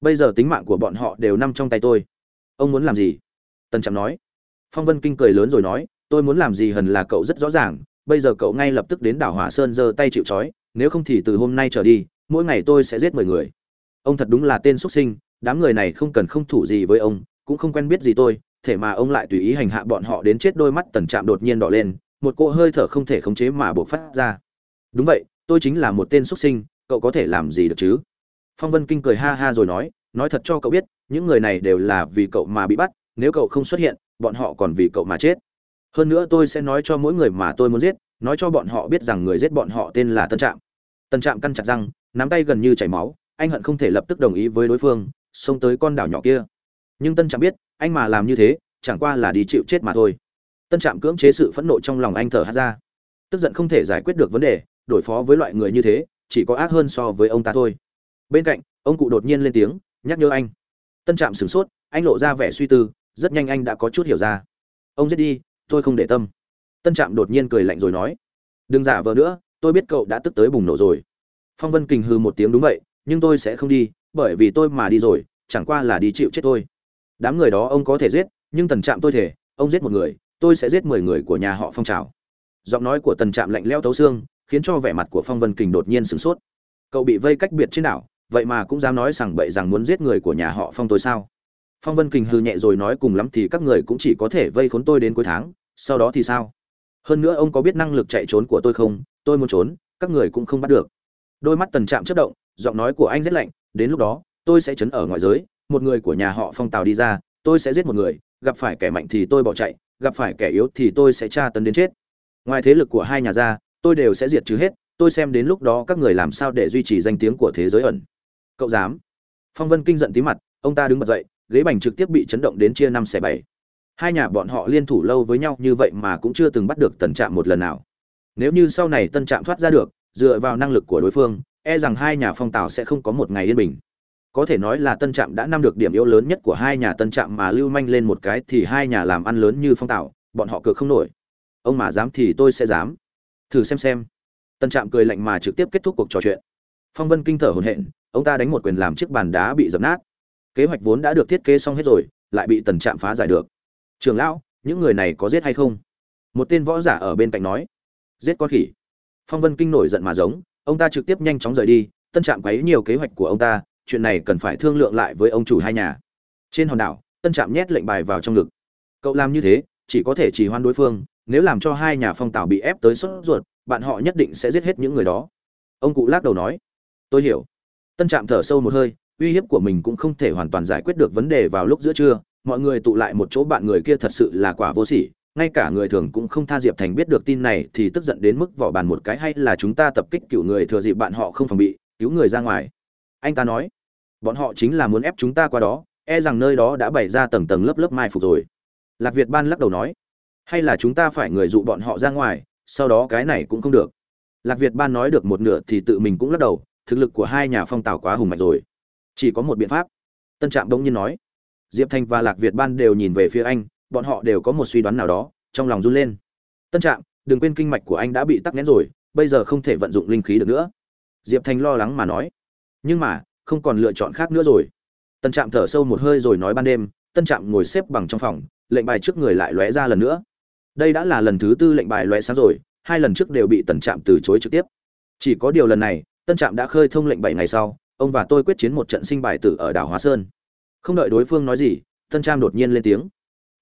Bây giờ tính mạng của bọn họ đều nằm trong tay tôi. Ông muốn làm gì? Tần trạm nói. Phong vân kinh cười lớn rồi nói, tôi muốn làm gì hần là cậu rất rõ ràng, bây giờ cậu ngay lập tức đến đảo hỏa sơn giơ tay chịu trói, nếu không thì từ hôm nay trở đi, mỗi ngày tôi sẽ giết mười người. Ông thật đúng là tên xuất sinh, đám người này không cần không thủ gì với ông cũng không quen biết gì tôi, thể mà ông lại tùy ý hành hạ bọn họ đến chết đôi mắt tần trạm đột nhiên đỏ lên, một cỗ hơi thở không thể khống chế mà buộc phát ra. Đúng vậy, tôi chính là một tên xuất sinh, cậu có thể làm gì được chứ? Phong vân kinh cười ha ha rồi nói nói thật cho cậu biết, những người này đều là vì cậu mà bị bắt, nếu cậu không xuất hiện, bọn họ còn vì cậu mà chết. Hơn nữa tôi sẽ nói cho mỗi người mà tôi muốn giết, nói cho bọn họ biết rằng người giết bọn họ tên là tân trạm. Tân trạm căn chặt răng, nắm tay gần như chảy máu, anh hận không thể lập tức đồng ý với đối phương, xông tới con đảo nhỏ kia nhưng tân trạm biết, anh mà làm như thế, chẳng qua là đi chịu chết mà thôi. Tân trạm cưỡng chế sự phẫn nộ trong lòng anh thở hát ra. Tức giận không thể giải quyết được vấn đề đổi phó với loại người như thế, chỉ có ác hơn so với ông ta thôi. Bên cạnh, ông cụ đột nhiên lên tiếng, nhắc nhớ anh. Tân trạm sửng sốt, anh lộ ra vẻ suy tư, rất nhanh anh đã có chút hiểu ra. Ông giết đi, tôi không để tâm. Tân trạm đột nhiên cười lạnh rồi nói. Đừng giả vờ nữa, tôi biết cậu đã tức tới bùng nổ rồi. Phong vân kình hư một tiếng đúng vậy, nhưng tôi sẽ không đi, bởi vì tôi mà đi rồi, chẳng qua là đi chịu chết thôi đám người đó ông có thể giết, nhưng tần trạm tôi thể, ông giết một người, tôi sẽ giết mười người của nhà họ phong trào. Giọng nói của tần trạm lạnh leo thấu xương, khiến cho vẻ mặt của phong vân kình đột nhiên sửng sốt. Cậu bị vây cách biệt trên đảo, vậy mà cũng dám nói rằng bậy rằng muốn giết người của nhà họ phong tôi sao? Phong vân kình hư nhẹ rồi nói cùng lắm thì các người cũng chỉ có thể vây khốn tôi đến cuối tháng, sau đó thì sao? Hơn nữa ông có biết năng lực chạy trốn của tôi không? Tôi muốn trốn, các người cũng không bắt được. Đôi mắt tần trạm chất động, giọng nói của anh rất lạnh, đến lúc đó, tôi sẽ chấn ở ngoài giới một người của nhà họ phong tào đi ra, tôi sẽ giết một người, gặp phải kẻ mạnh thì tôi bỏ chạy, gặp phải kẻ yếu thì tôi sẽ tra tấn đến chết. Ngoài thế lực của hai nhà ra, tôi đều sẽ diệt trừ hết, tôi xem đến lúc đó các người làm sao để duy trì danh tiếng của thế giới ẩn. Cậu dám? Phong vân kinh giận tí mặt, ông ta đứng bật dậy, ghế bành trực tiếp bị chấn động đến chia năm xẻ bảy. Hai nhà bọn họ liên thủ lâu với nhau như vậy mà cũng chưa từng bắt được tần trạm một lần nào. Nếu như sau này tân trạm thoát ra được, dựa vào năng lực của đối phương e rằng hai nhà phong tào sẽ không có một ngày yên bình có thể nói là tân trạm đã nắm được điểm yếu lớn nhất của hai nhà tân trạm mà lưu manh lên một cái thì hai nhà làm ăn lớn như phong tạo, bọn họ cược không nổi. Ông mà dám thì tôi sẽ dám. Thử xem xem. Tân trạm cười lạnh mà trực tiếp kết thúc cuộc trò chuyện. Phong vân kinh thở hồn hện ông ta đánh một quyền làm chiếc bàn đá bị dập nát. Kế hoạch vốn đã được thiết kế xong hết rồi, lại bị tần trạm phá giải được. Trường lão, những người này có giết hay không? Một tên võ giả ở bên cạnh nói. Giết con khỉ. Phong vân kinh nổi giận mà giống, ông ta trực tiếp nhanh chóng rời đi, tân trạm quấy nhiều kế hoạch của ông ta chuyện này cần phải thương lượng lại với ông chủ hai nhà. Trên hòn đảo, tân trạm nhét lệnh bài vào trong ngực. Cậu làm như thế, chỉ có thể chỉ hoan đối phương, nếu làm cho hai nhà phong tảo bị ép tới sốt ruột, bạn họ nhất định sẽ giết hết những người đó. Ông cụ lắc đầu nói, tôi hiểu. Tân trạm thở sâu một hơi, uy hiếp của mình cũng không thể hoàn toàn giải quyết được vấn đề vào lúc giữa trưa. Mọi người tụ lại một chỗ bạn người kia thật sự là quả vô sỉ, ngay cả người thường cũng không tha diệp thành biết được tin này thì tức giận đến mức vỏ bàn một cái hay là chúng ta tập kích cựu người thừa dịp bạn họ không phòng bị, cứu người ra ngoài. Anh ta nói bọn họ chính là muốn ép chúng ta qua đó e rằng nơi đó đã bày ra tầng tầng lớp lớp mai phục rồi. Lạc việt ban lắc đầu nói. Hay là chúng ta phải người dụ bọn họ ra ngoài, sau đó cái này cũng không được. Lạc việt ban nói được một nửa thì tự mình cũng lắc đầu, thực lực của hai nhà phong tào quá hùng mạnh rồi. Chỉ có một biện pháp. Tân trạm bỗng nhiên nói. Diệp thanh và lạc việt ban đều nhìn về phía anh, bọn họ đều có một suy đoán nào đó, trong lòng run lên. Tân trạm, đừng quên kinh mạch của anh đã bị tắc nghẽn rồi, bây giờ không thể vận dụng linh khí được nữa. Diệp thanh lo lắng mà nói. Nhưng mà không còn lựa chọn khác nữa rồi. Tân trạm thở sâu một hơi rồi nói ban đêm, tân trạm ngồi xếp bằng trong phòng, lệnh bài trước người lại lóe ra lần nữa. Đây đã là lần thứ tư lệnh bài lóe sáng rồi, hai lần trước đều bị tần trạm từ chối trực tiếp. Chỉ có điều lần này, tân trạm đã khơi thông lệnh bảy ngày sau, ông và tôi quyết chiến một trận sinh bài tử ở đảo hóa sơn. Không đợi đối phương nói gì, tân trạm đột nhiên lên tiếng.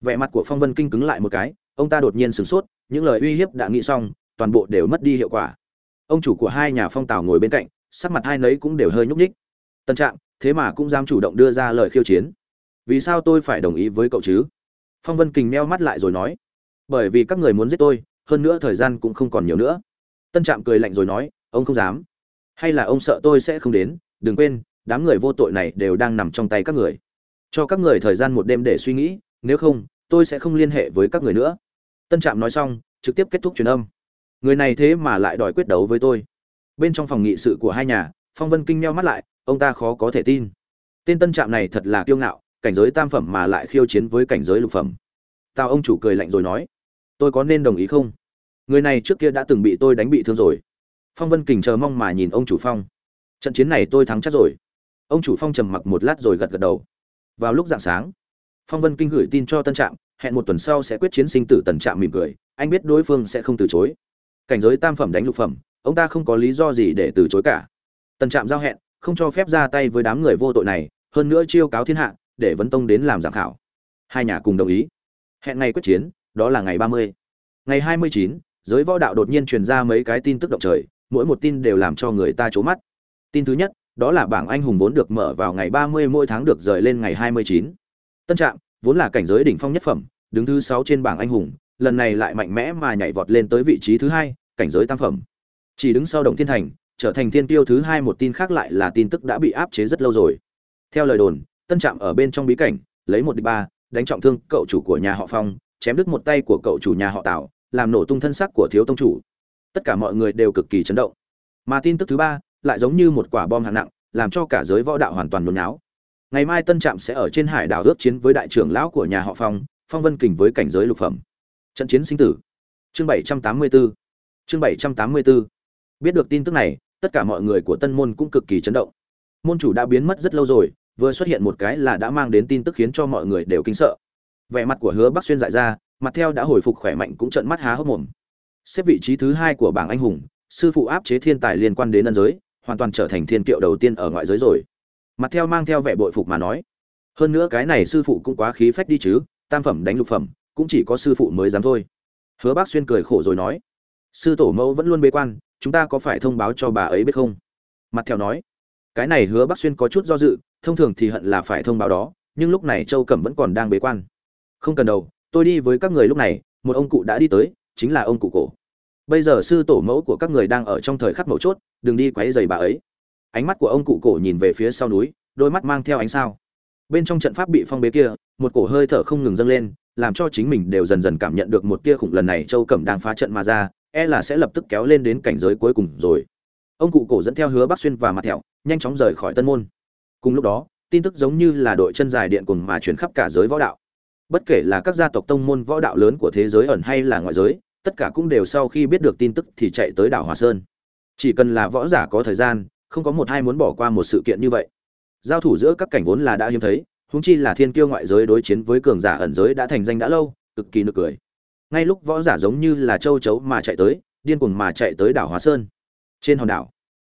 Vẻ mặt của phong vân kinh cứng lại một cái, ông ta đột nhiên sửng sốt, những lời uy hiếp đã nghĩ xong, toàn bộ đều mất đi hiệu quả. Ông chủ của hai nhà phong tào ngồi bên cạnh, sắc mặt hai nấy cũng đều hơi nhúc nhích tân trạng thế mà cũng dám chủ động đưa ra lời khiêu chiến. Vì sao tôi phải đồng ý với cậu chứ? Phong vân kình meo mắt lại rồi nói. Bởi vì các người muốn giết tôi, hơn nữa thời gian cũng không còn nhiều nữa. Tân trạm cười lạnh rồi nói, ông không dám. Hay là ông sợ tôi sẽ không đến, đừng quên, đám người vô tội này đều đang nằm trong tay các người. Cho các người thời gian một đêm để suy nghĩ, nếu không, tôi sẽ không liên hệ với các người nữa. Tân trạm nói xong, trực tiếp kết thúc truyền âm. Người này thế mà lại đòi quyết đấu với tôi. Bên trong phòng nghị sự của hai nhà, phong vân kinh meo mắt lại ông ta khó có thể tin. Tên tân trạm này thật là kiêu ngạo, cảnh giới tam phẩm mà lại khiêu chiến với cảnh giới lục phẩm. Tao ông chủ cười lạnh rồi nói, tôi có nên đồng ý không? Người này trước kia đã từng bị tôi đánh bị thương rồi. Phong vân kình chờ mong mà nhìn ông chủ phong. Trận chiến này tôi thắng chắc rồi. Ông chủ phong trầm mặc một lát rồi gật gật đầu. Vào lúc dạng sáng, phong vân kinh gửi tin cho tân trạm, hẹn một tuần sau sẽ quyết chiến sinh tử tần trạm mỉm cười, anh biết đối phương sẽ không từ chối. Cảnh giới tam phẩm đánh lục phẩm, ông ta không có lý do gì để từ chối cả. Tần trạm giao hẹn không cho phép ra tay với đám người vô tội này hơn nữa chiêu cáo thiên hạ để vấn tông đến làm giảng khảo hai nhà cùng đồng ý hẹn ngày quyết chiến đó là ngày ba mươi ngày hai mươi chín giới võ đạo đột nhiên truyền ra mấy cái tin tức động trời mỗi một tin đều làm cho người ta trố mắt tin thứ nhất đó là bảng anh hùng vốn được mở vào ngày 30 mỗi tháng được rời lên ngày 29. Tân Trạm, vốn là cảnh giới đỉnh phong nhất phẩm, đứng thứ 6 trên bảng anh hùng, lần này lại mạnh mẽ mà nhảy vọt lên tới vị trí thứ hai, cảnh giới tam phẩm. Chỉ đứng sau Động Thiên Thành, trở thành thiên tiêu thứ hai một tin khác lại là tin tức đã bị áp chế rất lâu rồi. Theo lời đồn, Tân Trạm ở bên trong bí cảnh, lấy một địch ba, đánh trọng thương cậu chủ của nhà họ Phong, chém đứt một tay của cậu chủ nhà họ Tào, làm nổ tung thân xác của thiếu tông chủ. Tất cả mọi người đều cực kỳ chấn động. Mà tin tức thứ ba, lại giống như một quả bom hạng nặng, làm cho cả giới võ đạo hoàn toàn nôn náo Ngày mai Tân Trạm sẽ ở trên hải đảo ước chiến với đại trưởng lão của nhà họ Phong, Phong Vân Kình với cảnh giới lục phẩm. Trận chiến sinh tử. Chương 784. Chương 784. Biết được tin tức này, tất cả mọi người của Tân môn cũng cực kỳ chấn động. Môn chủ đã biến mất rất lâu rồi, vừa xuất hiện một cái là đã mang đến tin tức khiến cho mọi người đều kinh sợ. Vẻ mặt của Hứa Bắc Xuyên dại ra, mặt theo đã hồi phục khỏe mạnh cũng trợn mắt há hốc mồm. Xếp vị trí thứ hai của bảng anh hùng, sư phụ áp chế thiên tài liên quan đến ân giới, hoàn toàn trở thành thiên kiệu đầu tiên ở ngoại giới rồi mặt theo mang theo vẻ bội phục mà nói hơn nữa cái này sư phụ cũng quá khí phách đi chứ tam phẩm đánh lục phẩm cũng chỉ có sư phụ mới dám thôi hứa bác xuyên cười khổ rồi nói sư tổ mẫu vẫn luôn bế quan chúng ta có phải thông báo cho bà ấy biết không? Mặt theo nói, cái này hứa bác xuyên có chút do dự, thông thường thì hận là phải thông báo đó, nhưng lúc này châu cẩm vẫn còn đang bế quan. Không cần đâu tôi đi với các người lúc này, một ông cụ đã đi tới, chính là ông cụ cổ. Bây giờ sư tổ mẫu của các người đang ở trong thời khắc mấu chốt, đừng đi quấy dày bà ấy. Ánh mắt của ông cụ cổ nhìn về phía sau núi, đôi mắt mang theo ánh sao. Bên trong trận pháp bị phong bế kia, một cổ hơi thở không ngừng dâng lên, làm cho chính mình đều dần dần cảm nhận được một tia khủng lần này châu cẩm đang phá trận mà ra e là sẽ lập tức kéo lên đến cảnh giới cuối cùng rồi. Ông cụ cổ dẫn theo hứa bắc xuyên và mặt thẹo, nhanh chóng rời khỏi tân môn. Cùng lúc đó, tin tức giống như là đội chân dài điện cùng mà chuyển khắp cả giới võ đạo. Bất kể là các gia tộc tông môn võ đạo lớn của thế giới ẩn hay là ngoại giới, tất cả cũng đều sau khi biết được tin tức thì chạy tới đảo hòa sơn. Chỉ cần là võ giả có thời gian, không có một hai muốn bỏ qua một sự kiện như vậy. Giao thủ giữa các cảnh vốn là đã hiếm thấy húng chi là thiên kiêu ngoại giới đối chiến với cường giả ẩn giới đã thành danh đã lâu, cực kỳ nực cười ngay lúc võ giả giống như là châu chấu mà chạy tới, điên cuồng mà chạy tới đảo hóa sơn. Trên hòn đảo,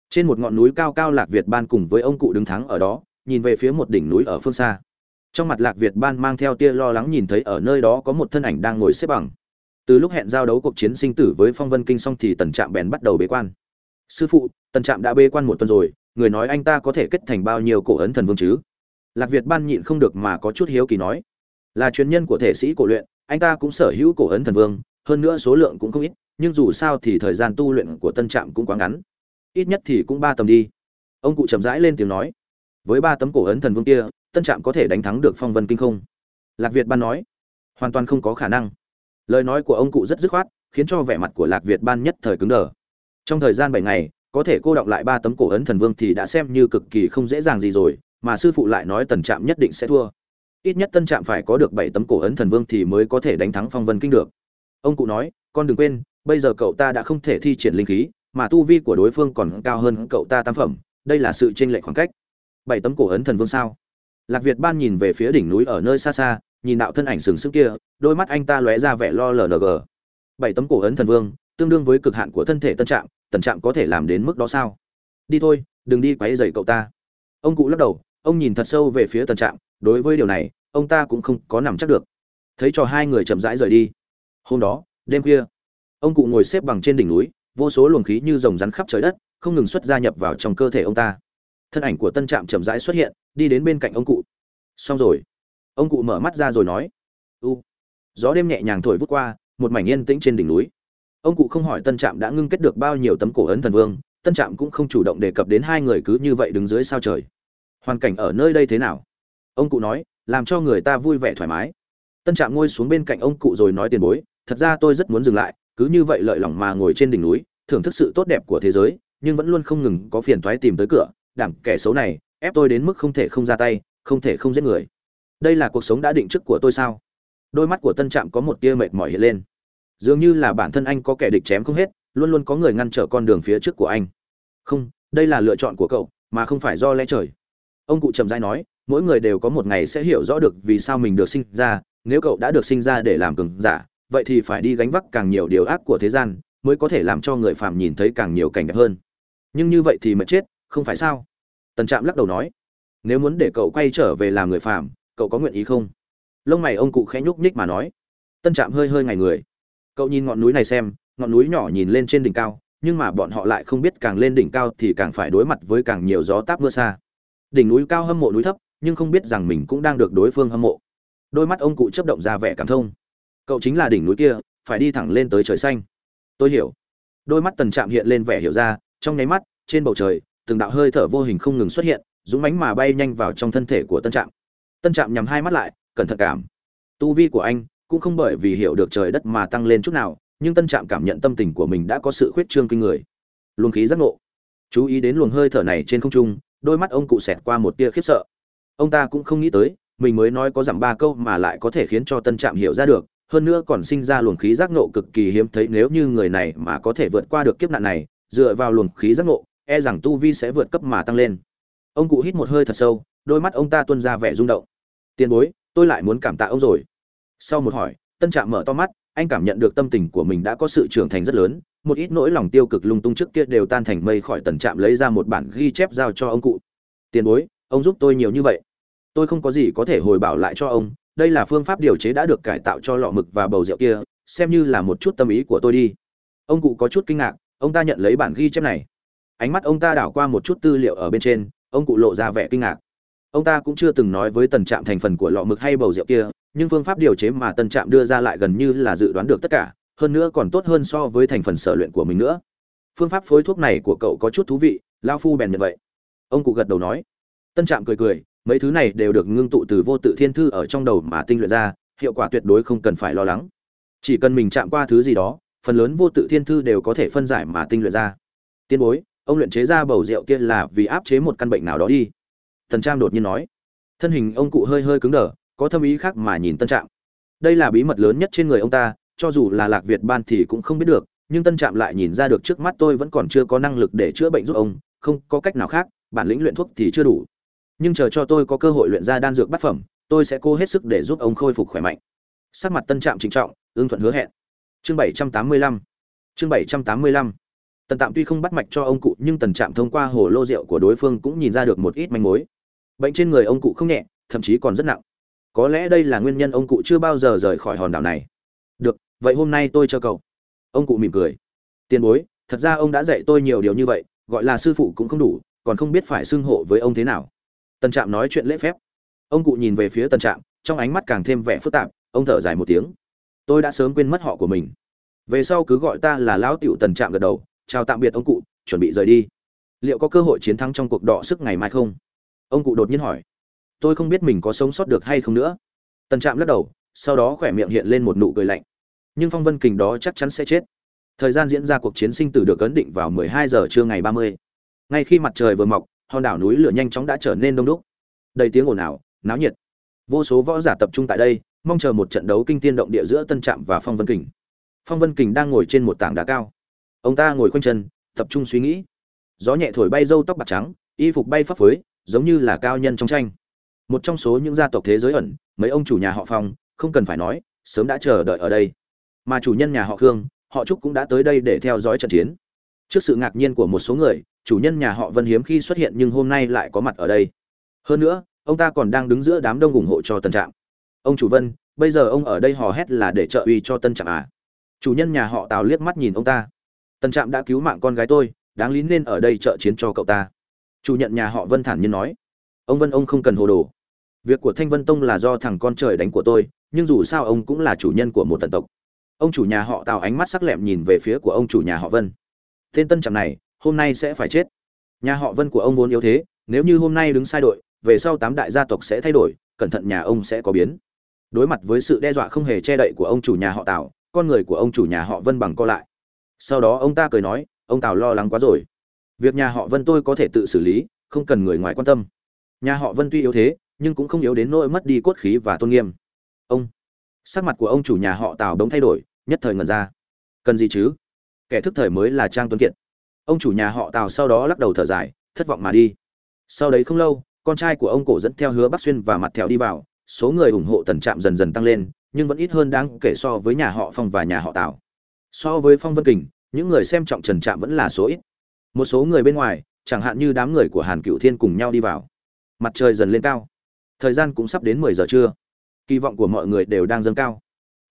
trên một ngọn núi cao cao lạc việt ban cùng với ông cụ đứng thắng ở đó, nhìn về phía một đỉnh núi ở phương xa. Trong mặt lạc việt ban mang theo tia lo lắng nhìn thấy ở nơi đó có một thân ảnh đang ngồi xếp bằng. Từ lúc hẹn giao đấu cuộc chiến sinh tử với phong vân kinh xong thì tần trạm bèn bắt đầu bế quan. Sư phụ, tần trạm đã bế quan một tuần rồi, người nói anh ta có thể kết thành bao nhiêu cổ ấn thần vương chứ? Lạc việt ban nhịn không được mà có chút hiếu kỳ nói. Là truyền nhân của thể sĩ cổ luyện anh ta cũng sở hữu cổ ấn thần vương, hơn nữa số lượng cũng không ít, nhưng dù sao thì thời gian tu luyện của tân trạm cũng quá ngắn. Ít nhất thì cũng ba tầm đi. Ông cụ chậm rãi lên tiếng nói, với ba tấm cổ ấn thần vương kia, tân trạm có thể đánh thắng được phong vân kinh không? Lạc việt ban nói, hoàn toàn không có khả năng. Lời nói của ông cụ rất dứt khoát, khiến cho vẻ mặt của lạc việt ban nhất thời cứng đờ. Trong thời gian bảy ngày, có thể cô đọng lại ba tấm cổ ấn thần vương thì đã xem như cực kỳ không dễ dàng gì rồi, mà sư phụ lại nói tần trạm nhất định sẽ thua ít nhất tân trạm phải có được bảy tấm cổ ấn thần vương thì mới có thể đánh thắng phong vân kinh được. Ông cụ nói, con đừng quên, bây giờ cậu ta đã không thể thi triển linh khí, mà tu vi của đối phương còn cao hơn cậu ta tam phẩm, đây là sự chênh lệch khoảng cách. Bảy tấm cổ ấn thần vương sao? Lạc việt ban nhìn về phía đỉnh núi ở nơi xa xa, nhìn đạo thân ảnh sừng sững kia, đôi mắt anh ta lóe ra vẻ lo lng bảy tấm cổ ấn thần vương, tương đương với cực hạn của thân thể tân trạm, tần trạm có thể làm đến mức đó sao? Đi thôi, đừng đi quấy dày cậu ta. Ông cụ lắc đầu, ông nhìn thật sâu về phía tần trạm đối với điều này, ông ta cũng không có nằm chắc được. Thấy cho hai người chậm rãi rời đi. Hôm đó, đêm khuya, ông cụ ngồi xếp bằng trên đỉnh núi, vô số luồng khí như rồng rắn khắp trời đất, không ngừng xuất gia nhập vào trong cơ thể ông ta. Thân ảnh của tân trạm chậm rãi xuất hiện, đi đến bên cạnh ông cụ. Xong rồi. Ông cụ mở mắt ra rồi nói, u. Gió đêm nhẹ nhàng thổi vút qua, một mảnh yên tĩnh trên đỉnh núi. Ông cụ không hỏi tân trạm đã ngưng kết được bao nhiêu tấm cổ ấn thần vương, tân trạm cũng không chủ động đề cập đến hai người cứ như vậy đứng dưới sao trời. Hoàn cảnh ở nơi đây thế nào? Ông cụ nói, làm cho người ta vui vẻ thoải mái. Tân trạm ngồi xuống bên cạnh ông cụ rồi nói tiền bối, thật ra tôi rất muốn dừng lại, cứ như vậy lợi lòng mà ngồi trên đỉnh núi, thưởng thức sự tốt đẹp của thế giới, nhưng vẫn luôn không ngừng có phiền toái tìm tới cửa đảm kẻ xấu này, ép tôi đến mức không thể không ra tay, không thể không giết người. Đây là cuộc sống đã định trước của tôi sao? Đôi mắt của tân trạm có một tia mệt mỏi hiện lên. Dường như là bản thân anh có kẻ địch chém không hết, luôn luôn có người ngăn trở con đường phía trước của anh. Không, đây là lựa chọn của cậu, mà không phải do lẽ trời. Ông cụ trầm dai nói mỗi người đều có một ngày sẽ hiểu rõ được vì sao mình được sinh ra, nếu cậu đã được sinh ra để làm cường giả, vậy thì phải đi gánh vác càng nhiều điều ác của thế gian, mới có thể làm cho người phàm nhìn thấy càng nhiều cảnh đẹp hơn. Nhưng như vậy thì mệt chết, không phải sao? Tần trạm lắc đầu nói. Nếu muốn để cậu quay trở về làm người phàm, cậu có nguyện ý không? Lông mày ông cụ khẽ nhúc nhích mà nói. Tân trạm hơi hơi ngày người. Cậu nhìn ngọn núi này xem, ngọn núi nhỏ nhìn lên trên đỉnh cao, nhưng mà bọn họ lại không biết càng lên đỉnh cao thì càng phải đối mặt với càng nhiều gió táp mưa xa. Đỉnh núi cao hâm mộ núi thấp nhưng không biết rằng mình cũng đang được đối phương hâm mộ. Đôi mắt ông cụ chấp động ra vẻ cảm thông. Cậu chính là đỉnh núi kia, phải đi thẳng lên tới trời xanh. Tôi hiểu. Đôi mắt tần trạm hiện lên vẻ hiểu ra, trong nháy mắt, trên bầu trời, từng đạo hơi thở vô hình không ngừng xuất hiện, dũng mánh mà bay nhanh vào trong thân thể của tân trạm. Tân trạm nhắm hai mắt lại, cẩn thận cảm. Tu vi của anh cũng không bởi vì hiểu được trời đất mà tăng lên chút nào, nhưng tân trạm cảm nhận tâm tình của mình đã có sự khuyết trương kinh người. Luồng khí giác ngộ. Chú ý đến luồng hơi thở này trên không trung, đôi mắt ông cụ xẹt qua một tia khiếp sợ ông ta cũng không nghĩ tới mình mới nói có dặm ba câu mà lại có thể khiến cho tân trạm hiểu ra được hơn nữa còn sinh ra luồng khí giác nộ cực kỳ hiếm thấy nếu như người này mà có thể vượt qua được kiếp nạn này dựa vào luồng khí giác nộ, e rằng tu vi sẽ vượt cấp mà tăng lên. Ông cụ hít một hơi thật sâu đôi mắt ông ta tuôn ra vẻ rung động. Tiền bối tôi lại muốn cảm tạ ông rồi. Sau một hỏi tân trạm mở to mắt anh cảm nhận được tâm tình của mình đã có sự trưởng thành rất lớn một ít nỗi lòng tiêu cực lung tung trước kia đều tan thành mây khỏi tần trạm lấy ra một bản ghi chép giao cho ông cụ. Tiền bối ông giúp tôi nhiều như vậy. Tôi không có gì có thể hồi bảo lại cho ông, đây là phương pháp điều chế đã được cải tạo cho lọ mực và bầu rượu kia, xem như là một chút tâm ý của tôi đi. Ông cụ có chút kinh ngạc, ông ta nhận lấy bản ghi chép này. Ánh mắt ông ta đảo qua một chút tư liệu ở bên trên, ông cụ lộ ra vẻ kinh ngạc. Ông ta cũng chưa từng nói với tần trạm thành phần của lọ mực hay bầu rượu kia, nhưng phương pháp điều chế mà tần trạm đưa ra lại gần như là dự đoán được tất cả, hơn nữa còn tốt hơn so với thành phần sở luyện của mình nữa. Phương pháp phối thuốc này của cậu có chút thú vị, lao phu bèn nhận vậy. Ông cụ gật đầu nói tân trạm cười cười, mấy thứ này đều được ngưng tụ từ vô tự thiên thư ở trong đầu mà tinh luyện ra, hiệu quả tuyệt đối không cần phải lo lắng. Chỉ cần mình chạm qua thứ gì đó, phần lớn vô tự thiên thư đều có thể phân giải mà tinh luyện ra. Tiên bối, ông luyện chế ra bầu rượu kia là vì áp chế một căn bệnh nào đó đi. Tần trạm đột nhiên nói. Thân hình ông cụ hơi hơi cứng đờ, có thâm ý khác mà nhìn tân trạm. Đây là bí mật lớn nhất trên người ông ta, cho dù là lạc việt ban thì cũng không biết được, nhưng tân trạm lại nhìn ra được trước mắt tôi vẫn còn chưa có năng lực để chữa bệnh giúp ông, không có cách nào khác, bản lĩnh luyện thuốc thì chưa đủ nhưng chờ cho tôi có cơ hội luyện ra đan dược bát phẩm, tôi sẽ cố hết sức để giúp ông khôi phục khỏe mạnh. Sắc mặt tân trạm trịnh trọng ương thuận hứa hẹn. Chương bảy trăm tám mươi lăm. Chương bảy trăm tám mươi lăm. Tần tạm tuy không bắt mạch cho ông cụ, nhưng tần trạm thông qua hồ lô rượu của đối phương cũng nhìn ra được một ít manh mối. Bệnh trên người ông cụ không nhẹ, thậm chí còn rất nặng. Có lẽ đây là nguyên nhân ông cụ chưa bao giờ rời khỏi hòn đảo này. Được, vậy hôm nay tôi cho cậu. Ông cụ mỉm cười. Tiền bối, thật ra ông đã dạy tôi nhiều điều như vậy, gọi là sư phụ cũng không đủ, còn không biết phải xưng hộ với ông thế nào tần trạm nói chuyện lễ phép. Ông cụ nhìn về phía tần trạm, trong ánh mắt càng thêm vẻ phức tạp, ông thở dài một tiếng. Tôi đã sớm quên mất họ của mình. Về sau cứ gọi ta là lão tiểu tần trạm gật đầu, chào tạm biệt ông cụ, chuẩn bị rời đi. Liệu có cơ hội chiến thắng trong cuộc đọ sức ngày mai không? Ông cụ đột nhiên hỏi. Tôi không biết mình có sống sót được hay không nữa. Tần trạm lắc đầu, sau đó khỏe miệng hiện lên một nụ cười lạnh. Nhưng phong vân kình đó chắc chắn sẽ chết. Thời gian diễn ra cuộc chiến sinh tử được ấn định vào 12 giờ trưa ngày 30. ngay khi mặt trời vừa mọc hòn đảo núi lửa nhanh chóng đã trở nên đông đúc. Đầy tiếng ồn ào, náo nhiệt. Vô số võ giả tập trung tại đây, mong chờ một trận đấu kinh tiên động địa giữa tân trạm và phong vân kình. Phong vân kình đang ngồi trên một tảng đá cao. Ông ta ngồi khoanh chân, tập trung suy nghĩ. Gió nhẹ thổi bay râu tóc bạc trắng, y phục bay phấp phới, giống như là cao nhân trong tranh. Một trong số những gia tộc thế giới ẩn, mấy ông chủ nhà họ phong, không cần phải nói, sớm đã chờ đợi ở đây. Mà chủ nhân nhà họ khương, họ trúc cũng đã tới đây để theo dõi trận chiến. Trước sự ngạc nhiên của một số người chủ nhân nhà họ vân hiếm khi xuất hiện nhưng hôm nay lại có mặt ở đây. Hơn nữa, ông ta còn đang đứng giữa đám đông ủng hộ cho tân trạm. Ông chủ vân, bây giờ ông ở đây hò hét là để trợ uy cho tân trạm à? Chủ nhân nhà họ tào liếc mắt nhìn ông ta. Tân trạm đã cứu mạng con gái tôi, đáng lý nên ở đây trợ chiến cho cậu ta. Chủ nhận nhà họ vân thản nhiên nói. Ông vân, ông không cần hồ đồ. Việc của thanh vân tông là do thằng con trời đánh của tôi, nhưng dù sao ông cũng là chủ nhân của một tần tộc. Ông chủ nhà họ tào ánh mắt sắc lẹm nhìn về phía của ông chủ nhà họ vân. Tên tân trạm này hôm nay sẽ phải chết. Nhà họ vân của ông vốn yếu thế, nếu như hôm nay đứng sai đội, về sau tám đại gia tộc sẽ thay đổi, cẩn thận nhà ông sẽ có biến. Đối mặt với sự đe dọa không hề che đậy của ông chủ nhà họ tào, con người của ông chủ nhà họ vân bằng co lại. Sau đó ông ta cười nói, ông tào lo lắng quá rồi. Việc nhà họ vân tôi có thể tự xử lý, không cần người ngoài quan tâm. Nhà họ vân tuy yếu thế, nhưng cũng không yếu đến nỗi mất đi cốt khí và tôn nghiêm. Ông. Sắc mặt của ông chủ nhà họ tào đống thay đổi, nhất thời ngần ra. Cần gì chứ? Kẻ thức thời mới là trang tuấn kiệt ông chủ nhà họ tào sau đó lắc đầu thở dài, thất vọng mà đi. Sau đấy không lâu, con trai của ông cổ dẫn theo hứa bắc xuyên và mặt thèo đi vào, số người ủng hộ tần trạm dần dần tăng lên, nhưng vẫn ít hơn đáng kể so với nhà họ phong và nhà họ tào. So với phong vân kình, những người xem trọng trần trạm vẫn là số ít. Một số người bên ngoài, chẳng hạn như đám người của hàn cựu thiên cùng nhau đi vào. Mặt trời dần lên cao. Thời gian cũng sắp đến mười giờ trưa. Kỳ vọng của mọi người đều đang dâng cao.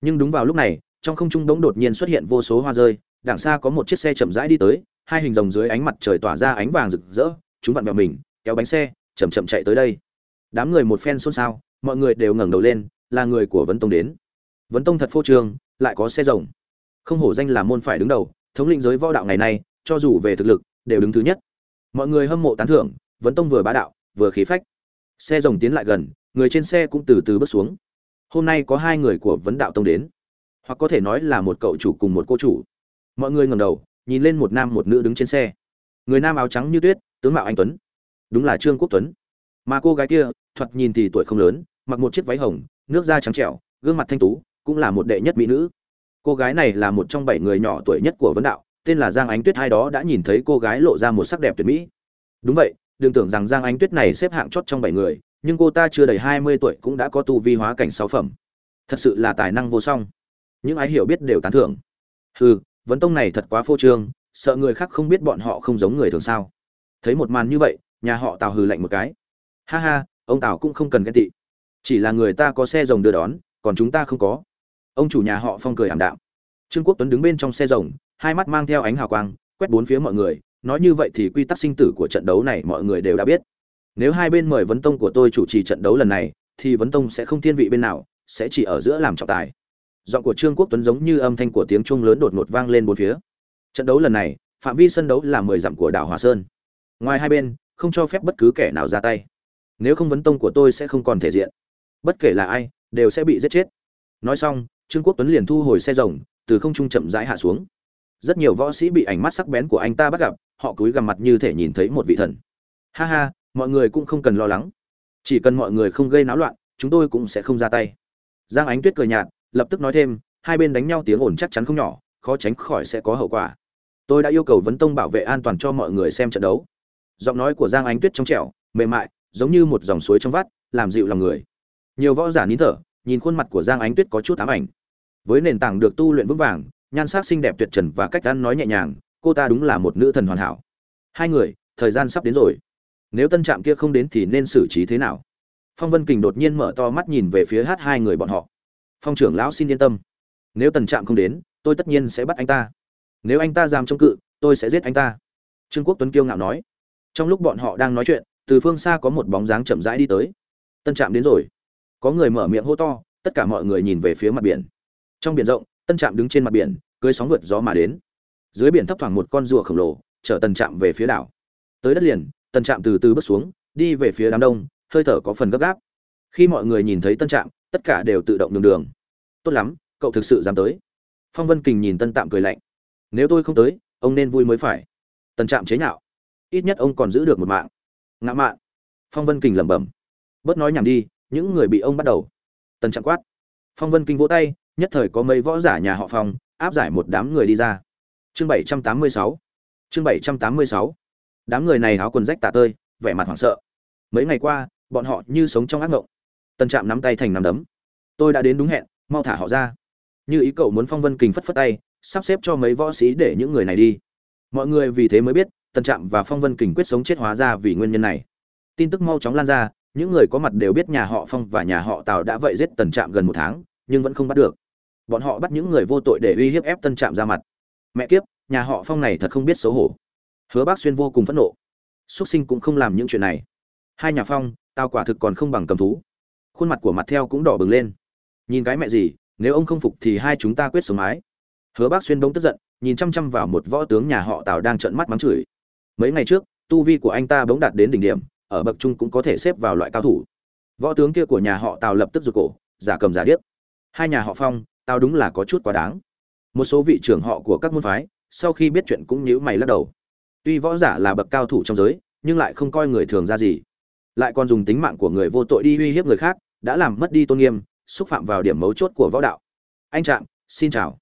Nhưng đúng vào lúc này, trong không trung đống đột nhiên xuất hiện vô số hoa rơi, đằng xa có một chiếc xe chậm rãi đi tới hai hình rồng dưới ánh mặt trời tỏa ra ánh vàng rực rỡ, chúng vặn vẹo mình, kéo bánh xe, chậm chậm chạy tới đây. Đám người một phen xôn xao, mọi người đều ngẩng đầu lên, là người của vấn tông đến. Vấn tông thật phô trương, lại có xe rồng. Không hổ danh là môn phải đứng đầu, thống lĩnh giới võ đạo ngày nay, cho dù về thực lực, đều đứng thứ nhất. Mọi người hâm mộ tán thưởng, vấn tông vừa bá đạo, vừa khí phách. Xe rồng tiến lại gần, người trên xe cũng từ từ bước xuống. Hôm nay có hai người của vấn đạo tông đến. Hoặc có thể nói là một cậu chủ cùng một cô chủ. Mọi người ngầm đầu nhìn lên một nam một nữ đứng trên xe. Người nam áo trắng như tuyết, tướng mạo anh tuấn. Đúng là trương quốc tuấn. Mà cô gái kia, thoạt nhìn thì tuổi không lớn, mặc một chiếc váy hồng, nước da trắng trẻo, gương mặt thanh tú, cũng là một đệ nhất mỹ nữ. Cô gái này là một trong bảy người nhỏ tuổi nhất của vấn đạo, tên là giang ánh tuyết hai đó đã nhìn thấy cô gái lộ ra một sắc đẹp tuyệt mỹ. Đúng vậy, đừng tưởng rằng giang ánh tuyết này xếp hạng chót trong bảy người, nhưng cô ta chưa đầy hai mươi tuổi cũng đã có tu vi hóa cảnh sáu phẩm. Thật sự là tài năng vô song. Những ai hiểu biết đều tán thưởng. Hừ vấn tông này thật quá phô trương, sợ người khác không biết bọn họ không giống người thường sao. Thấy một màn như vậy, nhà họ tào hừ lạnh một cái. Ha ha, ông tào cũng không cần ghen tị. Chỉ là người ta có xe rồng đưa đón, còn chúng ta không có. Ông chủ nhà họ phong cười ảm đạm. Trương quốc tuấn đứng bên trong xe rồng, hai mắt mang theo ánh hào quang, quét bốn phía mọi người. Nói như vậy thì quy tắc sinh tử của trận đấu này mọi người đều đã biết. Nếu hai bên mời vấn tông của tôi chủ trì trận đấu lần này, thì vấn tông sẽ không thiên vị bên nào, sẽ chỉ ở giữa làm trọng tài giọng của trương quốc tuấn giống như âm thanh của tiếng chuông lớn đột ngột vang lên bốn phía. Trận đấu lần này, phạm vi sân đấu là mười dặm của đảo hòa sơn. Ngoài hai bên, không cho phép bất cứ kẻ nào ra tay. Nếu không vấn tông của tôi sẽ không còn thể diện. Bất kể là ai, đều sẽ bị giết chết. Nói xong, trương quốc tuấn liền thu hồi xe rồng, từ không trung chậm rãi hạ xuống. Rất nhiều võ sĩ bị ánh mắt sắc bén của anh ta bắt gặp, họ cúi gằm mặt như thể nhìn thấy một vị thần. Ha ha, mọi người cũng không cần lo lắng. Chỉ cần mọi người không gây náo loạn, chúng tôi cũng sẽ không ra tay. Giang ánh tuyết cười nhạt lập tức nói thêm, hai bên đánh nhau tiếng ồn chắc chắn không nhỏ, khó tránh khỏi sẽ có hậu quả. Tôi đã yêu cầu vấn tông bảo vệ an toàn cho mọi người xem trận đấu. Giọng nói của giang ánh tuyết trong trẻo, mềm mại, giống như một dòng suối trong vắt, làm dịu lòng người. Nhiều võ giả nín thở, nhìn khuôn mặt của giang ánh tuyết có chút ám ảnh. Với nền tảng được tu luyện vững vàng, nhan sắc xinh đẹp tuyệt trần và cách ăn nói nhẹ nhàng, cô ta đúng là một nữ thần hoàn hảo. Hai người, thời gian sắp đến rồi. Nếu tân trạm kia không đến thì nên xử trí thế nào? Phong vân kình đột nhiên mở to mắt nhìn về phía hát hai người bọn họ phong trưởng lão xin yên tâm. Nếu tần trạm không đến, tôi tất nhiên sẽ bắt anh ta. Nếu anh ta dám chống cự, tôi sẽ giết anh ta. Trương quốc tuấn kiêu ngạo nói. Trong lúc bọn họ đang nói chuyện, từ phương xa có một bóng dáng chậm rãi đi tới. Tân trạm đến rồi. Có người mở miệng hô to, tất cả mọi người nhìn về phía mặt biển. Trong biển rộng, tân trạm đứng trên mặt biển, cưới sóng vượt gió mà đến. Dưới biển thấp thoảng một con rùa khổng lồ, chở tần trạm về phía đảo. Tới đất liền tần trạm từ từ bước xuống, đi về phía đám đông, hơi thở có phần gấp gáp. Khi mọi người nhìn thấy tân trạm tất cả đều tự động đường đường. Tốt lắm, cậu thực sự dám tới. Phong vân kình nhìn tân tạm cười lạnh. Nếu tôi không tới, ông nên vui mới phải. Tân trạm chế nhạo. Ít nhất ông còn giữ được một mạng. Ngã mạn. Phong vân kình lẩm bẩm. Bớt nói nhảm đi, những người bị ông bắt đầu. Tân trạm quát. Phong vân kinh vỗ tay, nhất thời có mấy võ giả nhà họ phong, áp giải một đám người đi ra. Chương bảy trăm tám mươi sáu. Chương bảy trăm tám mươi sáu. Đám người này áo quần rách tả tơi, vẻ mặt hoảng sợ. Mấy ngày qua, bọn họ như sống trong ác mộng tân trạm nắm tay thành nắm đấm. Tôi đã đến đúng hẹn, mau thả họ ra. Như ý cậu muốn phong vân kình phất phất tay, sắp xếp cho mấy võ sĩ để những người này đi. Mọi người vì thế mới biết tân trạm và phong vân kình quyết sống chết hóa ra vì nguyên nhân này. Tin tức mau chóng lan ra, những người có mặt đều biết nhà họ phong và nhà họ tào đã vậy giết tần trạm gần một tháng, nhưng vẫn không bắt được. Bọn họ bắt những người vô tội để uy hiếp ép tân trạm ra mặt. Mẹ kiếp, nhà họ phong này thật không biết xấu hổ. Hứa bác xuyên vô cùng phẫn nộ. Xuất sinh cũng không làm những chuyện này. Hai nhà phong, tao quả thực còn không bằng cầm thú khuôn mặt của mặt theo cũng đỏ bừng lên. Nhìn cái mẹ gì, nếu ông không phục thì hai chúng ta quyết sống mái. Hứa bác xuyên bỗng tức giận, nhìn chăm chăm vào một võ tướng nhà họ tào đang trợn mắt mắng chửi. Mấy ngày trước, tu vi của anh ta bỗng đạt đến đỉnh điểm, ở bậc trung cũng có thể xếp vào loại cao thủ. Võ tướng kia của nhà họ tào lập tức rụt cổ, giả cầm giả điếc. Hai nhà họ phong tao đúng là có chút quá đáng. Một số vị trưởng họ của các môn phái, sau khi biết chuyện cũng nhíu mày lắc đầu. Tuy võ giả là bậc cao thủ trong giới, nhưng lại không coi người thường ra gì lại còn dùng tính mạng của người vô tội đi uy hiếp người khác, đã làm mất đi tôn nghiêm, xúc phạm vào điểm mấu chốt của võ đạo. Anh trạm, xin chào.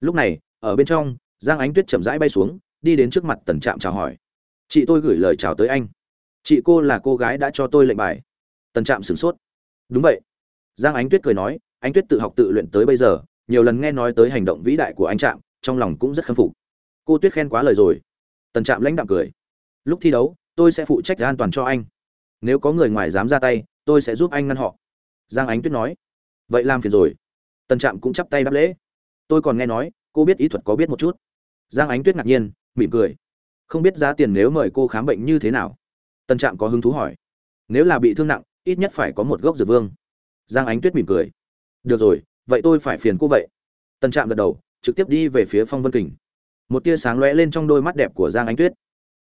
Lúc này, ở bên trong, giang ánh tuyết chậm rãi bay xuống, đi đến trước mặt tần trạm chào hỏi. Chị tôi gửi lời chào tới anh. Chị cô là cô gái đã cho tôi lệnh bài. Tần trạm sửng sốt. Đúng vậy. Giang ánh tuyết cười nói, ánh tuyết tự học tự luyện tới bây giờ, nhiều lần nghe nói tới hành động vĩ đại của anh trạm, trong lòng cũng rất khâm phục. Cô tuyết khen quá lời rồi. Tần trạm lãnh đạm cười. Lúc thi đấu, tôi sẽ phụ trách an toàn cho anh nếu có người ngoài dám ra tay, tôi sẽ giúp anh ngăn họ. Giang ánh tuyết nói. Vậy làm phiền rồi. Tần trạm cũng chắp tay đáp lễ. Tôi còn nghe nói, cô biết ý thuật có biết một chút. Giang ánh tuyết ngạc nhiên, mỉm cười. Không biết giá tiền nếu mời cô khám bệnh như thế nào? Tân trạm có hứng thú hỏi. Nếu là bị thương nặng, ít nhất phải có một gốc dược vương. Giang ánh tuyết mỉm cười. Được rồi, vậy tôi phải phiền cô vậy. Tân trạm gật đầu, trực tiếp đi về phía phong vân kình. Một tia sáng lóe lên trong đôi mắt đẹp của giang ánh tuyết.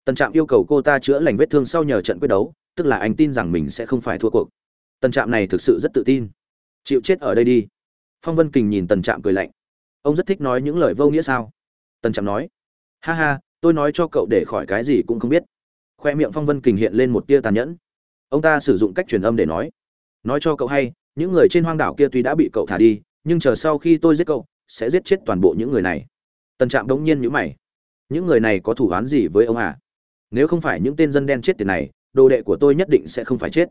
Tân trạm yêu cầu cô ta chữa lành vết thương sau nhờ trận quyết đấu tức là anh tin rằng mình sẽ không phải thua cuộc. Tần trạm này thực sự rất tự tin. Chịu chết ở đây đi. Phong vân kình nhìn tần trạm cười lạnh. Ông rất thích nói những lời vô nghĩa sao? Tần trạm nói. Ha ha, tôi nói cho cậu để khỏi cái gì cũng không biết. Khoe miệng phong vân kình hiện lên một tia tàn nhẫn. Ông ta sử dụng cách truyền âm để nói. Nói cho cậu hay, những người trên hoang đảo kia tuy đã bị cậu thả đi, nhưng chờ sau khi tôi giết cậu, sẽ giết chết toàn bộ những người này. Tần trạm đống nhiên nhữ mày. Những người này có thủ án gì với ông à? Nếu không phải những tên dân đen chết tiền này đồ đệ của tôi nhất định sẽ không phải chết.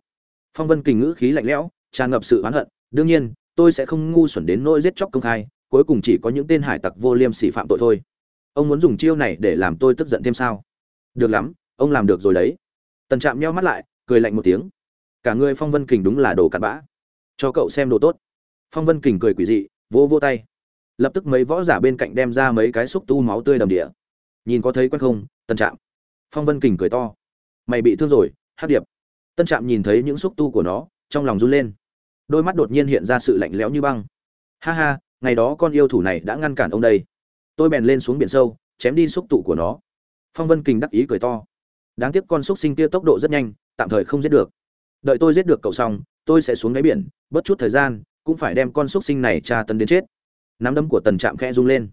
Phong vân kình ngữ khí lạnh lẽo, tràn ngập sự oán hận. Đương nhiên, tôi sẽ không ngu xuẩn đến nỗi giết chóc công khai, cuối cùng chỉ có những tên hải tặc vô liêm sỉ phạm tội thôi. Ông muốn dùng chiêu này để làm tôi tức giận thêm sao? Được lắm, ông làm được rồi đấy. Tần trạm nheo mắt lại, cười lạnh một tiếng. Cả người phong vân kình đúng là đồ cặn bã. Cho cậu xem đồ tốt. Phong vân kình cười quỷ dị, vỗ vỗ tay. Lập tức mấy võ giả bên cạnh đem ra mấy cái xúc tu máu tươi đầm địa. Nhìn có thấy quen không, Tần trạm? Phong vân kình cười to mày bị thương rồi, hát điệp. Tân trạm nhìn thấy những xúc tu của nó, trong lòng run lên. Đôi mắt đột nhiên hiện ra sự lạnh lẽo như băng. Ha ha, ngày đó con yêu thủ này đã ngăn cản ông đây. Tôi bèn lên xuống biển sâu, chém đi xúc tụ của nó. Phong vân kình đắc ý cười to. Đáng tiếc con xúc sinh kia tốc độ rất nhanh, tạm thời không giết được. Đợi tôi giết được cậu xong, tôi sẽ xuống đáy biển bất chút thời gian, cũng phải đem con xúc sinh này tra tấn đến chết. Nắm đấm của tần trạm khẽ rung lên.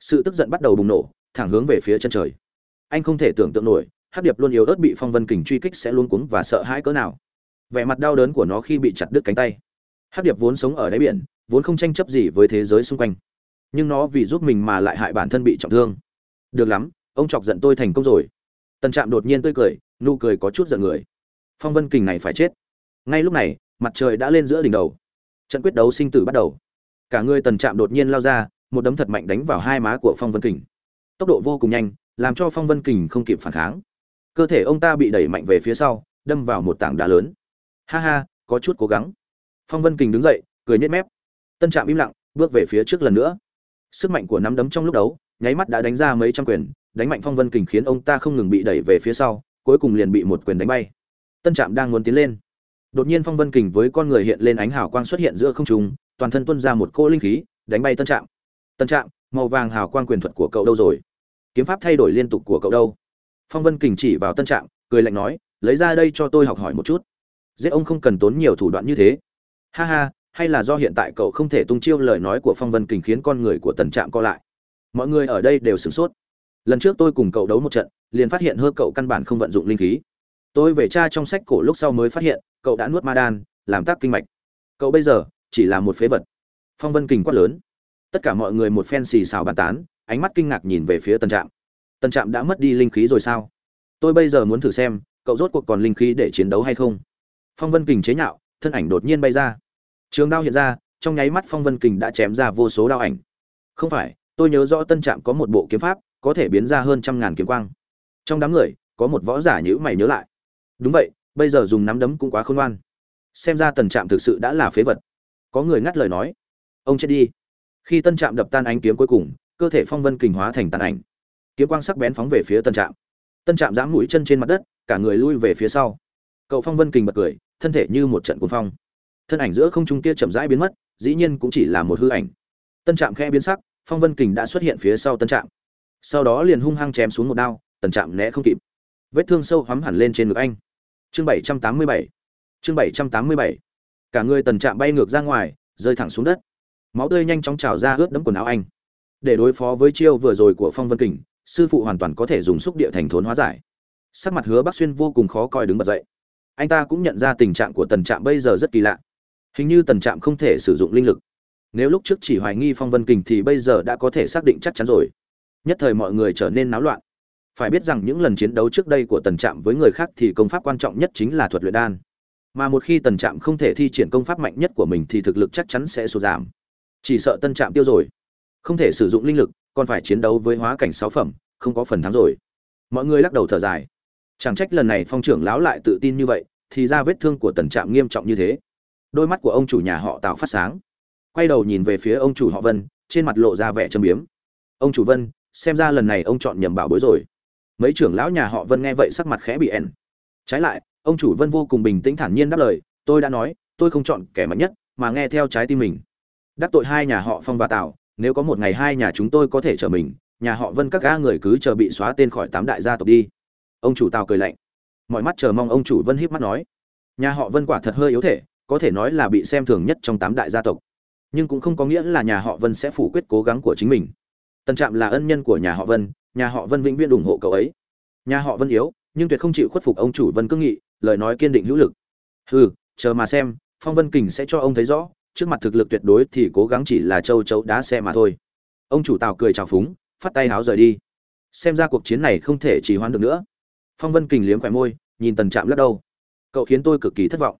Sự tức giận bắt đầu bùng nổ, thẳng hướng về phía chân trời. Anh không thể tưởng tượng nổi hắc điệp luôn yếu ớt bị phong vân kình truy kích sẽ luôn cuống và sợ hãi cỡ nào. Vẻ mặt đau đớn của nó khi bị chặt đứt cánh tay. Hắc điệp vốn sống ở đáy biển, vốn không tranh chấp gì với thế giới xung quanh. Nhưng nó vì giúp mình mà lại hại bản thân bị trọng thương. Được lắm, ông chọc giận tôi thành công rồi. Tần trạm đột nhiên tươi cười, nụ cười có chút giận người. Phong vân kình này phải chết. Ngay lúc này, mặt trời đã lên giữa đỉnh đầu. Trận quyết đấu sinh tử bắt đầu. Cả người tần trạm đột nhiên lao ra, một đấm thật mạnh đánh vào hai má của phong vân kình. Tốc độ vô cùng nhanh, làm cho phong vân kình không kịp phản kháng cơ thể ông ta bị đẩy mạnh về phía sau, đâm vào một tảng đá lớn. Ha ha, có chút cố gắng. Phong vân kình đứng dậy, cười nhếch mép. Tân trạm im lặng, bước về phía trước lần nữa. Sức mạnh của nắm đấm trong lúc đấu, nháy mắt đã đánh ra mấy trăm quyền, đánh mạnh phong vân kình khiến ông ta không ngừng bị đẩy về phía sau, cuối cùng liền bị một quyền đánh bay. Tân trạm đang muốn tiến lên. Đột nhiên phong vân kình với con người hiện lên ánh hào quang xuất hiện giữa không trung, toàn thân tuôn ra một cô linh khí, đánh bay tân trạm. Tân trạm, màu vàng hào quang quyền thuật của cậu đâu rồi? Kiếm pháp thay đổi liên tục của cậu đâu? Phong vân kình chỉ vào tân trạm, cười lạnh nói, lấy ra đây cho tôi học hỏi một chút. Giết ông không cần tốn nhiều thủ đoạn như thế. Ha ha, hay là do hiện tại cậu không thể tung chiêu lời nói của phong vân kình khiến con người của tần trạm co lại. Mọi người ở đây đều sửng sốt. Lần trước tôi cùng cậu đấu một trận, liền phát hiện hơ cậu căn bản không vận dụng linh khí. Tôi về tra trong sách cổ lúc sau mới phát hiện, cậu đã nuốt ma đan, làm tác kinh mạch. Cậu bây giờ, chỉ là một phế vật. Phong vân kình quát lớn. Tất cả mọi người một phen xì xào bàn tán, ánh mắt kinh ngạc nhìn về phía tần trạm tần trạm đã mất đi linh khí rồi sao? Tôi bây giờ muốn thử xem, cậu rốt cuộc còn linh khí để chiến đấu hay không? Phong vân kình chế nhạo, thân ảnh đột nhiên bay ra. Trường đao hiện ra, trong nháy mắt phong vân kình đã chém ra vô số đao ảnh. Không phải, tôi nhớ rõ tân trạm có một bộ kiếm pháp, có thể biến ra hơn trăm ngàn kiếm quang. Trong đám người, có một võ giả nhữ mày nhớ lại. Đúng vậy, bây giờ dùng nắm đấm cũng quá khôn ngoan. Xem ra tần trạm thực sự đã là phế vật. Có người ngắt lời nói. Ông chết đi. Khi tân trạm đập tan ánh kiếm cuối cùng, cơ thể phong vân kình hóa thành tàn ảnh kiếm quang sắc bén phóng về phía tân trạm. Tân trạm giãm mũi chân trên mặt đất, cả người lui về phía sau. Cậu phong vân kình bật cười, thân thể như một trận cuồng phong. Thân ảnh giữa không trung kia chậm rãi biến mất, dĩ nhiên cũng chỉ là một hư ảnh. Tân trạm khe biến sắc, phong vân kình đã xuất hiện phía sau tân trạm. Sau đó liền hung hăng chém xuống một đao tần trạm né không kịp. Vết thương sâu hoắm hẳn lên trên ngực anh. Chương bảy trăm tám mươi bảy. Chương bảy trăm tám mươi bảy. Cả người tần trạm bay ngược ra ngoài, rơi thẳng xuống đất. Máu tươi nhanh chóng trào ra ướt đẫm quần áo anh. Để đối phó với chiêu vừa rồi của phong vân kình sư phụ hoàn toàn có thể dùng xúc địa thành thốn hóa giải. Sắc mặt hứa bắc xuyên vô cùng khó coi đứng bật dậy. Anh ta cũng nhận ra tình trạng của tần trạm bây giờ rất kỳ lạ. Hình như tần trạm không thể sử dụng linh lực. Nếu lúc trước chỉ hoài nghi phong vân kình thì bây giờ đã có thể xác định chắc chắn rồi. Nhất thời mọi người trở nên náo loạn. Phải biết rằng những lần chiến đấu trước đây của tần trạm với người khác thì công pháp quan trọng nhất chính là thuật luyện đan. Mà một khi tần trạm không thể thi triển công pháp mạnh nhất của mình thì thực lực chắc chắn sẽ sụt giảm. Chỉ sợ tân trạm tiêu rồi. Không thể sử dụng linh lực còn phải chiến đấu với hóa cảnh sáu phẩm, không có phần thắng rồi. Mọi người lắc đầu thở dài. Chẳng trách lần này phong trưởng lão lại tự tin như vậy, thì ra vết thương của tần trạm nghiêm trọng như thế. Đôi mắt của ông chủ nhà họ tào phát sáng. Quay đầu nhìn về phía ông chủ họ vân, trên mặt lộ ra vẻ châm biếm. Ông chủ vân, xem ra lần này ông chọn nhầm bảo bối rồi. Mấy trưởng lão nhà họ vân nghe vậy sắc mặt khẽ bị ẻn trái lại, ông chủ vân vô cùng bình tĩnh thản nhiên đáp lời, tôi đã nói, tôi không chọn kẻ mạnh nhất, mà nghe theo trái tim mình. Đắc tội hai nhà họ phong và tào nếu có một ngày hai nhà chúng tôi có thể trở mình, nhà họ vân các ga người cứ chờ bị xóa tên khỏi tám đại gia tộc đi. Ông chủ tào cười lạnh. Mọi mắt chờ mong ông chủ vân híp mắt nói. Nhà họ vân quả thật hơi yếu thể, có thể nói là bị xem thường nhất trong tám đại gia tộc. Nhưng cũng không có nghĩa là nhà họ vân sẽ phủ quyết cố gắng của chính mình. Tân trạm là ân nhân của nhà họ vân, nhà họ vân vĩnh viễn ủng hộ cậu ấy. Nhà họ vân yếu, nhưng tuyệt không chịu khuất phục ông chủ vân cương nghị, lời nói kiên định hữu lực. Hừ, chờ mà xem, phong vân kình sẽ cho ông thấy rõ trước mặt thực lực tuyệt đối thì cố gắng chỉ là châu chấu đá xe mà thôi. Ông chủ tào cười chào phúng, phát tay háo rời đi. Xem ra cuộc chiến này không thể trì hoãn được nữa. Phong vân kình liếm khỏe môi, nhìn tần trạm lắc đầu. Cậu khiến tôi cực kỳ thất vọng.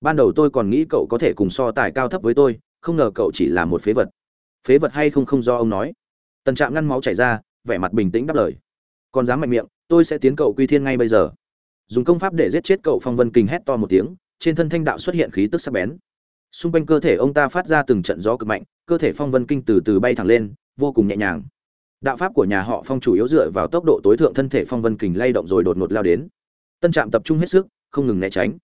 Ban đầu tôi còn nghĩ cậu có thể cùng so tài cao thấp với tôi, không ngờ cậu chỉ là một phế vật. Phế vật hay không không do ông nói. Tần trạm ngăn máu chảy ra, vẻ mặt bình tĩnh đáp lời. Còn dám mạnh miệng, tôi sẽ tiến cậu quy thiên ngay bây giờ. Dùng công pháp để giết chết cậu, phong vân kình hét to một tiếng, trên thân thanh đạo xuất hiện khí tức sắc bén xung quanh cơ thể ông ta phát ra từng trận gió cực mạnh, cơ thể phong vân kinh từ từ bay thẳng lên, vô cùng nhẹ nhàng. Đạo pháp của nhà họ phong chủ yếu dựa vào tốc độ tối thượng thân thể phong vân kình lay động rồi đột ngột lao đến. Tân trạm tập trung hết sức, không ngừng né tránh.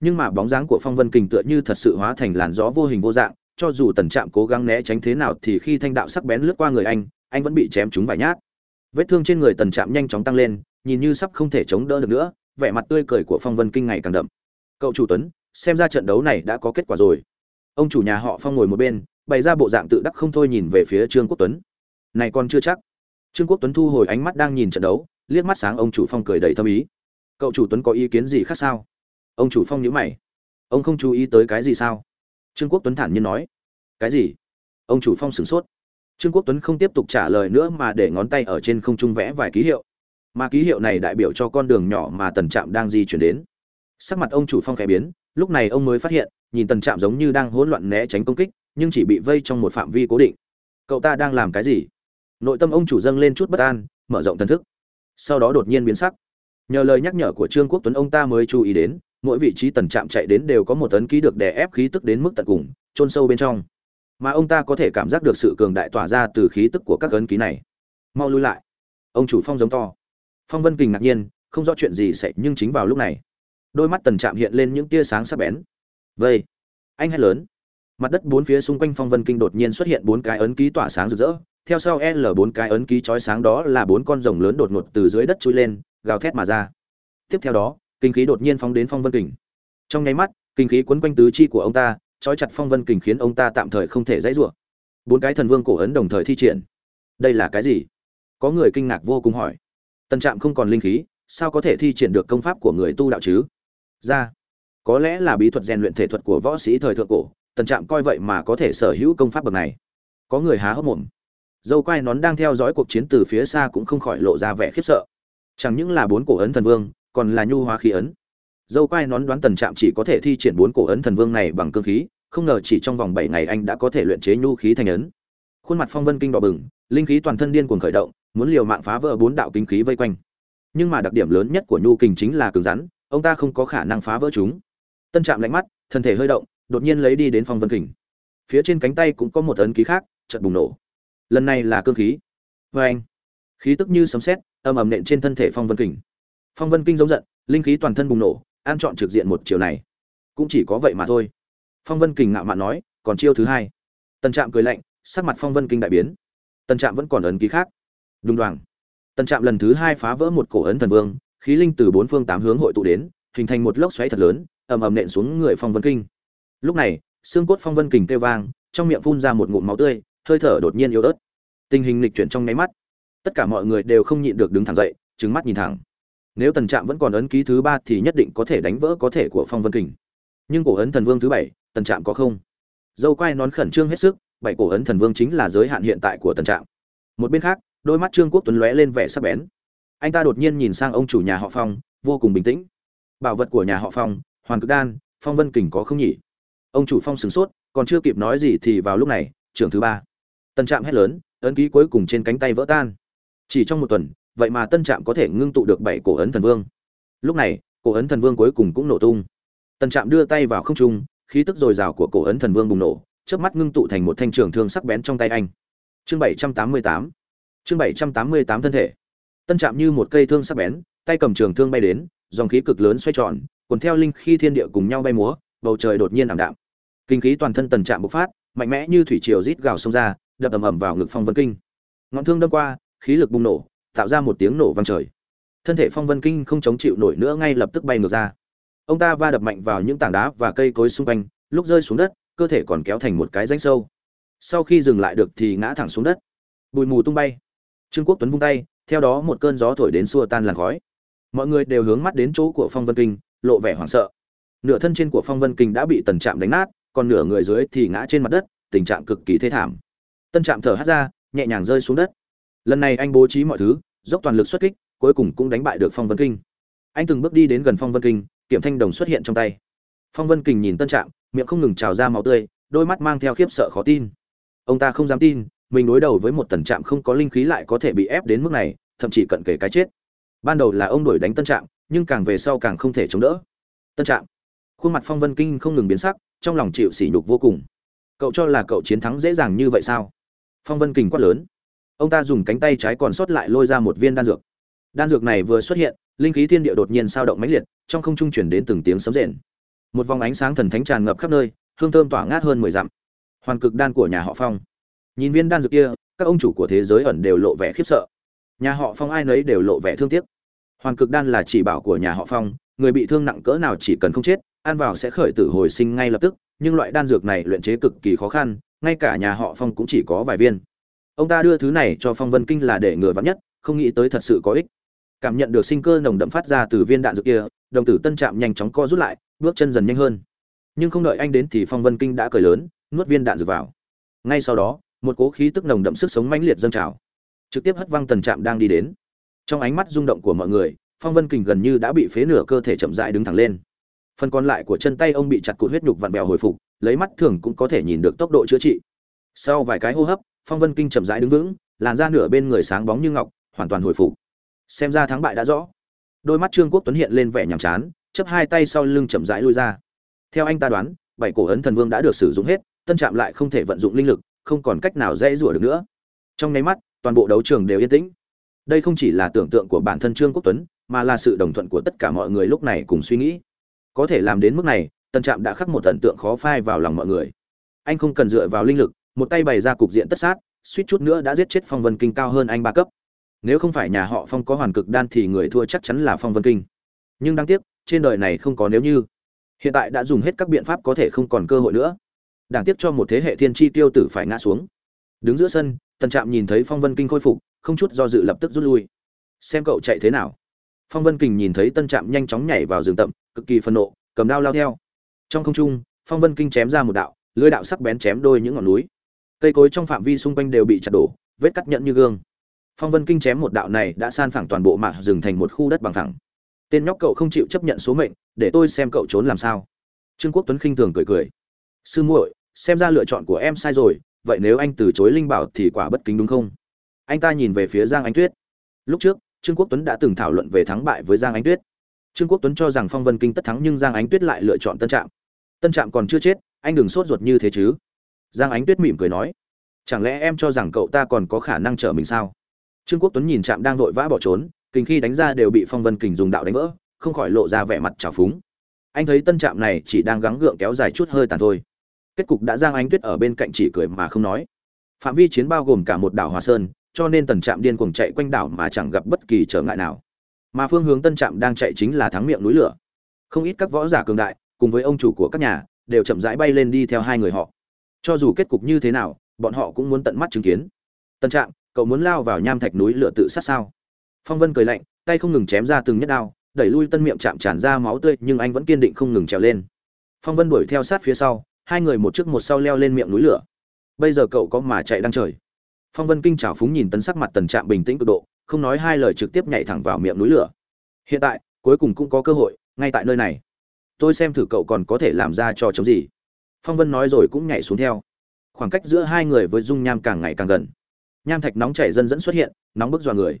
Nhưng mà bóng dáng của phong vân kình tựa như thật sự hóa thành làn gió vô hình vô dạng, cho dù tần trạm cố gắng né tránh thế nào thì khi thanh đạo sắc bén lướt qua người anh anh vẫn bị chém trúng vài nhát. Vết thương trên người tần trạm nhanh chóng tăng lên, nhìn như sắp không thể chống đỡ được nữa, vẻ mặt tươi cười của phong vân kinh ngày càng đậm. Cậu chủ tuấn xem ra trận đấu này đã có kết quả rồi. Ông chủ nhà họ phong ngồi một bên, bày ra bộ dạng tự đắc không thôi nhìn về phía trương quốc tuấn. Này còn chưa chắc. Trương quốc tuấn thu hồi ánh mắt đang nhìn trận đấu, liếc mắt sáng ông chủ phong cười đầy thâm ý. Cậu chủ tuấn có ý kiến gì khác sao? Ông chủ phong nhíu mày. Ông không chú ý tới cái gì sao? Trương quốc tuấn thản nhiên nói. Cái gì? Ông chủ phong sửng sốt. Trương quốc tuấn không tiếp tục trả lời nữa mà để ngón tay ở trên không trung vẽ vài ký hiệu. Mà ký hiệu này đại biểu cho con đường nhỏ mà tần trạm đang di chuyển đến. Sắc mặt ông chủ phong khẽ biến lúc này ông mới phát hiện, nhìn tần trạm giống như đang hỗn loạn né tránh công kích, nhưng chỉ bị vây trong một phạm vi cố định. Cậu ta đang làm cái gì? Nội tâm ông chủ dâng lên chút bất an, mở rộng thần thức. Sau đó đột nhiên biến sắc. Nhờ lời nhắc nhở của trương quốc tuấn, ông ta mới chú ý đến, mỗi vị trí tần trạm chạy đến đều có một tấn ký được đè ép khí tức đến mức tận cùng trôn sâu bên trong. Mà ông ta có thể cảm giác được sự cường đại tỏa ra từ khí tức của các ấn ký này. Mau lui lại. Ông chủ phong giống to. Phong vân kình ngạc nhiên, không rõ chuyện gì xảy nhưng chính vào lúc này đôi mắt tần trạm hiện lên những tia sáng sắc bén. Vây. Anh hét lớn. Mặt đất bốn phía xung quanh phong vân kinh đột nhiên xuất hiện bốn cái ấn ký tỏa sáng rực rỡ. Theo sau l bốn cái ấn ký chói sáng đó là bốn con rồng lớn đột ngột từ dưới đất chui lên, gào thét mà ra. Tiếp theo đó, kinh khí đột nhiên phóng đến phong vân kình trong nháy mắt, kinh khí quấn quanh tứ chi của ông ta, trói chặt phong vân kình khiến ông ta tạm thời không thể dãy rủa. Bốn cái thần vương cổ ấn đồng thời thi triển. Đây là cái gì? Có người kinh ngạc vô cùng hỏi. Tần trạm không còn linh khí, sao có thể thi triển được công pháp của người tu đạo chứ? Ra. Có lẽ là bí thuật rèn luyện thể thuật của võ sĩ thời thượng cổ, tần trạm coi vậy mà có thể sở hữu công pháp bậc này. Có người há hốc mồm. Dâu quai nón đang theo dõi cuộc chiến từ phía xa cũng không khỏi lộ ra vẻ khiếp sợ. Chẳng những là bốn cổ ấn thần vương, còn là nhu hóa khí ấn. Dâu quai nón đoán tần trạm chỉ có thể thi triển bốn cổ ấn thần vương này bằng cơ khí, không ngờ chỉ trong vòng bảy ngày anh đã có thể luyện chế nhu khí thành ấn. Khuôn mặt phong vân kinh đỏ bừng, linh khí toàn thân điên cuồng khởi động, muốn liều mạng phá vỡ bốn đạo kinh khí vây quanh. Nhưng mà đặc điểm lớn nhất của nhu kình chính là cứng rắn ông ta không có khả năng phá vỡ chúng. Tân trạm lạnh mắt, thân thể hơi động, đột nhiên lấy đi đến phong vân kình. Phía trên cánh tay cũng có một ấn ký khác, chợt bùng nổ. Lần này là cương khí. Vê anh, khí tức như sấm sét, âm ầm nện trên thân thể phong vân kình. Phong vân kinh giống giận, linh khí toàn thân bùng nổ an chọn trực diện một chiều này. Cũng chỉ có vậy mà thôi. Phong vân kình ngạo mạn nói, còn chiêu thứ hai. Tần trạm cười lạnh, sắc mặt phong vân kinh đại biến. Tần trạm vẫn còn ấn ký khác. Đúng đoàng. Tần trạm lần thứ hai phá vỡ một cổ ấn thần vương khí linh từ bốn phương tám hướng hội tụ đến, hình thành một lốc xoáy thật lớn, ầm ầm nện xuống người phong vân kinh. Lúc này, xương cốt phong vân kình kêu vang, trong miệng phun ra một ngụm máu tươi, hơi thở đột nhiên yếu ớt. Tình hình lịch chuyển trong nháy mắt. Tất cả mọi người đều không nhịn được đứng thẳng dậy trứng mắt nhìn thẳng. Nếu tần trạm vẫn còn ấn ký thứ ba thì nhất định có thể đánh vỡ có thể của phong vân kình nhưng cổ ấn thần vương thứ bảy, tần trạm có không? Dâu quai nón khẩn trương hết sức, bảy cổ ấn thần vương chính là giới hạn hiện tại của tần trạm. Một bên khác, đôi mắt trương quốc tuấn lóe lên vẻ sắc bén anh ta đột nhiên nhìn sang ông chủ nhà họ phong, vô cùng bình tĩnh. Bảo vật của nhà họ phong hoàn cực đan, phong vân kình có không nhỉ? Ông chủ phong sửng sốt, còn chưa kịp nói gì thì vào lúc này, trưởng thứ ba. Tân trạm hét lớn, ấn ký cuối cùng trên cánh tay vỡ tan. Chỉ trong một tuần, vậy mà tân trạm có thể ngưng tụ được bảy cổ ấn thần vương. Lúc này, cổ ấn thần vương cuối cùng cũng nổ tung. Tân trạm đưa tay vào không trung, khí tức dồi dào của cổ ấn thần vương bùng nổ trước mắt ngưng tụ thành một thanh trường thương sắc bén trong tay anh. Chương bảy trăm tám mươi tám. Chương bảy trăm tám mươi tám thân thể tân trạm như một cây thương sắc bén, tay cầm trường thương bay đến, dòng khí cực lớn xoay tròn, cuốn theo linh khí thiên địa cùng nhau bay múa, bầu trời đột nhiên ảm đạm. Kinh khí toàn thân tần trạm bộc phát, mạnh mẽ như thủy triều rít gào xông ra, đập ầm ầm vào ngực phong vân kinh. Ngọn thương đâm qua, khí lực bùng nổ, tạo ra một tiếng nổ vang trời. Thân thể phong vân kinh không chống chịu nổi nữa ngay lập tức bay ngược ra. Ông ta va đập mạnh vào những tảng đá và cây cối xung quanh, lúc rơi xuống đất, cơ thể còn kéo thành một cái rãnh sâu. Sau khi dừng lại được thì ngã thẳng xuống đất. Bụi mù tung bay. Trương quốc tuấn vung tay theo đó một cơn gió thổi đến xua tan làn khói. Mọi người đều hướng mắt đến chỗ của phong vân kinh, lộ vẻ hoảng sợ. Nửa thân trên của phong vân kinh đã bị tần trạm đánh nát, còn nửa người dưới thì ngã trên mặt đất, tình trạng cực kỳ thê thảm. Tân trạm thở hắt ra, nhẹ nhàng rơi xuống đất. Lần này anh bố trí mọi thứ, dốc toàn lực xuất kích, cuối cùng cũng đánh bại được phong vân kinh. Anh từng bước đi đến gần phong vân kinh, kiểm thanh đồng xuất hiện trong tay. Phong vân Kinh nhìn tân trạm, miệng không ngừng trào ra máu tươi, đôi mắt mang theo khiếp sợ khó tin. Ông ta không dám tin mình đối đầu với một tần trạm không có linh khí lại có thể bị ép đến mức này, thậm chí cận kề cái chết. Ban đầu là ông đuổi đánh tân trạm, nhưng càng về sau càng không thể chống đỡ. Tân trạm. Khuôn mặt phong vân kinh không ngừng biến sắc, trong lòng chịu sỉ nhục vô cùng. Cậu cho là cậu chiến thắng dễ dàng như vậy sao? Phong vân kinh quát lớn. Ông ta dùng cánh tay trái còn sót lại lôi ra một viên đan dược. Đan dược này vừa xuất hiện, linh khí thiên địa đột nhiên sao động mãnh liệt, trong không trung chuyển đến từng tiếng sấm rền. Một vòng ánh sáng thần thánh tràn ngập khắp nơi, hương thơm tỏa ngát hơn mười dặm. Hoàn cực đan của nhà họ phong nhìn viên đan dược kia, các ông chủ của thế giới ẩn đều lộ vẻ khiếp sợ. Nhà họ phong ai nấy đều lộ vẻ thương tiếc. Hoàn cực đan là chỉ bảo của nhà họ phong, người bị thương nặng cỡ nào chỉ cần không chết, ăn vào sẽ khởi tử hồi sinh ngay lập tức, nhưng loại đan dược này luyện chế cực kỳ khó khăn, ngay cả nhà họ phong cũng chỉ có vài viên. Ông ta đưa thứ này cho phong vân kinh là để ngừa vắn nhất, không nghĩ tới thật sự có ích. Cảm nhận được sinh cơ nồng đậm phát ra từ viên đạn dược kia, đồng tử tân trạm nhanh chóng co rút lại, bước chân dần nhanh hơn. Nhưng không đợi anh đến thì phong vân kinh đã cười lớn, nuốt viên đạn dược vào. Ngay sau đó một cố khí tức nồng đậm sức sống mãnh liệt dâng trào. Trực tiếp hất văng tần trạm đang đi đến. Trong ánh mắt rung động của mọi người, phong vân kình gần như đã bị phế nửa cơ thể chậm dại đứng thẳng lên. Phần còn lại của chân tay ông bị chặt cụt huyết nhục vặn vẹo hồi phục, lấy mắt thường cũng có thể nhìn được tốc độ chữa trị. Sau vài cái hô hấp, phong vân kinh chậm rãi đứng vững, làn da nửa bên người sáng bóng như ngọc, hoàn toàn hồi phục. Xem ra thắng bại đã rõ. Đôi mắt trương quốc tuấn hiện lên vẻ nhàm chán chấp hai tay sau lưng chậm rãi lui ra. Theo anh ta đoán, bảy cổ ấn thần vương đã được sử dụng hết, tân trạm lại không thể vận dụng linh lực không còn cách nào dễ rủa được nữa. Trong nháy mắt, toàn bộ đấu trường đều yên tĩnh. Đây không chỉ là tưởng tượng của bản thân trương quốc tuấn, mà là sự đồng thuận của tất cả mọi người lúc này cùng suy nghĩ. Có thể làm đến mức này tân trạm đã khắc một thần tượng khó phai vào lòng mọi người. Anh không cần dựa vào linh lực, một tay bày ra cục diện tất sát, suýt chút nữa đã giết chết phong vân kinh cao hơn anh ba cấp. Nếu không phải nhà họ phong có hoàn cực đan thì người thua chắc chắn là phong vân kinh. Nhưng đáng tiếc, trên đời này không có nếu như. Hiện tại đã dùng hết các biện pháp có thể không còn cơ hội nữa đáng tiếc cho một thế hệ thiên tri tiêu tử phải ngã xuống. Đứng giữa sân, tần trạm nhìn thấy phong vân kinh khôi phục, không chút do dự lập tức rút lui. Xem cậu chạy thế nào. Phong vân kinh nhìn thấy tân trạm nhanh chóng nhảy vào rừng tậm cực kỳ phân nộ, cầm đao lao theo. Trong không trung, phong vân kinh chém ra một đạo, lưới đạo sắc bén chém đôi những ngọn núi. Cây cối trong phạm vi xung quanh đều bị chặt đổ, vết cắt nhẫn như gương. Phong vân kinh chém một đạo này đã san phẳng toàn bộ mạc rừng thành một khu đất bằng thẳng tên nhóc cậu không chịu chấp nhận số mệnh, để tôi xem cậu trốn làm sao. Trương quốc tuấn khinh thường cười cười sư muội, xem ra lựa chọn của em sai rồi, vậy nếu anh từ chối linh bảo thì quả bất kính đúng không? Anh ta nhìn về phía giang ánh tuyết. Lúc trước, trương quốc tuấn đã từng thảo luận về thắng bại với giang ánh tuyết. Trương quốc tuấn cho rằng phong vân kinh tất thắng nhưng giang ánh tuyết lại lựa chọn tân trạm. Tân trạm còn chưa chết, anh đừng sốt ruột như thế chứ. Giang ánh tuyết mỉm cười nói, chẳng lẽ em cho rằng cậu ta còn có khả năng trở mình sao? Trương quốc tuấn nhìn trạm đang vội vã bỏ trốn kình khi đánh ra đều bị phong vân kình dùng đạo đánh vỡ, không khỏi lộ ra vẻ mặt trào phúng. Anh thấy tân trạm này chỉ đang gắng gượng kéo dài chút hơi tàn thôi kết cục đã giang ánh tuyết ở bên cạnh chỉ cười mà không nói. Phạm vi chiến bao gồm cả một đảo hòa sơn, cho nên tần trạm điên cuồng chạy quanh đảo mà chẳng gặp bất kỳ trở ngại nào. Mà phương hướng tân trạm đang chạy chính là thắng miệng núi lửa. Không ít các võ giả cường đại, cùng với ông chủ của các nhà, đều chậm rãi bay lên đi theo hai người họ. Cho dù kết cục như thế nào, bọn họ cũng muốn tận mắt chứng kiến. Tân trạm, cậu muốn lao vào nham thạch núi lửa tự sát sao? Phong vân cười lạnh, tay không ngừng chém ra từng nhất đao, đẩy lui tân miệng chạm tràn ra máu tươi, nhưng anh vẫn kiên định không ngừng trèo lên. Phong vân đuổi theo sát phía sau hai người một trước một sau leo lên miệng núi lửa. Bây giờ cậu có mà chạy đang trời. Phong vân kinh trào phúng nhìn tấn sắc mặt tần trạm bình tĩnh cực độ, không nói hai lời trực tiếp nhảy thẳng vào miệng núi lửa. Hiện tại, cuối cùng cũng có cơ hội, ngay tại nơi này. Tôi xem thử cậu còn có thể làm ra cho chống gì. Phong vân nói rồi cũng nhảy xuống theo. Khoảng cách giữa hai người với dung nham càng ngày càng gần. Nham thạch nóng chảy dần dẫn xuất hiện, nóng bức dọa người.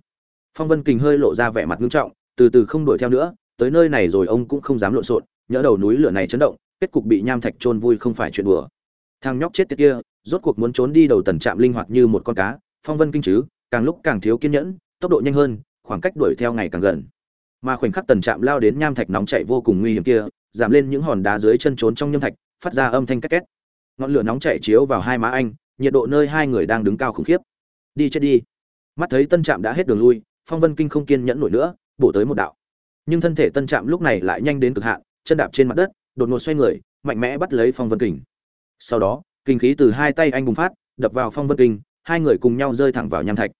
Phong vân kình hơi lộ ra vẻ mặt nghiêm trọng, từ từ không đuổi theo nữa, tới nơi này rồi ông cũng không dám lộn xộn, nhỡ đầu núi lửa này chấn động kết cục bị nham thạch chôn vui không phải chuyện đùa. Thằng nhóc chết tiệt kia, rốt cuộc muốn trốn đi đầu tần trạm linh hoạt như một con cá, phong vân kinh chứ, càng lúc càng thiếu kiên nhẫn, tốc độ nhanh hơn, khoảng cách đuổi theo ngày càng gần. Mà khoảnh khắc tần trạm lao đến nham thạch nóng chảy vô cùng nguy hiểm kia, giảm lên những hòn đá dưới chân trốn trong nham thạch, phát ra âm thanh két két. Ngọn lửa nóng chảy chiếu vào hai má anh, nhiệt độ nơi hai người đang đứng cao khủng khiếp. Đi chết đi. Mắt thấy tân trạm đã hết đường lui, phong vân kinh không kiên nhẫn nổi nữa, bổ tới một đạo. Nhưng thân thể tân trạm lúc này lại nhanh đến cực hạn, chân đạp trên mặt đất đột ngột xoay người mạnh mẽ bắt lấy phong vân kình. Sau đó kinh khí từ hai tay anh bùng phát đập vào phong vân Kình, hai người cùng nhau rơi thẳng vào nham thạch.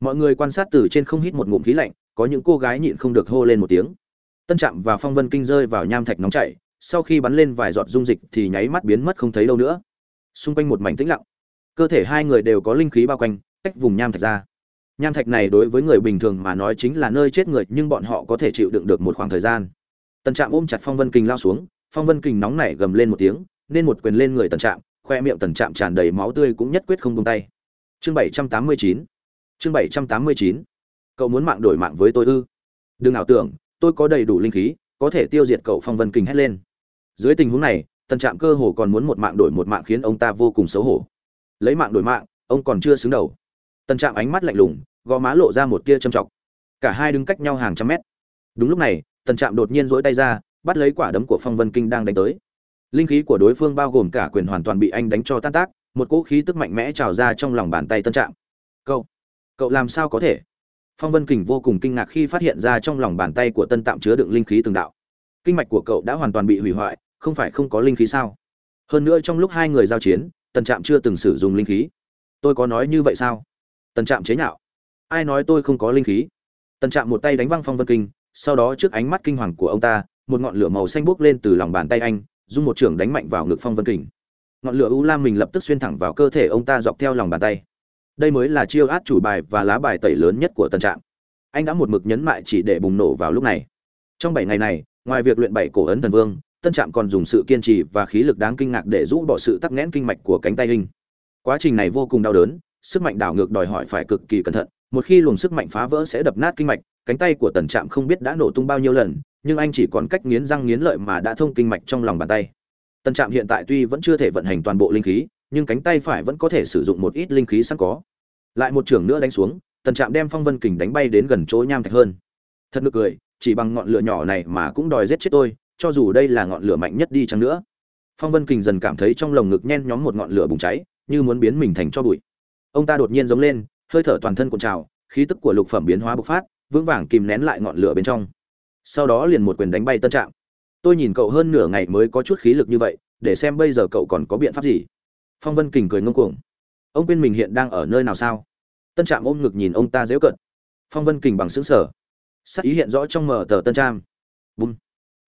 Mọi người quan sát từ trên không hít một ngụm khí lạnh có những cô gái nhịn không được hô lên một tiếng. Tân trạm và phong vân kinh rơi vào nham thạch nóng chảy sau khi bắn lên vài giọt dung dịch thì nháy mắt biến mất không thấy đâu nữa. Xung quanh một mảnh tĩnh lặng. Cơ thể hai người đều có linh khí bao quanh cách vùng nham thạch ra. Nham thạch này đối với người bình thường mà nói chính là nơi chết người nhưng bọn họ có thể chịu đựng được một khoảng thời gian. Tân trạm ôm chặt phong vân kinh lao xuống phong vân Kình nóng nảy gầm lên một tiếng, nên một quyền lên người tần trạm, khoe miệng tần trạm tràn đầy máu tươi cũng nhất quyết không tung tay. Chương bảy trăm tám mươi chín, chương bảy trăm tám mươi chín, cậu muốn mạng đổi mạng với tôi ư? Đừng ảo tưởng, tôi có đầy đủ linh khí, có thể tiêu diệt cậu, phong vân Kình hét lên. Dưới tình huống này, tần trạm cơ hồ còn muốn một mạng đổi một mạng khiến ông ta vô cùng xấu hổ. Lấy mạng đổi mạng, ông còn chưa xứng đầu. Tần trạm ánh mắt lạnh lùng, gò má lộ ra một tia châm chọc cả hai đứng cách nhau hàng trăm mét. Đúng lúc này, tần trạm đột nhiên dỗi tay ra bắt lấy quả đấm của phong vân kinh đang đánh tới. Linh khí của đối phương bao gồm cả quyền hoàn toàn bị anh đánh cho tan tác, một cỗ khí tức mạnh mẽ trào ra trong lòng bàn tay tân trạm. Cậu cậu làm sao có thể? Phong vân kình vô cùng kinh ngạc khi phát hiện ra trong lòng bàn tay của tân tạm chứa đựng linh khí từng đạo. Kinh mạch của cậu đã hoàn toàn bị hủy hoại, không phải không có linh khí sao? Hơn nữa trong lúc hai người giao chiến tần trạm chưa từng sử dụng linh khí. Tôi có nói như vậy sao? Tần trạm chế nhạo. Ai nói tôi không có linh khí? Tần trạm một tay đánh văng phong vân kinh, sau đó trước ánh mắt kinh hoàng của ông ta một ngọn lửa màu xanh bốc lên từ lòng bàn tay anh, dùng một trường đánh mạnh vào ngực phong vân kình. Ngọn lửa u lam mình lập tức xuyên thẳng vào cơ thể ông ta dọc theo lòng bàn tay. Đây mới là chiêu át chủ bài và lá bài tẩy lớn nhất của tân trạm. Anh đã một mực nhấn mại chỉ để bùng nổ vào lúc này. Trong bảy ngày này, ngoài việc luyện bảy cổ ấn thần vương, tân trạm còn dùng sự kiên trì và khí lực đáng kinh ngạc để rũ bỏ sự tắc nghẽn kinh mạch của cánh tay hình. Quá trình này vô cùng đau đớn, sức mạnh đảo ngược đòi hỏi phải cực kỳ cẩn thận, một khi luồng sức mạnh phá vỡ sẽ đập nát kinh mạch, cánh tay của tần trạm không biết đã nổ tung bao nhiêu lần nhưng anh chỉ còn cách nghiến răng nghiến lợi mà đã thông kinh mạch trong lòng bàn tay. Tần trạm hiện tại tuy vẫn chưa thể vận hành toàn bộ linh khí, nhưng cánh tay phải vẫn có thể sử dụng một ít linh khí sẵn có. Lại một trường nữa đánh xuống tần trạm đem phong vân kình đánh bay đến gần chỗ nham thạch hơn. Thật nực cười, chỉ bằng ngọn lửa nhỏ này mà cũng đòi giết chết tôi, cho dù đây là ngọn lửa mạnh nhất đi chăng nữa. Phong vân kình dần cảm thấy trong lồng ngực nhen nhóm một ngọn lửa bùng cháy, như muốn biến mình thành cho bụi. Ông ta đột nhiên giống lên, hơi thở toàn thân cuộn trào, khí tức của lục phẩm biến hóa bộc phát, vững vàng kìm nén lại ngọn lửa bên trong sau đó liền một quyền đánh bay tân trạm. Tôi nhìn cậu hơn nửa ngày mới có chút khí lực như vậy, để xem bây giờ cậu còn có biện pháp gì. Phong vân kình cười ngông cuồng. Ông quên mình hiện đang ở nơi nào sao? Tân trạm ôm ngực nhìn ông ta dễu cận phong vân kình bằng xứng sở sắc ý hiện rõ trong mở tờ tân trạm. Bùm.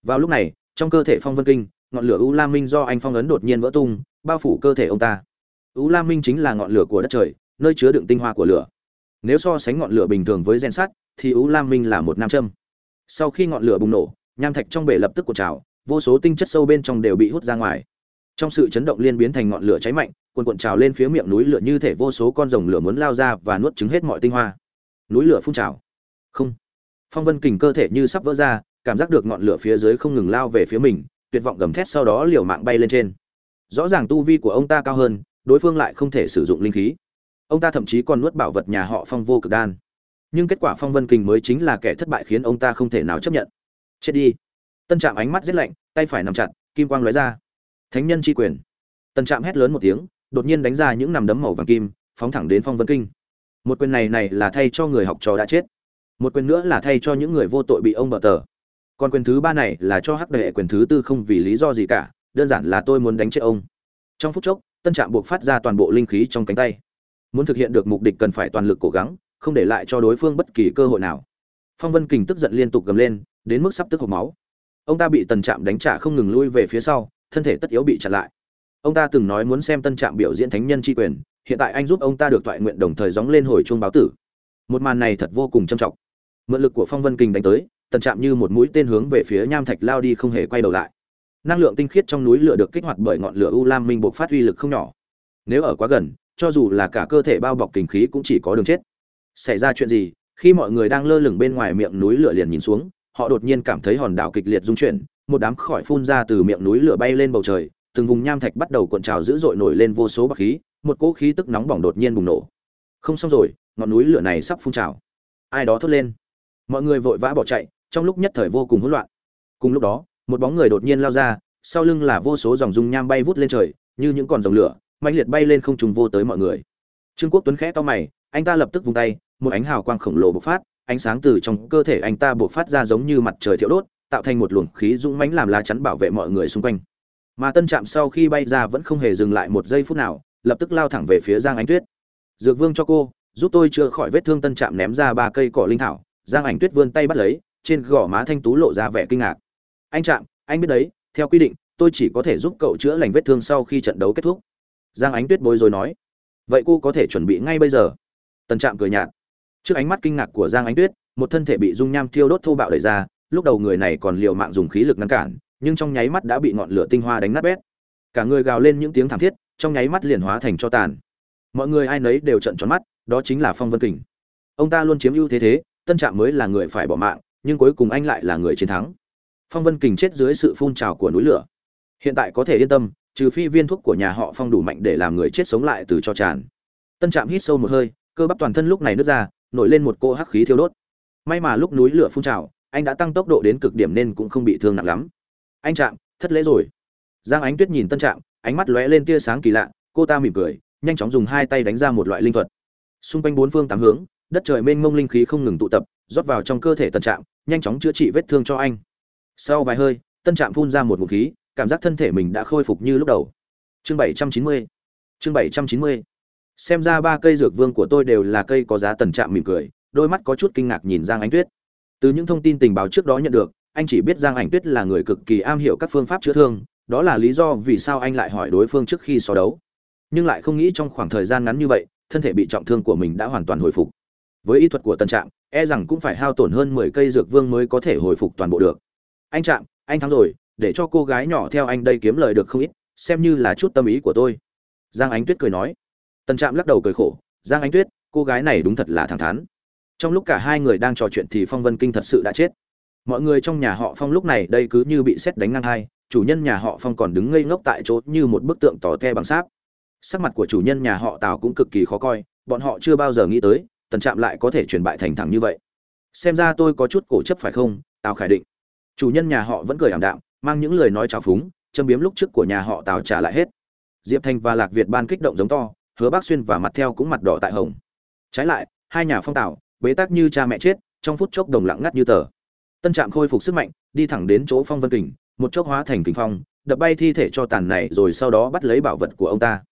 Vào lúc này, trong cơ thể phong vân kinh ngọn lửa u lam minh do anh phong ấn đột nhiên vỡ tung, bao phủ cơ thể ông ta. U lam minh chính là ngọn lửa của đất trời, nơi chứa đựng tinh hoa của lửa. Nếu so sánh ngọn lửa bình thường với gen sắt, thì u lam minh là một nam châm sau khi ngọn lửa bùng nổ, nham thạch trong bể lập tức cột trào, vô số tinh chất sâu bên trong đều bị hút ra ngoài. Trong sự chấn động liên biến thành ngọn lửa cháy mạnh, cuồn cuộn trào lên phía miệng núi lửa như thể vô số con rồng lửa muốn lao ra và nuốt trứng hết mọi tinh hoa. Núi lửa phun trào. Không. Phong vân kình cơ thể như sắp vỡ ra, cảm giác được ngọn lửa phía dưới không ngừng lao về phía mình, tuyệt vọng gầm thét sau đó liều mạng bay lên trên. Rõ ràng tu vi của ông ta cao hơn, đối phương lại không thể sử dụng linh khí. Ông ta thậm chí còn nuốt bảo vật nhà họ phong vô cực đan nhưng kết quả phong vân kình mới chính là kẻ thất bại khiến ông ta không thể nào chấp nhận. Chết đi. Tân trạm ánh mắt giết lạnh, tay phải nằm chặt, kim quang lóe ra. Thánh nhân tri quyền. Tân trạm hét lớn một tiếng, đột nhiên đánh ra những nằm đấm màu vàng kim, phóng thẳng đến phong vân kinh một quyền này này là thay cho người học trò đã chết. Một quyền nữa là thay cho những người vô tội bị ông bờ tờ. Còn quyền thứ ba này là cho hắc đệ quyền thứ tư không vì lý do gì cả, đơn giản là tôi muốn đánh chết ông. Trong phút chốc, tân trạm buộc phát ra toàn bộ linh khí trong cánh tay. Muốn thực hiện được mục đích cần phải toàn lực cố gắng không để lại cho đối phương bất kỳ cơ hội nào. Phong vân kình tức giận liên tục gầm lên, đến mức sắp tức hộc máu. Ông ta bị tần trạm đánh trả không ngừng lui về phía sau, thân thể tất yếu bị chặn lại. Ông ta từng nói muốn xem tân trạm biểu diễn thánh nhân tri quyền, hiện tại anh giúp ông ta được toại nguyện đồng thời gióng lên hồi chuông báo tử. Một màn này thật vô cùng trầm trọng. Mượn lực của phong vân kình đánh tới, tần trạm như một mũi tên hướng về phía nham thạch lao đi không hề quay đầu lại. Năng lượng tinh khiết trong núi lửa được kích hoạt bởi ngọn lửa u lam minh buộc phát uy lực không nhỏ. Nếu ở quá gần, cho dù là cả cơ thể bao bọc kinh khí cũng chỉ có đường chết xảy ra chuyện gì, khi mọi người đang lơ lửng bên ngoài miệng núi lửa liền nhìn xuống, họ đột nhiên cảm thấy hòn đảo kịch liệt rung chuyển, một đám khói phun ra từ miệng núi lửa bay lên bầu trời, từng vùng nham thạch bắt đầu cuộn trào dữ dội nổi lên vô số bạc khí, một cỗ khí tức nóng bỏng đột nhiên bùng nổ. Không xong rồi, ngọn núi lửa này sắp phun trào. Ai đó thốt lên. Mọi người vội vã bỏ chạy, trong lúc nhất thời vô cùng hỗn loạn. Cùng lúc đó, một bóng người đột nhiên lao ra, sau lưng là vô số dòng dung nham bay vút lên trời, như những con dòng lửa mạnh liệt bay lên không trùng vô tới mọi người. Trương quốc tuấn khẽ to mày, anh ta lập tức vung tay một ánh hào quang khổng lồ bộc phát, ánh sáng từ trong cơ thể anh ta bộc phát ra giống như mặt trời thiệu đốt, tạo thành một luồng khí dũng mãnh làm lá chắn bảo vệ mọi người xung quanh. Mà tân trạm sau khi bay ra vẫn không hề dừng lại một giây phút nào, lập tức lao thẳng về phía giang ánh tuyết. Dược vương cho cô, giúp tôi chữa khỏi vết thương. Tân trạm ném ra ba cây cỏ linh thảo, giang ảnh tuyết vươn tay bắt lấy, trên gò má thanh tú lộ ra vẻ kinh ngạc. Anh trạm, anh biết đấy, theo quy định, tôi chỉ có thể giúp cậu chữa lành vết thương sau khi trận đấu kết thúc. Giang ánh tuyết bối rối nói. Vậy cô có thể chuẩn bị ngay bây giờ? Tân trạm cười nhạt trước ánh mắt kinh ngạc của giang ánh tuyết, một thân thể bị dung nham thiêu đốt thô bạo đẩy ra, lúc đầu người này còn liều mạng dùng khí lực ngăn cản, nhưng trong nháy mắt đã bị ngọn lửa tinh hoa đánh nát bét. Cả người gào lên những tiếng thảm thiết, trong nháy mắt liền hóa thành cho tàn. Mọi người ai nấy đều trận tròn mắt, đó chính là phong vân kình. Ông ta luôn chiếm ưu thế thế, tân trạm mới là người phải bỏ mạng, nhưng cuối cùng anh lại là người chiến thắng. Phong vân kình chết dưới sự phun trào của núi lửa. Hiện tại có thể yên tâm, trừ phi viên thuốc của nhà họ phong đủ mạnh để làm người chết sống lại từ cho tràn. Tân trạm hít sâu một hơi, cơ bắp toàn thân lúc này nứt ra nổi lên một cô hắc khí thiêu đốt. May mà lúc núi lửa phun trào, anh đã tăng tốc độ đến cực điểm nên cũng không bị thương nặng lắm. Anh trạm, thất lễ rồi. Giang ánh tuyết nhìn tân trạm, ánh mắt lóe lên tia sáng kỳ lạ, cô ta mỉm cười, nhanh chóng dùng hai tay đánh ra một loại linh thuật. Xung quanh bốn phương tám hướng, đất trời mênh mông linh khí không ngừng tụ tập, rót vào trong cơ thể tân trạm, nhanh chóng chữa trị vết thương cho anh. Sau vài hơi, tân trạm phun ra một ngụm khí, cảm giác thân thể mình đã khôi phục như lúc đầu. Chương bảy trăm chín mươi. Chương bảy trăm chín mươi xem ra ba cây dược vương của tôi đều là cây có giá tần trạm mỉm cười, đôi mắt có chút kinh ngạc nhìn giang ánh tuyết. Từ những thông tin tình báo trước đó nhận được, anh chỉ biết giang ánh tuyết là người cực kỳ am hiểu các phương pháp chữa thương, đó là lý do vì sao anh lại hỏi đối phương trước khi so đấu. Nhưng lại không nghĩ trong khoảng thời gian ngắn như vậy, thân thể bị trọng thương của mình đã hoàn toàn hồi phục. Với y thuật của tân trạm e rằng cũng phải hao tổn hơn mười cây dược vương mới có thể hồi phục toàn bộ được. Anh trạm, anh thắng rồi, để cho cô gái nhỏ theo anh đây kiếm lời được không ít, xem như là chút tâm ý của tôi. Giang ánh tuyết cười nói tân trạm lắc đầu cười khổ, giang ánh tuyết, cô gái này đúng thật là thẳng thắn. Trong lúc cả hai người đang trò chuyện thì phong vân kinh thật sự đã chết. Mọi người trong nhà họ phong lúc này đây cứ như bị xét đánh ngang hai, chủ nhân nhà họ phong còn đứng ngây ngốc tại chỗ như một bức tượng tỏ te bằng sáp. Sắc mặt của chủ nhân nhà họ tào cũng cực kỳ khó coi, bọn họ chưa bao giờ nghĩ tới, tần trạm lại có thể truyền bại thành thẳng như vậy. Xem ra tôi có chút cổ chấp phải không? Tào khải định. Chủ nhân nhà họ vẫn cười ảm đạm, mang những lời nói trào phúng, châm biếm lúc trước của nhà họ tào trả lại hết. Diệp thanh và lạc việt ban kích động giống to hứa bác xuyên và mặt theo cũng mặt đỏ tại hồng. Trái lại, hai nhà phong tạo bế tắc như cha mẹ chết, trong phút chốc đồng lặng ngắt như tờ. Tân trạm khôi phục sức mạnh, đi thẳng đến chỗ phong vân kình, một chốc hóa thành kình phong, đập bay thi thể cho tàn này rồi sau đó bắt lấy bảo vật của ông ta.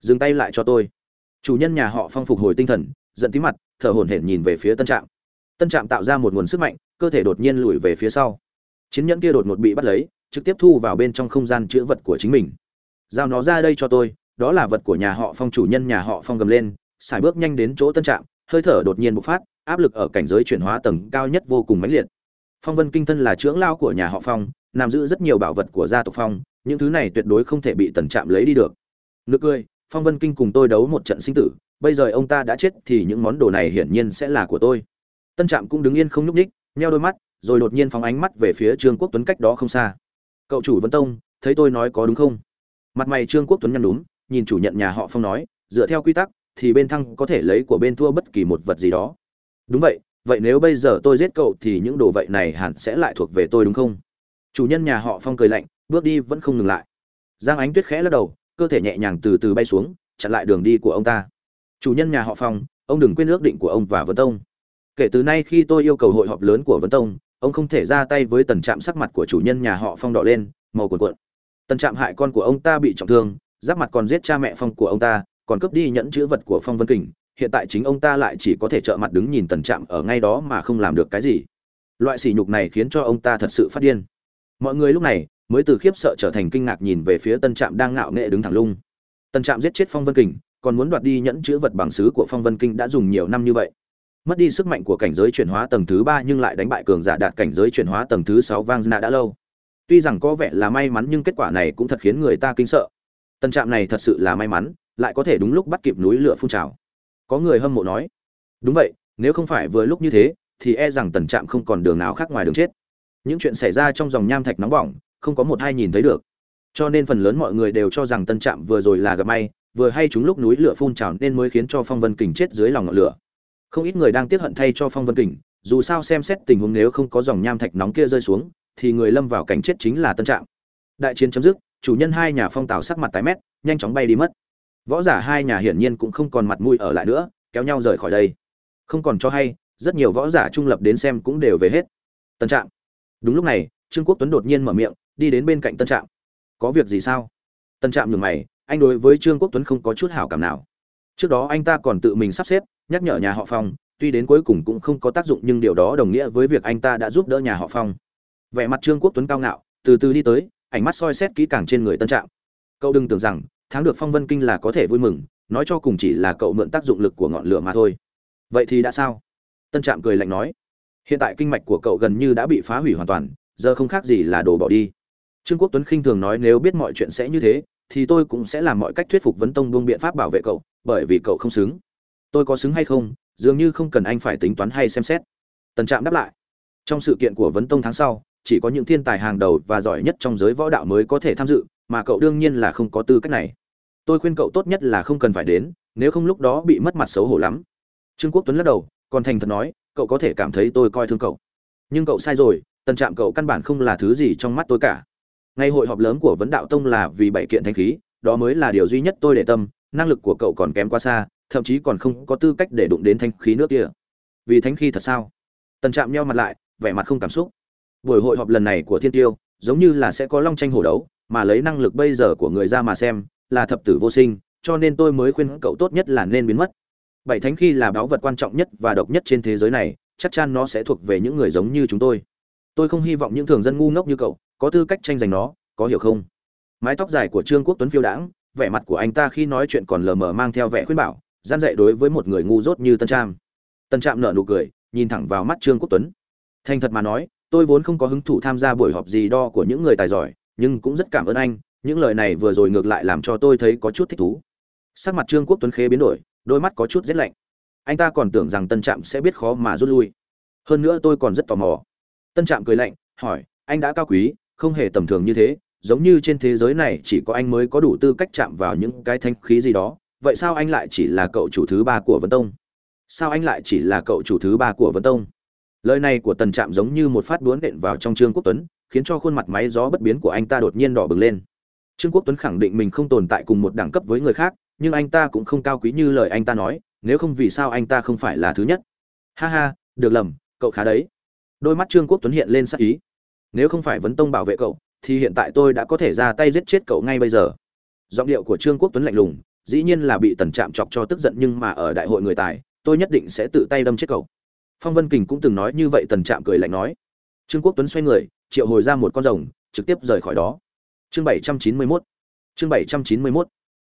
Dừng tay lại cho tôi. Chủ nhân nhà họ phong phục hồi tinh thần, giận tí mặt, thở hổn hển nhìn về phía tân trạm. Tân trạm tạo ra một nguồn sức mạnh, cơ thể đột nhiên lùi về phía sau. Chiến nhẫn kia đột ngột bị bắt lấy, trực tiếp thu vào bên trong không gian chữ vật của chính mình. Giao nó ra đây cho tôi đó là vật của nhà họ phong chủ nhân nhà họ phong gầm lên xài bước nhanh đến chỗ tân trạm, hơi thở đột nhiên bộc phát, áp lực ở cảnh giới chuyển hóa tầng cao nhất vô cùng mãnh liệt. Phong vân kinh thân là trưởng lao của nhà họ phong, nằm giữ rất nhiều bảo vật của gia tộc phong, những thứ này tuyệt đối không thể bị tần trạm lấy đi được. Nước cười, phong vân kinh cùng tôi đấu một trận sinh tử, bây giờ ông ta đã chết thì những món đồ này hiển nhiên sẽ là của tôi. Tân trạm cũng đứng yên không nhúc ních nheo đôi mắt, rồi đột nhiên phóng ánh mắt về phía trương quốc tuấn cách đó không xa. Cậu chủ vân tông, thấy tôi nói có đúng không? Mặt mày trương quốc tuấn nhăn đúng nhìn chủ nhận nhà họ phong nói, dựa theo quy tắc, thì bên thăng có thể lấy của bên thua bất kỳ một vật gì đó. Đúng vậy vậy nếu bây giờ tôi giết cậu thì những đồ vậy này hẳn sẽ lại thuộc về tôi đúng không? Chủ nhân nhà họ phong cười lạnh, bước đi vẫn không ngừng lại. Giang ánh tuyết khẽ lắc đầu, cơ thể nhẹ nhàng từ từ bay xuống, chặn lại đường đi của ông ta. Chủ nhân nhà họ phong, ông đừng quên ước định của ông và vấn tông. Kể từ nay khi tôi yêu cầu hội họp lớn của vấn tông, ông không thể ra tay với tần trạm sắc mặt của chủ nhân nhà họ phong đỏ lên, màu cuộn cuộn. Tần trạm hại con của ông ta bị trọng thương giáp mặt còn giết cha mẹ phong của ông ta, còn cướp đi nhẫn chữ vật của phong vân kình, hiện tại chính ông ta lại chỉ có thể trợ mặt đứng nhìn tần trạm ở ngay đó mà không làm được cái gì. Loại sỉ nhục này khiến cho ông ta thật sự phát điên. Mọi người lúc này mới từ khiếp sợ trở thành kinh ngạc nhìn về phía tân trạm đang ngạo nghệ đứng thẳng lung. Tân trạm giết chết phong vân kình, còn muốn đoạt đi nhẫn chữ vật bằng xứ của phong vân kinh đã dùng nhiều năm như vậy. Mất đi sức mạnh của cảnh giới chuyển hóa tầng thứ ba nhưng lại đánh bại cường giả đạt cảnh giới chuyển hóa tầng thứ sáu vang na đã lâu. Tuy rằng có vẻ là may mắn nhưng kết quả này cũng thật khiến người ta kinh sợ tân trạm này thật sự là may mắn, lại có thể đúng lúc bắt kịp núi lửa phun trào. Có người hâm mộ nói, đúng vậy, nếu không phải vừa lúc như thế, thì e rằng tần trạm không còn đường nào khác ngoài đường chết. Những chuyện xảy ra trong dòng nham thạch nóng bỏng, không có một hai nhìn thấy được. Cho nên phần lớn mọi người đều cho rằng tân trạm vừa rồi là gặp may, vừa hay chúng lúc núi lửa phun trào nên mới khiến cho phong vân kình chết dưới lòng ngọn lửa. Không ít người đang tiếc hận thay cho phong vân kình, dù sao xem xét tình huống nếu không có dòng nham thạch nóng kia rơi xuống, thì người lâm vào cảnh chết chính là tân Trạm. đại chiến chấm dứt chủ nhân hai nhà phong tào sắc mặt tái mét, nhanh chóng bay đi mất. Võ giả hai nhà hiển nhiên cũng không còn mặt mũi ở lại nữa, kéo nhau rời khỏi đây. Không còn cho hay, rất nhiều võ giả trung lập đến xem cũng đều về hết. Tân trạng đúng lúc này, trương quốc tuấn đột nhiên mở miệng, đi đến bên cạnh tân trạm. Có việc gì sao? Tân trạm nhường mày, anh đối với trương quốc tuấn không có chút hảo cảm nào. Trước đó anh ta còn tự mình sắp xếp, nhắc nhở nhà họ phong, tuy đến cuối cùng cũng không có tác dụng nhưng điều đó đồng nghĩa với việc anh ta đã giúp đỡ nhà họ phong. Vẻ mặt trương quốc tuấn cao ngạo, từ từ đi tới ánh mắt soi xét kỹ càng trên người tân trạm. Cậu đừng tưởng rằng, thắng được phong vân kinh là có thể vui mừng, nói cho cùng chỉ là cậu mượn tác dụng lực của ngọn lửa mà thôi. Vậy thì đã sao? Tân trạm cười lạnh nói. Hiện tại kinh mạch của cậu gần như đã bị phá hủy hoàn toàn, giờ không khác gì là đồ bỏ đi. Trương quốc tuấn khinh thường nói nếu biết mọi chuyện sẽ như thế, thì tôi cũng sẽ làm mọi cách thuyết phục vấn tông buông biện pháp bảo vệ cậu, bởi vì cậu không xứng. Tôi có xứng hay không, dường như không cần anh phải tính toán hay xem xét. Tần trạm đáp lại. Trong sự kiện của vấn tông tháng sau chỉ có những thiên tài hàng đầu và giỏi nhất trong giới võ đạo mới có thể tham dự, mà cậu đương nhiên là không có tư cách này. Tôi khuyên cậu tốt nhất là không cần phải đến, nếu không lúc đó bị mất mặt xấu hổ lắm. Trương quốc tuấn lắc đầu, còn thành thật nói, cậu có thể cảm thấy tôi coi thương cậu. Nhưng cậu sai rồi tân trạm cậu căn bản không là thứ gì trong mắt tôi cả. Ngày hội họp lớn của vấn đạo tông là vì bảy kiện thanh khí, đó mới là điều duy nhất tôi để tâm, năng lực của cậu còn kém quá xa, thậm chí còn không có tư cách để đụng đến thanh khí nước kia. Vì thanh khí thật sao? Tần trạm nheo mặt lại, vẻ mặt không cảm xúc buổi hội họp lần này của thiên tiêu, giống như là sẽ có long tranh hổ đấu, mà lấy năng lực bây giờ của người ra mà xem, là thập tử vô sinh, cho nên tôi mới khuyên cậu tốt nhất là nên biến mất. Bảy thánh Khi là báu vật quan trọng nhất và độc nhất trên thế giới này, chắc chắn nó sẽ thuộc về những người giống như chúng tôi. Tôi không hy vọng những thường dân ngu ngốc như cậu, có tư cách tranh giành nó, có hiểu không? Mái tóc dài của trương quốc tuấn phiêu đãng, vẻ mặt của anh ta khi nói chuyện còn lờ mờ mang theo vẻ khuyên bảo, gian dạy đối với một người ngu dốt như tân trạm. Tân trạm nở nụ cười, nhìn thẳng vào mắt trương quốc tuấn. Thành thật mà nói tôi vốn không có hứng thú tham gia buổi họp gì đo của những người tài giỏi, nhưng cũng rất cảm ơn anh, những lời này vừa rồi ngược lại làm cho tôi thấy có chút thích thú. Sắc mặt trương quốc tuấn khế biến đổi, đôi mắt có chút rét lạnh. Anh ta còn tưởng rằng tân trạm sẽ biết khó mà rút lui. Hơn nữa tôi còn rất tò mò. Tân trạm cười lạnh, hỏi, anh đã cao quý, không hề tầm thường như thế, giống như trên thế giới này chỉ có anh mới có đủ tư cách chạm vào những cái thanh khí gì đó, vậy sao anh lại chỉ là cậu chủ thứ ba của vấn tông? Sao anh lại chỉ là cậu chủ thứ ba của vấn tông? Lời này của tần trạm giống như một phát đuốn đện vào trong trương quốc tuấn, khiến cho khuôn mặt máy gió bất biến của anh ta đột nhiên đỏ bừng lên. Trương quốc tuấn khẳng định mình không tồn tại cùng một đẳng cấp với người khác, nhưng anh ta cũng không cao quý như lời anh ta nói, nếu không vì sao anh ta không phải là thứ nhất. Ha ha, được lầm, cậu khá đấy. Đôi mắt trương quốc tuấn hiện lên sắc ý. Nếu không phải vấn tông bảo vệ cậu, thì hiện tại tôi đã có thể ra tay giết chết cậu ngay bây giờ. Giọng điệu của trương quốc tuấn lạnh lùng, dĩ nhiên là bị tần trạm chọc cho tức giận nhưng mà ở đại hội người tài, tôi nhất định sẽ tự tay đâm chết cậu phong vân kình cũng từng nói như vậy, tần trạm cười lạnh nói. Trương quốc tuấn xoay người, triệu hồi ra một con rồng, trực tiếp rời khỏi đó. Chương bảy trăm chín mươi mốt. Chương bảy trăm chín mươi mốt.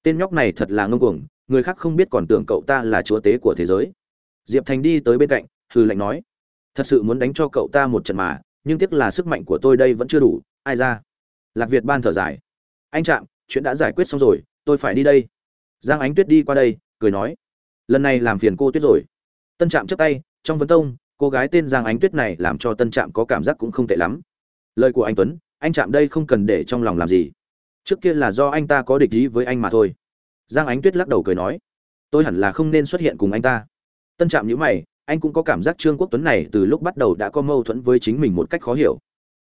Tên nhóc này thật là ngông cuồng, người khác không biết còn tưởng cậu ta là chúa tế của thế giới. Diệp thành đi tới bên cạnh, hừ lạnh nói. Thật sự muốn đánh cho cậu ta một trận mà, nhưng tiếc là sức mạnh của tôi đây vẫn chưa đủ, ai ra? Lạc việt ban thở dài. Anh trạm, chuyện đã giải quyết xong rồi, tôi phải đi đây. Giang ánh tuyết đi qua đây, cười nói. Lần này làm phiền cô tuyết rồi. Tân trạm chấp tay trong vấn tông, cô gái tên giang ánh tuyết này làm cho tân trạm có cảm giác cũng không tệ lắm. Lời của anh tuấn, anh trạm đây không cần để trong lòng làm gì. Trước kia là do anh ta có địch ý với anh mà thôi. Giang ánh tuyết lắc đầu cười nói, tôi hẳn là không nên xuất hiện cùng anh ta. Tân trạm nhữ mày, anh cũng có cảm giác trương quốc tuấn này từ lúc bắt đầu đã có mâu thuẫn với chính mình một cách khó hiểu.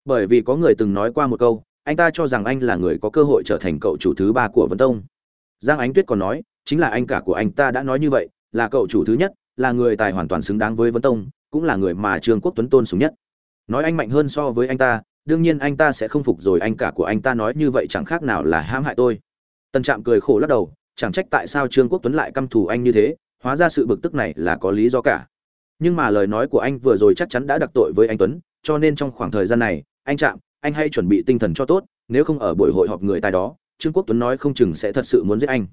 Bởi vì có người từng nói qua một câu, anh ta cho rằng anh là người có cơ hội trở thành cậu chủ thứ ba của vấn tông. Giang ánh tuyết còn nói, chính là anh cả của anh ta đã nói như vậy, là cậu chủ thứ nhất là người tài hoàn toàn xứng đáng với vấn tông, cũng là người mà trương quốc tuấn tôn sùng nhất. Nói anh mạnh hơn so với anh ta, đương nhiên anh ta sẽ không phục rồi anh cả của anh ta nói như vậy chẳng khác nào là hãm hại tôi. Tân trạm cười khổ lắc đầu, chẳng trách tại sao trương quốc tuấn lại căm thù anh như thế, hóa ra sự bực tức này là có lý do cả. Nhưng mà lời nói của anh vừa rồi chắc chắn đã đặc tội với anh tuấn, cho nên trong khoảng thời gian này, anh trạm, anh hãy chuẩn bị tinh thần cho tốt, nếu không ở buổi hội họp người tài đó, trương quốc tuấn nói không chừng sẽ thật sự muốn giết anh.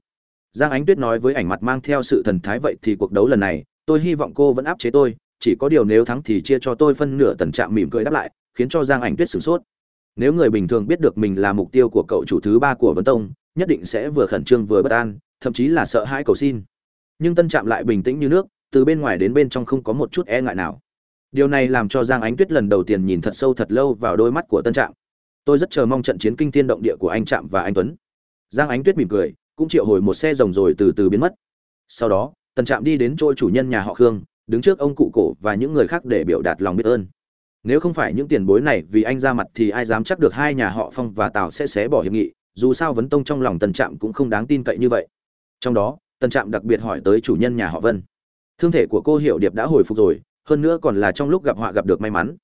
Giang ánh tuyết nói với ảnh mặt mang theo sự thần thái vậy thì cuộc đấu lần này tôi hy vọng cô vẫn áp chế tôi, chỉ có điều nếu thắng thì chia cho tôi phân nửa tần trạm mỉm cười đáp lại, khiến cho giang ảnh tuyết sửng sốt. Nếu người bình thường biết được mình là mục tiêu của cậu chủ thứ ba của vấn tông, nhất định sẽ vừa khẩn trương vừa bất an, thậm chí là sợ hãi cầu xin. Nhưng tân trạm lại bình tĩnh như nước, từ bên ngoài đến bên trong không có một chút e ngại nào. Điều này làm cho giang ánh tuyết lần đầu tiên nhìn thật sâu thật lâu vào đôi mắt của tân trạm. Tôi rất chờ mong trận chiến kinh thiên động địa của anh trạm và anh tuấn. Giang ánh tuyết mỉm cười, cũng triệu hồi một xe rồng rồi từ từ biến mất. Sau đó tần trạm đi đến chỗ chủ nhân nhà họ khương, đứng trước ông cụ cổ và những người khác để biểu đạt lòng biết ơn. Nếu không phải những tiền bối này vì anh ra mặt thì ai dám chắc được hai nhà họ phong và tào sẽ xé bỏ hiệp nghị, dù sao vấn tông trong lòng tần trạm cũng không đáng tin cậy như vậy. Trong đó, tần trạm đặc biệt hỏi tới chủ nhân nhà họ vân. Thương thể của cô hiểu điệp đã hồi phục rồi, hơn nữa còn là trong lúc gặp họa gặp được may mắn.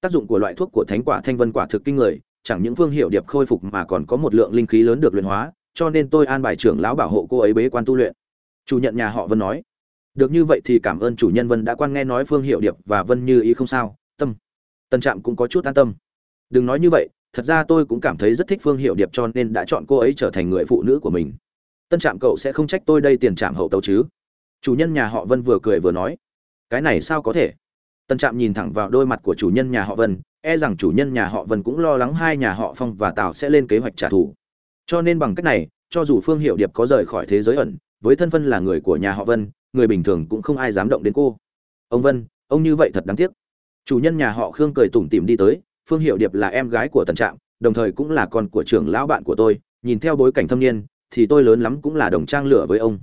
Tác dụng của loại thuốc của thánh quả thanh vân quả thực kinh người, chẳng những phương hiệu điệp khôi phục mà còn có một lượng linh khí lớn được luyện hóa, cho nên tôi an bài trưởng lão bảo hộ cô ấy bế quan tu luyện chủ nhận nhà họ vân nói. Được như vậy thì cảm ơn chủ nhân vân đã quan nghe nói phương hiệu điệp và vân như ý không sao, tâm. Tân trạm cũng có chút an tâm. Đừng nói như vậy, thật ra tôi cũng cảm thấy rất thích phương hiệu điệp cho nên đã chọn cô ấy trở thành người phụ nữ của mình. Tân trạm cậu sẽ không trách tôi đây tiền trạm hậu tấu chứ? Chủ nhân nhà họ vân vừa cười vừa nói. Cái này sao có thể? Tân trạm nhìn thẳng vào đôi mặt của chủ nhân nhà họ vân e rằng chủ nhân nhà họ vân cũng lo lắng hai nhà họ phong và tào sẽ lên kế hoạch trả thù. Cho nên bằng cách này, cho dù phương hiệu điệp có rời khỏi thế giới ẩn với thân phân là người của nhà họ vân, người bình thường cũng không ai dám động đến cô. Ông vân, ông như vậy thật đáng tiếc. Chủ nhân nhà họ khương cười tủm tỉm đi tới, phương hiệu điệp là em gái của tần trạm, đồng thời cũng là con của trưởng lão bạn của tôi, nhìn theo bối cảnh thâm niên, thì tôi lớn lắm cũng là đồng trang lửa với ông.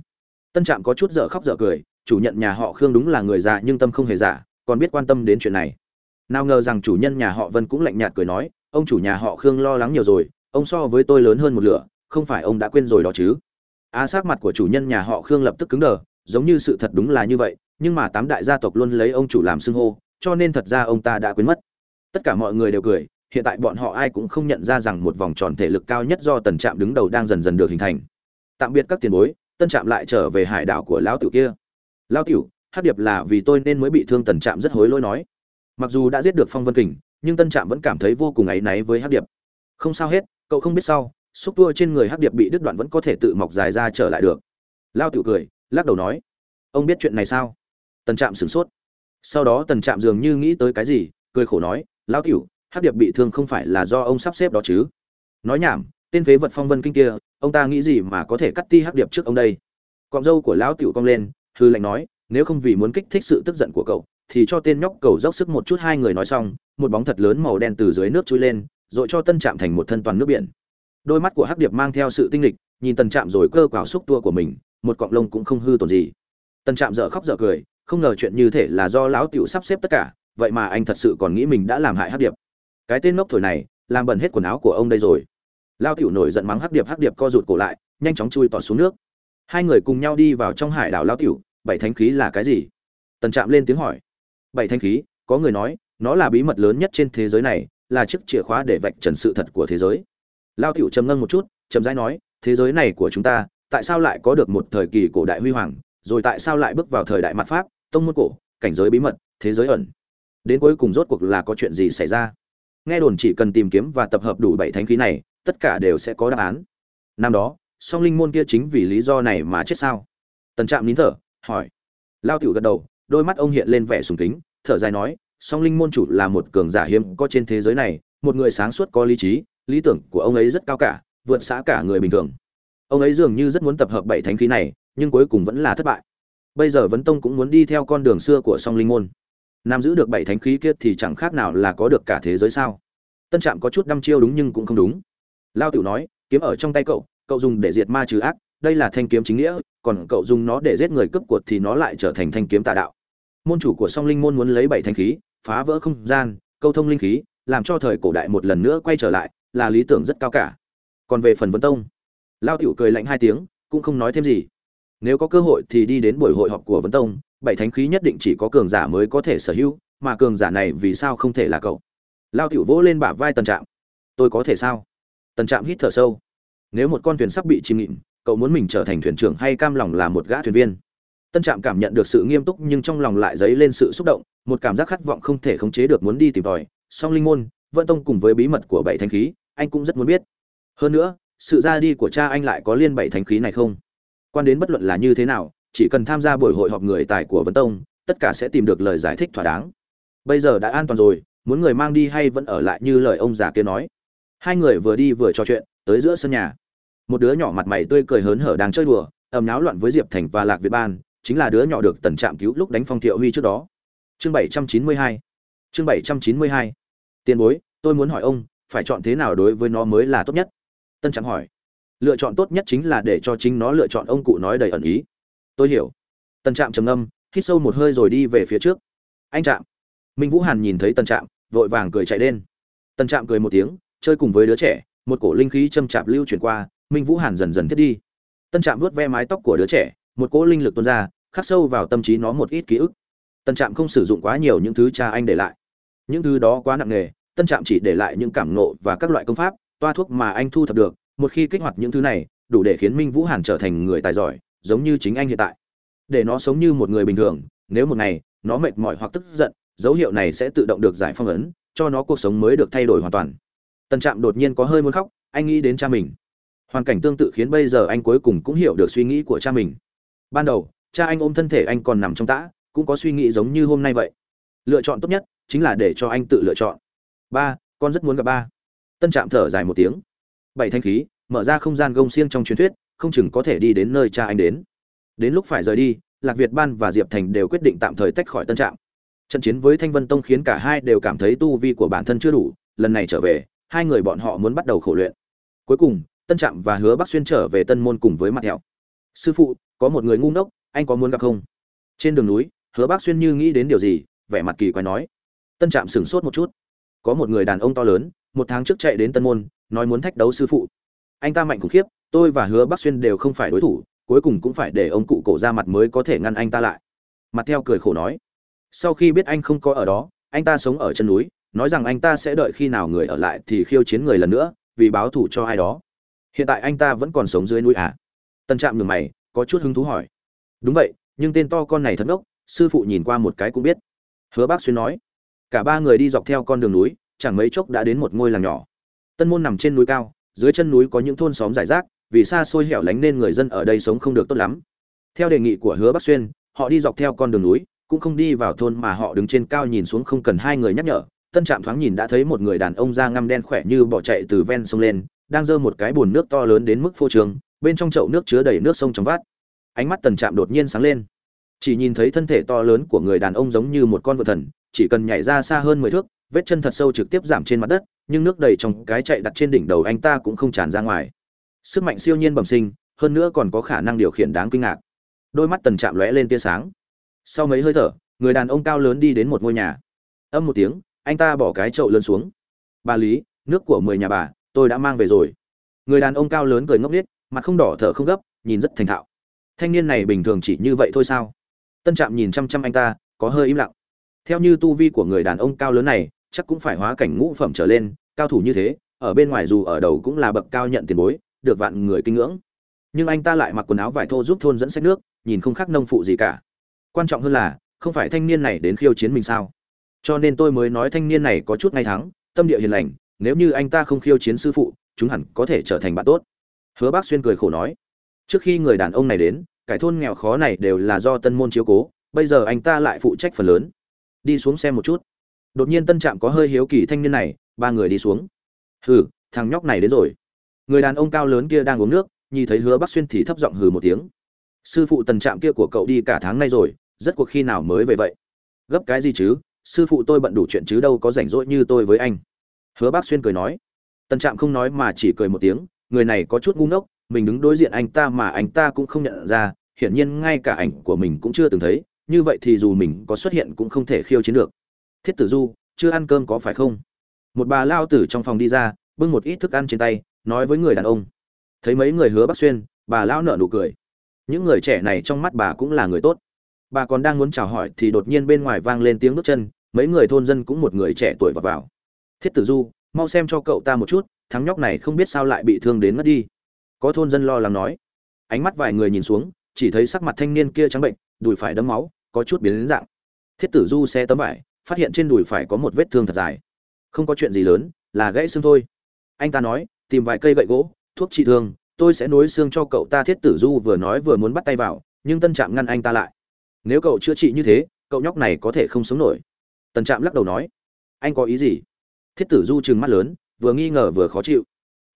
Tân trạm có chút dở khóc dở cười, chủ nhận nhà họ khương đúng là người già nhưng tâm không hề giả, còn biết quan tâm đến chuyện này. Nào ngờ rằng chủ nhân nhà họ vân cũng lạnh nhạt cười nói, ông chủ nhà họ khương lo lắng nhiều rồi, ông so với tôi lớn hơn một lửa, không phải ông đã quên rồi đó chứ á à, sắc mặt của chủ nhân nhà họ khương lập tức cứng đờ giống như sự thật đúng là như vậy nhưng mà tám đại gia tộc luôn lấy ông chủ làm xưng hô cho nên thật ra ông ta đã quên mất. Tất cả mọi người đều cười hiện tại bọn họ ai cũng không nhận ra rằng một vòng tròn thể lực cao nhất do tần trạm đứng đầu đang dần dần được hình thành. Tạm biệt các tiền bối tân trạm lại trở về hải đảo của lão tiểu kia. Lão tiểu hát điệp là vì tôi nên mới bị thương tần trạm rất hối lỗi nói. Mặc dù đã giết được phong vân kình nhưng tân trạm vẫn cảm thấy vô cùng áy náy với hát điệp. Không sao hết cậu không biết sau xúc tua trên người hắc điệp bị đứt đoạn vẫn có thể tự mọc dài ra trở lại được. Lao tiểu cười, lắc đầu nói, ông biết chuyện này sao? Tần trạm sửng sốt. Sau đó tần trạm dường như nghĩ tới cái gì, cười khổ nói, lao tiểu, hắc điệp bị thương không phải là do ông sắp xếp đó chứ? Nói nhảm, tên phế vật phong vân kinh kia, ông ta nghĩ gì mà có thể cắt ti hắc điệp trước ông đây? Cọng dâu của lão tiểu cong lên, hư lệnh nói, nếu không vì muốn kích thích sự tức giận của cậu, thì cho tên nhóc cầu dốc sức một chút. Hai người nói xong, một bóng thật lớn màu đen từ dưới nước trôi lên, rồi cho tân trạm thành một thân toàn nước biển đôi mắt của hắc điệp mang theo sự tinh lịch nhìn Tần trạm rồi cơ quào xúc tua của mình, một cọng lông cũng không hư tổn gì. Tần trạm dở khóc dở cười, không ngờ chuyện như thể là do lão tiểu sắp xếp tất cả, vậy mà anh thật sự còn nghĩ mình đã làm hại hắc điệp. Cái tên ngốc thổi này, làm bẩn hết quần áo của ông đây rồi. Lao tiểu nổi giận mắng hắc điệp hắc điệp co rụt cổ lại, nhanh chóng chui tọt xuống nước. Hai người cùng nhau đi vào trong hải đảo lao tiểu, bảy thánh khí là cái gì? Tần trạm lên tiếng hỏi. Bảy thánh khí, có người nói, nó là bí mật lớn nhất trên thế giới này, là chiếc chìa khóa để vạch trần sự thật của thế giới lao tiểu trầm ngâm một chút, chậm rãi nói, thế giới này của chúng ta, tại sao lại có được một thời kỳ cổ đại huy hoàng, rồi tại sao lại bước vào thời đại mặt pháp, tông môn cổ, cảnh giới bí mật, thế giới ẩn? Đến cuối cùng rốt cuộc là có chuyện gì xảy ra? Nghe đồn chỉ cần tìm kiếm và tập hợp đủ bảy thánh khí này, tất cả đều sẽ có đáp án. Năm đó, song linh môn kia chính vì lý do này mà chết sao? Tần trạm nín thở, hỏi. Lao tiểu gật đầu, đôi mắt ông hiện lên vẻ sùng kính, thở dài nói, song linh môn chủ là một cường giả hiếm có trên thế giới này, một người sáng suốt có lý trí lý tưởng của ông ấy rất cao cả, vượt xã cả người bình thường. Ông ấy dường như rất muốn tập hợp bảy thánh khí này, nhưng cuối cùng vẫn là thất bại. Bây giờ vấn tông cũng muốn đi theo con đường xưa của song linh môn. Nam giữ được bảy thánh khí kia thì chẳng khác nào là có được cả thế giới sao? Tân trạm có chút đăm chiêu đúng nhưng cũng không đúng. Lao tiểu nói, kiếm ở trong tay cậu cậu dùng để diệt ma trừ ác, đây là thanh kiếm chính nghĩa, còn cậu dùng nó để giết người cướp cuột thì nó lại trở thành thanh kiếm tà đạo. Môn chủ của song linh môn muốn lấy bảy thanh khí, phá vỡ không gian, câu thông linh khí, làm cho thời cổ đại một lần nữa quay trở lại là lý tưởng rất cao cả. Còn về phần vấn tông, lao tiểu cười lạnh hai tiếng, cũng không nói thêm gì. Nếu có cơ hội thì đi đến buổi hội họp của vấn tông, bảy thánh khí nhất định chỉ có cường giả mới có thể sở hữu, mà cường giả này vì sao không thể là cậu? Lao tiểu vỗ lên bả vai tần trạm. Tôi có thể sao? Tần trạm hít thở sâu. Nếu một con thuyền sắp bị chìm nghịm, cậu muốn mình trở thành thuyền trưởng hay cam lòng là một gã thuyền viên? Tân trạm cảm nhận được sự nghiêm túc nhưng trong lòng lại dấy lên sự xúc động, một cảm giác khát vọng không thể khống chế được muốn đi tìm tòi. Song linh môn vận tông cùng với bí mật của bảy thánh khí, anh cũng rất muốn biết. Hơn nữa, sự ra đi của cha anh lại có liên bảy thánh khí này không? Quan đến bất luận là như thế nào, chỉ cần tham gia buổi hội họp người tài của vận tông, tất cả sẽ tìm được lời giải thích thỏa đáng. Bây giờ đã an toàn rồi, muốn người mang đi hay vẫn ở lại như lời ông già kia nói? Hai người vừa đi vừa trò chuyện, tới giữa sân nhà. Một đứa nhỏ mặt mày tươi cười hớn hở đang chơi đùa, ầm náo loạn với diệp thành và lạc việt ban, chính là đứa nhỏ được tần trạm cứu lúc đánh phong thiệu huy trước đó. Chương 792 chương 792 tiền bối, tôi muốn hỏi ông, phải chọn thế nào đối với nó mới là tốt nhất? Tân trạm hỏi. Lựa chọn tốt nhất chính là để cho chính nó lựa chọn. Ông cụ nói đầy ẩn ý. Tôi hiểu. Tân trạm trầm ngâm, hít sâu một hơi rồi đi về phía trước. Anh trạm. Minh vũ hàn nhìn thấy tân trạm, vội vàng cười chạy lên. Tân trạm cười một tiếng, chơi cùng với đứa trẻ, một cổ linh khí châm chạp lưu chuyển qua, minh vũ hàn dần dần thiết đi. Tân trạm vuốt ve mái tóc của đứa trẻ, một cỗ linh lực tuôn ra, khắc sâu vào tâm trí nó một ít ký ức. Tân trạm không sử dụng quá nhiều những thứ cha anh để lại. Những thứ đó quá nặng nề tân trạm chỉ để lại những cảm nộ và các loại công pháp, toa thuốc mà anh thu thập được, một khi kích hoạt những thứ này, đủ để khiến minh vũ hàn trở thành người tài giỏi, giống như chính anh hiện tại. Để nó sống như một người bình thường, nếu một ngày, nó mệt mỏi hoặc tức giận, dấu hiệu này sẽ tự động được giải phong ấn, cho nó cuộc sống mới được thay đổi hoàn toàn. Tân trạm đột nhiên có hơi muốn khóc, anh nghĩ đến cha mình. Hoàn cảnh tương tự khiến bây giờ anh cuối cùng cũng hiểu được suy nghĩ của cha mình. Ban đầu, cha anh ôm thân thể anh còn nằm trong tã, cũng có suy nghĩ giống như hôm nay vậy. Lựa chọn tốt nhất chính là để cho anh tự lựa chọn ba, con rất muốn gặp ba. Tân trạm thở dài một tiếng. Bảy thanh khí, mở ra không gian gông xiêng trong truyền thuyết, không chừng có thể đi đến nơi cha anh đến. Đến lúc phải rời đi, lạc việt ban và diệp thành đều quyết định tạm thời tách khỏi tân trạm. Trận chiến với thanh vân tông khiến cả hai đều cảm thấy tu vi của bản thân chưa đủ, lần này trở về, hai người bọn họ muốn bắt đầu khổ luyện. Cuối cùng, tân trạm và hứa bắc xuyên trở về tân môn cùng với mặt thẹo. Sư phụ, có một người ngu ngốc, anh có muốn gặp không? Trên đường núi, hứa bắc xuyên như nghĩ đến điều gì, vẻ mặt kỳ quái nói. Tân trạm sửng sốt một chút có một người đàn ông to lớn, một tháng trước chạy đến tân môn, nói muốn thách đấu sư phụ. Anh ta mạnh khủng khiếp, tôi và hứa bắc xuyên đều không phải đối thủ, cuối cùng cũng phải để ông cụ cổ ra mặt mới có thể ngăn anh ta lại. Mặt theo cười khổ nói, sau khi biết anh không có ở đó, anh ta sống ở chân núi, nói rằng anh ta sẽ đợi khi nào người ở lại thì khiêu chiến người lần nữa, vì báo thù cho ai đó. Hiện tại anh ta vẫn còn sống dưới núi à? Tân trạm ngừng mày, có chút hứng thú hỏi. Đúng vậy, nhưng tên to con này thật ngốc, sư phụ nhìn qua một cái cũng biết. Hứa bác xuyên nói cả ba người đi dọc theo con đường núi, chẳng mấy chốc đã đến một ngôi làng nhỏ. Tân môn nằm trên núi cao, dưới chân núi có những thôn xóm giải rác, vì xa xôi hẻo lánh nên người dân ở đây sống không được tốt lắm. Theo đề nghị của hứa bắc xuyên, họ đi dọc theo con đường núi, cũng không đi vào thôn mà họ đứng trên cao nhìn xuống không cần hai người nhắc nhở. Tân trạm thoáng nhìn đã thấy một người đàn ông da ngăm đen khỏe như bỏ chạy từ ven sông lên, đang giơ một cái bồn nước to lớn đến mức phô trường bên trong chậu nước chứa đầy nước sông trong vát ánh mắt tần trạm đột nhiên sáng lên. Chỉ nhìn thấy thân thể to lớn của người đàn ông giống như một con vợ thần chỉ cần nhảy ra xa hơn mười thước, vết chân thật sâu trực tiếp giảm trên mặt đất, nhưng nước đầy trong cái chạy đặt trên đỉnh đầu anh ta cũng không tràn ra ngoài. Sức mạnh siêu nhiên bẩm sinh, hơn nữa còn có khả năng điều khiển đáng kinh ngạc. Đôi mắt tần chạm lóe lên tia sáng. Sau mấy hơi thở, người đàn ông cao lớn đi đến một ngôi nhà. Âm một tiếng, anh ta bỏ cái chậu lớn xuống. Bà lý, nước của mười nhà bà, tôi đã mang về rồi. Người đàn ông cao lớn cười ngốc nghếch, mặt không đỏ thở không gấp, nhìn rất thành thạo. Thanh niên này bình thường chỉ như vậy thôi sao? Tân trạm nhìn chăm chăm anh ta, có hơi im lặng theo như tu vi của người đàn ông cao lớn này, chắc cũng phải hóa cảnh ngũ phẩm trở lên, cao thủ như thế, ở bên ngoài dù ở đầu cũng là bậc cao nhận tiền bối, được vạn người kinh ngưỡng. Nhưng anh ta lại mặc quần áo vải thô giúp thôn dẫn sách nước, nhìn không khác nông phụ gì cả. Quan trọng hơn là, không phải thanh niên này đến khiêu chiến mình sao? Cho nên tôi mới nói thanh niên này có chút ngay thắng, tâm địa hiền lành, nếu như anh ta không khiêu chiến sư phụ, chúng hẳn có thể trở thành bạn tốt. Hứa bác xuyên cười khổ nói, trước khi người đàn ông này đến, cải thôn nghèo khó này đều là do tân môn chiếu cố, bây giờ anh ta lại phụ trách phần lớn đi xuống xem một chút. Đột nhiên tân trạm có hơi hiếu kỳ thanh niên này, ba người đi xuống. Hừ, thằng nhóc này đến rồi. Người đàn ông cao lớn kia đang uống nước, nhìn thấy hứa bắc xuyên thì thấp giọng hừ một tiếng. Sư phụ tần trạm kia của cậu đi cả tháng nay rồi rất cuộc khi nào mới về vậy? Gấp cái gì chứ? Sư phụ tôi bận đủ chuyện chứ đâu có rảnh rỗi như tôi với anh. Hứa bác xuyên cười nói. Tần trạm không nói mà chỉ cười một tiếng. Người này có chút ngu ngốc, mình đứng đối diện anh ta mà anh ta cũng không nhận ra, hiển nhiên ngay cả ảnh của mình cũng chưa từng thấy như vậy thì dù mình có xuất hiện cũng không thể khiêu chiến được. Thiết tử du, chưa ăn cơm có phải không? Một bà lao tử trong phòng đi ra, bưng một ít thức ăn trên tay, nói với người đàn ông. Thấy mấy người hứa bắc xuyên, bà lão nở nụ cười. Những người trẻ này trong mắt bà cũng là người tốt. Bà còn đang muốn chào hỏi thì đột nhiên bên ngoài vang lên tiếng bước chân, mấy người thôn dân cũng một người trẻ tuổi vào vào. Thiết tử du, mau xem cho cậu ta một chút, thằng nhóc này không biết sao lại bị thương đến mất đi. Có thôn dân lo lắng nói. Ánh mắt vài người nhìn xuống, chỉ thấy sắc mặt thanh niên kia trắng bệnh, đùi phải đấm máu có chút biến đến dạng. Thiết tử du xe tấm vải, phát hiện trên đùi phải có một vết thương thật dài. Không có chuyện gì lớn, là gãy xương thôi. Anh ta nói, tìm vài cây gậy gỗ, thuốc trị thương, tôi sẽ nối xương cho cậu ta. Thiết tử du vừa nói vừa muốn bắt tay vào, nhưng tân trạm ngăn anh ta lại. Nếu cậu chữa trị như thế, cậu nhóc này có thể không sống nổi. Tân trạm lắc đầu nói, anh có ý gì? Thiết tử du trừng mắt lớn, vừa nghi ngờ vừa khó chịu.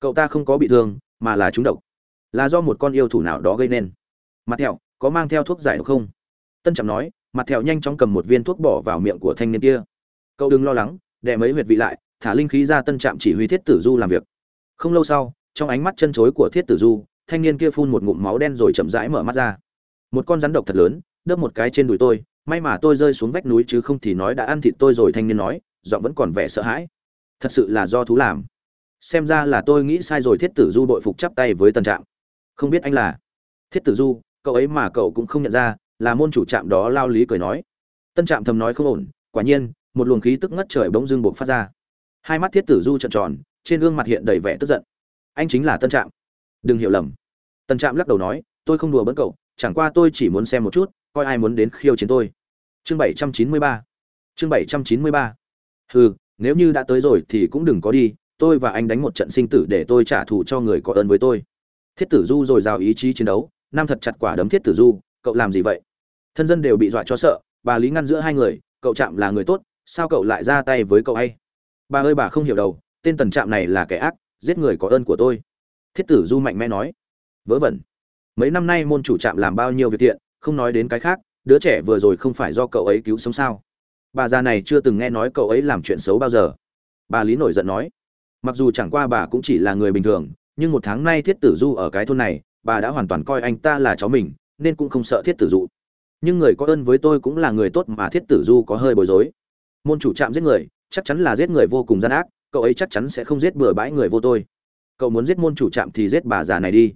Cậu ta không có bị thương, mà là trúng độc. Là do một con yêu thủ nào đó gây nên. Mặt thẹo, có mang theo thuốc giải độc không? Tân trạm nói, mặt thẹo nhanh chóng cầm một viên thuốc bỏ vào miệng của thanh niên kia. Cậu đừng lo lắng đè mấy huyệt vị lại, thả linh khí ra tân trạm chỉ huy thiết tử du làm việc. Không lâu sau, trong ánh mắt chân chối của thiết tử du, thanh niên kia phun một ngụm máu đen rồi chậm rãi mở mắt ra. Một con rắn độc thật lớn, đớp một cái trên đùi tôi, may mà tôi rơi xuống vách núi chứ không thì nói đã ăn thịt tôi rồi, thanh niên nói, giọng vẫn còn vẻ sợ hãi. Thật sự là do thú làm. Xem ra là tôi nghĩ sai rồi, thiết tử du đội phục chắp tay với tân trạm. Không biết anh là. Thiết tử du, cậu ấy mà cậu cũng không nhận ra là môn chủ trạm đó lao lý cười nói. Tân trạm thầm nói không ổn, quả nhiên, một luồng khí tức ngất trời bỗng dưng buộc phát ra. Hai mắt thiết tử du trợn tròn, trên gương mặt hiện đầy vẻ tức giận. Anh chính là tân trạm. Đừng hiểu lầm. Tân trạm lắc đầu nói, tôi không đùa bỡn cậu, chẳng qua tôi chỉ muốn xem một chút, coi ai muốn đến khiêu chiến tôi. Chương bảy trăm chín mươi ba. Chương bảy trăm chín mươi ba. Ừ nếu như đã tới rồi thì cũng đừng có đi, tôi và anh đánh một trận sinh tử để tôi trả thù cho người có ơn với tôi. Thiết tử du rồi o ý chí chiến đấu nam thật chặt quả đấm thiết tử du, cậu làm gì vậy? Thân dân đều bị dọa cho sợ, bà lý ngăn giữa hai người, cậu Trạm là người tốt, sao cậu lại ra tay với cậu ấy bà ơi bà không hiểu đâu tên tần trạm này là kẻ ác, giết người có ơn của tôi. Thiết tử du mạnh mẽ nói. Vớ vẩn. Mấy năm nay môn chủ trạm làm bao nhiêu việc thiện, không nói đến cái khác, đứa trẻ vừa rồi không phải do cậu ấy cứu sống sao? Bà già này chưa từng nghe nói cậu ấy làm chuyện xấu bao giờ. Bà lý nổi giận nói. Mặc dù chẳng qua bà cũng chỉ là người bình thường, nhưng một tháng nay thiết tử du ở cái thôn này, bà đã hoàn toàn coi anh ta là cháu mình, nên cũng không sợ thiết tử du nhưng người có ơn với tôi cũng là người tốt mà thiết tử du có hơi bối rối. Môn chủ trạm giết người, chắc chắn là giết người vô cùng gian ác, cậu ấy chắc chắn sẽ không giết bừa bãi người vô tôi. Cậu muốn giết môn chủ trạm thì giết bà già này đi,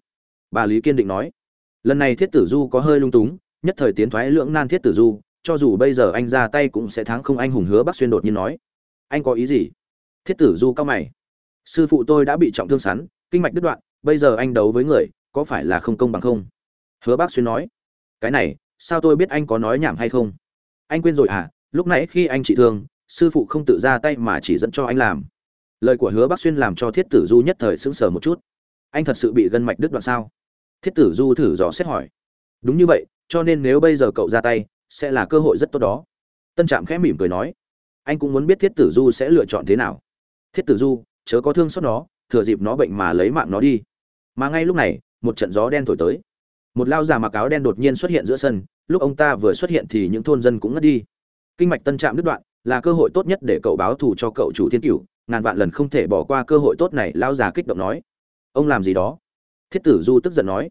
bà lý kiên định nói. Lần này thiết tử du có hơi lung túng, nhất thời tiến thoái lưỡng nan thiết tử du, cho dù bây giờ anh ra tay cũng sẽ thắng không anh hùng hứa bắc xuyên đột nhiên nói. Anh có ý gì? Thiết tử du cao mày. Sư phụ tôi đã bị trọng thương sắn kinh mạch đứt đoạn, bây giờ anh đấu với người, có phải là không công bằng không? Hứa bác xuyên nói. Cái này sao tôi biết anh có nói nhảm hay không? Anh quên rồi à lúc nãy khi anh trị thương, sư phụ không tự ra tay mà chỉ dẫn cho anh làm. Lời của hứa bác xuyên làm cho thiết tử du nhất thời sững sờ một chút. Anh thật sự bị gân mạch đứt đoạn sao? Thiết tử du thử dò xét hỏi. Đúng như vậy, cho nên nếu bây giờ cậu ra tay, sẽ là cơ hội rất tốt đó. Tân trạm khẽ mỉm cười nói. Anh cũng muốn biết thiết tử du sẽ lựa chọn thế nào. Thiết tử du, chớ có thương xót nó, thừa dịp nó bệnh mà lấy mạng nó đi. Mà ngay lúc này, một trận gió đen thổi tới một lao già mặc áo đen đột nhiên xuất hiện giữa sân, lúc ông ta vừa xuất hiện thì những thôn dân cũng ngất đi. Kinh mạch tân trạm đứt đoạn, là cơ hội tốt nhất để cậu báo thù cho cậu chủ thiên cửu, ngàn vạn lần không thể bỏ qua cơ hội tốt này, lao già kích động nói. Ông làm gì đó? Thiết tử du tức giận nói.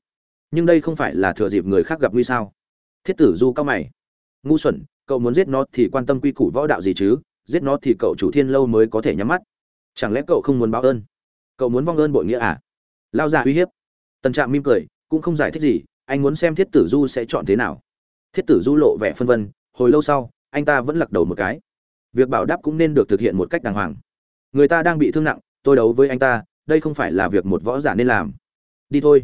Nhưng đây không phải là thừa dịp người khác gặp nguy sao? Thiết tử du cao mày. Ngu xuẩn, cậu muốn giết nó thì quan tâm quy củ võ đạo gì chứ? Giết nó thì cậu chủ thiên lâu mới có thể nhắm mắt. Chẳng lẽ cậu không muốn báo ơn? Cậu muốn vong ơn bội nghĩa à? Lao già uy hiếp. Tân trạm mỉm cười, cũng không giải thích gì anh muốn xem thiết tử du sẽ chọn thế nào. Thiết tử du lộ vẻ phân vân, hồi lâu sau, anh ta vẫn lắc đầu một cái. Việc bảo đáp cũng nên được thực hiện một cách đàng hoàng. Người ta đang bị thương nặng, tôi đấu với anh ta, đây không phải là việc một võ giả nên làm. Đi thôi.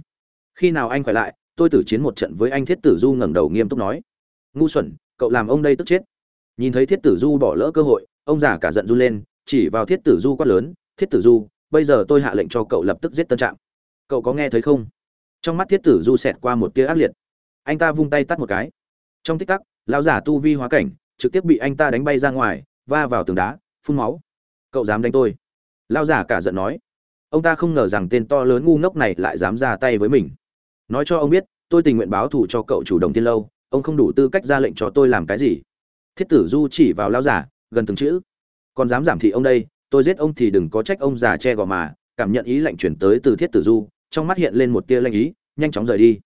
Khi nào anh khỏe lại, tôi tử chiến một trận với anh thiết tử du ngẩng đầu nghiêm túc nói. Ngu xuẩn, cậu làm ông đây tức chết. Nhìn thấy thiết tử du bỏ lỡ cơ hội, ông già cả giận run lên, chỉ vào thiết tử du quát lớn, thiết tử du, bây giờ tôi hạ lệnh cho cậu lập tức giết tân trạm. Cậu có nghe thấy không? Trong mắt thiết tử du xẹt qua một tia ác liệt. Anh ta vung tay tắt một cái. Trong tích tắc, lão giả tu vi hóa cảnh, trực tiếp bị anh ta đánh bay ra ngoài, va vào tường đá, phun máu. Cậu dám đánh tôi? Lão giả cả giận nói. Ông ta không ngờ rằng tên to lớn ngu ngốc này lại dám ra tay với mình. Nói cho ông biết, tôi tình nguyện báo thù cho cậu chủ đồng tiên lâu, ông không đủ tư cách ra lệnh cho tôi làm cái gì. Thiết tử du chỉ vào lão giả, gần từng chữ. Còn dám giảm thị ông đây, tôi giết ông thì đừng có trách ông già che gò mà, cảm nhận ý lệnh chuyển tới từ thiết tử du trong mắt hiện lên một tia lanh ý, nhanh chóng rời đi.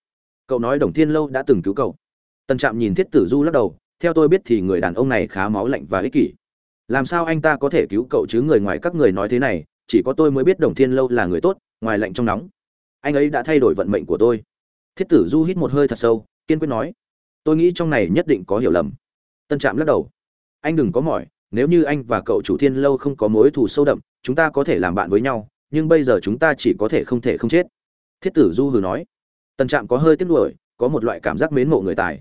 Cậu nói đồng thiên lâu đã từng cứu cậu. Tần trạm nhìn thiết tử du lắc đầu, theo tôi biết thì người đàn ông này khá máu lạnh và ích kỷ. Làm sao anh ta có thể cứu cậu chứ người ngoài các người nói thế này, chỉ có tôi mới biết đồng thiên lâu là người tốt, ngoài lạnh trong nóng. Anh ấy đã thay đổi vận mệnh của tôi. Thiết tử du hít một hơi thật sâu, kiên quyết nói, tôi nghĩ trong này nhất định có hiểu lầm. Tân trạm lắc đầu, anh đừng có mỏi, nếu như anh và cậu chủ thiên lâu không có mối thù sâu đậm, chúng ta có thể làm bạn với nhau, nhưng bây giờ chúng ta chỉ có thể không thể không chết thiết tử du hừ nói. Tần trạm có hơi tiếc nuối, có một loại cảm giác mến mộ người tài.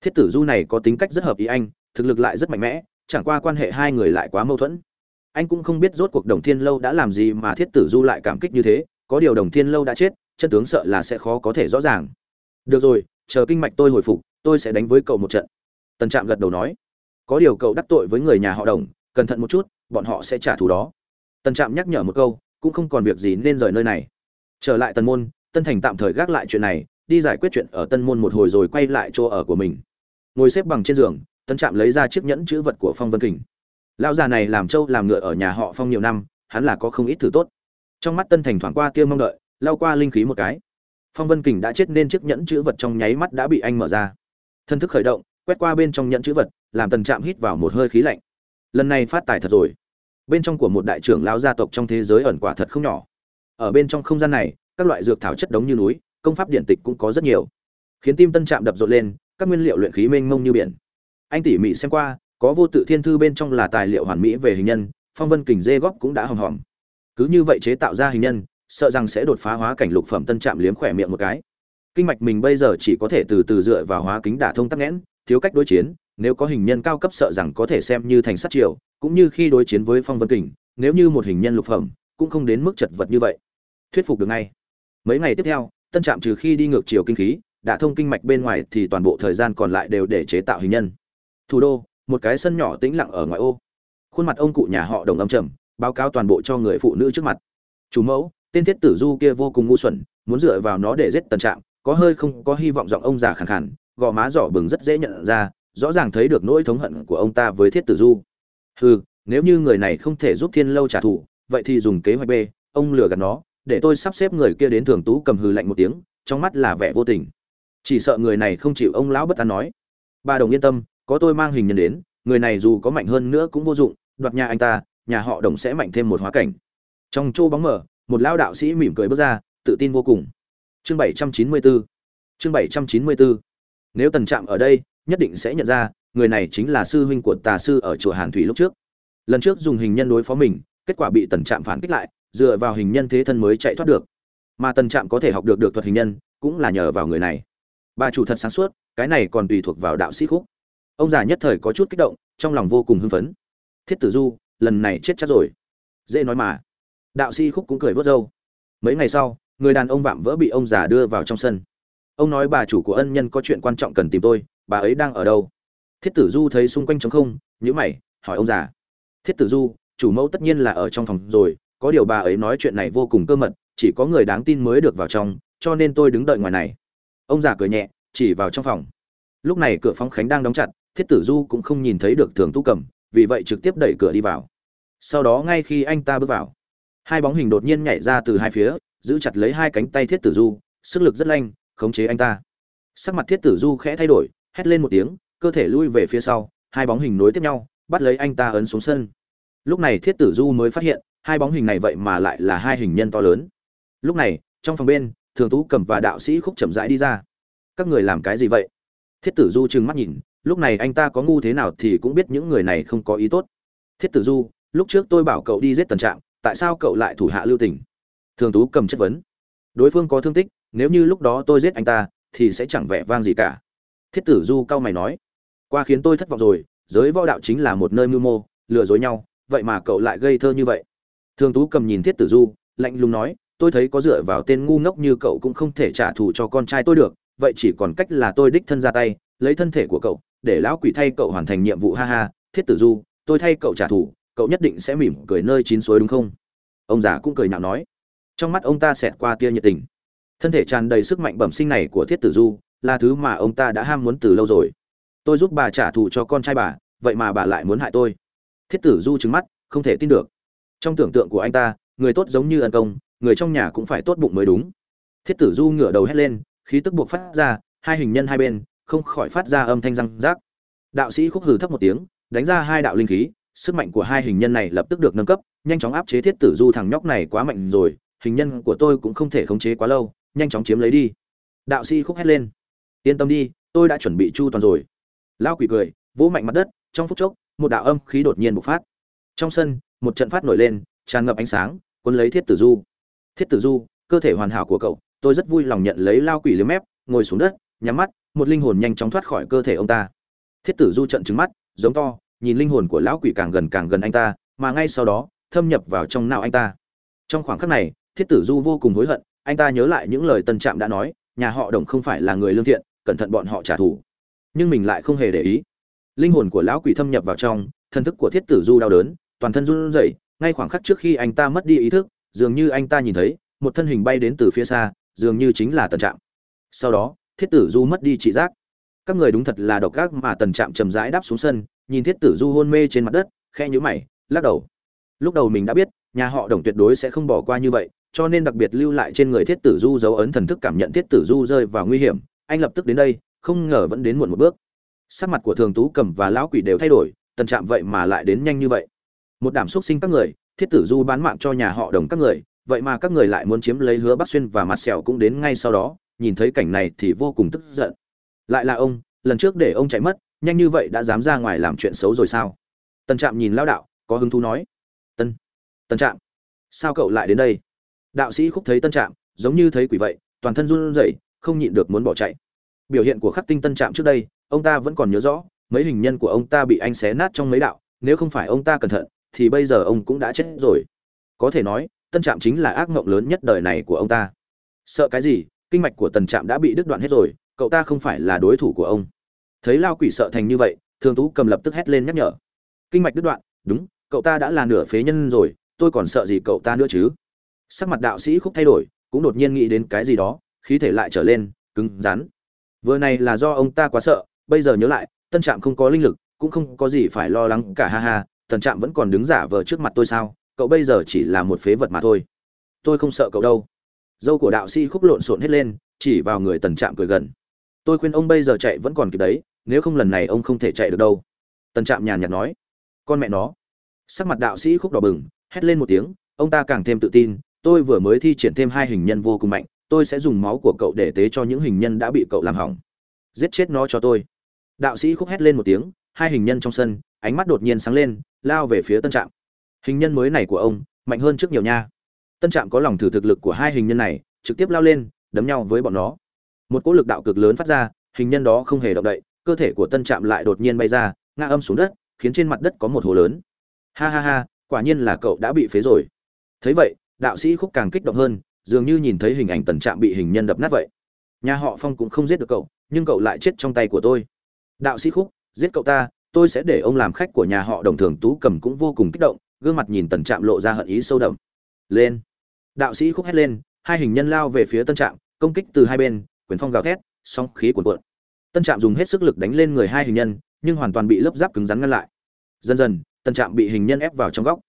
Thiết tử du này có tính cách rất hợp ý anh, thực lực lại rất mạnh mẽ, chẳng qua quan hệ hai người lại quá mâu thuẫn. Anh cũng không biết rốt cuộc đồng thiên lâu đã làm gì mà thiết tử du lại cảm kích như thế, có điều đồng thiên lâu đã chết, chân tướng sợ là sẽ khó có thể rõ ràng. Được rồi, chờ kinh mạch tôi hồi phục, tôi sẽ đánh với cậu một trận. Tần trạm gật đầu nói. Có điều cậu đắc tội với người nhà họ đồng, cẩn thận một chút, bọn họ sẽ trả thù đó. Tần trạm nhắc nhở một câu, cũng không còn việc gì nên rời nơi này trở lại Tân môn, tân thành tạm thời gác lại chuyện này, đi giải quyết chuyện ở tân môn một hồi rồi quay lại chỗ ở của mình. Ngồi xếp bằng trên giường tân trạm lấy ra chiếc nhẫn chữ vật của phong vân kình. Lão già này làm trâu làm ngựa ở nhà họ phong nhiều năm, hắn là có không ít thử tốt. Trong mắt tân thành thoảng qua tia mong đợi lao qua linh khí một cái. Phong vân kình đã chết nên chiếc nhẫn chữ vật trong nháy mắt đã bị anh mở ra. Thân thức khởi động, quét qua bên trong nhẫn chữ vật, làm tần trạm hít vào một hơi khí lạnh. Lần này phát tài thật rồi. Bên trong của một đại trưởng lão gia tộc trong thế giới ẩn quả thật không nhỏ ở bên trong không gian này, các loại dược thảo chất đống như núi, công pháp điện tịch cũng có rất nhiều. Khiến tim tân trạm đập rộn lên, các nguyên liệu luyện khí mênh mông như biển. Anh tỉ mỉ xem qua, có vô tự thiên thư bên trong là tài liệu hoàn mỹ về hình nhân, phong vân kình dê góp cũng đã hòm hòm. Cứ như vậy chế tạo ra hình nhân, sợ rằng sẽ đột phá hóa cảnh lục phẩm tân trạm liếm khỏe miệng một cái. Kinh mạch mình bây giờ chỉ có thể từ từ dựa vào hóa kính đả thông tắc nghẽn, thiếu cách đối chiến, nếu có hình nhân cao cấp sợ rằng có thể xem như thành sát triều, cũng như khi đối chiến với phong vân kình, nếu như một hình nhân lục phẩm, cũng không đến mức chật vật như vậy thuyết phục được ngay. Mấy ngày tiếp theo, tân trạm trừ khi đi ngược chiều kinh khí đã thông kinh mạch bên ngoài thì toàn bộ thời gian còn lại đều để chế tạo hình nhân. Thủ đô, một cái sân nhỏ tĩnh lặng ở ngoại ô. Khuôn mặt ông cụ nhà họ đồng âm trầm, báo cáo toàn bộ cho người phụ nữ trước mặt. Chủ mẫu, tên thiết tử du kia vô cùng ngu xuẩn, muốn dựa vào nó để giết tân trạm, có hơi không có hy vọng giọng ông già khẳng khẳng gò má giỏ bừng rất dễ nhận ra, rõ ràng thấy được nỗi thống hận của ông ta với thiết tử du. Hừ, nếu như người này không thể giúp thiên lâu trả thù, vậy thì dùng kế hoạch b, ông lừa gạt nó để tôi sắp xếp người kia đến thường tú cầm hừ lạnh một tiếng, trong mắt là vẻ vô tình. Chỉ sợ người này không chịu ông lão bất an nói. Bà đồng yên tâm, có tôi mang hình nhân đến, người này dù có mạnh hơn nữa cũng vô dụng, đoạt nhà anh ta, nhà họ đồng sẽ mạnh thêm một hóa cảnh. Trong chỗ bóng mở một lão đạo sĩ mỉm cười bước ra, tự tin vô cùng. Chương bảy trăm chín mươi bốn chương bảy trăm chín mươi bốn nếu tần trạm ở đây, nhất định sẽ nhận ra, người này chính là sư huynh của tà sư ở chùa hàn thủy lúc trước. Lần trước dùng hình nhân đối phó mình, kết quả bị tần trạm phản kích lại dựa vào hình nhân thế thân mới chạy thoát được. Mà tần trạm có thể học được được thuật hình nhân, cũng là nhờ vào người này. Bà chủ thật sáng suốt, cái này còn tùy thuộc vào đạo sĩ khúc. Ông già nhất thời có chút kích động, trong lòng vô cùng hưng phấn. Thiết tử du, lần này chết chắc rồi. Dễ nói mà. Đạo sĩ khúc cũng cười vớt râu. Mấy ngày sau, người đàn ông vạm vỡ bị ông già đưa vào trong sân. Ông nói bà chủ của ân nhân có chuyện quan trọng cần tìm tôi, bà ấy đang ở đâu? Thiết tử du thấy xung quanh trống không nhữ mày, hỏi ông già. Thiết tử du, chủ mẫu tất nhiên là ở trong phòng rồi có điều bà ấy nói chuyện này vô cùng cơ mật, chỉ có người đáng tin mới được vào trong, cho nên tôi đứng đợi ngoài này. Ông già cười nhẹ, chỉ vào trong phòng. Lúc này cửa phóng khánh đang đóng chặt, thiết tử du cũng không nhìn thấy được thường tu cầm, vì vậy trực tiếp đẩy cửa đi vào. Sau đó ngay khi anh ta bước vào, hai bóng hình đột nhiên nhảy ra từ hai phía, giữ chặt lấy hai cánh tay thiết tử du, sức lực rất lanh, khống chế anh ta. Sắc mặt thiết tử du khẽ thay đổi, hét lên một tiếng, cơ thể lui về phía sau, hai bóng hình nối tiếp nhau, bắt lấy anh ta ấn xuống sân. Lúc này thiết tử du mới phát hiện hai bóng hình này vậy mà lại là hai hình nhân to lớn. Lúc này, trong phòng bên, thường tú cầm và đạo sĩ khúc chậm rãi đi ra. Các người làm cái gì vậy? Thiết tử du trừng mắt nhìn, lúc này anh ta có ngu thế nào thì cũng biết những người này không có ý tốt. Thiết tử du, lúc trước tôi bảo cậu đi giết tần trạng tại sao cậu lại thủ hạ lưu tình? Thường tú cầm chất vấn. Đối phương có thương tích, nếu như lúc đó tôi giết anh ta, thì sẽ chẳng vẻ vang gì cả. Thiết tử du cau mày nói. Qua khiến tôi thất vọng rồi, giới võ đạo chính là một nơi mưu mô, lừa dối nhau, vậy mà cậu lại gây thơ như vậy thường tú cầm nhìn thiết tử du, lạnh lùng nói, tôi thấy có dựa vào tên ngu ngốc như cậu cũng không thể trả thù cho con trai tôi được, vậy chỉ còn cách là tôi đích thân ra tay, lấy thân thể của cậu, để lão quỷ thay cậu hoàn thành nhiệm vụ ha ha. Thiết tử du, tôi thay cậu trả thù, cậu nhất định sẽ mỉm cười nơi chín suối đúng không? Ông già cũng cười nhạo nói. Trong mắt ông ta xẹt qua tia nhiệt tình. Thân thể tràn đầy sức mạnh bẩm sinh này của thiết tử du, là thứ mà ông ta đã ham muốn từ lâu rồi. Tôi giúp bà trả thù cho con trai bà, vậy mà bà lại muốn hại tôi. Thiết tử du trứng mắt, không thể tin được trong tưởng tượng của anh ta, người tốt giống như ân công, người trong nhà cũng phải tốt bụng mới đúng. Thiết tử du ngửa đầu hét lên, khí tức buộc phát ra, hai hình nhân hai bên, không khỏi phát ra âm thanh răng rác. Đạo sĩ khúc hừ thấp một tiếng, đánh ra hai đạo linh khí, sức mạnh của hai hình nhân này lập tức được nâng cấp, nhanh chóng áp chế thiết tử du thằng nhóc này quá mạnh rồi, hình nhân của tôi cũng không thể khống chế quá lâu, nhanh chóng chiếm lấy đi. Đạo sĩ khúc hét lên, yên tâm đi, tôi đã chuẩn bị chu toàn rồi. Lao quỷ cười, vỗ mạnh mặt đất, trong phút chốc, một đạo âm khí đột nhiên bộc phát. Trong sân một trận phát nổi lên, tràn ngập ánh sáng quân lấy thiết tử du. Thiết tử du, cơ thể hoàn hảo của cậu, tôi rất vui lòng nhận lấy lao quỷ liếm mép, ngồi xuống đất, nhắm mắt, một linh hồn nhanh chóng thoát khỏi cơ thể ông ta. Thiết tử du trận trứng mắt, giống to, nhìn linh hồn của lão quỷ càng gần càng gần anh ta, mà ngay sau đó, thâm nhập vào trong não anh ta. Trong khoảng khắc này, thiết tử du vô cùng hối hận, anh ta nhớ lại những lời tân trạm đã nói, nhà họ đồng không phải là người lương thiện, cẩn thận bọn họ trả thù. Nhưng mình lại không hề để ý. Linh hồn của lão quỷ thâm nhập vào trong thân thức của thiết tử du đau đớn toàn thân run rẩy, ngay khoảng khắc trước khi anh ta mất đi ý thức, dường như anh ta nhìn thấy, một thân hình bay đến từ phía xa, dường như chính là tần trạm. Sau đó, thiết tử du mất đi trị giác. Các người đúng thật là độc ác mà tần trạm chậm rãi đáp xuống sân, nhìn thiết tử du hôn mê trên mặt đất, khẽ nhíu mày, lắc đầu. Lúc đầu mình đã biết, nhà họ đồng tuyệt đối sẽ không bỏ qua như vậy, cho nên đặc biệt lưu lại trên người thiết tử du dấu ấn thần thức cảm nhận thiết tử du rơi vào nguy hiểm. Anh lập tức đến đây, không ngờ vẫn đến muộn một bước. Sắc mặt của thường tú cầm và lão quỷ đều thay đổi, tần trạm vậy mà lại đến nhanh như vậy một đảm xúc sinh các người, thiết tử du bán mạng cho nhà họ đồng các người, vậy mà các người lại muốn chiếm lấy hứa bắc xuyên và mặt sẹo cũng đến ngay sau đó, nhìn thấy cảnh này thì vô cùng tức giận. Lại là ông, lần trước để ông chạy mất, nhanh như vậy đã dám ra ngoài làm chuyện xấu rồi sao? Tân trạm nhìn lao đạo, có hứng thú nói. Tân tân trạm, sao cậu lại đến đây? Đạo sĩ khúc thấy tân trạm, giống như thấy quỷ vậy, toàn thân run rẩy, không nhịn được muốn bỏ chạy. Biểu hiện của khắc tinh tân trạm trước đây, ông ta vẫn còn nhớ rõ, mấy hình nhân của ông ta bị anh xé nát trong mấy đạo, nếu không phải ông ta cẩn thận thì bây giờ ông cũng đã chết rồi. Có thể nói, tân trạm chính là ác mộng lớn nhất đời này của ông ta. Sợ cái gì? Kinh mạch của tần trạm đã bị đứt đoạn hết rồi, cậu ta không phải là đối thủ của ông. Thấy lao quỷ sợ thành như vậy, thường tú cầm lập tức hét lên nhắc nhở. Kinh mạch đứt đoạn, đúng, cậu ta đã là nửa phế nhân rồi, tôi còn sợ gì cậu ta nữa chứ? Sắc mặt đạo sĩ khúc thay đổi, cũng đột nhiên nghĩ đến cái gì đó, khí thể lại trở lên, cứng rắn. Vừa này là do ông ta quá sợ, bây giờ nhớ lại, tân trạm không có linh lực, cũng không có gì phải lo lắng cả, ha ha tần trạm vẫn còn đứng giả vờ trước mặt tôi sao, cậu bây giờ chỉ là một phế vật mà thôi. Tôi không sợ cậu đâu. Dâu của đạo sĩ khúc lộn xộn hết lên, chỉ vào người tần trạm cười gần. Tôi khuyên ông bây giờ chạy vẫn còn kịp đấy, nếu không lần này ông không thể chạy được đâu. Tần trạm nhàn nhạt nói. Con mẹ nó. Sắc mặt đạo sĩ khúc đỏ bừng, hét lên một tiếng, ông ta càng thêm tự tin, tôi vừa mới thi triển thêm hai hình nhân vô cùng mạnh, tôi sẽ dùng máu của cậu để tế cho những hình nhân đã bị cậu làm hỏng. Giết chết nó cho tôi. Đạo sĩ khúc hét lên một tiếng, hai hình nhân trong sân, ánh mắt đột nhiên sáng lên lao về phía tân trạm. Hình nhân mới này của ông, mạnh hơn trước nhiều nha. Tân trạm có lòng thử thực lực của hai hình nhân này, trực tiếp lao lên, đấm nhau với bọn nó. Một cỗ lực đạo cực lớn phát ra, hình nhân đó không hề động đậy, cơ thể của tân trạm lại đột nhiên bay ra, ngã âm xuống đất, khiến trên mặt đất có một hồ lớn. Ha ha ha, quả nhiên là cậu đã bị phế rồi. Thấy vậy, đạo sĩ khúc càng kích động hơn, dường như nhìn thấy hình ảnh tần trạm bị hình nhân đập nát vậy. Nhà họ phong cũng không giết được cậu, nhưng cậu lại chết trong tay của tôi. Đạo sĩ khúc, giết cậu ta tôi sẽ để ông làm khách của nhà họ đồng thường tú cầm cũng vô cùng kích động, gương mặt nhìn tần trạm lộ ra hận ý sâu đậm. Lên. Đạo sĩ khúc hét lên, hai hình nhân lao về phía tân trạm, công kích từ hai bên, quyền phong gào thét song khí cuồn cuộn. Tân trạm dùng hết sức lực đánh lên người hai hình nhân, nhưng hoàn toàn bị lớp giáp cứng rắn ngăn lại. Dần dần, tân trạm bị hình nhân ép vào trong góc.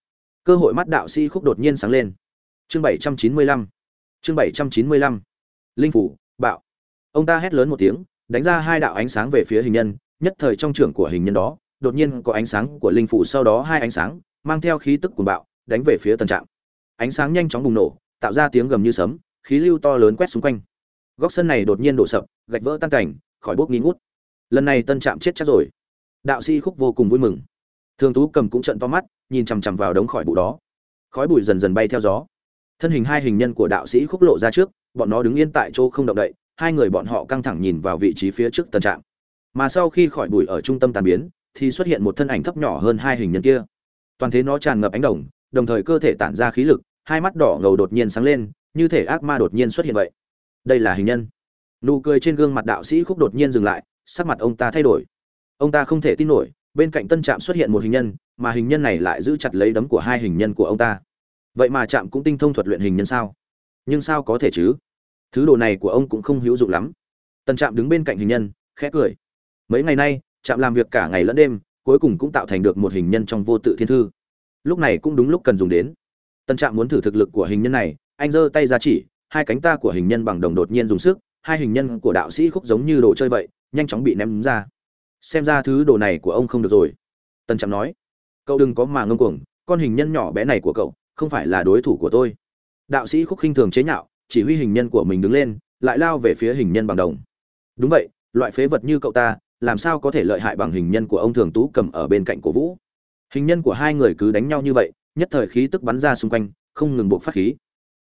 Cơ hội mắt đạo sĩ khúc đột nhiên sáng lên. Chương bảy trăm chín mươi lăm. Chương bảy trăm chín mươi lăm. Linh phủ, bạo. Ông ta hét lớn một tiếng, đánh ra hai đạo ánh sáng về phía hình nhân nhất thời trong trưởng của hình nhân đó, đột nhiên có ánh sáng của linh phủ sau đó hai ánh sáng, mang theo khí tức cuồng bạo, đánh về phía tân trạm ánh sáng nhanh chóng bùng nổ, tạo ra tiếng gầm như sấm, khí lưu to lớn quét xung quanh. Góc sân này đột nhiên đổ sập, gạch vỡ tan cảnh, khỏi bốc nghi ngút. Lần này tân trạm chết chắc rồi. Đạo sĩ khúc vô cùng vui mừng. Thường tú cầm cũng trận to mắt, nhìn chằm chằm vào đống khỏi bụ đó. Khói bụi dần dần bay theo gió. Thân hình hai hình nhân của đạo sĩ khúc lộ ra trước, bọn nó đứng yên tại chỗ không động đậy, hai người bọn họ căng thẳng nhìn vào vị trí phía trước tân trạm mà sau khi khỏi bụi ở trung tâm tàn biến, thì xuất hiện một thân ảnh thấp nhỏ hơn hai hình nhân kia. Toàn thế nó tràn ngập ánh đồng đồng thời cơ thể tản ra khí lực, hai mắt đỏ ngầu đột nhiên sáng lên, như thể ác ma đột nhiên xuất hiện vậy. Đây là hình nhân. Nụ cười trên gương mặt đạo sĩ khúc đột nhiên dừng lại, sắc mặt ông ta thay đổi. Ông ta không thể tin nổi, bên cạnh tân trạm xuất hiện một hình nhân, mà hình nhân này lại giữ chặt lấy đấm của hai hình nhân của ông ta. Vậy mà trạm cũng tinh thông thuật luyện hình nhân sao? Nhưng sao có thể chứ? Thứ đồ này của ông cũng không hữu dụng lắm. Tân trạm đứng bên cạnh hình nhân, khẽ cười mấy ngày nay, trạm làm việc cả ngày lẫn đêm, cuối cùng cũng tạo thành được một hình nhân trong vô tự thiên thư. Lúc này cũng đúng lúc cần dùng đến. Tân trạm muốn thử thực lực của hình nhân này, anh giơ tay ra chỉ, hai cánh ta của hình nhân bằng đồng đột nhiên dùng sức, hai hình nhân của đạo sĩ khúc giống như đồ chơi vậy, nhanh chóng bị ném ra. Xem ra thứ đồ này của ông không được rồi. Tân trạm nói, cậu đừng có mà ngông cuồng, con hình nhân nhỏ bé này của cậu, không phải là đối thủ của tôi. Đạo sĩ khúc khinh thường chế nhạo, chỉ huy hình nhân của mình đứng lên, lại lao về phía hình nhân bằng đồng. Đúng vậy, loại phế vật như cậu ta làm sao có thể lợi hại bằng hình nhân của ông thường tú cầm ở bên cạnh cổ vũ? Hình nhân của hai người cứ đánh nhau như vậy, nhất thời khí tức bắn ra xung quanh, không ngừng buộc phát khí.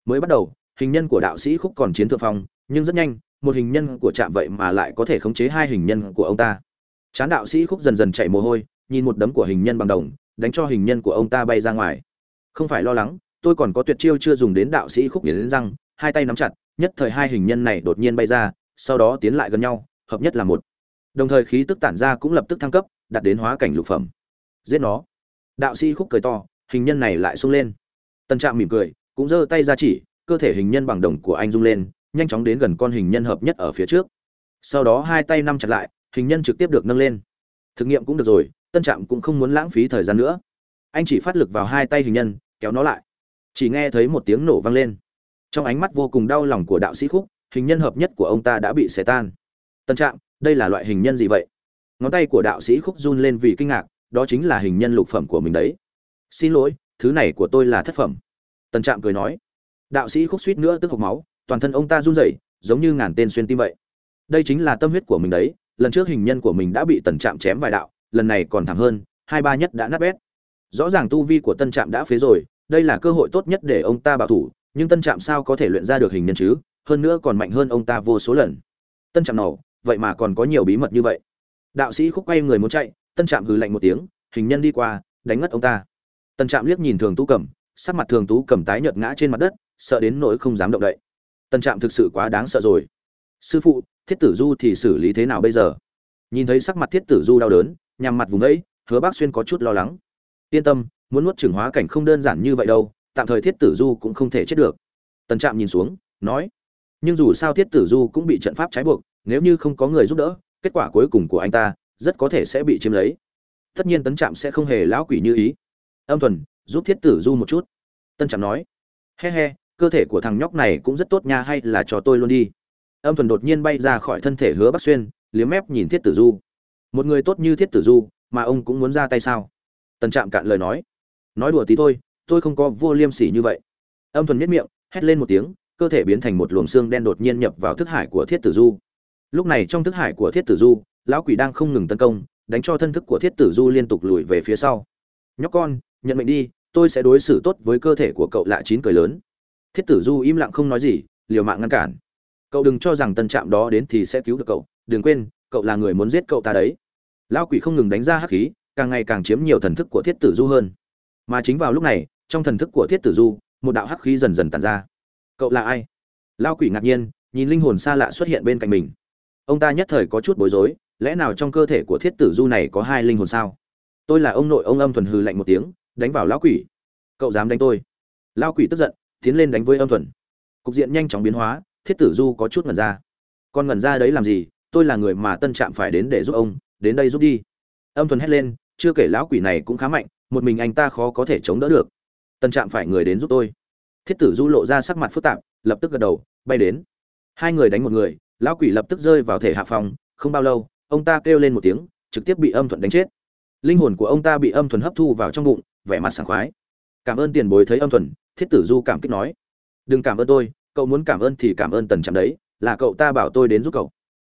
Mới bắt đầu, hình nhân của đạo sĩ khúc còn chiến thượng phong, nhưng rất nhanh, một hình nhân của trạm vậy mà lại có thể khống chế hai hình nhân của ông ta. Chán đạo sĩ khúc dần dần chạy mồ hôi, nhìn một đấm của hình nhân bằng đồng, đánh cho hình nhân của ông ta bay ra ngoài. Không phải lo lắng, tôi còn có tuyệt chiêu chưa dùng đến đạo sĩ khúc nghiến răng, hai tay nắm chặt, nhất thời hai hình nhân này đột nhiên bay ra, sau đó tiến lại gần nhau, hợp nhất là một đồng thời khí tức tản ra cũng lập tức thăng cấp, đạt đến hóa cảnh lục phẩm. Giết nó. Đạo sĩ khúc cười to, hình nhân này lại sung lên. Tân trạm mỉm cười, cũng giơ tay ra chỉ, cơ thể hình nhân bằng đồng của anh rung lên, nhanh chóng đến gần con hình nhân hợp nhất ở phía trước. Sau đó hai tay nắm chặt lại, hình nhân trực tiếp được nâng lên. Thực nghiệm cũng được rồi tân trạm cũng không muốn lãng phí thời gian nữa. Anh chỉ phát lực vào hai tay hình nhân, kéo nó lại. Chỉ nghe thấy một tiếng nổ vang lên. Trong ánh mắt vô cùng đau lòng của đạo sĩ khúc, hình nhân hợp nhất của ông ta đã bị xé tan. Tân trạng đây là loại hình nhân gì vậy? Ngón tay của đạo sĩ khúc run lên vì kinh ngạc, đó chính là hình nhân lục phẩm của mình đấy. Xin lỗi, thứ này của tôi là thất phẩm. Tần trạm cười nói. Đạo sĩ khúc suýt nữa tức hộc máu, toàn thân ông ta run rẩy, giống như ngàn tên xuyên tim vậy. Đây chính là tâm huyết của mình đấy, lần trước hình nhân của mình đã bị tần trạm chém vài đạo, lần này còn thẳng hơn, hai ba nhất đã nát bét. Rõ ràng tu vi của tân trạm đã phế rồi, đây là cơ hội tốt nhất để ông ta bảo thủ, nhưng tân trạm sao có thể luyện ra được hình nhân chứ? Hơn nữa còn mạnh hơn ông ta vô số lần. Tân trạm nổ vậy mà còn có nhiều bí mật như vậy. Đạo sĩ khúc quay người muốn chạy, tân trạm hừ lạnh một tiếng, hình nhân đi qua, đánh ngất ông ta. Tân trạm liếc nhìn thường tú cầm sắc mặt thường tú cầm tái nhợt ngã trên mặt đất, sợ đến nỗi không dám động đậy. Tân trạm thực sự quá đáng sợ rồi. Sư phụ, thiết tử du thì xử lý thế nào bây giờ? Nhìn thấy sắc mặt thiết tử du đau đớn, nhằm mặt vùng ấy, hứa bác xuyên có chút lo lắng. Yên tâm, muốn nuốt trưởng hóa cảnh không đơn giản như vậy đâu, tạm thời thiết tử du cũng không thể chết được. Tần trạm nhìn xuống, nói, nhưng dù sao thiết tử du cũng bị trận pháp trái buộc nếu như không có người giúp đỡ, kết quả cuối cùng của anh ta rất có thể sẽ bị chiếm lấy. Tất nhiên tấn trạm sẽ không hề lão quỷ như ý. Âm thuần, giúp thiết tử du một chút. Tân trạm nói, he he, cơ thể của thằng nhóc này cũng rất tốt nha, hay là cho tôi luôn đi. Âm thuần đột nhiên bay ra khỏi thân thể hứa bắc xuyên, liếm mép nhìn thiết tử du. Một người tốt như thiết tử du, mà ông cũng muốn ra tay sao? Tân trạm cạn lời nói nói đùa tí thôi, tôi không có vô liêm sỉ như vậy. Âm thuần nhất miệng, hét lên một tiếng, cơ thể biến thành một luồng xương đen đột nhiên nhập vào thức hải của thiết tử du lúc này trong thức hải của thiết tử du, lão quỷ đang không ngừng tấn công, đánh cho thân thức của thiết tử du liên tục lùi về phía sau. Nhóc con, nhận mệnh đi, tôi sẽ đối xử tốt với cơ thể của cậu. Lạ chín cười lớn. Thiết tử du im lặng không nói gì, liều mạng ngăn cản. Cậu đừng cho rằng tân trạm đó đến thì sẽ cứu được cậu, đừng quên, cậu là người muốn giết cậu ta đấy. Lão quỷ không ngừng đánh ra hắc khí, càng ngày càng chiếm nhiều thần thức của thiết tử du hơn. Mà chính vào lúc này, trong thần thức của thiết tử du, một đạo hắc khí dần dần tàn ra. Cậu là ai? Lão quỷ ngạc nhiên, nhìn linh hồn xa lạ xuất hiện bên cạnh mình ông ta nhất thời có chút bối rối, lẽ nào trong cơ thể của thiết tử du này có hai linh hồn sao? Tôi là ông nội ông âm thuần hừ lạnh một tiếng, đánh vào lão quỷ. Cậu dám đánh tôi. Lão quỷ tức giận, tiến lên đánh với âm thuần. Cục diện nhanh chóng biến hóa, thiết tử du có chút ngẩn ra. Con ngẩn ra đấy làm gì? Tôi là người mà tân trạm phải đến để giúp ông, đến đây giúp đi. Âm thuần hét lên, chưa kể lão quỷ này cũng khá mạnh, một mình anh ta khó có thể chống đỡ được. Tân trạm phải người đến giúp tôi. Thiết tử du lộ ra sắc mặt phức tạp, lập tức gật đầu, bay đến. Hai người đánh một người lão quỷ lập tức rơi vào thể hạ phòng, không bao lâu, ông ta kêu lên một tiếng, trực tiếp bị âm thuận đánh chết. Linh hồn của ông ta bị âm thuần hấp thu vào trong bụng, vẻ mặt sảng khoái. Cảm ơn tiền bối thấy âm thuần, thiết tử du cảm kích nói. Đừng cảm ơn tôi, cậu muốn cảm ơn thì cảm ơn tần trạm đấy, là cậu ta bảo tôi đến giúp cậu.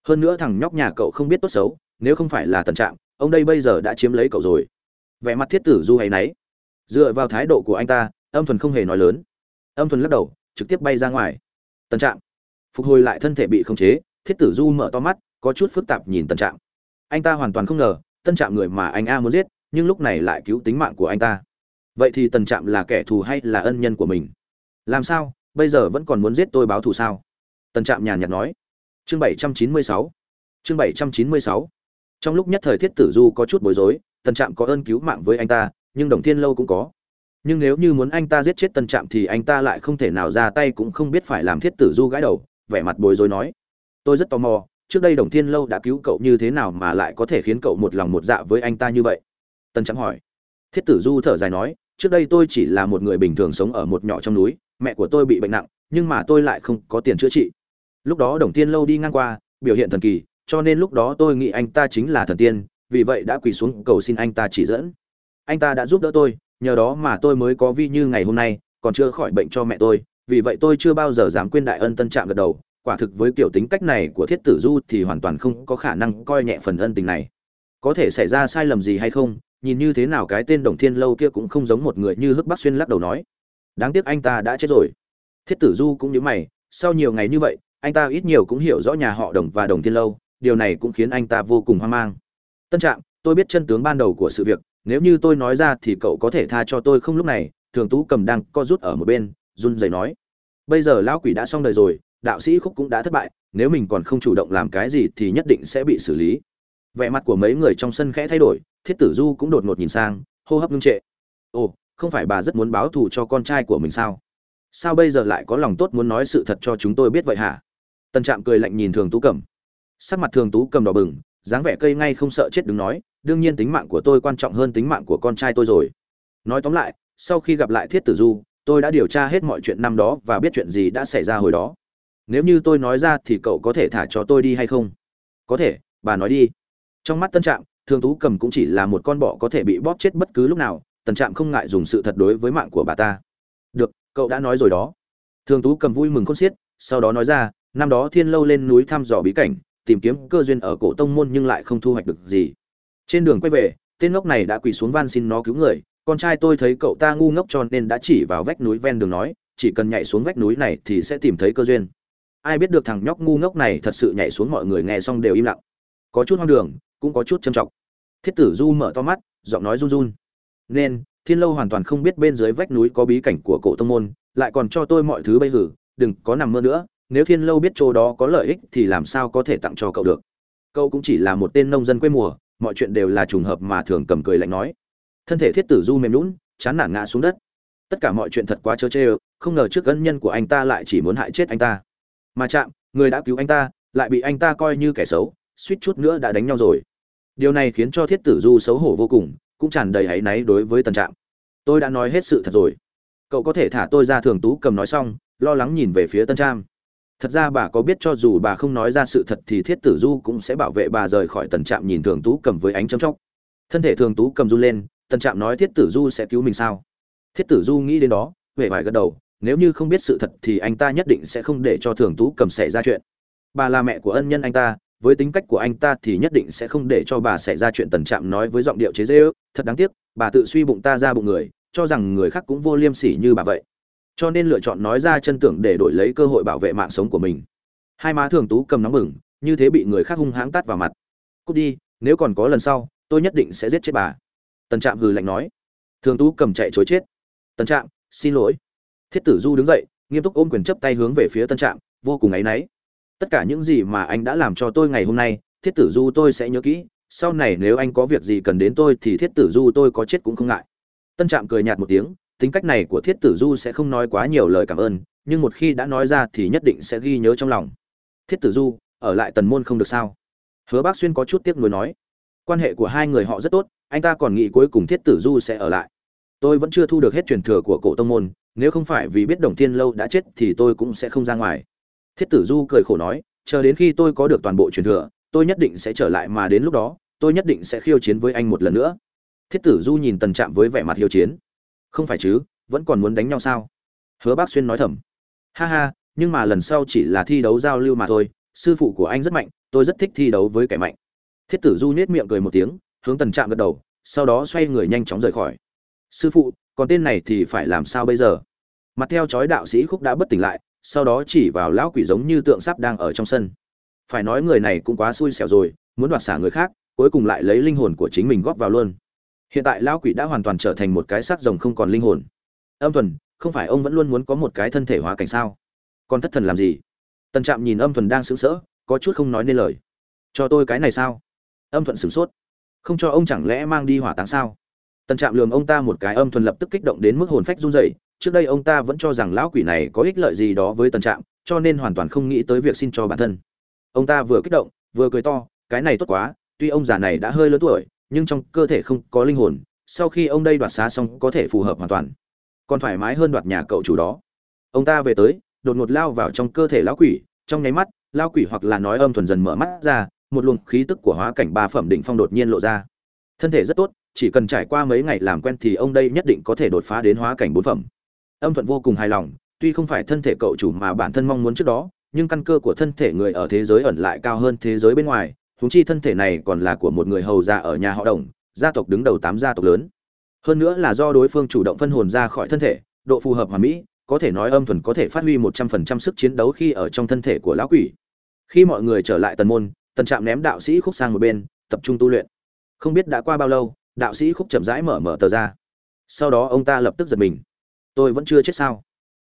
Hơn nữa thằng nhóc nhà cậu không biết tốt xấu, nếu không phải là tần trạm, ông đây bây giờ đã chiếm lấy cậu rồi. Vẻ mặt thiết tử du hay náy. Dựa vào thái độ của anh ta, âm thuần không hề nói lớn. Âm thuần lắc đầu, trực tiếp bay ra ngoài. Tần trạm phục hồi lại thân thể bị khống chế, thiết tử du mở to mắt, có chút phức tạp nhìn tần trạm. Anh ta hoàn toàn không ngờ tân trạm người mà anh a muốn giết, nhưng lúc này lại cứu tính mạng của anh ta. Vậy thì tần trạm là kẻ thù hay là ân nhân của mình? Làm sao? Bây giờ vẫn còn muốn giết tôi báo thù sao? Tần trạm nhàn nhạt nói. Chương bảy trăm chín mươi sáu. Chương bảy trăm chín mươi sáu. Trong lúc nhất thời thiết tử du có chút bối rối, tần trạm có ơn cứu mạng với anh ta, nhưng đồng thiên lâu cũng có. Nhưng nếu như muốn anh ta giết chết tân trạm thì anh ta lại không thể nào ra tay cũng không biết phải làm thiết tử du gãi đầu vẻ mặt bối rối nói, tôi rất tò mò, trước đây đồng thiên lâu đã cứu cậu như thế nào mà lại có thể khiến cậu một lòng một dạ với anh ta như vậy? Tân trắng hỏi. Thiết tử du thở dài nói, trước đây tôi chỉ là một người bình thường sống ở một nhỏ trong núi, mẹ của tôi bị bệnh nặng, nhưng mà tôi lại không có tiền chữa trị. Lúc đó đồng thiên lâu đi ngang qua, biểu hiện thần kỳ, cho nên lúc đó tôi nghĩ anh ta chính là thần tiên, vì vậy đã quỳ xuống cầu xin anh ta chỉ dẫn. Anh ta đã giúp đỡ tôi, nhờ đó mà tôi mới có vi như ngày hôm nay, còn chưa khỏi bệnh cho mẹ tôi vì vậy tôi chưa bao giờ dám quên đại ân tân trạng gật đầu, quả thực với kiểu tính cách này của thiết tử du thì hoàn toàn không có khả năng coi nhẹ phần ân tình này. Có thể xảy ra sai lầm gì hay không, nhìn như thế nào cái tên đồng thiên lâu kia cũng không giống một người như hức bắc xuyên lắc đầu nói. Đáng tiếc anh ta đã chết rồi. Thiết tử du cũng như mày, sau nhiều ngày như vậy, anh ta ít nhiều cũng hiểu rõ nhà họ đồng và đồng thiên lâu, điều này cũng khiến anh ta vô cùng hoang mang. Tân trạng tôi biết chân tướng ban đầu của sự việc, nếu như tôi nói ra thì cậu có thể tha cho tôi không lúc này, thường tú cầm đang co rút ở một bên run rẩy nói, bây giờ lão quỷ đã xong đời rồi, đạo sĩ khúc cũng đã thất bại, nếu mình còn không chủ động làm cái gì thì nhất định sẽ bị xử lý. Vẻ mặt của mấy người trong sân khẽ thay đổi, thiết tử du cũng đột ngột nhìn sang, hô hấp ngưng trệ. Ồ, không phải bà rất muốn báo thù cho con trai của mình sao? Sao bây giờ lại có lòng tốt muốn nói sự thật cho chúng tôi biết vậy hả? Tân trạm cười lạnh nhìn thường tú cầm. Sắc mặt thường tú cầm đỏ bừng, dáng vẻ cây ngay không sợ chết đứng nói, đương nhiên tính mạng của tôi quan trọng hơn tính mạng của con trai tôi rồi. Nói tóm lại, sau khi gặp lại thiết tử du tôi đã điều tra hết mọi chuyện năm đó và biết chuyện gì đã xảy ra hồi đó. Nếu như tôi nói ra thì cậu có thể thả cho tôi đi hay không? Có thể, bà nói đi. Trong mắt tân trạm thường tú cầm cũng chỉ là một con bọ có thể bị bóp chết bất cứ lúc nào. Tân trạm không ngại dùng sự thật đối với mạng của bà ta. Được, cậu đã nói rồi đó. Thường tú cầm vui mừng con xiết, sau đó nói ra, năm đó thiên lâu lên núi thăm dò bí cảnh, tìm kiếm cơ duyên ở cổ tông môn nhưng lại không thu hoạch được gì. Trên đường quay về, tên ngốc này đã quỳ xuống van xin nó cứu người con trai tôi thấy cậu ta ngu ngốc cho nên đã chỉ vào vách núi ven đường nói, chỉ cần nhảy xuống vách núi này thì sẽ tìm thấy cơ duyên. Ai biết được thằng nhóc ngu ngốc này thật sự nhảy xuống mọi người nghe xong đều im lặng. Có chút hoang đường, cũng có chút châm trọng. Thiết tử du mở to mắt, giọng nói run run. Nên, thiên lâu hoàn toàn không biết bên dưới vách núi có bí cảnh của cổ tông môn, lại còn cho tôi mọi thứ bây hử, đừng có nằm mơ nữa, nếu thiên lâu biết chỗ đó có lợi ích thì làm sao có thể tặng cho cậu được. Cậu cũng chỉ là một tên nông dân quê mùa, mọi chuyện đều là trùng hợp mà thường cầm cười lạnh nói thân thể thiết tử du mềm lún chán nản ngã xuống đất. Tất cả mọi chuyện thật quá trơ trêu, không ngờ trước ân nhân của anh ta lại chỉ muốn hại chết anh ta. Mà chạm, người đã cứu anh ta, lại bị anh ta coi như kẻ xấu, suýt chút nữa đã đánh nhau rồi. Điều này khiến cho thiết tử du xấu hổ vô cùng, cũng tràn đầy áy náy đối với tần trạm. Tôi đã nói hết sự thật rồi. Cậu có thể thả tôi ra thường tú cầm nói xong, lo lắng nhìn về phía tân trạm. Thật ra bà có biết cho dù bà không nói ra sự thật thì thiết tử du cũng sẽ bảo vệ bà rời khỏi tần trạm nhìn thường tú cầm với ánh châm chóc thân thể thường tú cầm run lên tần trạm nói thiết tử du sẽ cứu mình sao? Thiết tử du nghĩ đến đó huệ vải gật đầu, nếu như không biết sự thật thì anh ta nhất định sẽ không để cho thường tú cầm xảy ra chuyện. Bà là mẹ của ân nhân anh ta, với tính cách của anh ta thì nhất định sẽ không để cho bà xảy ra chuyện tần trạm nói với giọng điệu chế dễ ước. Thật đáng tiếc, bà tự suy bụng ta ra bụng người, cho rằng người khác cũng vô liêm sỉ như bà vậy. Cho nên lựa chọn nói ra chân tưởng để đổi lấy cơ hội bảo vệ mạng sống của mình. Hai má thường tú cầm nóng bừng, như thế bị người khác hung hãng tát vào mặt. Cút đi, nếu còn có lần sau, tôi nhất định sẽ giết chết bà tần trạm hừ lạnh nói. Thường tú cầm chạy chối chết. Tần trạm, xin lỗi. Thiết tử du đứng dậy, nghiêm túc ôm quyền chấp tay hướng về phía tân trạm, vô cùng áy náy. Tất cả những gì mà anh đã làm cho tôi ngày hôm nay, thiết tử du tôi sẽ nhớ kỹ. Sau này nếu anh có việc gì cần đến tôi thì thiết tử du tôi có chết cũng không ngại. Tân trạm cười nhạt một tiếng, tính cách này của thiết tử du sẽ không nói quá nhiều lời cảm ơn, nhưng một khi đã nói ra thì nhất định sẽ ghi nhớ trong lòng. Thiết tử du, ở lại tần môn không được sao? Hứa bác xuyên có chút tiếc nuối nói. Quan hệ của hai người họ rất tốt anh ta còn nghĩ cuối cùng thiết tử du sẽ ở lại. Tôi vẫn chưa thu được hết truyền thừa của cổ tông môn, nếu không phải vì biết đồng thiên lâu đã chết thì tôi cũng sẽ không ra ngoài. Thiết tử du cười khổ nói, chờ đến khi tôi có được toàn bộ truyền thừa, tôi nhất định sẽ trở lại mà đến lúc đó, tôi nhất định sẽ khiêu chiến với anh một lần nữa. Thiết tử du nhìn tần trạm với vẻ mặt hiếu chiến. Không phải chứ, vẫn còn muốn đánh nhau sao? Hứa bác xuyên nói thầm. Ha ha, nhưng mà lần sau chỉ là thi đấu giao lưu mà thôi, sư phụ của anh rất mạnh, tôi rất thích thi đấu với kẻ mạnh. Thiết tử du nhét miệng cười một tiếng hướng tần trạm gật đầu, sau đó xoay người nhanh chóng rời khỏi. Sư phụ, còn tên này thì phải làm sao bây giờ? Mặt theo chói đạo sĩ khúc đã bất tỉnh lại, sau đó chỉ vào lão quỷ giống như tượng sắp đang ở trong sân. Phải nói người này cũng quá xui xẻo rồi, muốn đoạt xả người khác, cuối cùng lại lấy linh hồn của chính mình góp vào luôn. Hiện tại lão quỷ đã hoàn toàn trở thành một cái xác rồng không còn linh hồn. Âm thuần, không phải ông vẫn luôn muốn có một cái thân thể hóa cảnh sao? Còn thất thần làm gì? Tần trạm nhìn âm thuần đang sững sỡ, có chút không nói nên lời. Cho tôi cái này sao? Âm thuận sửng sốt không cho ông chẳng lẽ mang đi hỏa táng sao? Tần trạm lường ông ta một cái, âm thuần lập tức kích động đến mức hồn phách run rẩy. Trước đây ông ta vẫn cho rằng lão quỷ này có ích lợi gì đó với tần trạm, cho nên hoàn toàn không nghĩ tới việc xin cho bản thân. Ông ta vừa kích động, vừa cười to, cái này tốt quá, tuy ông già này đã hơi lớn tuổi, nhưng trong cơ thể không có linh hồn, sau khi ông đây đoạt xá xong có thể phù hợp hoàn toàn. Còn thoải mái hơn đoạt nhà cậu chủ đó. Ông ta về tới, đột ngột lao vào trong cơ thể lão quỷ, trong nháy mắt, lão quỷ hoặc là nói âm thuần dần mở mắt ra một luồng khí tức của hóa cảnh ba phẩm đỉnh phong đột nhiên lộ ra. Thân thể rất tốt, chỉ cần trải qua mấy ngày làm quen thì ông đây nhất định có thể đột phá đến hóa cảnh bốn phẩm. Âm thuận vô cùng hài lòng, tuy không phải thân thể cậu chủ mà bản thân mong muốn trước đó, nhưng căn cơ của thân thể người ở thế giới ẩn lại cao hơn thế giới bên ngoài, huống chi thân thể này còn là của một người hầu già ở nhà họ đồng, gia tộc đứng đầu tám gia tộc lớn. Hơn nữa là do đối phương chủ động phân hồn ra khỏi thân thể, độ phù hợp hoàn mỹ, có thể nói âm thuần có thể phát huy một trăm phần trăm sức chiến đấu khi ở trong thân thể của lão quỷ. Khi mọi người trở lại tần môn tần trạm ném đạo sĩ khúc sang một bên, tập trung tu luyện. Không biết đã qua bao lâu, đạo sĩ khúc chậm rãi mở mở tờ ra. Sau đó ông ta lập tức giật mình. Tôi vẫn chưa chết sao?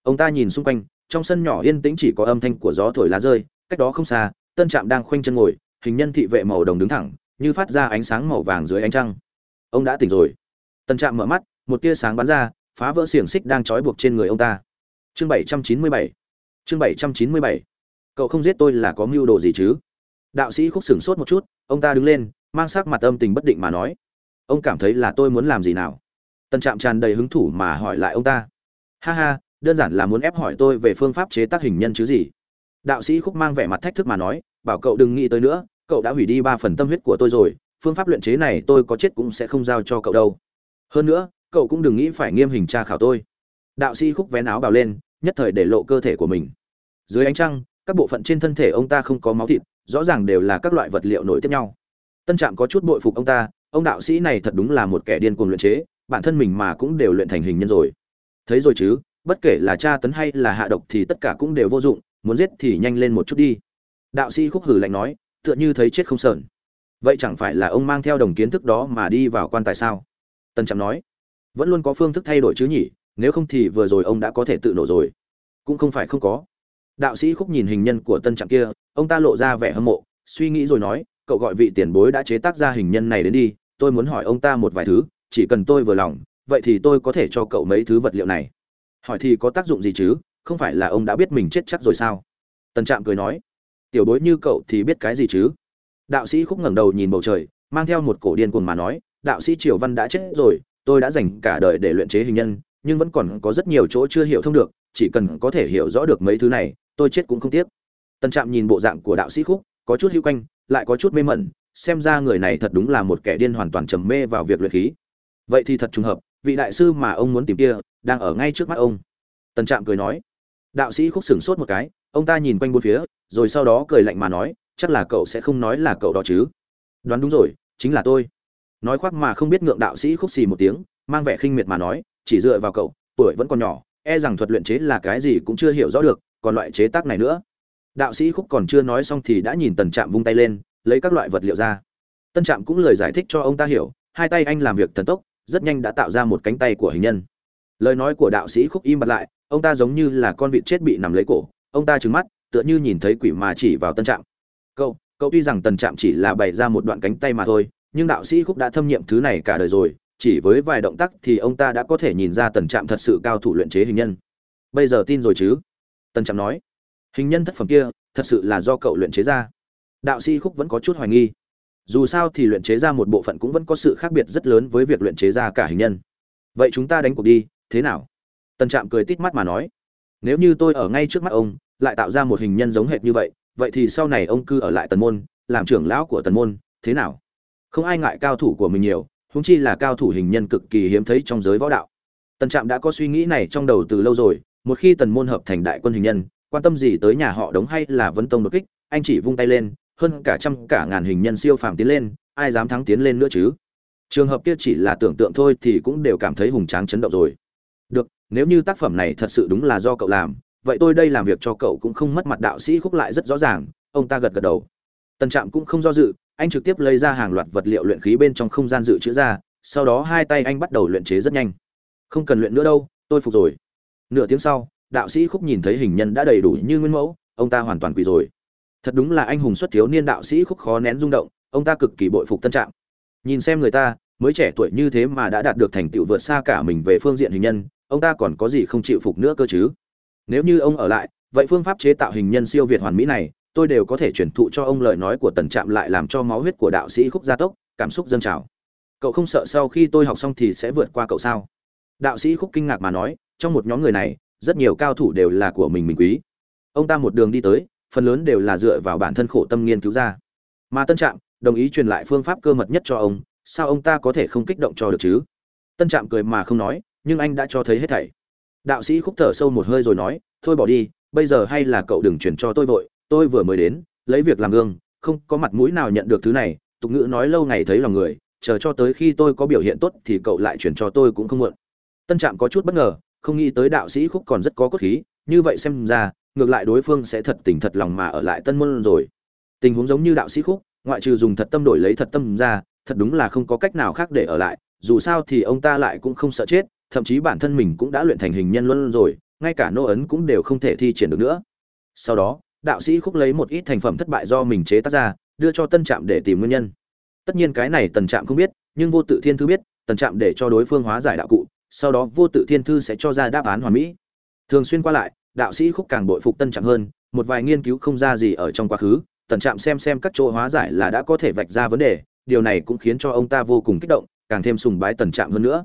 Ông ta nhìn xung quanh, trong sân nhỏ yên tĩnh chỉ có âm thanh của gió thổi lá rơi, cách đó không xa, tân trạm đang khoanh chân ngồi, hình nhân thị vệ màu đồng đứng thẳng, như phát ra ánh sáng màu vàng dưới ánh trăng. Ông đã tỉnh rồi. Tân trạm mở mắt, một tia sáng bắn ra, phá vỡ xiềng xích đang trói buộc trên người ông ta. Chương bảy trăm chín mươi bảy. Chương bảy trăm chín mươi bảy. Cậu không giết tôi là có mưu đồ gì chứ? Đạo sĩ khúc sửng sốt một chút, ông ta đứng lên, mang sắc mặt âm tình bất định mà nói. Ông cảm thấy là tôi muốn làm gì nào? Tân trạm tràn đầy hứng thủ mà hỏi lại ông ta. Ha ha, đơn giản là muốn ép hỏi tôi về phương pháp chế tác hình nhân chứ gì? Đạo sĩ khúc mang vẻ mặt thách thức mà nói, bảo cậu đừng nghĩ tới nữa, cậu đã hủy đi ba phần tâm huyết của tôi rồi, phương pháp luyện chế này tôi có chết cũng sẽ không giao cho cậu đâu. Hơn nữa, cậu cũng đừng nghĩ phải nghiêm hình tra khảo tôi. Đạo sĩ khúc vén áo bào lên, nhất thời để lộ cơ thể của mình. Dưới ánh trăng, các bộ phận trên thân thể ông ta không có máu thịt rõ ràng đều là các loại vật liệu nổi tiếp nhau. Tân trạm có chút bội phục ông ta, ông đạo sĩ này thật đúng là một kẻ điên cuồng luyện chế, bản thân mình mà cũng đều luyện thành hình nhân rồi. Thấy rồi chứ, bất kể là tra tấn hay là hạ độc thì tất cả cũng đều vô dụng, muốn giết thì nhanh lên một chút đi. Đạo sĩ khúc hử lạnh nói, tựa như thấy chết không sờn. Vậy chẳng phải là ông mang theo đồng kiến thức đó mà đi vào quan tài sao? Tân trạm nói, vẫn luôn có phương thức thay đổi chứ nhỉ, nếu không thì vừa rồi ông đã có thể tự nổ rồi. Cũng không phải không có. Đạo sĩ khúc nhìn hình nhân của tân trạm kia ông ta lộ ra vẻ hâm mộ, suy nghĩ rồi nói, cậu gọi vị tiền bối đã chế tác ra hình nhân này đến đi, tôi muốn hỏi ông ta một vài thứ, chỉ cần tôi vừa lòng, vậy thì tôi có thể cho cậu mấy thứ vật liệu này. Hỏi thì có tác dụng gì chứ? Không phải là ông đã biết mình chết chắc rồi sao? Tần trạm cười nói, tiểu bối như cậu thì biết cái gì chứ? Đạo sĩ khúc ngẩng đầu nhìn bầu trời, mang theo một cổ điên cuồng mà nói, đạo sĩ triều văn đã chết rồi, tôi đã dành cả đời để luyện chế hình nhân, nhưng vẫn còn có rất nhiều chỗ chưa hiểu thông được, chỉ cần có thể hiểu rõ được mấy thứ này, tôi chết cũng không tiếc tân trạm nhìn bộ dạng của đạo sĩ khúc, có chút hữu quanh, lại có chút mê mẩn, xem ra người này thật đúng là một kẻ điên hoàn toàn trầm mê vào việc luyện khí. Vậy thì thật trùng hợp, vị đại sư mà ông muốn tìm kia, đang ở ngay trước mắt ông. Tân trạm cười nói. Đạo sĩ khúc sửng sốt một cái, ông ta nhìn quanh bốn phía, rồi sau đó cười lạnh mà nói, chắc là cậu sẽ không nói là cậu đó chứ. Đoán đúng rồi, chính là tôi. Nói khoác mà không biết ngượng đạo sĩ khúc xì một tiếng, mang vẻ khinh miệt mà nói, chỉ dựa vào cậu, tuổi vẫn còn nhỏ e rằng thuật luyện chế là cái gì cũng chưa hiểu rõ được, còn loại chế tác này nữa đạo sĩ khúc còn chưa nói xong thì đã nhìn tần trạm vung tay lên, lấy các loại vật liệu ra. Tân trạm cũng lời giải thích cho ông ta hiểu, hai tay anh làm việc thần tốc, rất nhanh đã tạo ra một cánh tay của hình nhân. Lời nói của đạo sĩ khúc im bặt lại, ông ta giống như là con vịt chết bị nằm lấy cổ, ông ta trừng mắt, tựa như nhìn thấy quỷ mà chỉ vào tân trạm. Cậu cậu tuy rằng tần trạm chỉ là bày ra một đoạn cánh tay mà thôi, nhưng đạo sĩ khúc đã thâm nhiệm thứ này cả đời rồi, chỉ với vài động tác thì ông ta đã có thể nhìn ra tần trạm thật sự cao thủ luyện chế hình nhân. Bây giờ tin rồi chứ? Tần trạm nói hình nhân thất phẩm kia, thật sự là do cậu luyện chế ra. Đạo sĩ khúc vẫn có chút hoài nghi. Dù sao thì luyện chế ra một bộ phận cũng vẫn có sự khác biệt rất lớn với việc luyện chế ra cả hình nhân. Vậy chúng ta đánh cuộc đi, thế nào? Tần trạm cười tít mắt mà nói. Nếu như tôi ở ngay trước mắt ông, lại tạo ra một hình nhân giống hệt như vậy vậy thì sau này ông cư ở lại tần môn, làm trưởng lão của tần môn, thế nào? Không ai ngại cao thủ của mình nhiều húng chi là cao thủ hình nhân cực kỳ hiếm thấy trong giới võ đạo. Tần trạm đã có suy nghĩ này trong đầu từ lâu rồi, một khi tần môn hợp thành đại quân hình nhân quan tâm gì tới nhà họ đống hay là vấn tông đột kích, anh chỉ vung tay lên, hơn cả trăm cả ngàn hình nhân siêu phàm tiến lên, ai dám thắng tiến lên nữa chứ? Trường hợp kia chỉ là tưởng tượng thôi thì cũng đều cảm thấy hùng tráng chấn động rồi. Được, nếu như tác phẩm này thật sự đúng là do cậu làm, vậy tôi đây làm việc cho cậu cũng không mất mặt đạo sĩ khúc lại rất rõ ràng, ông ta gật gật đầu. Tần trạm cũng không do dự, anh trực tiếp lấy ra hàng loạt vật liệu luyện khí bên trong không gian dự trữ ra, sau đó hai tay anh bắt đầu luyện chế rất nhanh. Không cần luyện nữa đâu, tôi phục rồi. Nửa tiếng sau đạo sĩ khúc nhìn thấy hình nhân đã đầy đủ như nguyên mẫu, ông ta hoàn toàn quỳ rồi. Thật đúng là anh hùng xuất thiếu niên đạo sĩ khúc khó nén rung động, ông ta cực kỳ bội phục tân trạng. Nhìn xem người ta, mới trẻ tuổi như thế mà đã đạt được thành tựu vượt xa cả mình về phương diện hình nhân, ông ta còn có gì không chịu phục nữa cơ chứ? Nếu như ông ở lại, vậy phương pháp chế tạo hình nhân siêu việt hoàn mỹ này, tôi đều có thể truyền thụ cho ông lời nói của tần trạm lại làm cho máu huyết của đạo sĩ khúc gia tốc, cảm xúc dâng trào. Cậu không sợ sau khi tôi học xong thì sẽ vượt qua cậu sao? Đạo sĩ khúc kinh ngạc mà nói, trong một nhóm người này rất nhiều cao thủ đều là của mình mình quý. Ông ta một đường đi tới, phần lớn đều là dựa vào bản thân khổ tâm nghiên cứu ra. Mà tân trạm đồng ý truyền lại phương pháp cơ mật nhất cho ông, sao ông ta có thể không kích động cho được chứ? Tân trạm cười mà không nói, nhưng anh đã cho thấy hết thảy. Đạo sĩ khúc thở sâu một hơi rồi nói, thôi bỏ đi, bây giờ hay là cậu đừng chuyển cho tôi vội, tôi vừa mới đến, lấy việc làm gương, không có mặt mũi nào nhận được thứ này. Tục ngữ nói lâu ngày thấy lòng người, chờ cho tới khi tôi có biểu hiện tốt thì cậu lại chuyển cho tôi cũng không muộn. Tân trạm có chút bất ngờ không nghĩ tới đạo sĩ khúc còn rất có cốt khí, như vậy xem ra, ngược lại đối phương sẽ thật tình thật lòng mà ở lại tân môn rồi. Tình huống giống như đạo sĩ khúc, ngoại trừ dùng thật tâm đổi lấy thật tâm ra, thật đúng là không có cách nào khác để ở lại, dù sao thì ông ta lại cũng không sợ chết, thậm chí bản thân mình cũng đã luyện thành hình nhân luân rồi, ngay cả nô ấn cũng đều không thể thi triển được nữa. Sau đó, đạo sĩ khúc lấy một ít thành phẩm thất bại do mình chế tác ra, đưa cho tân trạm để tìm nguyên nhân. Tất nhiên cái này tần trạm không biết, nhưng vô tự thiên thư biết, tần trạm để cho đối phương hóa giải đạo cụ sau đó vô tự thiên thư sẽ cho ra đáp án hoàn mỹ. Thường xuyên qua lại, đạo sĩ khúc càng bội phục tân trạm hơn, một vài nghiên cứu không ra gì ở trong quá khứ, tần trạm xem xem các chỗ hóa giải là đã có thể vạch ra vấn đề, điều này cũng khiến cho ông ta vô cùng kích động, càng thêm sùng bái tần trạm hơn nữa.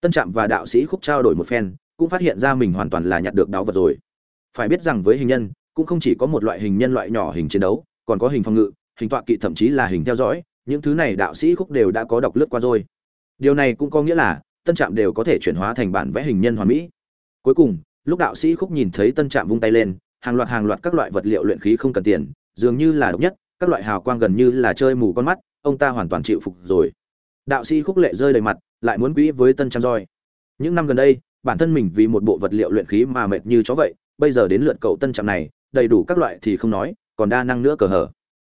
Tân trạm và đạo sĩ khúc trao đổi một phen, cũng phát hiện ra mình hoàn toàn là nhặt được đáo vật rồi. Phải biết rằng với hình nhân, cũng không chỉ có một loại hình nhân loại nhỏ hình chiến đấu, còn có hình phòng ngự, hình tọa kỵ thậm chí là hình theo dõi, những thứ này đạo sĩ khúc đều đã có đọc lướt qua rồi. Điều này cũng có nghĩa là tân trạm đều có thể chuyển hóa thành bản vẽ hình nhân hoàn mỹ. Cuối cùng, lúc đạo sĩ khúc nhìn thấy tân trạm vung tay lên, hàng loạt hàng loạt các loại vật liệu luyện khí không cần tiền, dường như là độc nhất, các loại hào quang gần như là chơi mù con mắt, ông ta hoàn toàn chịu phục rồi. Đạo sĩ khúc lệ rơi đầy mặt, lại muốn quỹ với tân trạm roi. Những năm gần đây, bản thân mình vì một bộ vật liệu luyện khí mà mệt như chó vậy, bây giờ đến lượt cậu tân trạm này, đầy đủ các loại thì không nói, còn đa năng nữa cờ hở.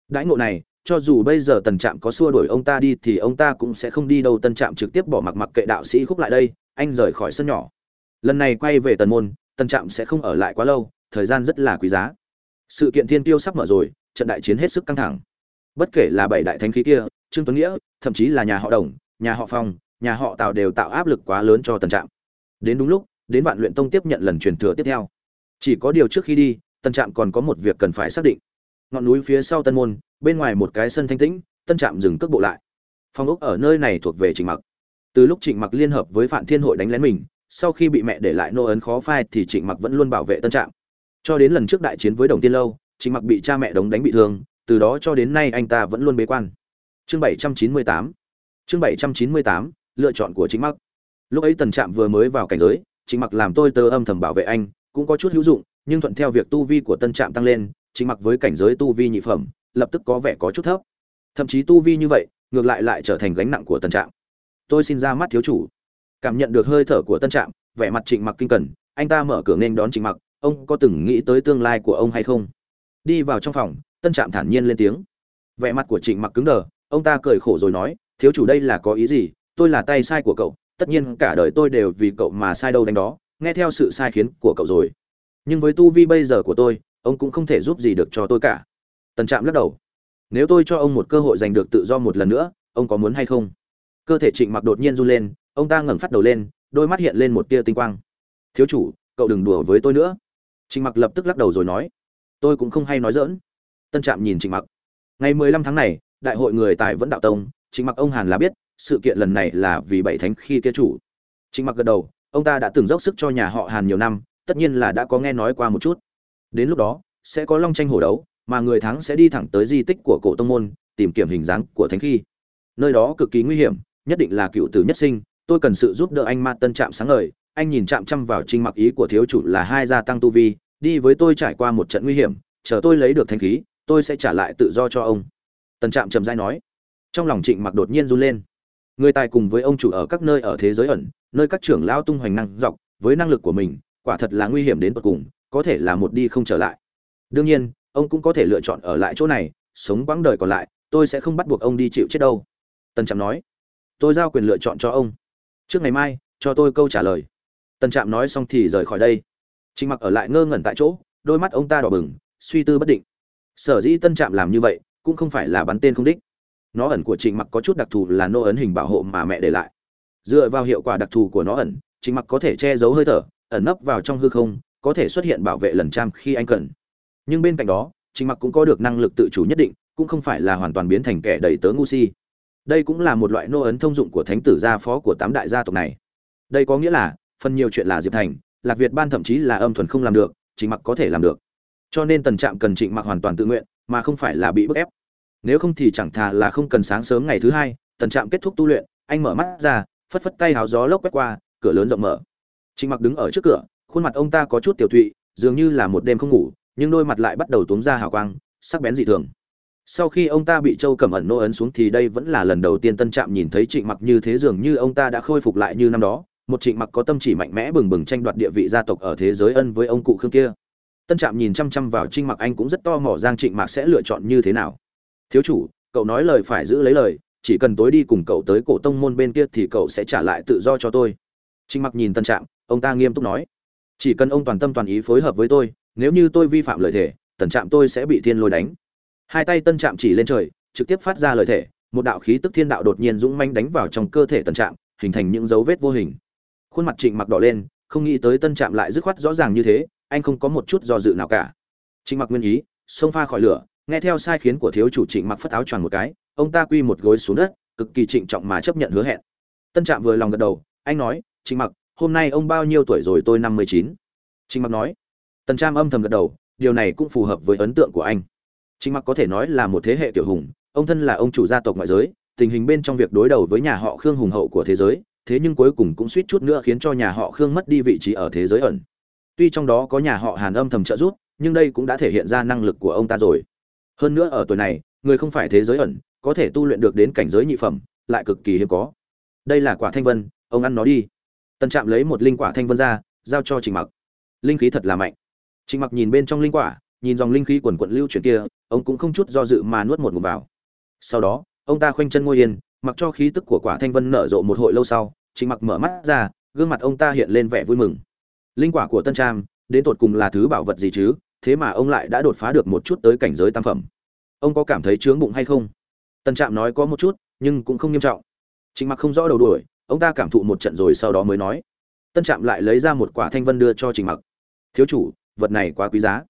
Đãi ngộ này cho dù bây giờ tần trạm có xua đuổi ông ta đi thì ông ta cũng sẽ không đi đâu. Tân trạm trực tiếp bỏ mặc mặc kệ đạo sĩ khúc lại đây, anh rời khỏi sân nhỏ. Lần này quay về tần môn, tần trạm sẽ không ở lại quá lâu, thời gian rất là quý giá. Sự kiện thiên tiêu sắp mở rồi, trận đại chiến hết sức căng thẳng. Bất kể là bảy đại thánh khí kia, trương tuấn nghĩa, thậm chí là nhà họ đồng, nhà họ phong, nhà họ tạo đều tạo áp lực quá lớn cho tần trạm. Đến đúng lúc, đến vạn luyện tông tiếp nhận lần truyền thừa tiếp theo. Chỉ có điều trước khi đi, tần trạm còn có một việc cần phải xác định. Ngọn núi phía sau tân môn bên ngoài một cái sân thanh tĩnh, tân trạm dừng cước bộ lại. Phong ốc ở nơi này thuộc về trịnh mặc. Từ lúc trịnh mặc liên hợp với phạm thiên hội đánh lén mình, sau khi bị mẹ để lại nô ấn khó phai thì trịnh mặc vẫn luôn bảo vệ tân trạm. Cho đến lần trước đại chiến với đồng tiên lâu, trịnh mặc bị cha mẹ đống đánh bị thương, từ đó cho đến nay anh ta vẫn luôn bế quan. Chương 798 chương 798 lựa chọn của chính mặc. Lúc ấy tần trạm vừa mới vào cảnh giới, trịnh mặc làm tôi tơ âm thầm bảo vệ anh, cũng có chút hữu dụng, nhưng thuận theo việc tu vi của tân trạm tăng lên, trịnh mặc với cảnh giới tu vi nhị phẩm lập tức có vẻ có chút thấp. Thậm chí tu vi như vậy, ngược lại lại trở thành gánh nặng của tân trạm. Tôi xin ra mắt thiếu chủ. Cảm nhận được hơi thở của tân trạm, vẻ mặt trịnh mặc kinh cần, anh ta mở cửa nên đón trịnh mặc, ông có từng nghĩ tới tương lai của ông hay không? Đi vào trong phòng tân trạm thản nhiên lên tiếng. Vẻ mặt của trịnh mặc cứng đờ, ông ta cười khổ rồi nói, thiếu chủ đây là có ý gì? Tôi là tay sai của cậu, tất nhiên cả đời tôi đều vì cậu mà sai đâu đánh đó, nghe theo sự sai khiến của cậu rồi. Nhưng với tu vi bây giờ của tôi, ông cũng không thể giúp gì được cho tôi cả tần trạm lắc đầu. Nếu tôi cho ông một cơ hội giành được tự do một lần nữa, ông có muốn hay không? Cơ thể trịnh mặc đột nhiên run lên, ông ta ngẩng phát đầu lên, đôi mắt hiện lên một tia tinh quang. Thiếu chủ, cậu đừng đùa với tôi nữa. Trịnh mặc lập tức lắc đầu rồi nói. Tôi cũng không hay nói dỡn tân trạm nhìn trịnh mặc ngày mười lăm tháng này, đại hội người tài vẫn đạo tông, trịnh mặc ông hàn là biết, sự kiện lần này là vì bảy thánh khi kia chủ. Trịnh mặc gật đầu, ông ta đã từng dốc sức cho nhà họ hàn nhiều năm, tất nhiên là đã có nghe nói qua một chút. Đến lúc đó, sẽ có long tranh hổ đấu mà người thắng sẽ đi thẳng tới di tích của cổ tông môn, tìm kiếm hình dáng của thánh khi. Nơi đó cực kỳ nguy hiểm, nhất định là cựu tử nhất sinh, tôi cần sự giúp đỡ anh ma tân trạm sáng ngời. Anh nhìn chạm chăm vào trinh mặc ý của thiếu chủ là hai gia tăng tu vi, đi với tôi trải qua một trận nguy hiểm, chờ tôi lấy được thanh khí, tôi sẽ trả lại tự do cho ông. Tân trạm trầm dai nói. Trong lòng trịnh mặc đột nhiên run lên. Người tài cùng với ông chủ ở các nơi ở thế giới ẩn, nơi các trưởng lao tung hoành năng dọc, với năng lực của mình, quả thật là nguy hiểm đến tột cùng, có thể là một đi không trở lại. Đương nhiên ông cũng có thể lựa chọn ở lại chỗ này, sống quãng đời còn lại, tôi sẽ không bắt buộc ông đi chịu chết đâu. Tân trạm nói. Tôi giao quyền lựa chọn cho ông. Trước ngày mai, cho tôi câu trả lời. Tân trạm nói xong thì rời khỏi đây. Trịnh mặc ở lại ngơ ngẩn tại chỗ, đôi mắt ông ta đỏ bừng, suy tư bất định. Sở dĩ tân trạm làm như vậy, cũng không phải là bắn tên không đích. Nó ẩn của trịnh mặc có chút đặc thù là nô ấn hình bảo hộ mà mẹ để lại. Dựa vào hiệu quả đặc thù của nó ẩn trịnh mặc có thể che giấu hơi thở, ẩn nấp vào trong hư không, có thể xuất hiện bảo vệ lần trăm khi anh cần nhưng bên cạnh đó trịnh mặc cũng có được năng lực tự chủ nhất định, cũng không phải là hoàn toàn biến thành kẻ đầy tớ ngu si. Đây cũng là một loại nô ấn thông dụng của thánh tử gia phó của tám đại gia tộc này. Đây có nghĩa là, phần nhiều chuyện là diệp thành, lạc việt ban thậm chí là âm thuần không làm được trịnh mặc có thể làm được. Cho nên tần trạm cần trịnh mặc hoàn toàn tự nguyện, mà không phải là bị bức ép. Nếu không thì chẳng thà là không cần sáng sớm ngày thứ hai, tần trạm kết thúc tu luyện, anh mở mắt ra, phất phất tay háo gió lốc quét qua, cửa lớn rộng mở. Trịnh mặc đứng ở trước cửa, khuôn mặt ông ta có chút tiểu thụy dường như là một đêm không ngủ nhưng đôi mặt lại bắt đầu tuống ra hào quang, sắc bén dị thường. Sau khi ông ta bị châu cẩm ẩn nô ấn xuống thì đây vẫn là lần đầu tiên tân trạm nhìn thấy trịnh mặc như thế dường như ông ta đã khôi phục lại như năm đó, một trịnh mặc có tâm chỉ mạnh mẽ bừng bừng tranh đoạt địa vị gia tộc ở thế giới ân với ông cụ khương kia. Tân trạm nhìn chăm chăm vào trịnh mặc anh cũng rất to mỏ giang trịnh mặc sẽ lựa chọn như thế nào. Thiếu chủ, cậu nói lời phải giữ lấy lời, chỉ cần tối đi cùng cậu tới cổ tông môn bên kia thì cậu sẽ trả lại tự do cho tôi. Trịnh mặc nhìn tân trạm, ông ta nghiêm túc nói. Chỉ cần ông toàn tâm toàn ý phối hợp với tôi nếu như tôi vi phạm lời thề, tần trạm tôi sẽ bị thiên lôi đánh. Hai tay tân trạm chỉ lên trời, trực tiếp phát ra lời thề, một đạo khí tức thiên đạo đột nhiên dũng manh đánh vào trong cơ thể tân trạm, hình thành những dấu vết vô hình. Khuôn mặt trịnh mặc đỏ lên, không nghĩ tới tân trạm lại dứt khoát rõ ràng như thế, anh không có một chút do dự nào cả. Trịnh mặc nguyên ý, xông pha khỏi lửa, nghe theo sai khiến của thiếu chủ trịnh mặc phất áo choàng một cái, ông ta quy một gối xuống đất, cực kỳ trịnh trọng mà chấp nhận hứa hẹn. Tân trạm vừa lòng gật đầu, anh nói, trịnh mặc, hôm nay ông bao nhiêu tuổi rồi tôi năm mươi chín? Trịnh mặc nói tần trạm âm thầm gật đầu, điều này cũng phù hợp với ấn tượng của anh. Chính mặc có thể nói là một thế hệ tiểu hùng, ông thân là ông chủ gia tộc ngoại giới, tình hình bên trong việc đối đầu với nhà họ khương hùng hậu của thế giới, thế nhưng cuối cùng cũng suýt chút nữa khiến cho nhà họ khương mất đi vị trí ở thế giới ẩn. Tuy trong đó có nhà họ hàn âm thầm trợ giúp, nhưng đây cũng đã thể hiện ra năng lực của ông ta rồi. Hơn nữa ở tuổi này, người không phải thế giới ẩn, có thể tu luyện được đến cảnh giới nhị phẩm, lại cực kỳ hiếm có. Đây là quả thanh vân, ông ăn nó đi. Tân trạm lấy một linh quả thanh vân ra, giao cho trình mặc. Linh khí thật là mạnh trình mặc nhìn bên trong linh quả, nhìn dòng linh khí quần quần lưu chuyển kia, ông cũng không chút do dự mà nuốt một ngụm vào. Sau đó, ông ta khoanh chân ngồi yên, mặc cho khí tức của quả thanh vân nở rộ một hồi lâu sau trình mặc mở mắt ra, gương mặt ông ta hiện lên vẻ vui mừng. Linh quả của tân trạm đến tột cùng là thứ bảo vật gì chứ? Thế mà ông lại đã đột phá được một chút tới cảnh giới tam phẩm. Ông có cảm thấy chướng bụng hay không? Tân trạm nói có một chút, nhưng cũng không nghiêm trọng. Trình mặc không rõ đầu đuổi, ông ta cảm thụ một trận rồi sau đó mới nói. Tân trạm lại lấy ra một quả thanh vân đưa cho Trình mặc. Thiếu chủ vật này quá quý giá.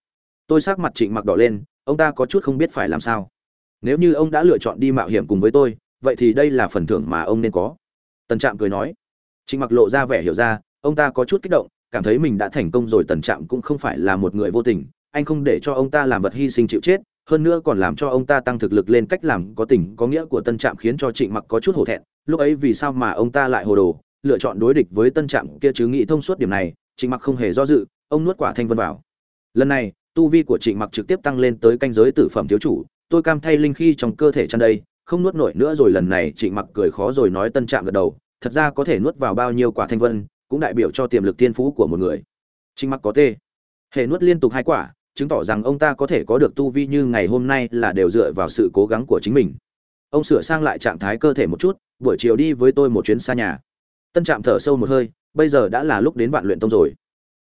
Tôi sắc mặt trịnh mặc đỏ lên, ông ta có chút không biết phải làm sao. Nếu như ông đã lựa chọn đi mạo hiểm cùng với tôi, vậy thì đây là phần thưởng mà ông nên có. Tần trạm cười nói. Trịnh mặc lộ ra vẻ hiểu ra, ông ta có chút kích động, cảm thấy mình đã thành công rồi, tần trạm cũng không phải là một người vô tình, anh không để cho ông ta làm vật hy sinh chịu chết, hơn nữa còn làm cho ông ta tăng thực lực lên cách làm có tình, có nghĩa của tân trạm khiến cho trịnh mặc có chút hổ thẹn. Lúc ấy vì sao mà ông ta lại hồ đồ, lựa chọn đối địch với tân trạm kia chứ nghĩ thông suốt điểm này, trịnh mặc không hề do dự ông nuốt quả thanh vân vào. Lần này, tu vi của trịnh mặc trực tiếp tăng lên tới canh giới tử phẩm thiếu chủ, tôi cam thay linh khi trong cơ thể chăn đây, không nuốt nổi nữa rồi lần này trịnh mặc cười khó rồi nói tân trạm gật đầu, thật ra có thể nuốt vào bao nhiêu quả thanh vân, cũng đại biểu cho tiềm lực tiên phú của một người. Trịnh mặc có tê. Hệ nuốt liên tục hai quả, chứng tỏ rằng ông ta có thể có được tu vi như ngày hôm nay là đều dựa vào sự cố gắng của chính mình. Ông sửa sang lại trạng thái cơ thể một chút, buổi chiều đi với tôi một chuyến xa nhà. Tân trạm thở sâu một hơi, bây giờ đã là lúc đến vạn luyện tông rồi.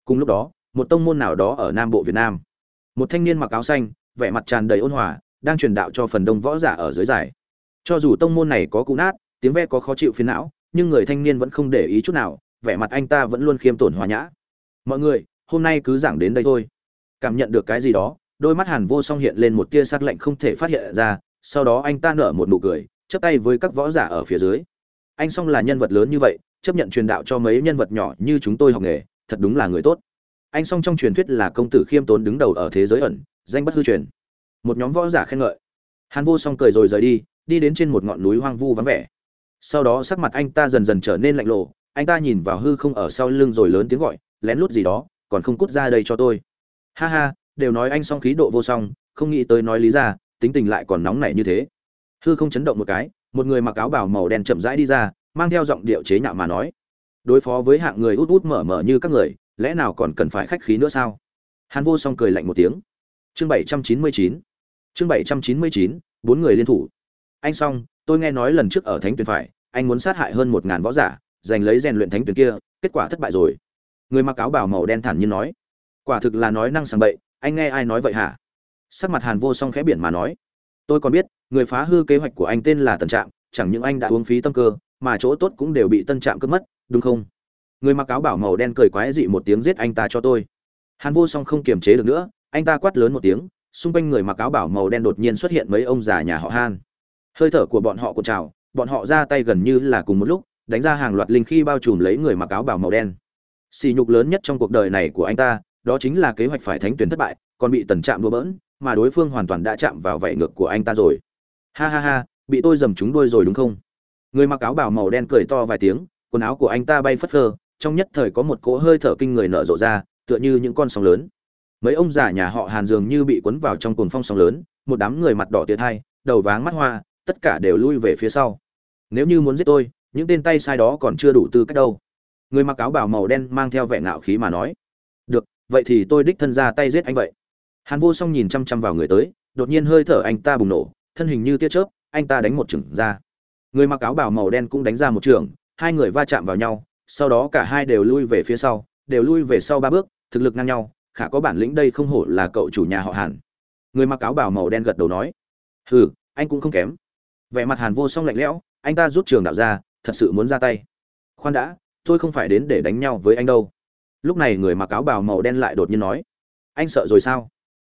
Cùng lúc đó một tông môn nào đó ở nam bộ việt nam. Một thanh niên mặc áo xanh, vẻ mặt tràn đầy ôn hòa, đang truyền đạo cho phần đông võ giả ở dưới giải. Cho dù tông môn này có cũ nát, tiếng ve có khó chịu phiến não, nhưng người thanh niên vẫn không để ý chút nào, vẻ mặt anh ta vẫn luôn khiêm tốn hòa nhã. Mọi người, hôm nay cứ giảng đến đây thôi. Cảm nhận được cái gì đó, đôi mắt hàn vô song hiện lên một tia sắc lạnh không thể phát hiện ra, sau đó anh ta nở một nụ cười chấp tay với các võ giả ở phía dưới. Anh song là nhân vật lớn như vậy, chấp nhận truyền đạo cho mấy nhân vật nhỏ như chúng tôi học nghề, thật đúng là người tốt anh song trong truyền thuyết là công tử khiêm tốn đứng đầu ở thế giới ẩn, danh bất hư truyền. Một nhóm võ giả khen ngợi. Hàn vô song cười rồi rời đi đi đến trên một ngọn núi hoang vu vắng vẻ. Sau đó sắc mặt anh ta dần dần trở nên lạnh lộ anh ta nhìn vào hư không ở sau lưng rồi lớn tiếng gọi, lén lút gì đó, còn không cút ra đây cho tôi. Ha ha, đều nói anh song khí độ vô song, không nghĩ tới nói lý ra, tính tình lại còn nóng nảy như thế. Hư không chấn động một cái, một người mặc áo bảo màu đen chậm rãi đi ra, mang theo giọng điệu chế nhạo mà nói, đối phó với hạng người út út mở mở như các người lẽ nào còn cần phải khách khí nữa sao? Hàn vô song cười lạnh một tiếng. Chương bảy trăm chín mươi chín. Chương bảy trăm chín mươi chín, bốn người liên thủ. Anh song tôi nghe nói lần trước ở thánh tuyển phải, anh muốn sát hại hơn một ngàn võ giả, giành lấy rèn luyện thánh tuyển kia, kết quả thất bại rồi. Người mặc áo bảo màu đen thản nhiên nói. Quả thực là nói năng sàng bậy, anh nghe ai nói vậy hả? Sắc mặt hàn vô song khẽ biển mà nói. Tôi còn biết, người phá hư kế hoạch của anh tên là tần trạm, chẳng những anh đã uống phí tâm cơ, mà chỗ tốt cũng đều bị tân trạm cướp mất, đúng không? Người mặc áo bảo màu đen cười quái dị một tiếng giết anh ta cho tôi. Hàn vô song không kiềm chế được nữa, anh ta quát lớn một tiếng, xung quanh người mặc áo bảo màu đen đột nhiên xuất hiện mấy ông già nhà họ han. Hơi thở của bọn họ cuộn trào, bọn họ ra tay gần như là cùng một lúc, đánh ra hàng loạt linh khi bao trùm lấy người mặc áo bảo màu đen. Xì nhục lớn nhất trong cuộc đời này của anh ta, đó chính là kế hoạch phải thánh tuyến thất bại, còn bị tần chạm đùa bỡn, mà đối phương hoàn toàn đã chạm vào vảy ngược của anh ta rồi. Ha ha ha, bị tôi dầm trúng đuôi rồi đúng không? Người mặc áo bảo màu đen cười to vài tiếng, quần áo của anh ta bay phất phơ trong nhất thời có một cỗ hơi thở kinh người nở rộ ra, tựa như những con sóng lớn. Mấy ông già nhà họ hàn dường như bị cuốn vào trong cuồng phong sóng lớn, một đám người mặt đỏ tiệt hai đầu váng mắt hoa, tất cả đều lui về phía sau. Nếu như muốn giết tôi, những tên tay sai đó còn chưa đủ tư cách đâu. Người mặc áo bào màu đen mang theo vẻ ngạo khí mà nói. Được, vậy thì tôi đích thân ra tay giết anh vậy. Hàn vô song nhìn chăm chăm vào người tới, đột nhiên hơi thở anh ta bùng nổ, thân hình như tia chớp, anh ta đánh một chưởng ra. Người mặc áo bào màu đen cũng đánh ra một trường hai người va chạm vào nhau sau đó cả hai đều lui về phía sau, đều lui về sau ba bước, thực lực ngang nhau, khả có bản lĩnh đây không hổ là cậu chủ nhà họ hàn. Người mặc áo bào màu đen gật đầu nói, hừ, anh cũng không kém. Vẻ mặt hàn vô song lạnh lẽo, anh ta rút trường đạo ra, thật sự muốn ra tay. Khoan đã, tôi không phải đến để đánh nhau với anh đâu. Lúc này người mặc áo bào màu đen lại đột nhiên nói, anh sợ rồi sao?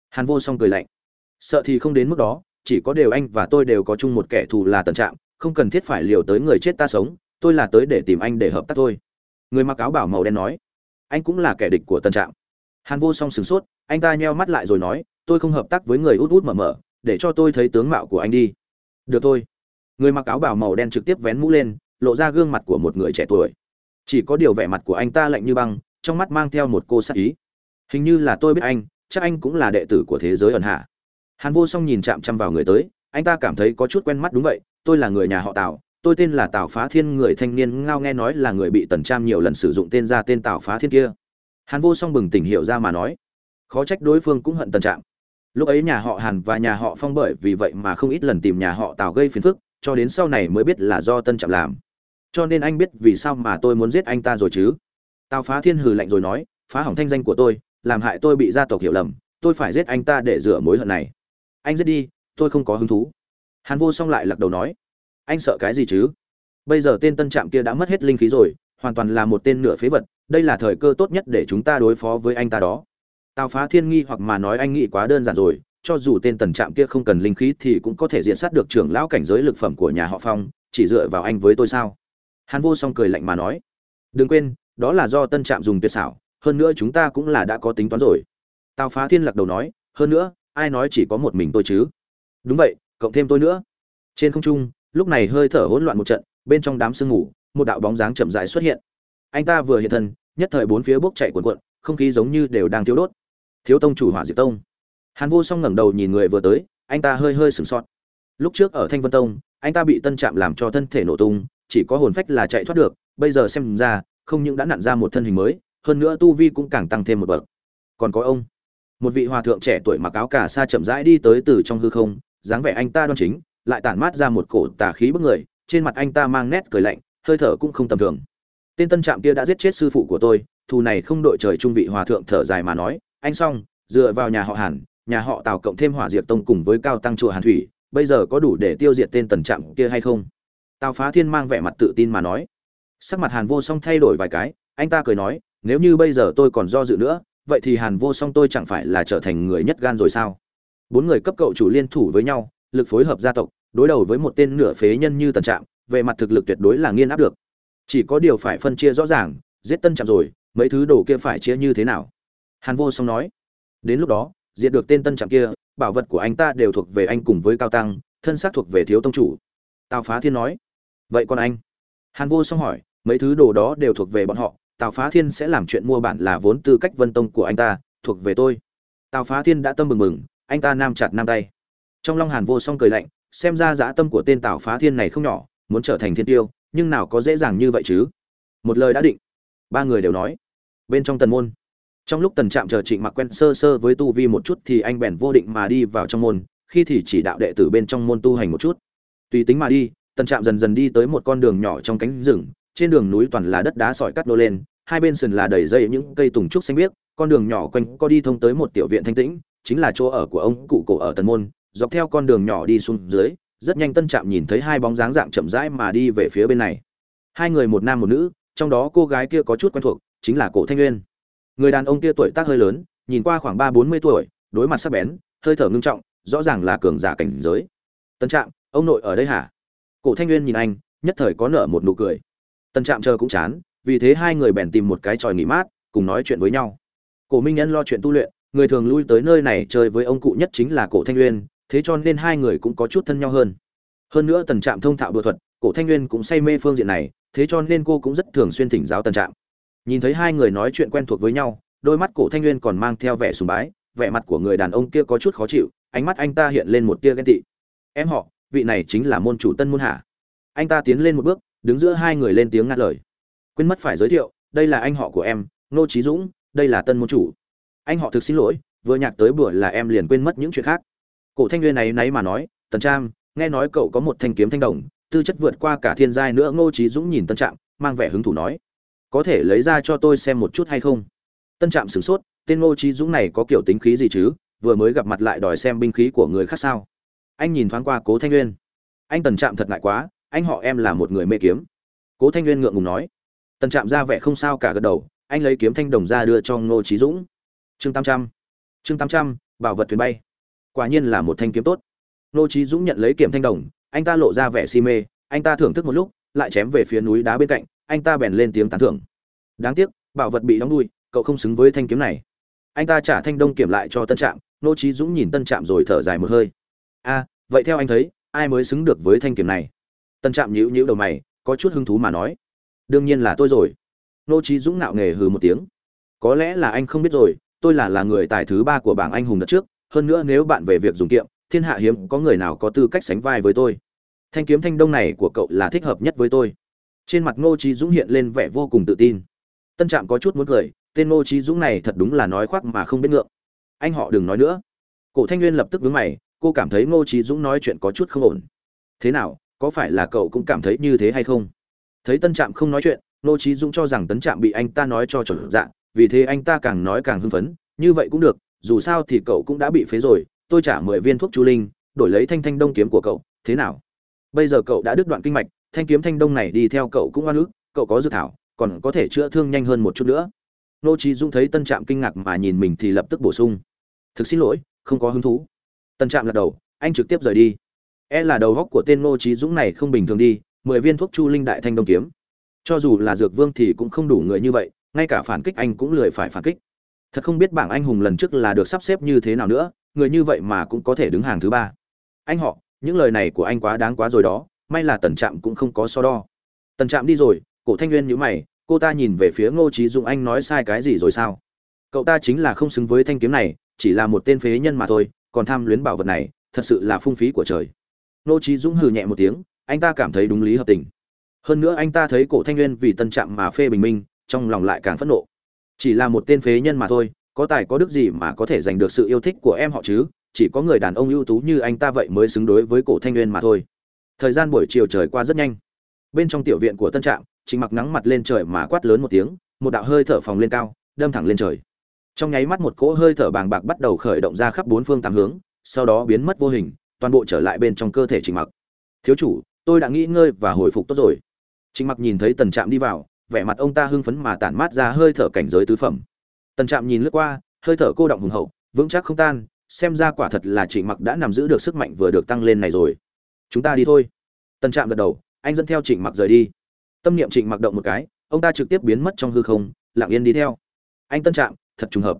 Hàn vô song cười lạnh, sợ thì không đến mức đó, chỉ có điều anh và tôi đều có chung một kẻ thù là tần trạm không cần thiết phải liều tới người chết ta sống, tôi là tới để tìm anh để hợp tác thôi người mặc áo bảo màu đen nói, anh cũng là kẻ địch của tân trạm. Hàn vô song sửng sốt, anh ta nheo mắt lại rồi nói, tôi không hợp tác với người út út mở mở, để cho tôi thấy tướng mạo của anh đi. Được thôi. Người mặc áo bảo màu đen trực tiếp vén mũ lên, lộ ra gương mặt của một người trẻ tuổi. Chỉ có điều vẻ mặt của anh ta lạnh như băng, trong mắt mang theo một cô sắc ý. Hình như là tôi biết anh, chắc anh cũng là đệ tử của thế giới ẩn hạ. Hàn vô song nhìn chạm chăm vào người tới, anh ta cảm thấy có chút quen mắt đúng vậy, tôi là người nhà họ tào tôi tên là tào phá thiên, người thanh niên ngao nghe nói là người bị tần tram nhiều lần sử dụng tên ra tên tào phá thiên kia. Hàn vô song bừng tỉnh hiểu ra mà nói, khó trách đối phương cũng hận tần trạm. Lúc ấy nhà họ hàn và nhà họ phong bởi vì vậy mà không ít lần tìm nhà họ tào gây phiền phức, cho đến sau này mới biết là do tân trạm làm. Cho nên anh biết vì sao mà tôi muốn giết anh ta rồi chứ? Tào phá thiên hừ lạnh rồi nói, phá hỏng thanh danh của tôi, làm hại tôi bị gia tộc hiểu lầm, tôi phải giết anh ta để rửa mối hận này. Anh giết đi, tôi không có hứng thú. Hàn vô song lại lắc đầu nói anh sợ cái gì chứ? Bây giờ tên tân trạm kia đã mất hết linh khí rồi, hoàn toàn là một tên nửa phế vật, đây là thời cơ tốt nhất để chúng ta đối phó với anh ta đó. Tào phá thiên nghi hoặc mà nói anh nghĩ quá đơn giản rồi, cho dù tên tần trạm kia không cần linh khí thì cũng có thể diện sát được trưởng lão cảnh giới lực phẩm của nhà họ phong, chỉ dựa vào anh với tôi sao? Hàn vô song cười lạnh mà nói, đừng quên, đó là do tân trạm dùng tuyệt xảo, hơn nữa chúng ta cũng là đã có tính toán rồi. Tào phá thiên lắc đầu nói, hơn nữa, ai nói chỉ có một mình tôi chứ? Đúng vậy, cộng thêm tôi nữa. Trên không trung lúc này hơi thở hỗn loạn một trận, bên trong đám sương ngủ một đạo bóng dáng chậm rãi xuất hiện. Anh ta vừa hiện thân, nhất thời bốn phía bốc chạy cuộn cuộn, không khí giống như đều đang thiếu đốt. Thiếu tông chủ hỏa diệt tông. Hàn vô song ngẩng đầu nhìn người vừa tới, anh ta hơi hơi sửng sốt. Lúc trước ở thanh vân tông, anh ta bị tân trạm làm cho thân thể nổ tung, chỉ có hồn phách là chạy thoát được, bây giờ xem ra, không những đã nặn ra một thân hình mới, hơn nữa tu vi cũng càng tăng thêm một bậc. Còn có ông, một vị hòa thượng trẻ tuổi mặc áo cà sa chậm rãi đi tới từ trong hư không, dáng vẻ anh ta đoan chính lại tản mát ra một cổ tà khí bức người, trên mặt anh ta mang nét cười lạnh, hơi thở cũng không tầm thường. Tên tân trạm kia đã giết chết sư phụ của tôi, thù này không đội trời trung vị hòa thượng thở dài mà nói, anh xong, dựa vào nhà họ hàn, nhà họ tào cộng thêm hỏa diệt tông cùng với cao tăng chùa hàn thủy, bây giờ có đủ để tiêu diệt tên tần trạm kia hay không? Tào phá thiên mang vẻ mặt tự tin mà nói. Sắc mặt hàn vô song thay đổi vài cái, anh ta cười nói, nếu như bây giờ tôi còn do dự nữa, vậy thì hàn vô song tôi chẳng phải là trở thành người nhất gan rồi sao? Bốn người cấp cậu chủ liên thủ với nhau lực phối hợp gia tộc, đối đầu với một tên nửa phế nhân như tần trạm, về mặt thực lực tuyệt đối là nghiên áp được. Chỉ có điều phải phân chia rõ ràng, giết tân trạm rồi, mấy thứ đồ kia phải chia như thế nào? Hàn vô song nói. Đến lúc đó, diệt được tên tân trạm kia, bảo vật của anh ta đều thuộc về anh cùng với cao tăng, thân xác thuộc về thiếu tông chủ. Tào phá thiên nói. Vậy còn anh? Hàn vô song hỏi, mấy thứ đồ đó đều thuộc về bọn họ, tào phá thiên sẽ làm chuyện mua bản là vốn tư cách vân tông của anh ta, thuộc về tôi. Tào phá thiên đã tâm mừng mừng anh ta nam chặt nam tay trong long hàn vô song cười lạnh, xem ra dã tâm của tên tào phá thiên này không nhỏ, muốn trở thành thiên tiêu, nhưng nào có dễ dàng như vậy chứ? Một lời đã định. Ba người đều nói. Bên trong tần môn. Trong lúc tần trạm chờ trịnh mặc quen sơ sơ với tu vi một chút thì anh bèn vô định mà đi vào trong môn, khi thì chỉ đạo đệ tử bên trong môn tu hành một chút. Tùy tính mà đi, tần trạm dần dần đi tới một con đường nhỏ trong cánh rừng, trên đường núi toàn là đất đá sỏi cắt nô lên, hai bên sườn là đầy dây những cây tùng trúc xanh biếc, con đường nhỏ quanh có đi thông tới một tiểu viện thanh tĩnh, chính là chỗ ở của ông cụ cổ ở tần môn dọc theo con đường nhỏ đi xuống dưới, rất nhanh tân trạm nhìn thấy hai bóng dáng dạng chậm rãi mà đi về phía bên này. Hai người một nam một nữ, trong đó cô gái kia có chút quen thuộc, chính là cổ thanh nguyên. Người đàn ông kia tuổi tác hơi lớn, nhìn qua khoảng ba bốn mươi tuổi, đối mặt sắc bén, hơi thở ngưng trọng, rõ ràng là cường giả cảnh giới. Tân trạm, ông nội ở đây hả? Cổ thanh nguyên nhìn anh, nhất thời có nở một nụ cười. Tân trạm chờ cũng chán, vì thế hai người bèn tìm một cái tròi nghỉ mát, cùng nói chuyện với nhau. Cổ minh nhân lo chuyện tu luyện, người thường lui tới nơi này chơi với ông cụ nhất chính là cổ thanh nguyên thế cho nên hai người cũng có chút thân nhau hơn. Hơn nữa tần trạm thông thạo đột thuật, cổ thanh nguyên cũng say mê phương diện này, thế cho nên cô cũng rất thường xuyên thỉnh giáo tần trạm. Nhìn thấy hai người nói chuyện quen thuộc với nhau, đôi mắt cổ thanh nguyên còn mang theo vẻ sùng bái, vẻ mặt của người đàn ông kia có chút khó chịu, ánh mắt anh ta hiện lên một tia ghen tị. Em họ, vị này chính là môn chủ tân môn hạ anh ta tiến lên một bước, đứng giữa hai người lên tiếng ngắt lời. Quên mất phải giới thiệu, đây là anh họ của em, nô trí dũng, đây là tân môn chủ. Anh họ thực xin lỗi, vừa nhạc tới bữa là em liền quên mất những chuyện khác cổ thanh nguyên này nấy mà nói, tần trang nghe nói cậu có một thanh kiếm thanh đồng, tư chất vượt qua cả thiên giai nữa. Ngô trí dũng nhìn tân trạm, mang vẻ hứng thủ nói, có thể lấy ra cho tôi xem một chút hay không? Tân trạm sửng sốt, tên ngô trí dũng này có kiểu tính khí gì chứ? Vừa mới gặp mặt lại đòi xem binh khí của người khác sao? Anh nhìn thoáng qua cố thanh nguyên. Anh tần trạm thật ngại quá, anh họ em là một người mê kiếm. Cố thanh nguyên ngượng ngùng nói. Tần trạm ra vẻ không sao cả gật đầu, anh lấy kiếm thanh đồng ra đưa cho ngô trí dũng. Chương tám trăm. Chương tám trăm, bảo vật thuyền bay quả nhiên là một thanh kiếm tốt. Nô trí dũng nhận lấy kiếm thanh đồng, anh ta lộ ra vẻ si mê, anh ta thưởng thức một lúc, lại chém về phía núi đá bên cạnh, anh ta bèn lên tiếng tán thưởng. Đáng tiếc, bảo vật bị đóng đuôi, cậu không xứng với thanh kiếm này. Anh ta trả thanh đông kiểm lại cho tân trạm, nô trí dũng nhìn tân trạm rồi thở dài một hơi. A vậy theo anh thấy, ai mới xứng được với thanh kiếm này? Tân trạm nhíu nhíu đầu mày, có chút hứng thú mà nói. Đương nhiên là tôi rồi. Nô trí dũng nạo nghề hừ một tiếng. Có lẽ là anh không biết rồi, tôi là là người tài thứ ba của bảng anh hùng đợt trước hơn nữa nếu bạn về việc dùng kiệm, thiên hạ hiếm có người nào có tư cách sánh vai với tôi. Thanh kiếm thanh đông này của cậu là thích hợp nhất với tôi. Trên mặt ngô trí dũng hiện lên vẻ vô cùng tự tin. Tân trạm có chút muốn cười, tên ngô trí dũng này thật đúng là nói khoác mà không biết ngượng. Anh họ đừng nói nữa. Cổ thanh nguyên lập tức vướng mày, cô cảm thấy ngô trí dũng nói chuyện có chút không ổn. Thế nào, có phải là cậu cũng cảm thấy như thế hay không? Thấy tân trạm không nói chuyện, ngô trí dũng cho rằng tấn trạm bị anh ta nói cho trở dạ vì thế anh ta càng nói càng hưng phấn, như vậy cũng được dù sao thì cậu cũng đã bị phế rồi, tôi trả mười viên thuốc chu linh, đổi lấy thanh thanh đông kiếm của cậu, thế nào? Bây giờ cậu đã đứt đoạn kinh mạch, thanh kiếm thanh đông này đi theo cậu cũng oan ức, cậu có dự thảo, còn có thể chữa thương nhanh hơn một chút nữa. Nô trí dũng thấy tân trạm kinh ngạc mà nhìn mình thì lập tức bổ sung. Thực xin lỗi, không có hứng thú. Tân trạm lật đầu, anh trực tiếp rời đi. E là đầu góc của tên nô trí dũng này không bình thường đi, mười viên thuốc chu linh đại thanh đông kiếm. Cho dù là dược vương thì cũng không đủ người như vậy, ngay cả phản kích anh cũng lười phải phản kích thật không biết bảng anh hùng lần trước là được sắp xếp như thế nào nữa, người như vậy mà cũng có thể đứng hàng thứ ba. Anh họ, những lời này của anh quá đáng quá rồi đó, may là tần trạm cũng không có so đo. Tần trạm đi rồi, cổ thanh nguyên nhữ mày, cô ta nhìn về phía ngô trí dũng, anh nói sai cái gì rồi sao? Cậu ta chính là không xứng với thanh kiếm này, chỉ là một tên phế nhân mà thôi, còn tham luyến bảo vật này, thật sự là phung phí của trời. Ngô trí dũng hừ nhẹ một tiếng, anh ta cảm thấy đúng lý hợp tình. Hơn nữa anh ta thấy cổ thanh nguyên vì tân trạm mà phê bình minh, trong lòng lại càng phẫn nộ chỉ là một tên phế nhân mà thôi, có tài có đức gì mà có thể giành được sự yêu thích của em họ chứ? Chỉ có người đàn ông ưu tú như anh ta vậy mới xứng đối với cổ thanh nguyên mà thôi. Thời gian buổi chiều trời qua rất nhanh. Bên trong tiểu viện của tân trạm chính mặc nắng mặt lên trời mà quát lớn một tiếng, một đạo hơi thở phòng lên cao, đâm thẳng lên trời. Trong nháy mắt một cỗ hơi thở bàng bạc bắt đầu khởi động ra khắp bốn phương tám hướng, sau đó biến mất vô hình, toàn bộ trở lại bên trong cơ thể trình mặc. Thiếu chủ, tôi đã nghỉ ngơi và hồi phục tốt rồi. Trình mặc nhìn thấy tần trạm đi vào vẻ mặt ông ta hưng phấn mà tản mát ra hơi thở cảnh giới tứ phẩm. Tần trạm nhìn lướt qua, hơi thở cô động hùng hậu, vững chắc không tan, xem ra quả thật là trịnh mặc đã nằm giữ được sức mạnh vừa được tăng lên này rồi. Chúng ta đi thôi. Tần trạm gật đầu, anh dẫn theo trịnh mặc rời đi. Tâm niệm trịnh mặc động một cái, ông ta trực tiếp biến mất trong hư không, lặng yên đi theo. Anh tân trạm, thật trùng hợp.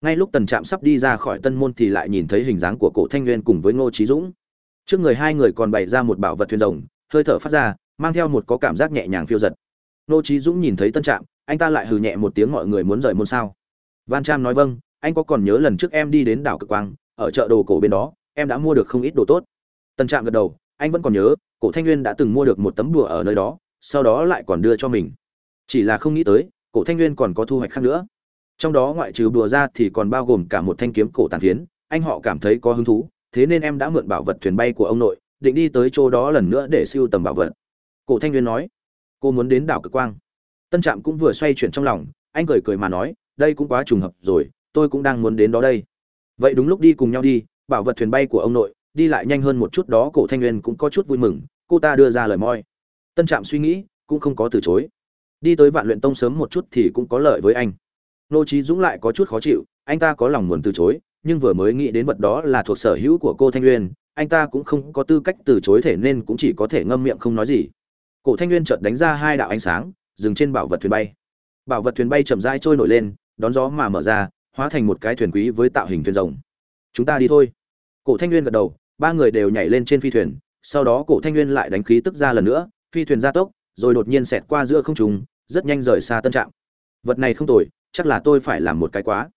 Ngay lúc tần trạm sắp đi ra khỏi tân môn thì lại nhìn thấy hình dáng của cổ thanh nguyên cùng với ngô trí dũng. Trước người hai người còn bày ra một bảo vật thuyền rồng, hơi thở phát ra, mang theo một có cảm giác nhẹ nhàng phiêu giật. Nô trí dũng nhìn thấy tân trạm, anh ta lại hừ nhẹ một tiếng mọi người muốn rời môn sao? Van tram nói vâng anh có còn nhớ lần trước em đi đến đảo cực quang, ở chợ đồ cổ bên đó, em đã mua được không ít đồ tốt. Tân trạm gật đầu, anh vẫn còn nhớ, cổ thanh nguyên đã từng mua được một tấm đùa ở nơi đó, sau đó lại còn đưa cho mình. Chỉ là không nghĩ tới, cổ thanh nguyên còn có thu hoạch khác nữa. Trong đó ngoại trừ đùa ra thì còn bao gồm cả một thanh kiếm cổ tàn phiến, anh họ cảm thấy có hứng thú, thế nên em đã mượn bảo vật thuyền bay của ông nội, định đi tới chỗ đó lần nữa để siêu tầm bảo vật. Cổ thanh nguyên nói cô muốn đến đảo cực quang. Tân trạm cũng vừa xoay chuyển trong lòng, anh cười cười mà nói, đây cũng quá trùng hợp rồi, tôi cũng đang muốn đến đó đây. Vậy đúng lúc đi cùng nhau đi, bảo vật thuyền bay của ông nội, đi lại nhanh hơn một chút đó, cổ thanh nguyên cũng có chút vui mừng, cô ta đưa ra lời moi. Tân trạm suy nghĩ, cũng không có từ chối. Đi tới vạn luyện tông sớm một chút thì cũng có lợi với anh. Nô trí dũng lại có chút khó chịu, anh ta có lòng muốn từ chối, nhưng vừa mới nghĩ đến vật đó là thuộc sở hữu của cô thanh nguyên, anh ta cũng không có tư cách từ chối thể nên cũng chỉ có thể ngâm miệng không nói gì cổ thanh nguyên chợt đánh ra hai đạo ánh sáng, dừng trên bảo vật thuyền bay. Bảo vật thuyền bay chậm rãi trôi nổi lên, đón gió mà mở ra, hóa thành một cái thuyền quý với tạo hình thuyền rồng. Chúng ta đi thôi. Cổ thanh nguyên gật đầu, ba người đều nhảy lên trên phi thuyền, sau đó cổ thanh nguyên lại đánh khí tức ra lần nữa, phi thuyền gia tốc, rồi đột nhiên xẹt qua giữa không trung, rất nhanh rời xa tân trạm. Vật này không tồi, chắc là tôi phải làm một cái quá.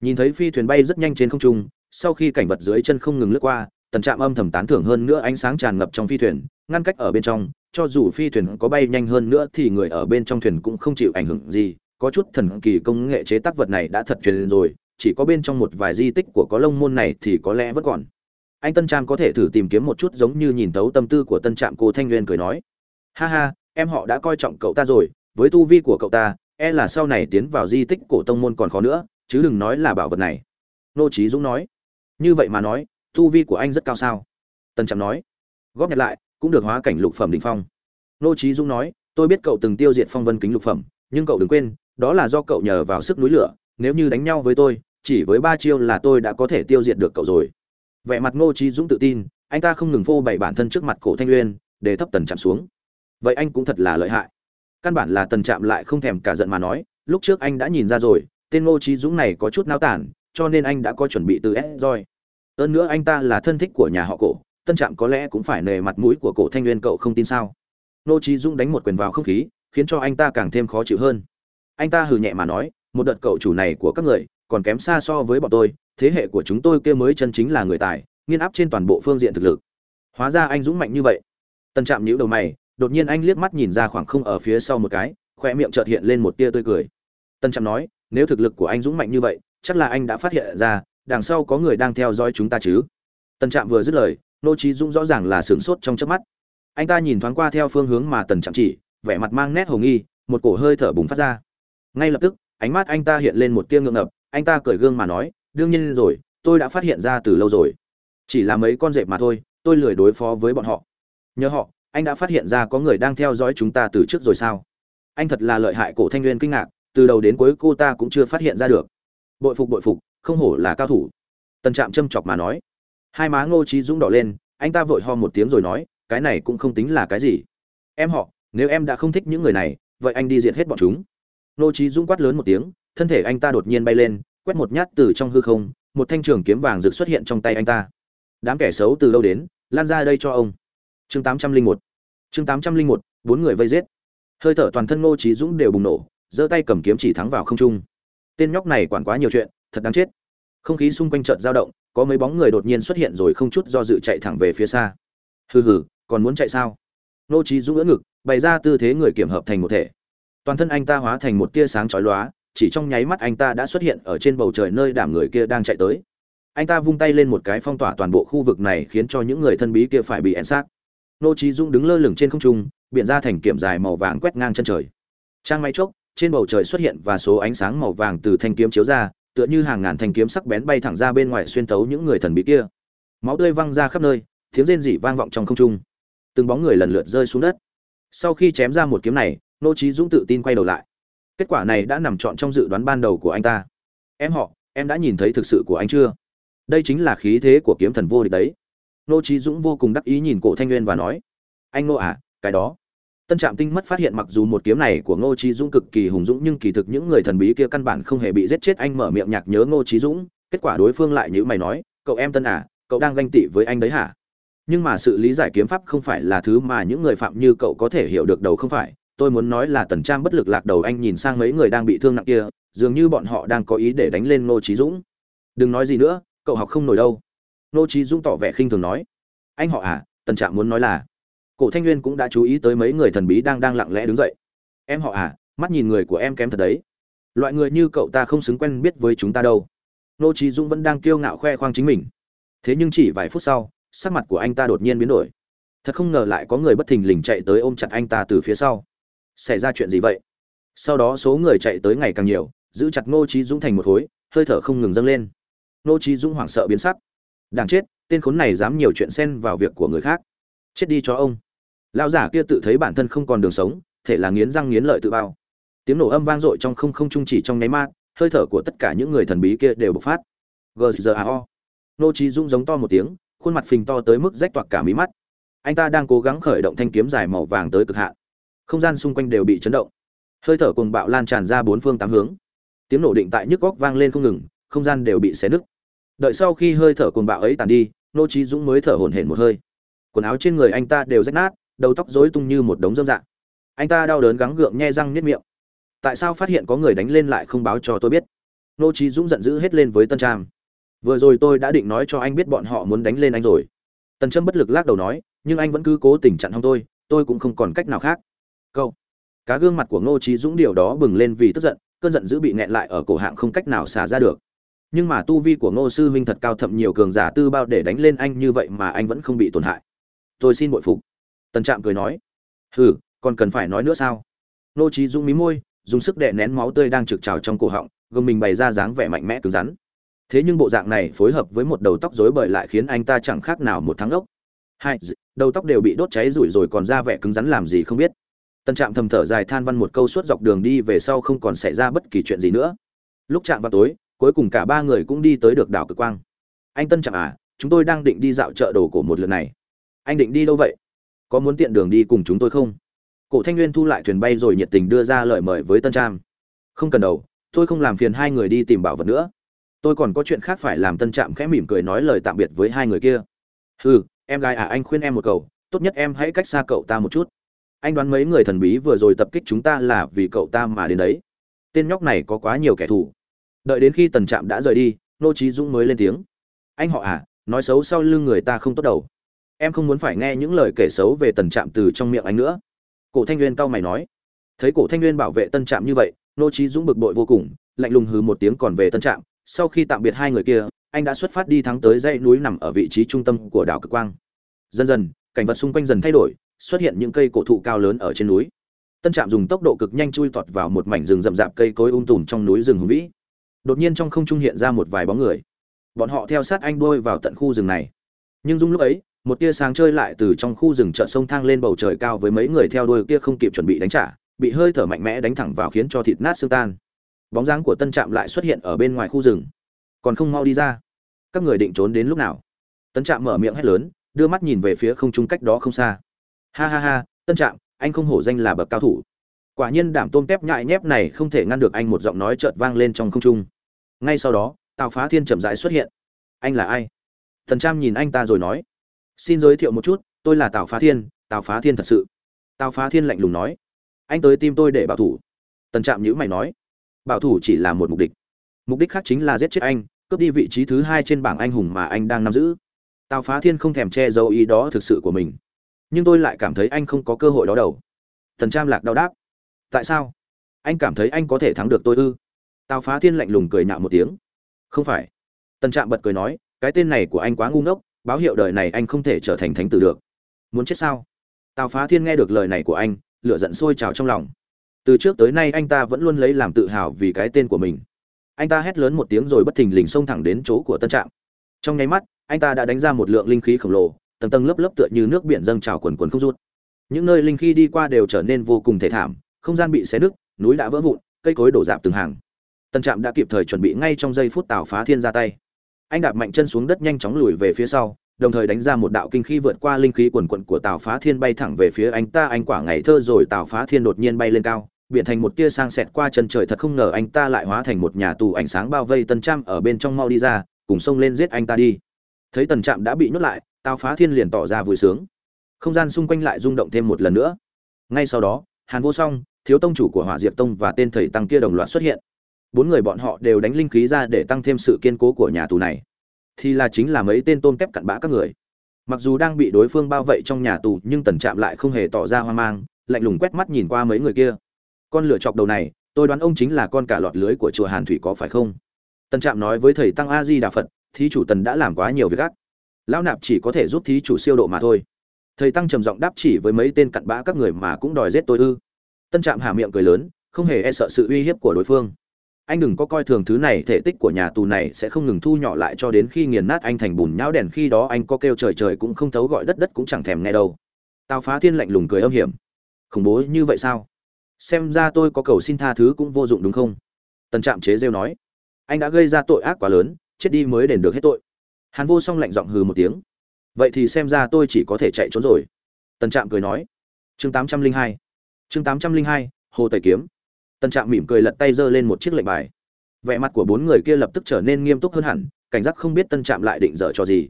Nhìn thấy phi thuyền bay rất nhanh trên không trung, sau khi cảnh vật dưới chân không ngừng lướt qua, tần trạm âm thầm tán thưởng hơn nữa ánh sáng tràn ngập trong phi thuyền, ngăn cách ở bên trong cho dù phi thuyền có bay nhanh hơn nữa thì người ở bên trong thuyền cũng không chịu ảnh hưởng gì. Có chút thần kỳ công nghệ chế tác vật này đã thật truyền rồi, chỉ có bên trong một vài di tích của có lông môn này thì có lẽ vẫn còn. Anh tân trạm có thể thử tìm kiếm một chút giống như nhìn tấu tâm tư của tân trạm, cô thanh nguyên cười nói. Ha ha, em họ đã coi trọng cậu ta rồi, với tu vi của cậu ta e là sau này tiến vào di tích cổ tông môn còn khó nữa, chứ đừng nói là bảo vật này. Nô trí dũng nói. Như vậy mà nói, tu vi của anh rất cao sao? Tân trạm nói. Góp nhặt lại cũng được hóa cảnh lục phẩm đỉnh phong. Nô Chí dũng nói, tôi biết cậu từng tiêu diệt phong vân kính lục phẩm, nhưng cậu đừng quên, đó là do cậu nhờ vào sức núi lửa, nếu như đánh nhau với tôi, chỉ với ba chiêu là tôi đã có thể tiêu diệt được cậu rồi. Vẻ mặt ngô Chí dũng tự tin, anh ta không ngừng phô bày bản thân trước mặt cổ thanh uyên, để thấp tần chạm xuống. Vậy anh cũng thật là lợi hại. Căn bản là tần chạm lại không thèm cả giận mà nói, lúc trước anh đã nhìn ra rồi, tên ngô Chí dũng này có chút náo tản, cho nên anh đã có chuẩn bị từ s rồi. hơn nữa anh ta là thân thích của nhà họ cổ tân trạm có lẽ cũng phải nề mặt mũi của cổ thanh nguyên cậu không tin sao? Nô trí dũng đánh một quyền vào không khí, khiến cho anh ta càng thêm khó chịu hơn. Anh ta hừ nhẹ mà nói, một đợt cậu chủ này của các người, còn kém xa so với bọn tôi, thế hệ của chúng tôi kia mới chân chính là người tài, nghiên áp trên toàn bộ phương diện thực lực. Hóa ra anh dũng mạnh như vậy. Tân trạm nhíu đầu mày, đột nhiên anh liếc mắt nhìn ra khoảng không ở phía sau một cái khoe miệng chợt hiện lên một tia tươi cười. Tân trạm nói, nếu thực lực của anh dũng mạnh như vậy, chắc là anh đã phát hiện ra, đằng sau có người đang theo dõi chúng ta chứ? Tân trạm vừa dứt lời nô trí dũng rõ ràng là sướng sốt trong chớp mắt. Anh ta nhìn thoáng qua theo phương hướng mà tần trạm chỉ, vẻ mặt mang nét hồng nghi, một cổ hơi thở bùng phát ra. Ngay lập tức, ánh mắt anh ta hiện lên một tia ngượng ngập, anh ta cởi gương mà nói, đương nhiên rồi, tôi đã phát hiện ra từ lâu rồi. Chỉ là mấy con dẹp mà thôi, tôi lười đối phó với bọn họ. Nhớ họ, anh đã phát hiện ra có người đang theo dõi chúng ta từ trước rồi sao? Anh thật là lợi hại cổ thanh nguyên kinh ngạc, từ đầu đến cuối cô ta cũng chưa phát hiện ra được. Bội phục bội phục, không hổ là cao thủ. Tần trạm châm chọc mà nói hai má ngô trí dũng đỏ lên, anh ta vội ho một tiếng rồi nói, cái này cũng không tính là cái gì. Em họ, nếu em đã không thích những người này, vậy anh đi diệt hết bọn chúng. Ngô trí dũng quát lớn một tiếng, thân thể anh ta đột nhiên bay lên, quét một nhát từ trong hư không, một thanh trường kiếm vàng rực xuất hiện trong tay anh ta. Đám kẻ xấu từ đâu đến, lan ra đây cho ông. Chương tám trăm linh một. Chương tám trăm linh một, bốn người vây giết. Hơi thở toàn thân ngô trí dũng đều bùng nổ, giơ tay cầm kiếm chỉ thắng vào không trung. Tên nhóc này quản quá nhiều chuyện, thật đáng chết. Không khí xung quanh chợt dao động có mấy bóng người đột nhiên xuất hiện rồi không chút do dự chạy thẳng về phía xa. Hừ hừ, còn muốn chạy sao? Nô trí dũng ngỡ ngực, bày ra tư thế người kiểm hợp thành một thể. Toàn thân anh ta hóa thành một tia sáng chói lóa, chỉ trong nháy mắt anh ta đã xuất hiện ở trên bầu trời nơi đảm người kia đang chạy tới. Anh ta vung tay lên một cái phong tỏa toàn bộ khu vực này khiến cho những người thân bí kia phải bị ẹn xác nô trí dung đứng lơ lửng trên không trung biện ra thành kiểm dài màu vàng quét ngang chân trời. Trang máy chốc, trên bầu trời xuất hiện và số ánh sáng màu vàng từ thanh kiếm chiếu ra tựa như hàng ngàn thanh kiếm sắc bén bay thẳng ra bên ngoài xuyên tấu những người thần bí kia. Máu tươi văng ra khắp nơi, tiếng rên rỉ vang vọng trong không trung. Từng bóng người lần lượt rơi xuống đất. Sau khi chém ra một kiếm này, nô trí dũng tự tin quay đầu lại. Kết quả này đã nằm trọn trong dự đoán ban đầu của anh ta. Em họ, em đã nhìn thấy thực sự của anh chưa? Đây chính là khí thế của kiếm thần vô địch đấy. Nô trí dũng vô cùng đắc ý nhìn cổ thanh nguyên và nói, anh nô à cái đó tân trạm tinh mất phát hiện mặc dù một kiếm này của ngô trí dũng cực kỳ hùng dũng nhưng kỳ thực những người thần bí kia căn bản không hề bị giết chết. Anh mở miệng nhạc nhớ ngô trí dũng, kết quả đối phương lại như mày nói, cậu em tân à cậu đang ganh tị với anh đấy hả? Nhưng mà sự lý giải kiếm pháp không phải là thứ mà những người phạm như cậu có thể hiểu được đầu không phải. Tôi muốn nói là tần trang bất lực lạc đầu, anh nhìn sang mấy người đang bị thương nặng kia, dường như bọn họ đang có ý để đánh lên ngô trí dũng. Đừng nói gì nữa, cậu học không nổi đâu. Ngô trí dũng tỏ vẻ khinh thường nói, anh họ à tần trạm muốn nói là cổ thanh nguyên cũng đã chú ý tới mấy người thần bí đang đang lặng lẽ đứng dậy. Em họ à mắt nhìn người của em kém thật đấy. Loại người như cậu ta không xứng quen biết với chúng ta đâu. Nô trí dũng vẫn đang kiêu ngạo khoe khoang chính mình. Thế nhưng chỉ vài phút sau, sắc mặt của anh ta đột nhiên biến đổi. Thật không ngờ lại có người bất thình lình chạy tới ôm chặt anh ta từ phía sau. Xảy ra chuyện gì vậy? Sau đó số người chạy tới ngày càng nhiều, giữ chặt ngô trí dũng thành một khối, hơi thở không ngừng dâng lên. Ngô trí dũng hoảng sợ biến sắc. Đáng chết, tên khốn này dám nhiều chuyện xen vào việc của người khác. Chết đi cho ông lão giả kia tự thấy bản thân không còn đường sống, thể là nghiến răng nghiến lợi tự bao. Tiếng nổ âm vang dội trong không không trung chỉ trong nháy mắt, hơi thở của tất cả những người thần bí kia đều bộc phát. Gzao nô trí dũng giống to một tiếng, khuôn mặt phình to tới mức rách toạc cả mí mắt. Anh ta đang cố gắng khởi động thanh kiếm dài màu vàng tới cực hạn. Không gian xung quanh đều bị chấn động. Hơi thở cuồng bạo lan tràn ra bốn phương tám hướng. Tiếng nổ định tại nhức góc vang lên không ngừng, không gian đều bị xé nứt. Đợi sau khi hơi thở cuồng bạo ấy tàn đi, nô trí dũng mới thở hổn hển một hơi. Quần áo trên người anh ta đều rách nát đầu tóc rối tung như một đống dâm rạ, dạ. anh ta đau đớn gắng gượng nhe răng niết miệng. Tại sao phát hiện có người đánh lên lại không báo cho tôi biết? Nô trí dũng giận dữ hết lên với tân trạm vừa rồi tôi đã định nói cho anh biết bọn họ muốn đánh lên anh rồi. Tần trâm bất lực lắc đầu nói nhưng anh vẫn cứ cố tình chặn hông tôi tôi cũng không còn cách nào khác. Câu. Cá gương mặt của ngô trí dũng điều đó bừng lên vì tức giận cơn giận dữ bị nghẹn lại ở cổ hạng không cách nào xả ra được. Nhưng mà tu vi của ngô sư huynh thật cao thậm nhiều cường giả tư bao để đánh lên anh như vậy mà anh vẫn không bị tổn hại. Tôi xin bội phục tần trạm cười nói hừ còn cần phải nói nữa sao Nô trí dũng mí môi dùng sức đè nén máu tươi đang trực trào trong cổ họng gương mình bày ra dáng vẻ mạnh mẽ cứng rắn thế nhưng bộ dạng này phối hợp với một đầu tóc rối bời lại khiến anh ta chẳng khác nào một thắng ốc hai đầu tóc đều bị đốt cháy rủi rồi còn ra vẻ cứng rắn làm gì không biết Tân Trạm thầm thở dài than văn một câu suốt dọc đường đi về sau không còn xảy ra bất kỳ chuyện gì nữa. Lúc chạm vào tối, cuối cùng cả ba người cũng đi tới được đảo Cực Quang. Anh Tân Trạm à, chúng tôi đang định đi dạo chợ đồ cổ một lượt này. Anh định đi đâu vậy? Có muốn tiện đường đi cùng chúng tôi không? Cổ Thanh Nguyên thu lại thuyền bay rồi nhiệt tình đưa ra lời mời với Tân Trạm. không cần đầu, tôi không làm phiền hai người đi tìm bảo vật nữa. Tôi còn có chuyện khác phải làm, tân trạm khẽ mỉm cười nói lời tạm biệt với hai người kia. Hừ, em gái à anh khuyên em một cầu tốt nhất em hãy cách xa cậu ta một chút. Anh đoán mấy người thần bí vừa rồi tập kích chúng ta là vì cậu ta mà đến đấy. Tên nhóc này có quá nhiều kẻ thù. Đợi đến khi tần trạm đã rời đi, nô trí dũng mới lên tiếng. Anh họ à nói xấu sau lưng người ta không tốt đầu em không muốn phải nghe những lời kể xấu về tần trạm từ trong miệng anh nữa. Cổ thanh nguyên cau mày nói. Thấy cổ thanh nguyên bảo vệ tân trạm như vậy, nô trí dũng bực bội vô cùng, lạnh lùng hừ một tiếng còn về tân trạm. Sau khi tạm biệt hai người kia, anh đã xuất phát đi thắng tới dãy núi nằm ở vị trí trung tâm của đảo cực quang. Dần dần, cảnh vật xung quanh dần thay đổi, xuất hiện những cây cổ thụ cao lớn ở trên núi. Tân trạm dùng tốc độ cực nhanh chui tọt vào một mảnh rừng rậm rạp cây cối um tùm trong núi rừng hùng vĩ. Đột nhiên trong không trung hiện ra một vài bóng người. Bọn họ theo sát anh đuôi vào tận khu rừng này. Nhưng dung lúc ấy một tia sáng chơi lại từ trong khu rừng chợ sông thang lên bầu trời cao với mấy người theo đuôi kia không kịp chuẩn bị đánh trả, bị hơi thở mạnh mẽ đánh thẳng vào khiến cho thịt nát xương tan. Bóng dáng của tân trạm lại xuất hiện ở bên ngoài khu rừng. Còn không mau đi ra. Các người định trốn đến lúc nào? Tân trạm mở miệng hét lớn, đưa mắt nhìn về phía không trung cách đó không xa. Ha ha ha, tân trạm, anh không hổ danh là bậc cao thủ. Quả nhiên đảm tôm tép nhại nhép này không thể ngăn được anh một giọng nói chợt vang lên trong không trung. Ngay sau đó tào phá thiên chậm rãi xuất hiện. Anh là ai? Thần trạm nhìn anh ta rồi nói xin giới thiệu một chút, tôi là tào phá thiên, tào phá thiên thật sự. Tào phá thiên lạnh lùng nói. Anh tới tim tôi để bảo thủ. Tần trạm nhữ mày nói. Bảo thủ chỉ là một mục đích. Mục đích khác chính là giết chết anh, cướp đi vị trí thứ hai trên bảng anh hùng mà anh đang nắm giữ. Tào phá thiên không thèm che giấu ý đó thực sự của mình. Nhưng tôi lại cảm thấy anh không có cơ hội đó đâu. Tần trạm lạc đau đáp. Tại sao? Anh cảm thấy anh có thể thắng được tôi ư? Tào phá thiên lạnh lùng cười nhạo một tiếng. Không phải. Tần trạm bật cười nói, cái tên này của anh quá ngu ngốc báo hiệu đời này anh không thể trở thành thánh tử được. Muốn chết sao? Tào phá thiên nghe được lời này của anh, lửa giận sôi trào trong lòng. Từ trước tới nay anh ta vẫn luôn lấy làm tự hào vì cái tên của mình. Anh ta hét lớn một tiếng rồi bất thình lình xông thẳng đến chỗ của tân trạm. Trong nháy mắt, anh ta đã đánh ra một lượng linh khí khổng lồ, tầng tầng lớp lớp tựa như nước biển dâng trào quần quần không rút. Những nơi linh khí đi qua đều trở nên vô cùng thể thảm, không gian bị xé nứt, núi đã vỡ vụn, cây cối đổ dạp từng hàng. Tân trạm đã kịp thời chuẩn bị ngay trong giây phút tào phá thiên ra tay anh đạp mạnh chân xuống đất nhanh chóng lùi về phía sau đồng thời đánh ra một đạo kinh khí vượt qua linh khí quần quận của Tào Phá Thiên bay thẳng về phía anh ta, anh quả ngày thơ rồi Tào Phá Thiên đột nhiên bay lên cao, biến thành một tia sang sẹt qua chân trời thật không ngờ anh ta lại hóa thành một nhà tù ánh sáng bao vây Tần Trạm ở bên trong mau đi ra, cùng xông lên giết anh ta đi. Thấy Tần Trạm đã bị nhốt lại, Tào Phá Thiên liền tỏ ra vui sướng. Không gian xung quanh lại rung động thêm một lần nữa. Ngay sau đó, Hàn Vô Song, thiếu tông chủ của Hỏa Diệp Tông và tên thầy tăng kia đồng loạt xuất hiện. Bốn người bọn họ đều đánh linh khí ra để tăng thêm sự kiên cố của nhà tù này. Thì là chính là mấy tên tôm kép cặn bã các người. Mặc dù đang bị đối phương bao vây trong nhà tù, nhưng tần trạm lại không hề tỏ ra hoang mang, lạnh lùng quét mắt nhìn qua mấy người kia. Con lửa chọc đầu này, tôi đoán ông chính là con cả lọt lưới của chùa hàn thủy có phải không? Tần trạm nói với thầy tăng a di đà phật, thí chủ tần đã làm quá nhiều việc ác. Lão nạp chỉ có thể giúp thí chủ siêu độ mà thôi. Thầy tăng trầm giọng đáp chỉ với mấy tên cặn bã các người mà cũng đòi giết tôi ư. Tân trạm hà miệng cười lớn, không hề e sợ sự uy hiếp của đối phương anh đừng có coi thường thứ này, thể tích của nhà tù này sẽ không ngừng thu nhỏ lại cho đến khi nghiền nát anh thành bùn nhão đèn khi đó anh có kêu trời trời cũng không thấu gọi đất đất cũng chẳng thèm nghe đâu. Tào phá thiên lạnh lùng cười âm hiểm. Khủng bố như vậy sao? Xem ra tôi có cầu xin tha thứ cũng vô dụng đúng không? Tần trạm chế rêu nói. Anh đã gây ra tội ác quá lớn, chết đi mới đền được hết tội. Hàn vô song lạnh giọng hừ một tiếng. Vậy thì xem ra tôi chỉ có thể chạy trốn rồi. Tần trạm cười nói. Chương tám trăm linh hai. Chương tám trăm linh hai, hồ tẩy kiếm. Tân Trạm mỉm cười lật tay giơ lên một chiếc lệnh bài. Vẻ mặt của bốn người kia lập tức trở nên nghiêm túc hơn hẳn, cảnh giác không biết Tân Trạm lại định dở cho gì.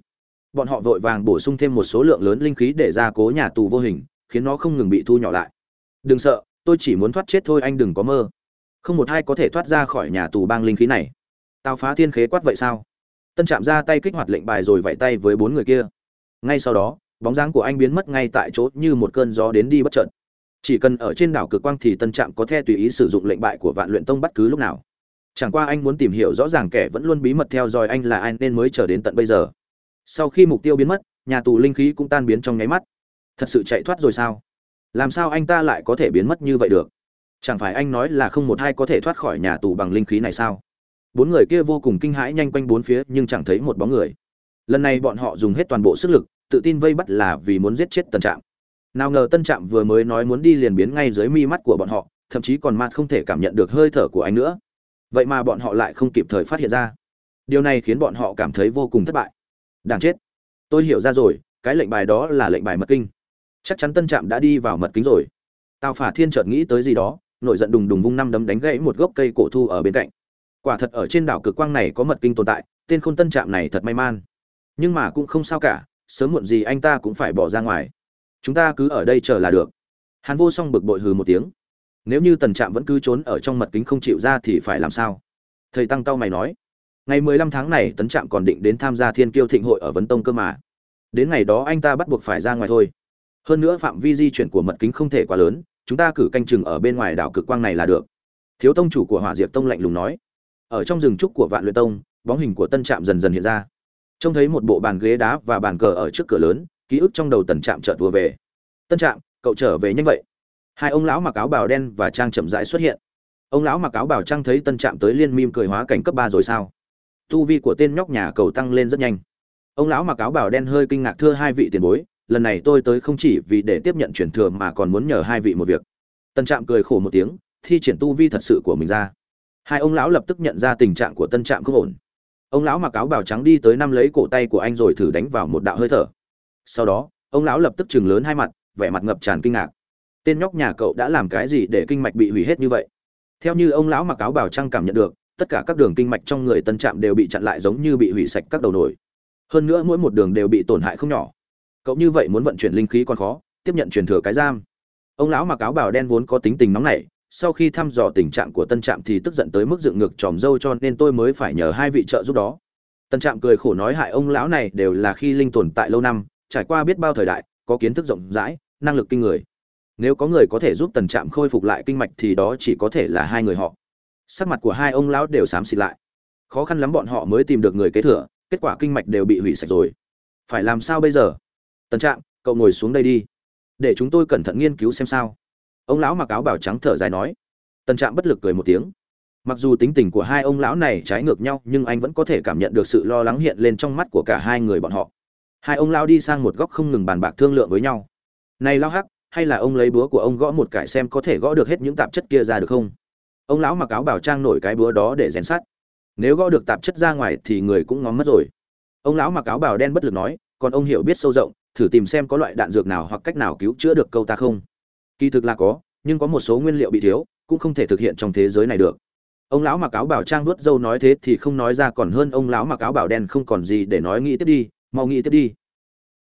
Bọn họ vội vàng bổ sung thêm một số lượng lớn linh khí để ra cố nhà tù vô hình, khiến nó không ngừng bị thu nhỏ lại. Đừng sợ, tôi chỉ muốn thoát chết thôi, anh đừng có mơ. Không một ai có thể thoát ra khỏi nhà tù bang linh khí này. Tao phá thiên khế quát vậy sao? Tân Trạm ra tay kích hoạt lệnh bài rồi vẫy tay với bốn người kia. Ngay sau đó, bóng dáng của anh biến mất ngay tại chỗ như một cơn gió đến đi bất chợt chỉ cần ở trên đảo cực quang thì tân trạm có thể tùy ý sử dụng lệnh bại của vạn luyện tông bất cứ lúc nào. Chẳng qua anh muốn tìm hiểu rõ ràng kẻ vẫn luôn bí mật theo dõi anh là ai nên mới chờ đến tận bây giờ. Sau khi mục tiêu biến mất, nhà tù linh khí cũng tan biến trong nháy mắt. Thật sự chạy thoát rồi sao? Làm sao anh ta lại có thể biến mất như vậy được? Chẳng phải anh nói là không một ai có thể thoát khỏi nhà tù bằng linh khí này sao? Bốn người kia vô cùng kinh hãi nhanh quanh bốn phía nhưng chẳng thấy một bóng người. Lần này bọn họ dùng hết toàn bộ sức lực, tự tin vây bắt là vì muốn giết chết tần trạm nào ngờ tân trạm vừa mới nói muốn đi liền biến ngay dưới mi mắt của bọn họ, thậm chí còn mạt không thể cảm nhận được hơi thở của anh nữa. Vậy mà bọn họ lại không kịp thời phát hiện ra. Điều này khiến bọn họ cảm thấy vô cùng thất bại. Đáng chết. Tôi hiểu ra rồi, cái lệnh bài đó là lệnh bài mật kinh. Chắc chắn tân trạm đã đi vào mật kính rồi. Tào phả thiên chợt nghĩ tới gì đó, nổi giận đùng đùng vung năm đấm đánh gãy một gốc cây cổ thu ở bên cạnh. Quả thật ở trên đảo cực quang này có mật kinh tồn tại, tên khôn tân trạm này thật may man nhưng mà cũng không sao cả, sớm muộn gì anh ta cũng phải bỏ ra ngoài chúng ta cứ ở đây chờ là được. Hàn vô song bực bội hừ một tiếng. Nếu như tần trạm vẫn cứ trốn ở trong mật kính không chịu ra thì phải làm sao? Thầy tăng cao mày nói. Ngày mười lăm tháng này tấn trạm còn định đến tham gia thiên kiêu thịnh hội ở vấn tông cơ mà. Đến ngày đó anh ta bắt buộc phải ra ngoài thôi. Hơn nữa phạm vi di chuyển của mật kính không thể quá lớn, chúng ta cử canh chừng ở bên ngoài đảo cực quang này là được. Thiếu tông chủ của hỏa diệp tông lạnh lùng nói. Ở trong rừng trúc của vạn luyện tông, bóng hình của tân trạm dần dần hiện ra. Trông thấy một bộ bàn ghế đá và bàn cờ ở trước cửa lớn ký ức trong đầu tần trạm chợt vừa về. Tân trạm, cậu trở về nhanh vậy? Hai ông lão mặc áo bào đen và trang chậm rãi xuất hiện. Ông lão mặc áo bào trang thấy tân trạm tới liên mim cười hóa cảnh cấp ba rồi sao? Tu vi của tên nhóc nhà cầu tăng lên rất nhanh. Ông lão mặc áo bào đen hơi kinh ngạc thưa hai vị tiền bối, lần này tôi tới không chỉ vì để tiếp nhận truyền thừa mà còn muốn nhờ hai vị một việc. Tân trạm cười khổ một tiếng, thi triển tu vi thật sự của mình ra. Hai ông lão lập tức nhận ra tình trạng của tân trạm không ổn. Ông lão mặc áo bào trắng đi tới năm lấy cổ tay của anh rồi thử đánh vào một đạo hơi thở sau đó, ông lão lập tức chừng lớn hai mặt, vẻ mặt ngập tràn kinh ngạc. Tên nhóc nhà cậu đã làm cái gì để kinh mạch bị hủy hết như vậy? Theo như ông lão mặc áo bào trăng cảm nhận được, tất cả các đường kinh mạch trong người tân trạm đều bị chặn lại giống như bị hủy sạch các đầu nổi hơn nữa mỗi một đường đều bị tổn hại không nhỏ. Cậu như vậy muốn vận chuyển linh khí còn khó, tiếp nhận truyền thừa cái giam. Ông lão mặc áo bào đen vốn có tính tình nóng nảy, sau khi thăm dò tình trạng của tân trạm thì tức giận tới mức dựng ngược tròm dâu cho nên tôi mới phải nhờ hai vị trợ giúp đó. Tân trạm cười khổ nói hại ông lão này đều là khi linh tồn tại lâu năm trải qua biết bao thời đại, có kiến thức rộng rãi, năng lực kinh người. Nếu có người có thể giúp tần trạm khôi phục lại kinh mạch thì đó chỉ có thể là hai người họ. Sắc mặt của hai ông lão đều xám xịt lại. Khó khăn lắm bọn họ mới tìm được người kế thừa, kết quả kinh mạch đều bị hủy sạch rồi. Phải làm sao bây giờ? Tần trạm, cậu ngồi xuống đây đi. Để chúng tôi cẩn thận nghiên cứu xem sao. Ông lão mặc áo bảo trắng thở dài nói. Tần trạm bất lực cười một tiếng. Mặc dù tính tình của hai ông lão này trái ngược nhau, nhưng anh vẫn có thể cảm nhận được sự lo lắng hiện lên trong mắt của cả hai người bọn họ hai ông lão đi sang một góc không ngừng bàn bạc thương lượng với nhau. Này lao hắc, hay là ông lấy búa của ông gõ một cải xem có thể gõ được hết những tạp chất kia ra được không? Ông lão mặc áo bảo trang nổi cái búa đó để rèn sắt. Nếu gõ được tạp chất ra ngoài thì người cũng ngóm mất rồi. Ông lão mặc áo bảo đen bất lực nói, còn ông hiểu biết sâu rộng, thử tìm xem có loại đạn dược nào hoặc cách nào cứu chữa được câu ta không? Kỳ thực là có, nhưng có một số nguyên liệu bị thiếu, cũng không thể thực hiện trong thế giới này được. Ông lão mặc áo bảo trang vuốt dâu nói thế thì không nói ra còn hơn ông lão mặc áo bảo đen không còn gì để nói nghĩ tiếp đi mau nghĩ tiếp đi.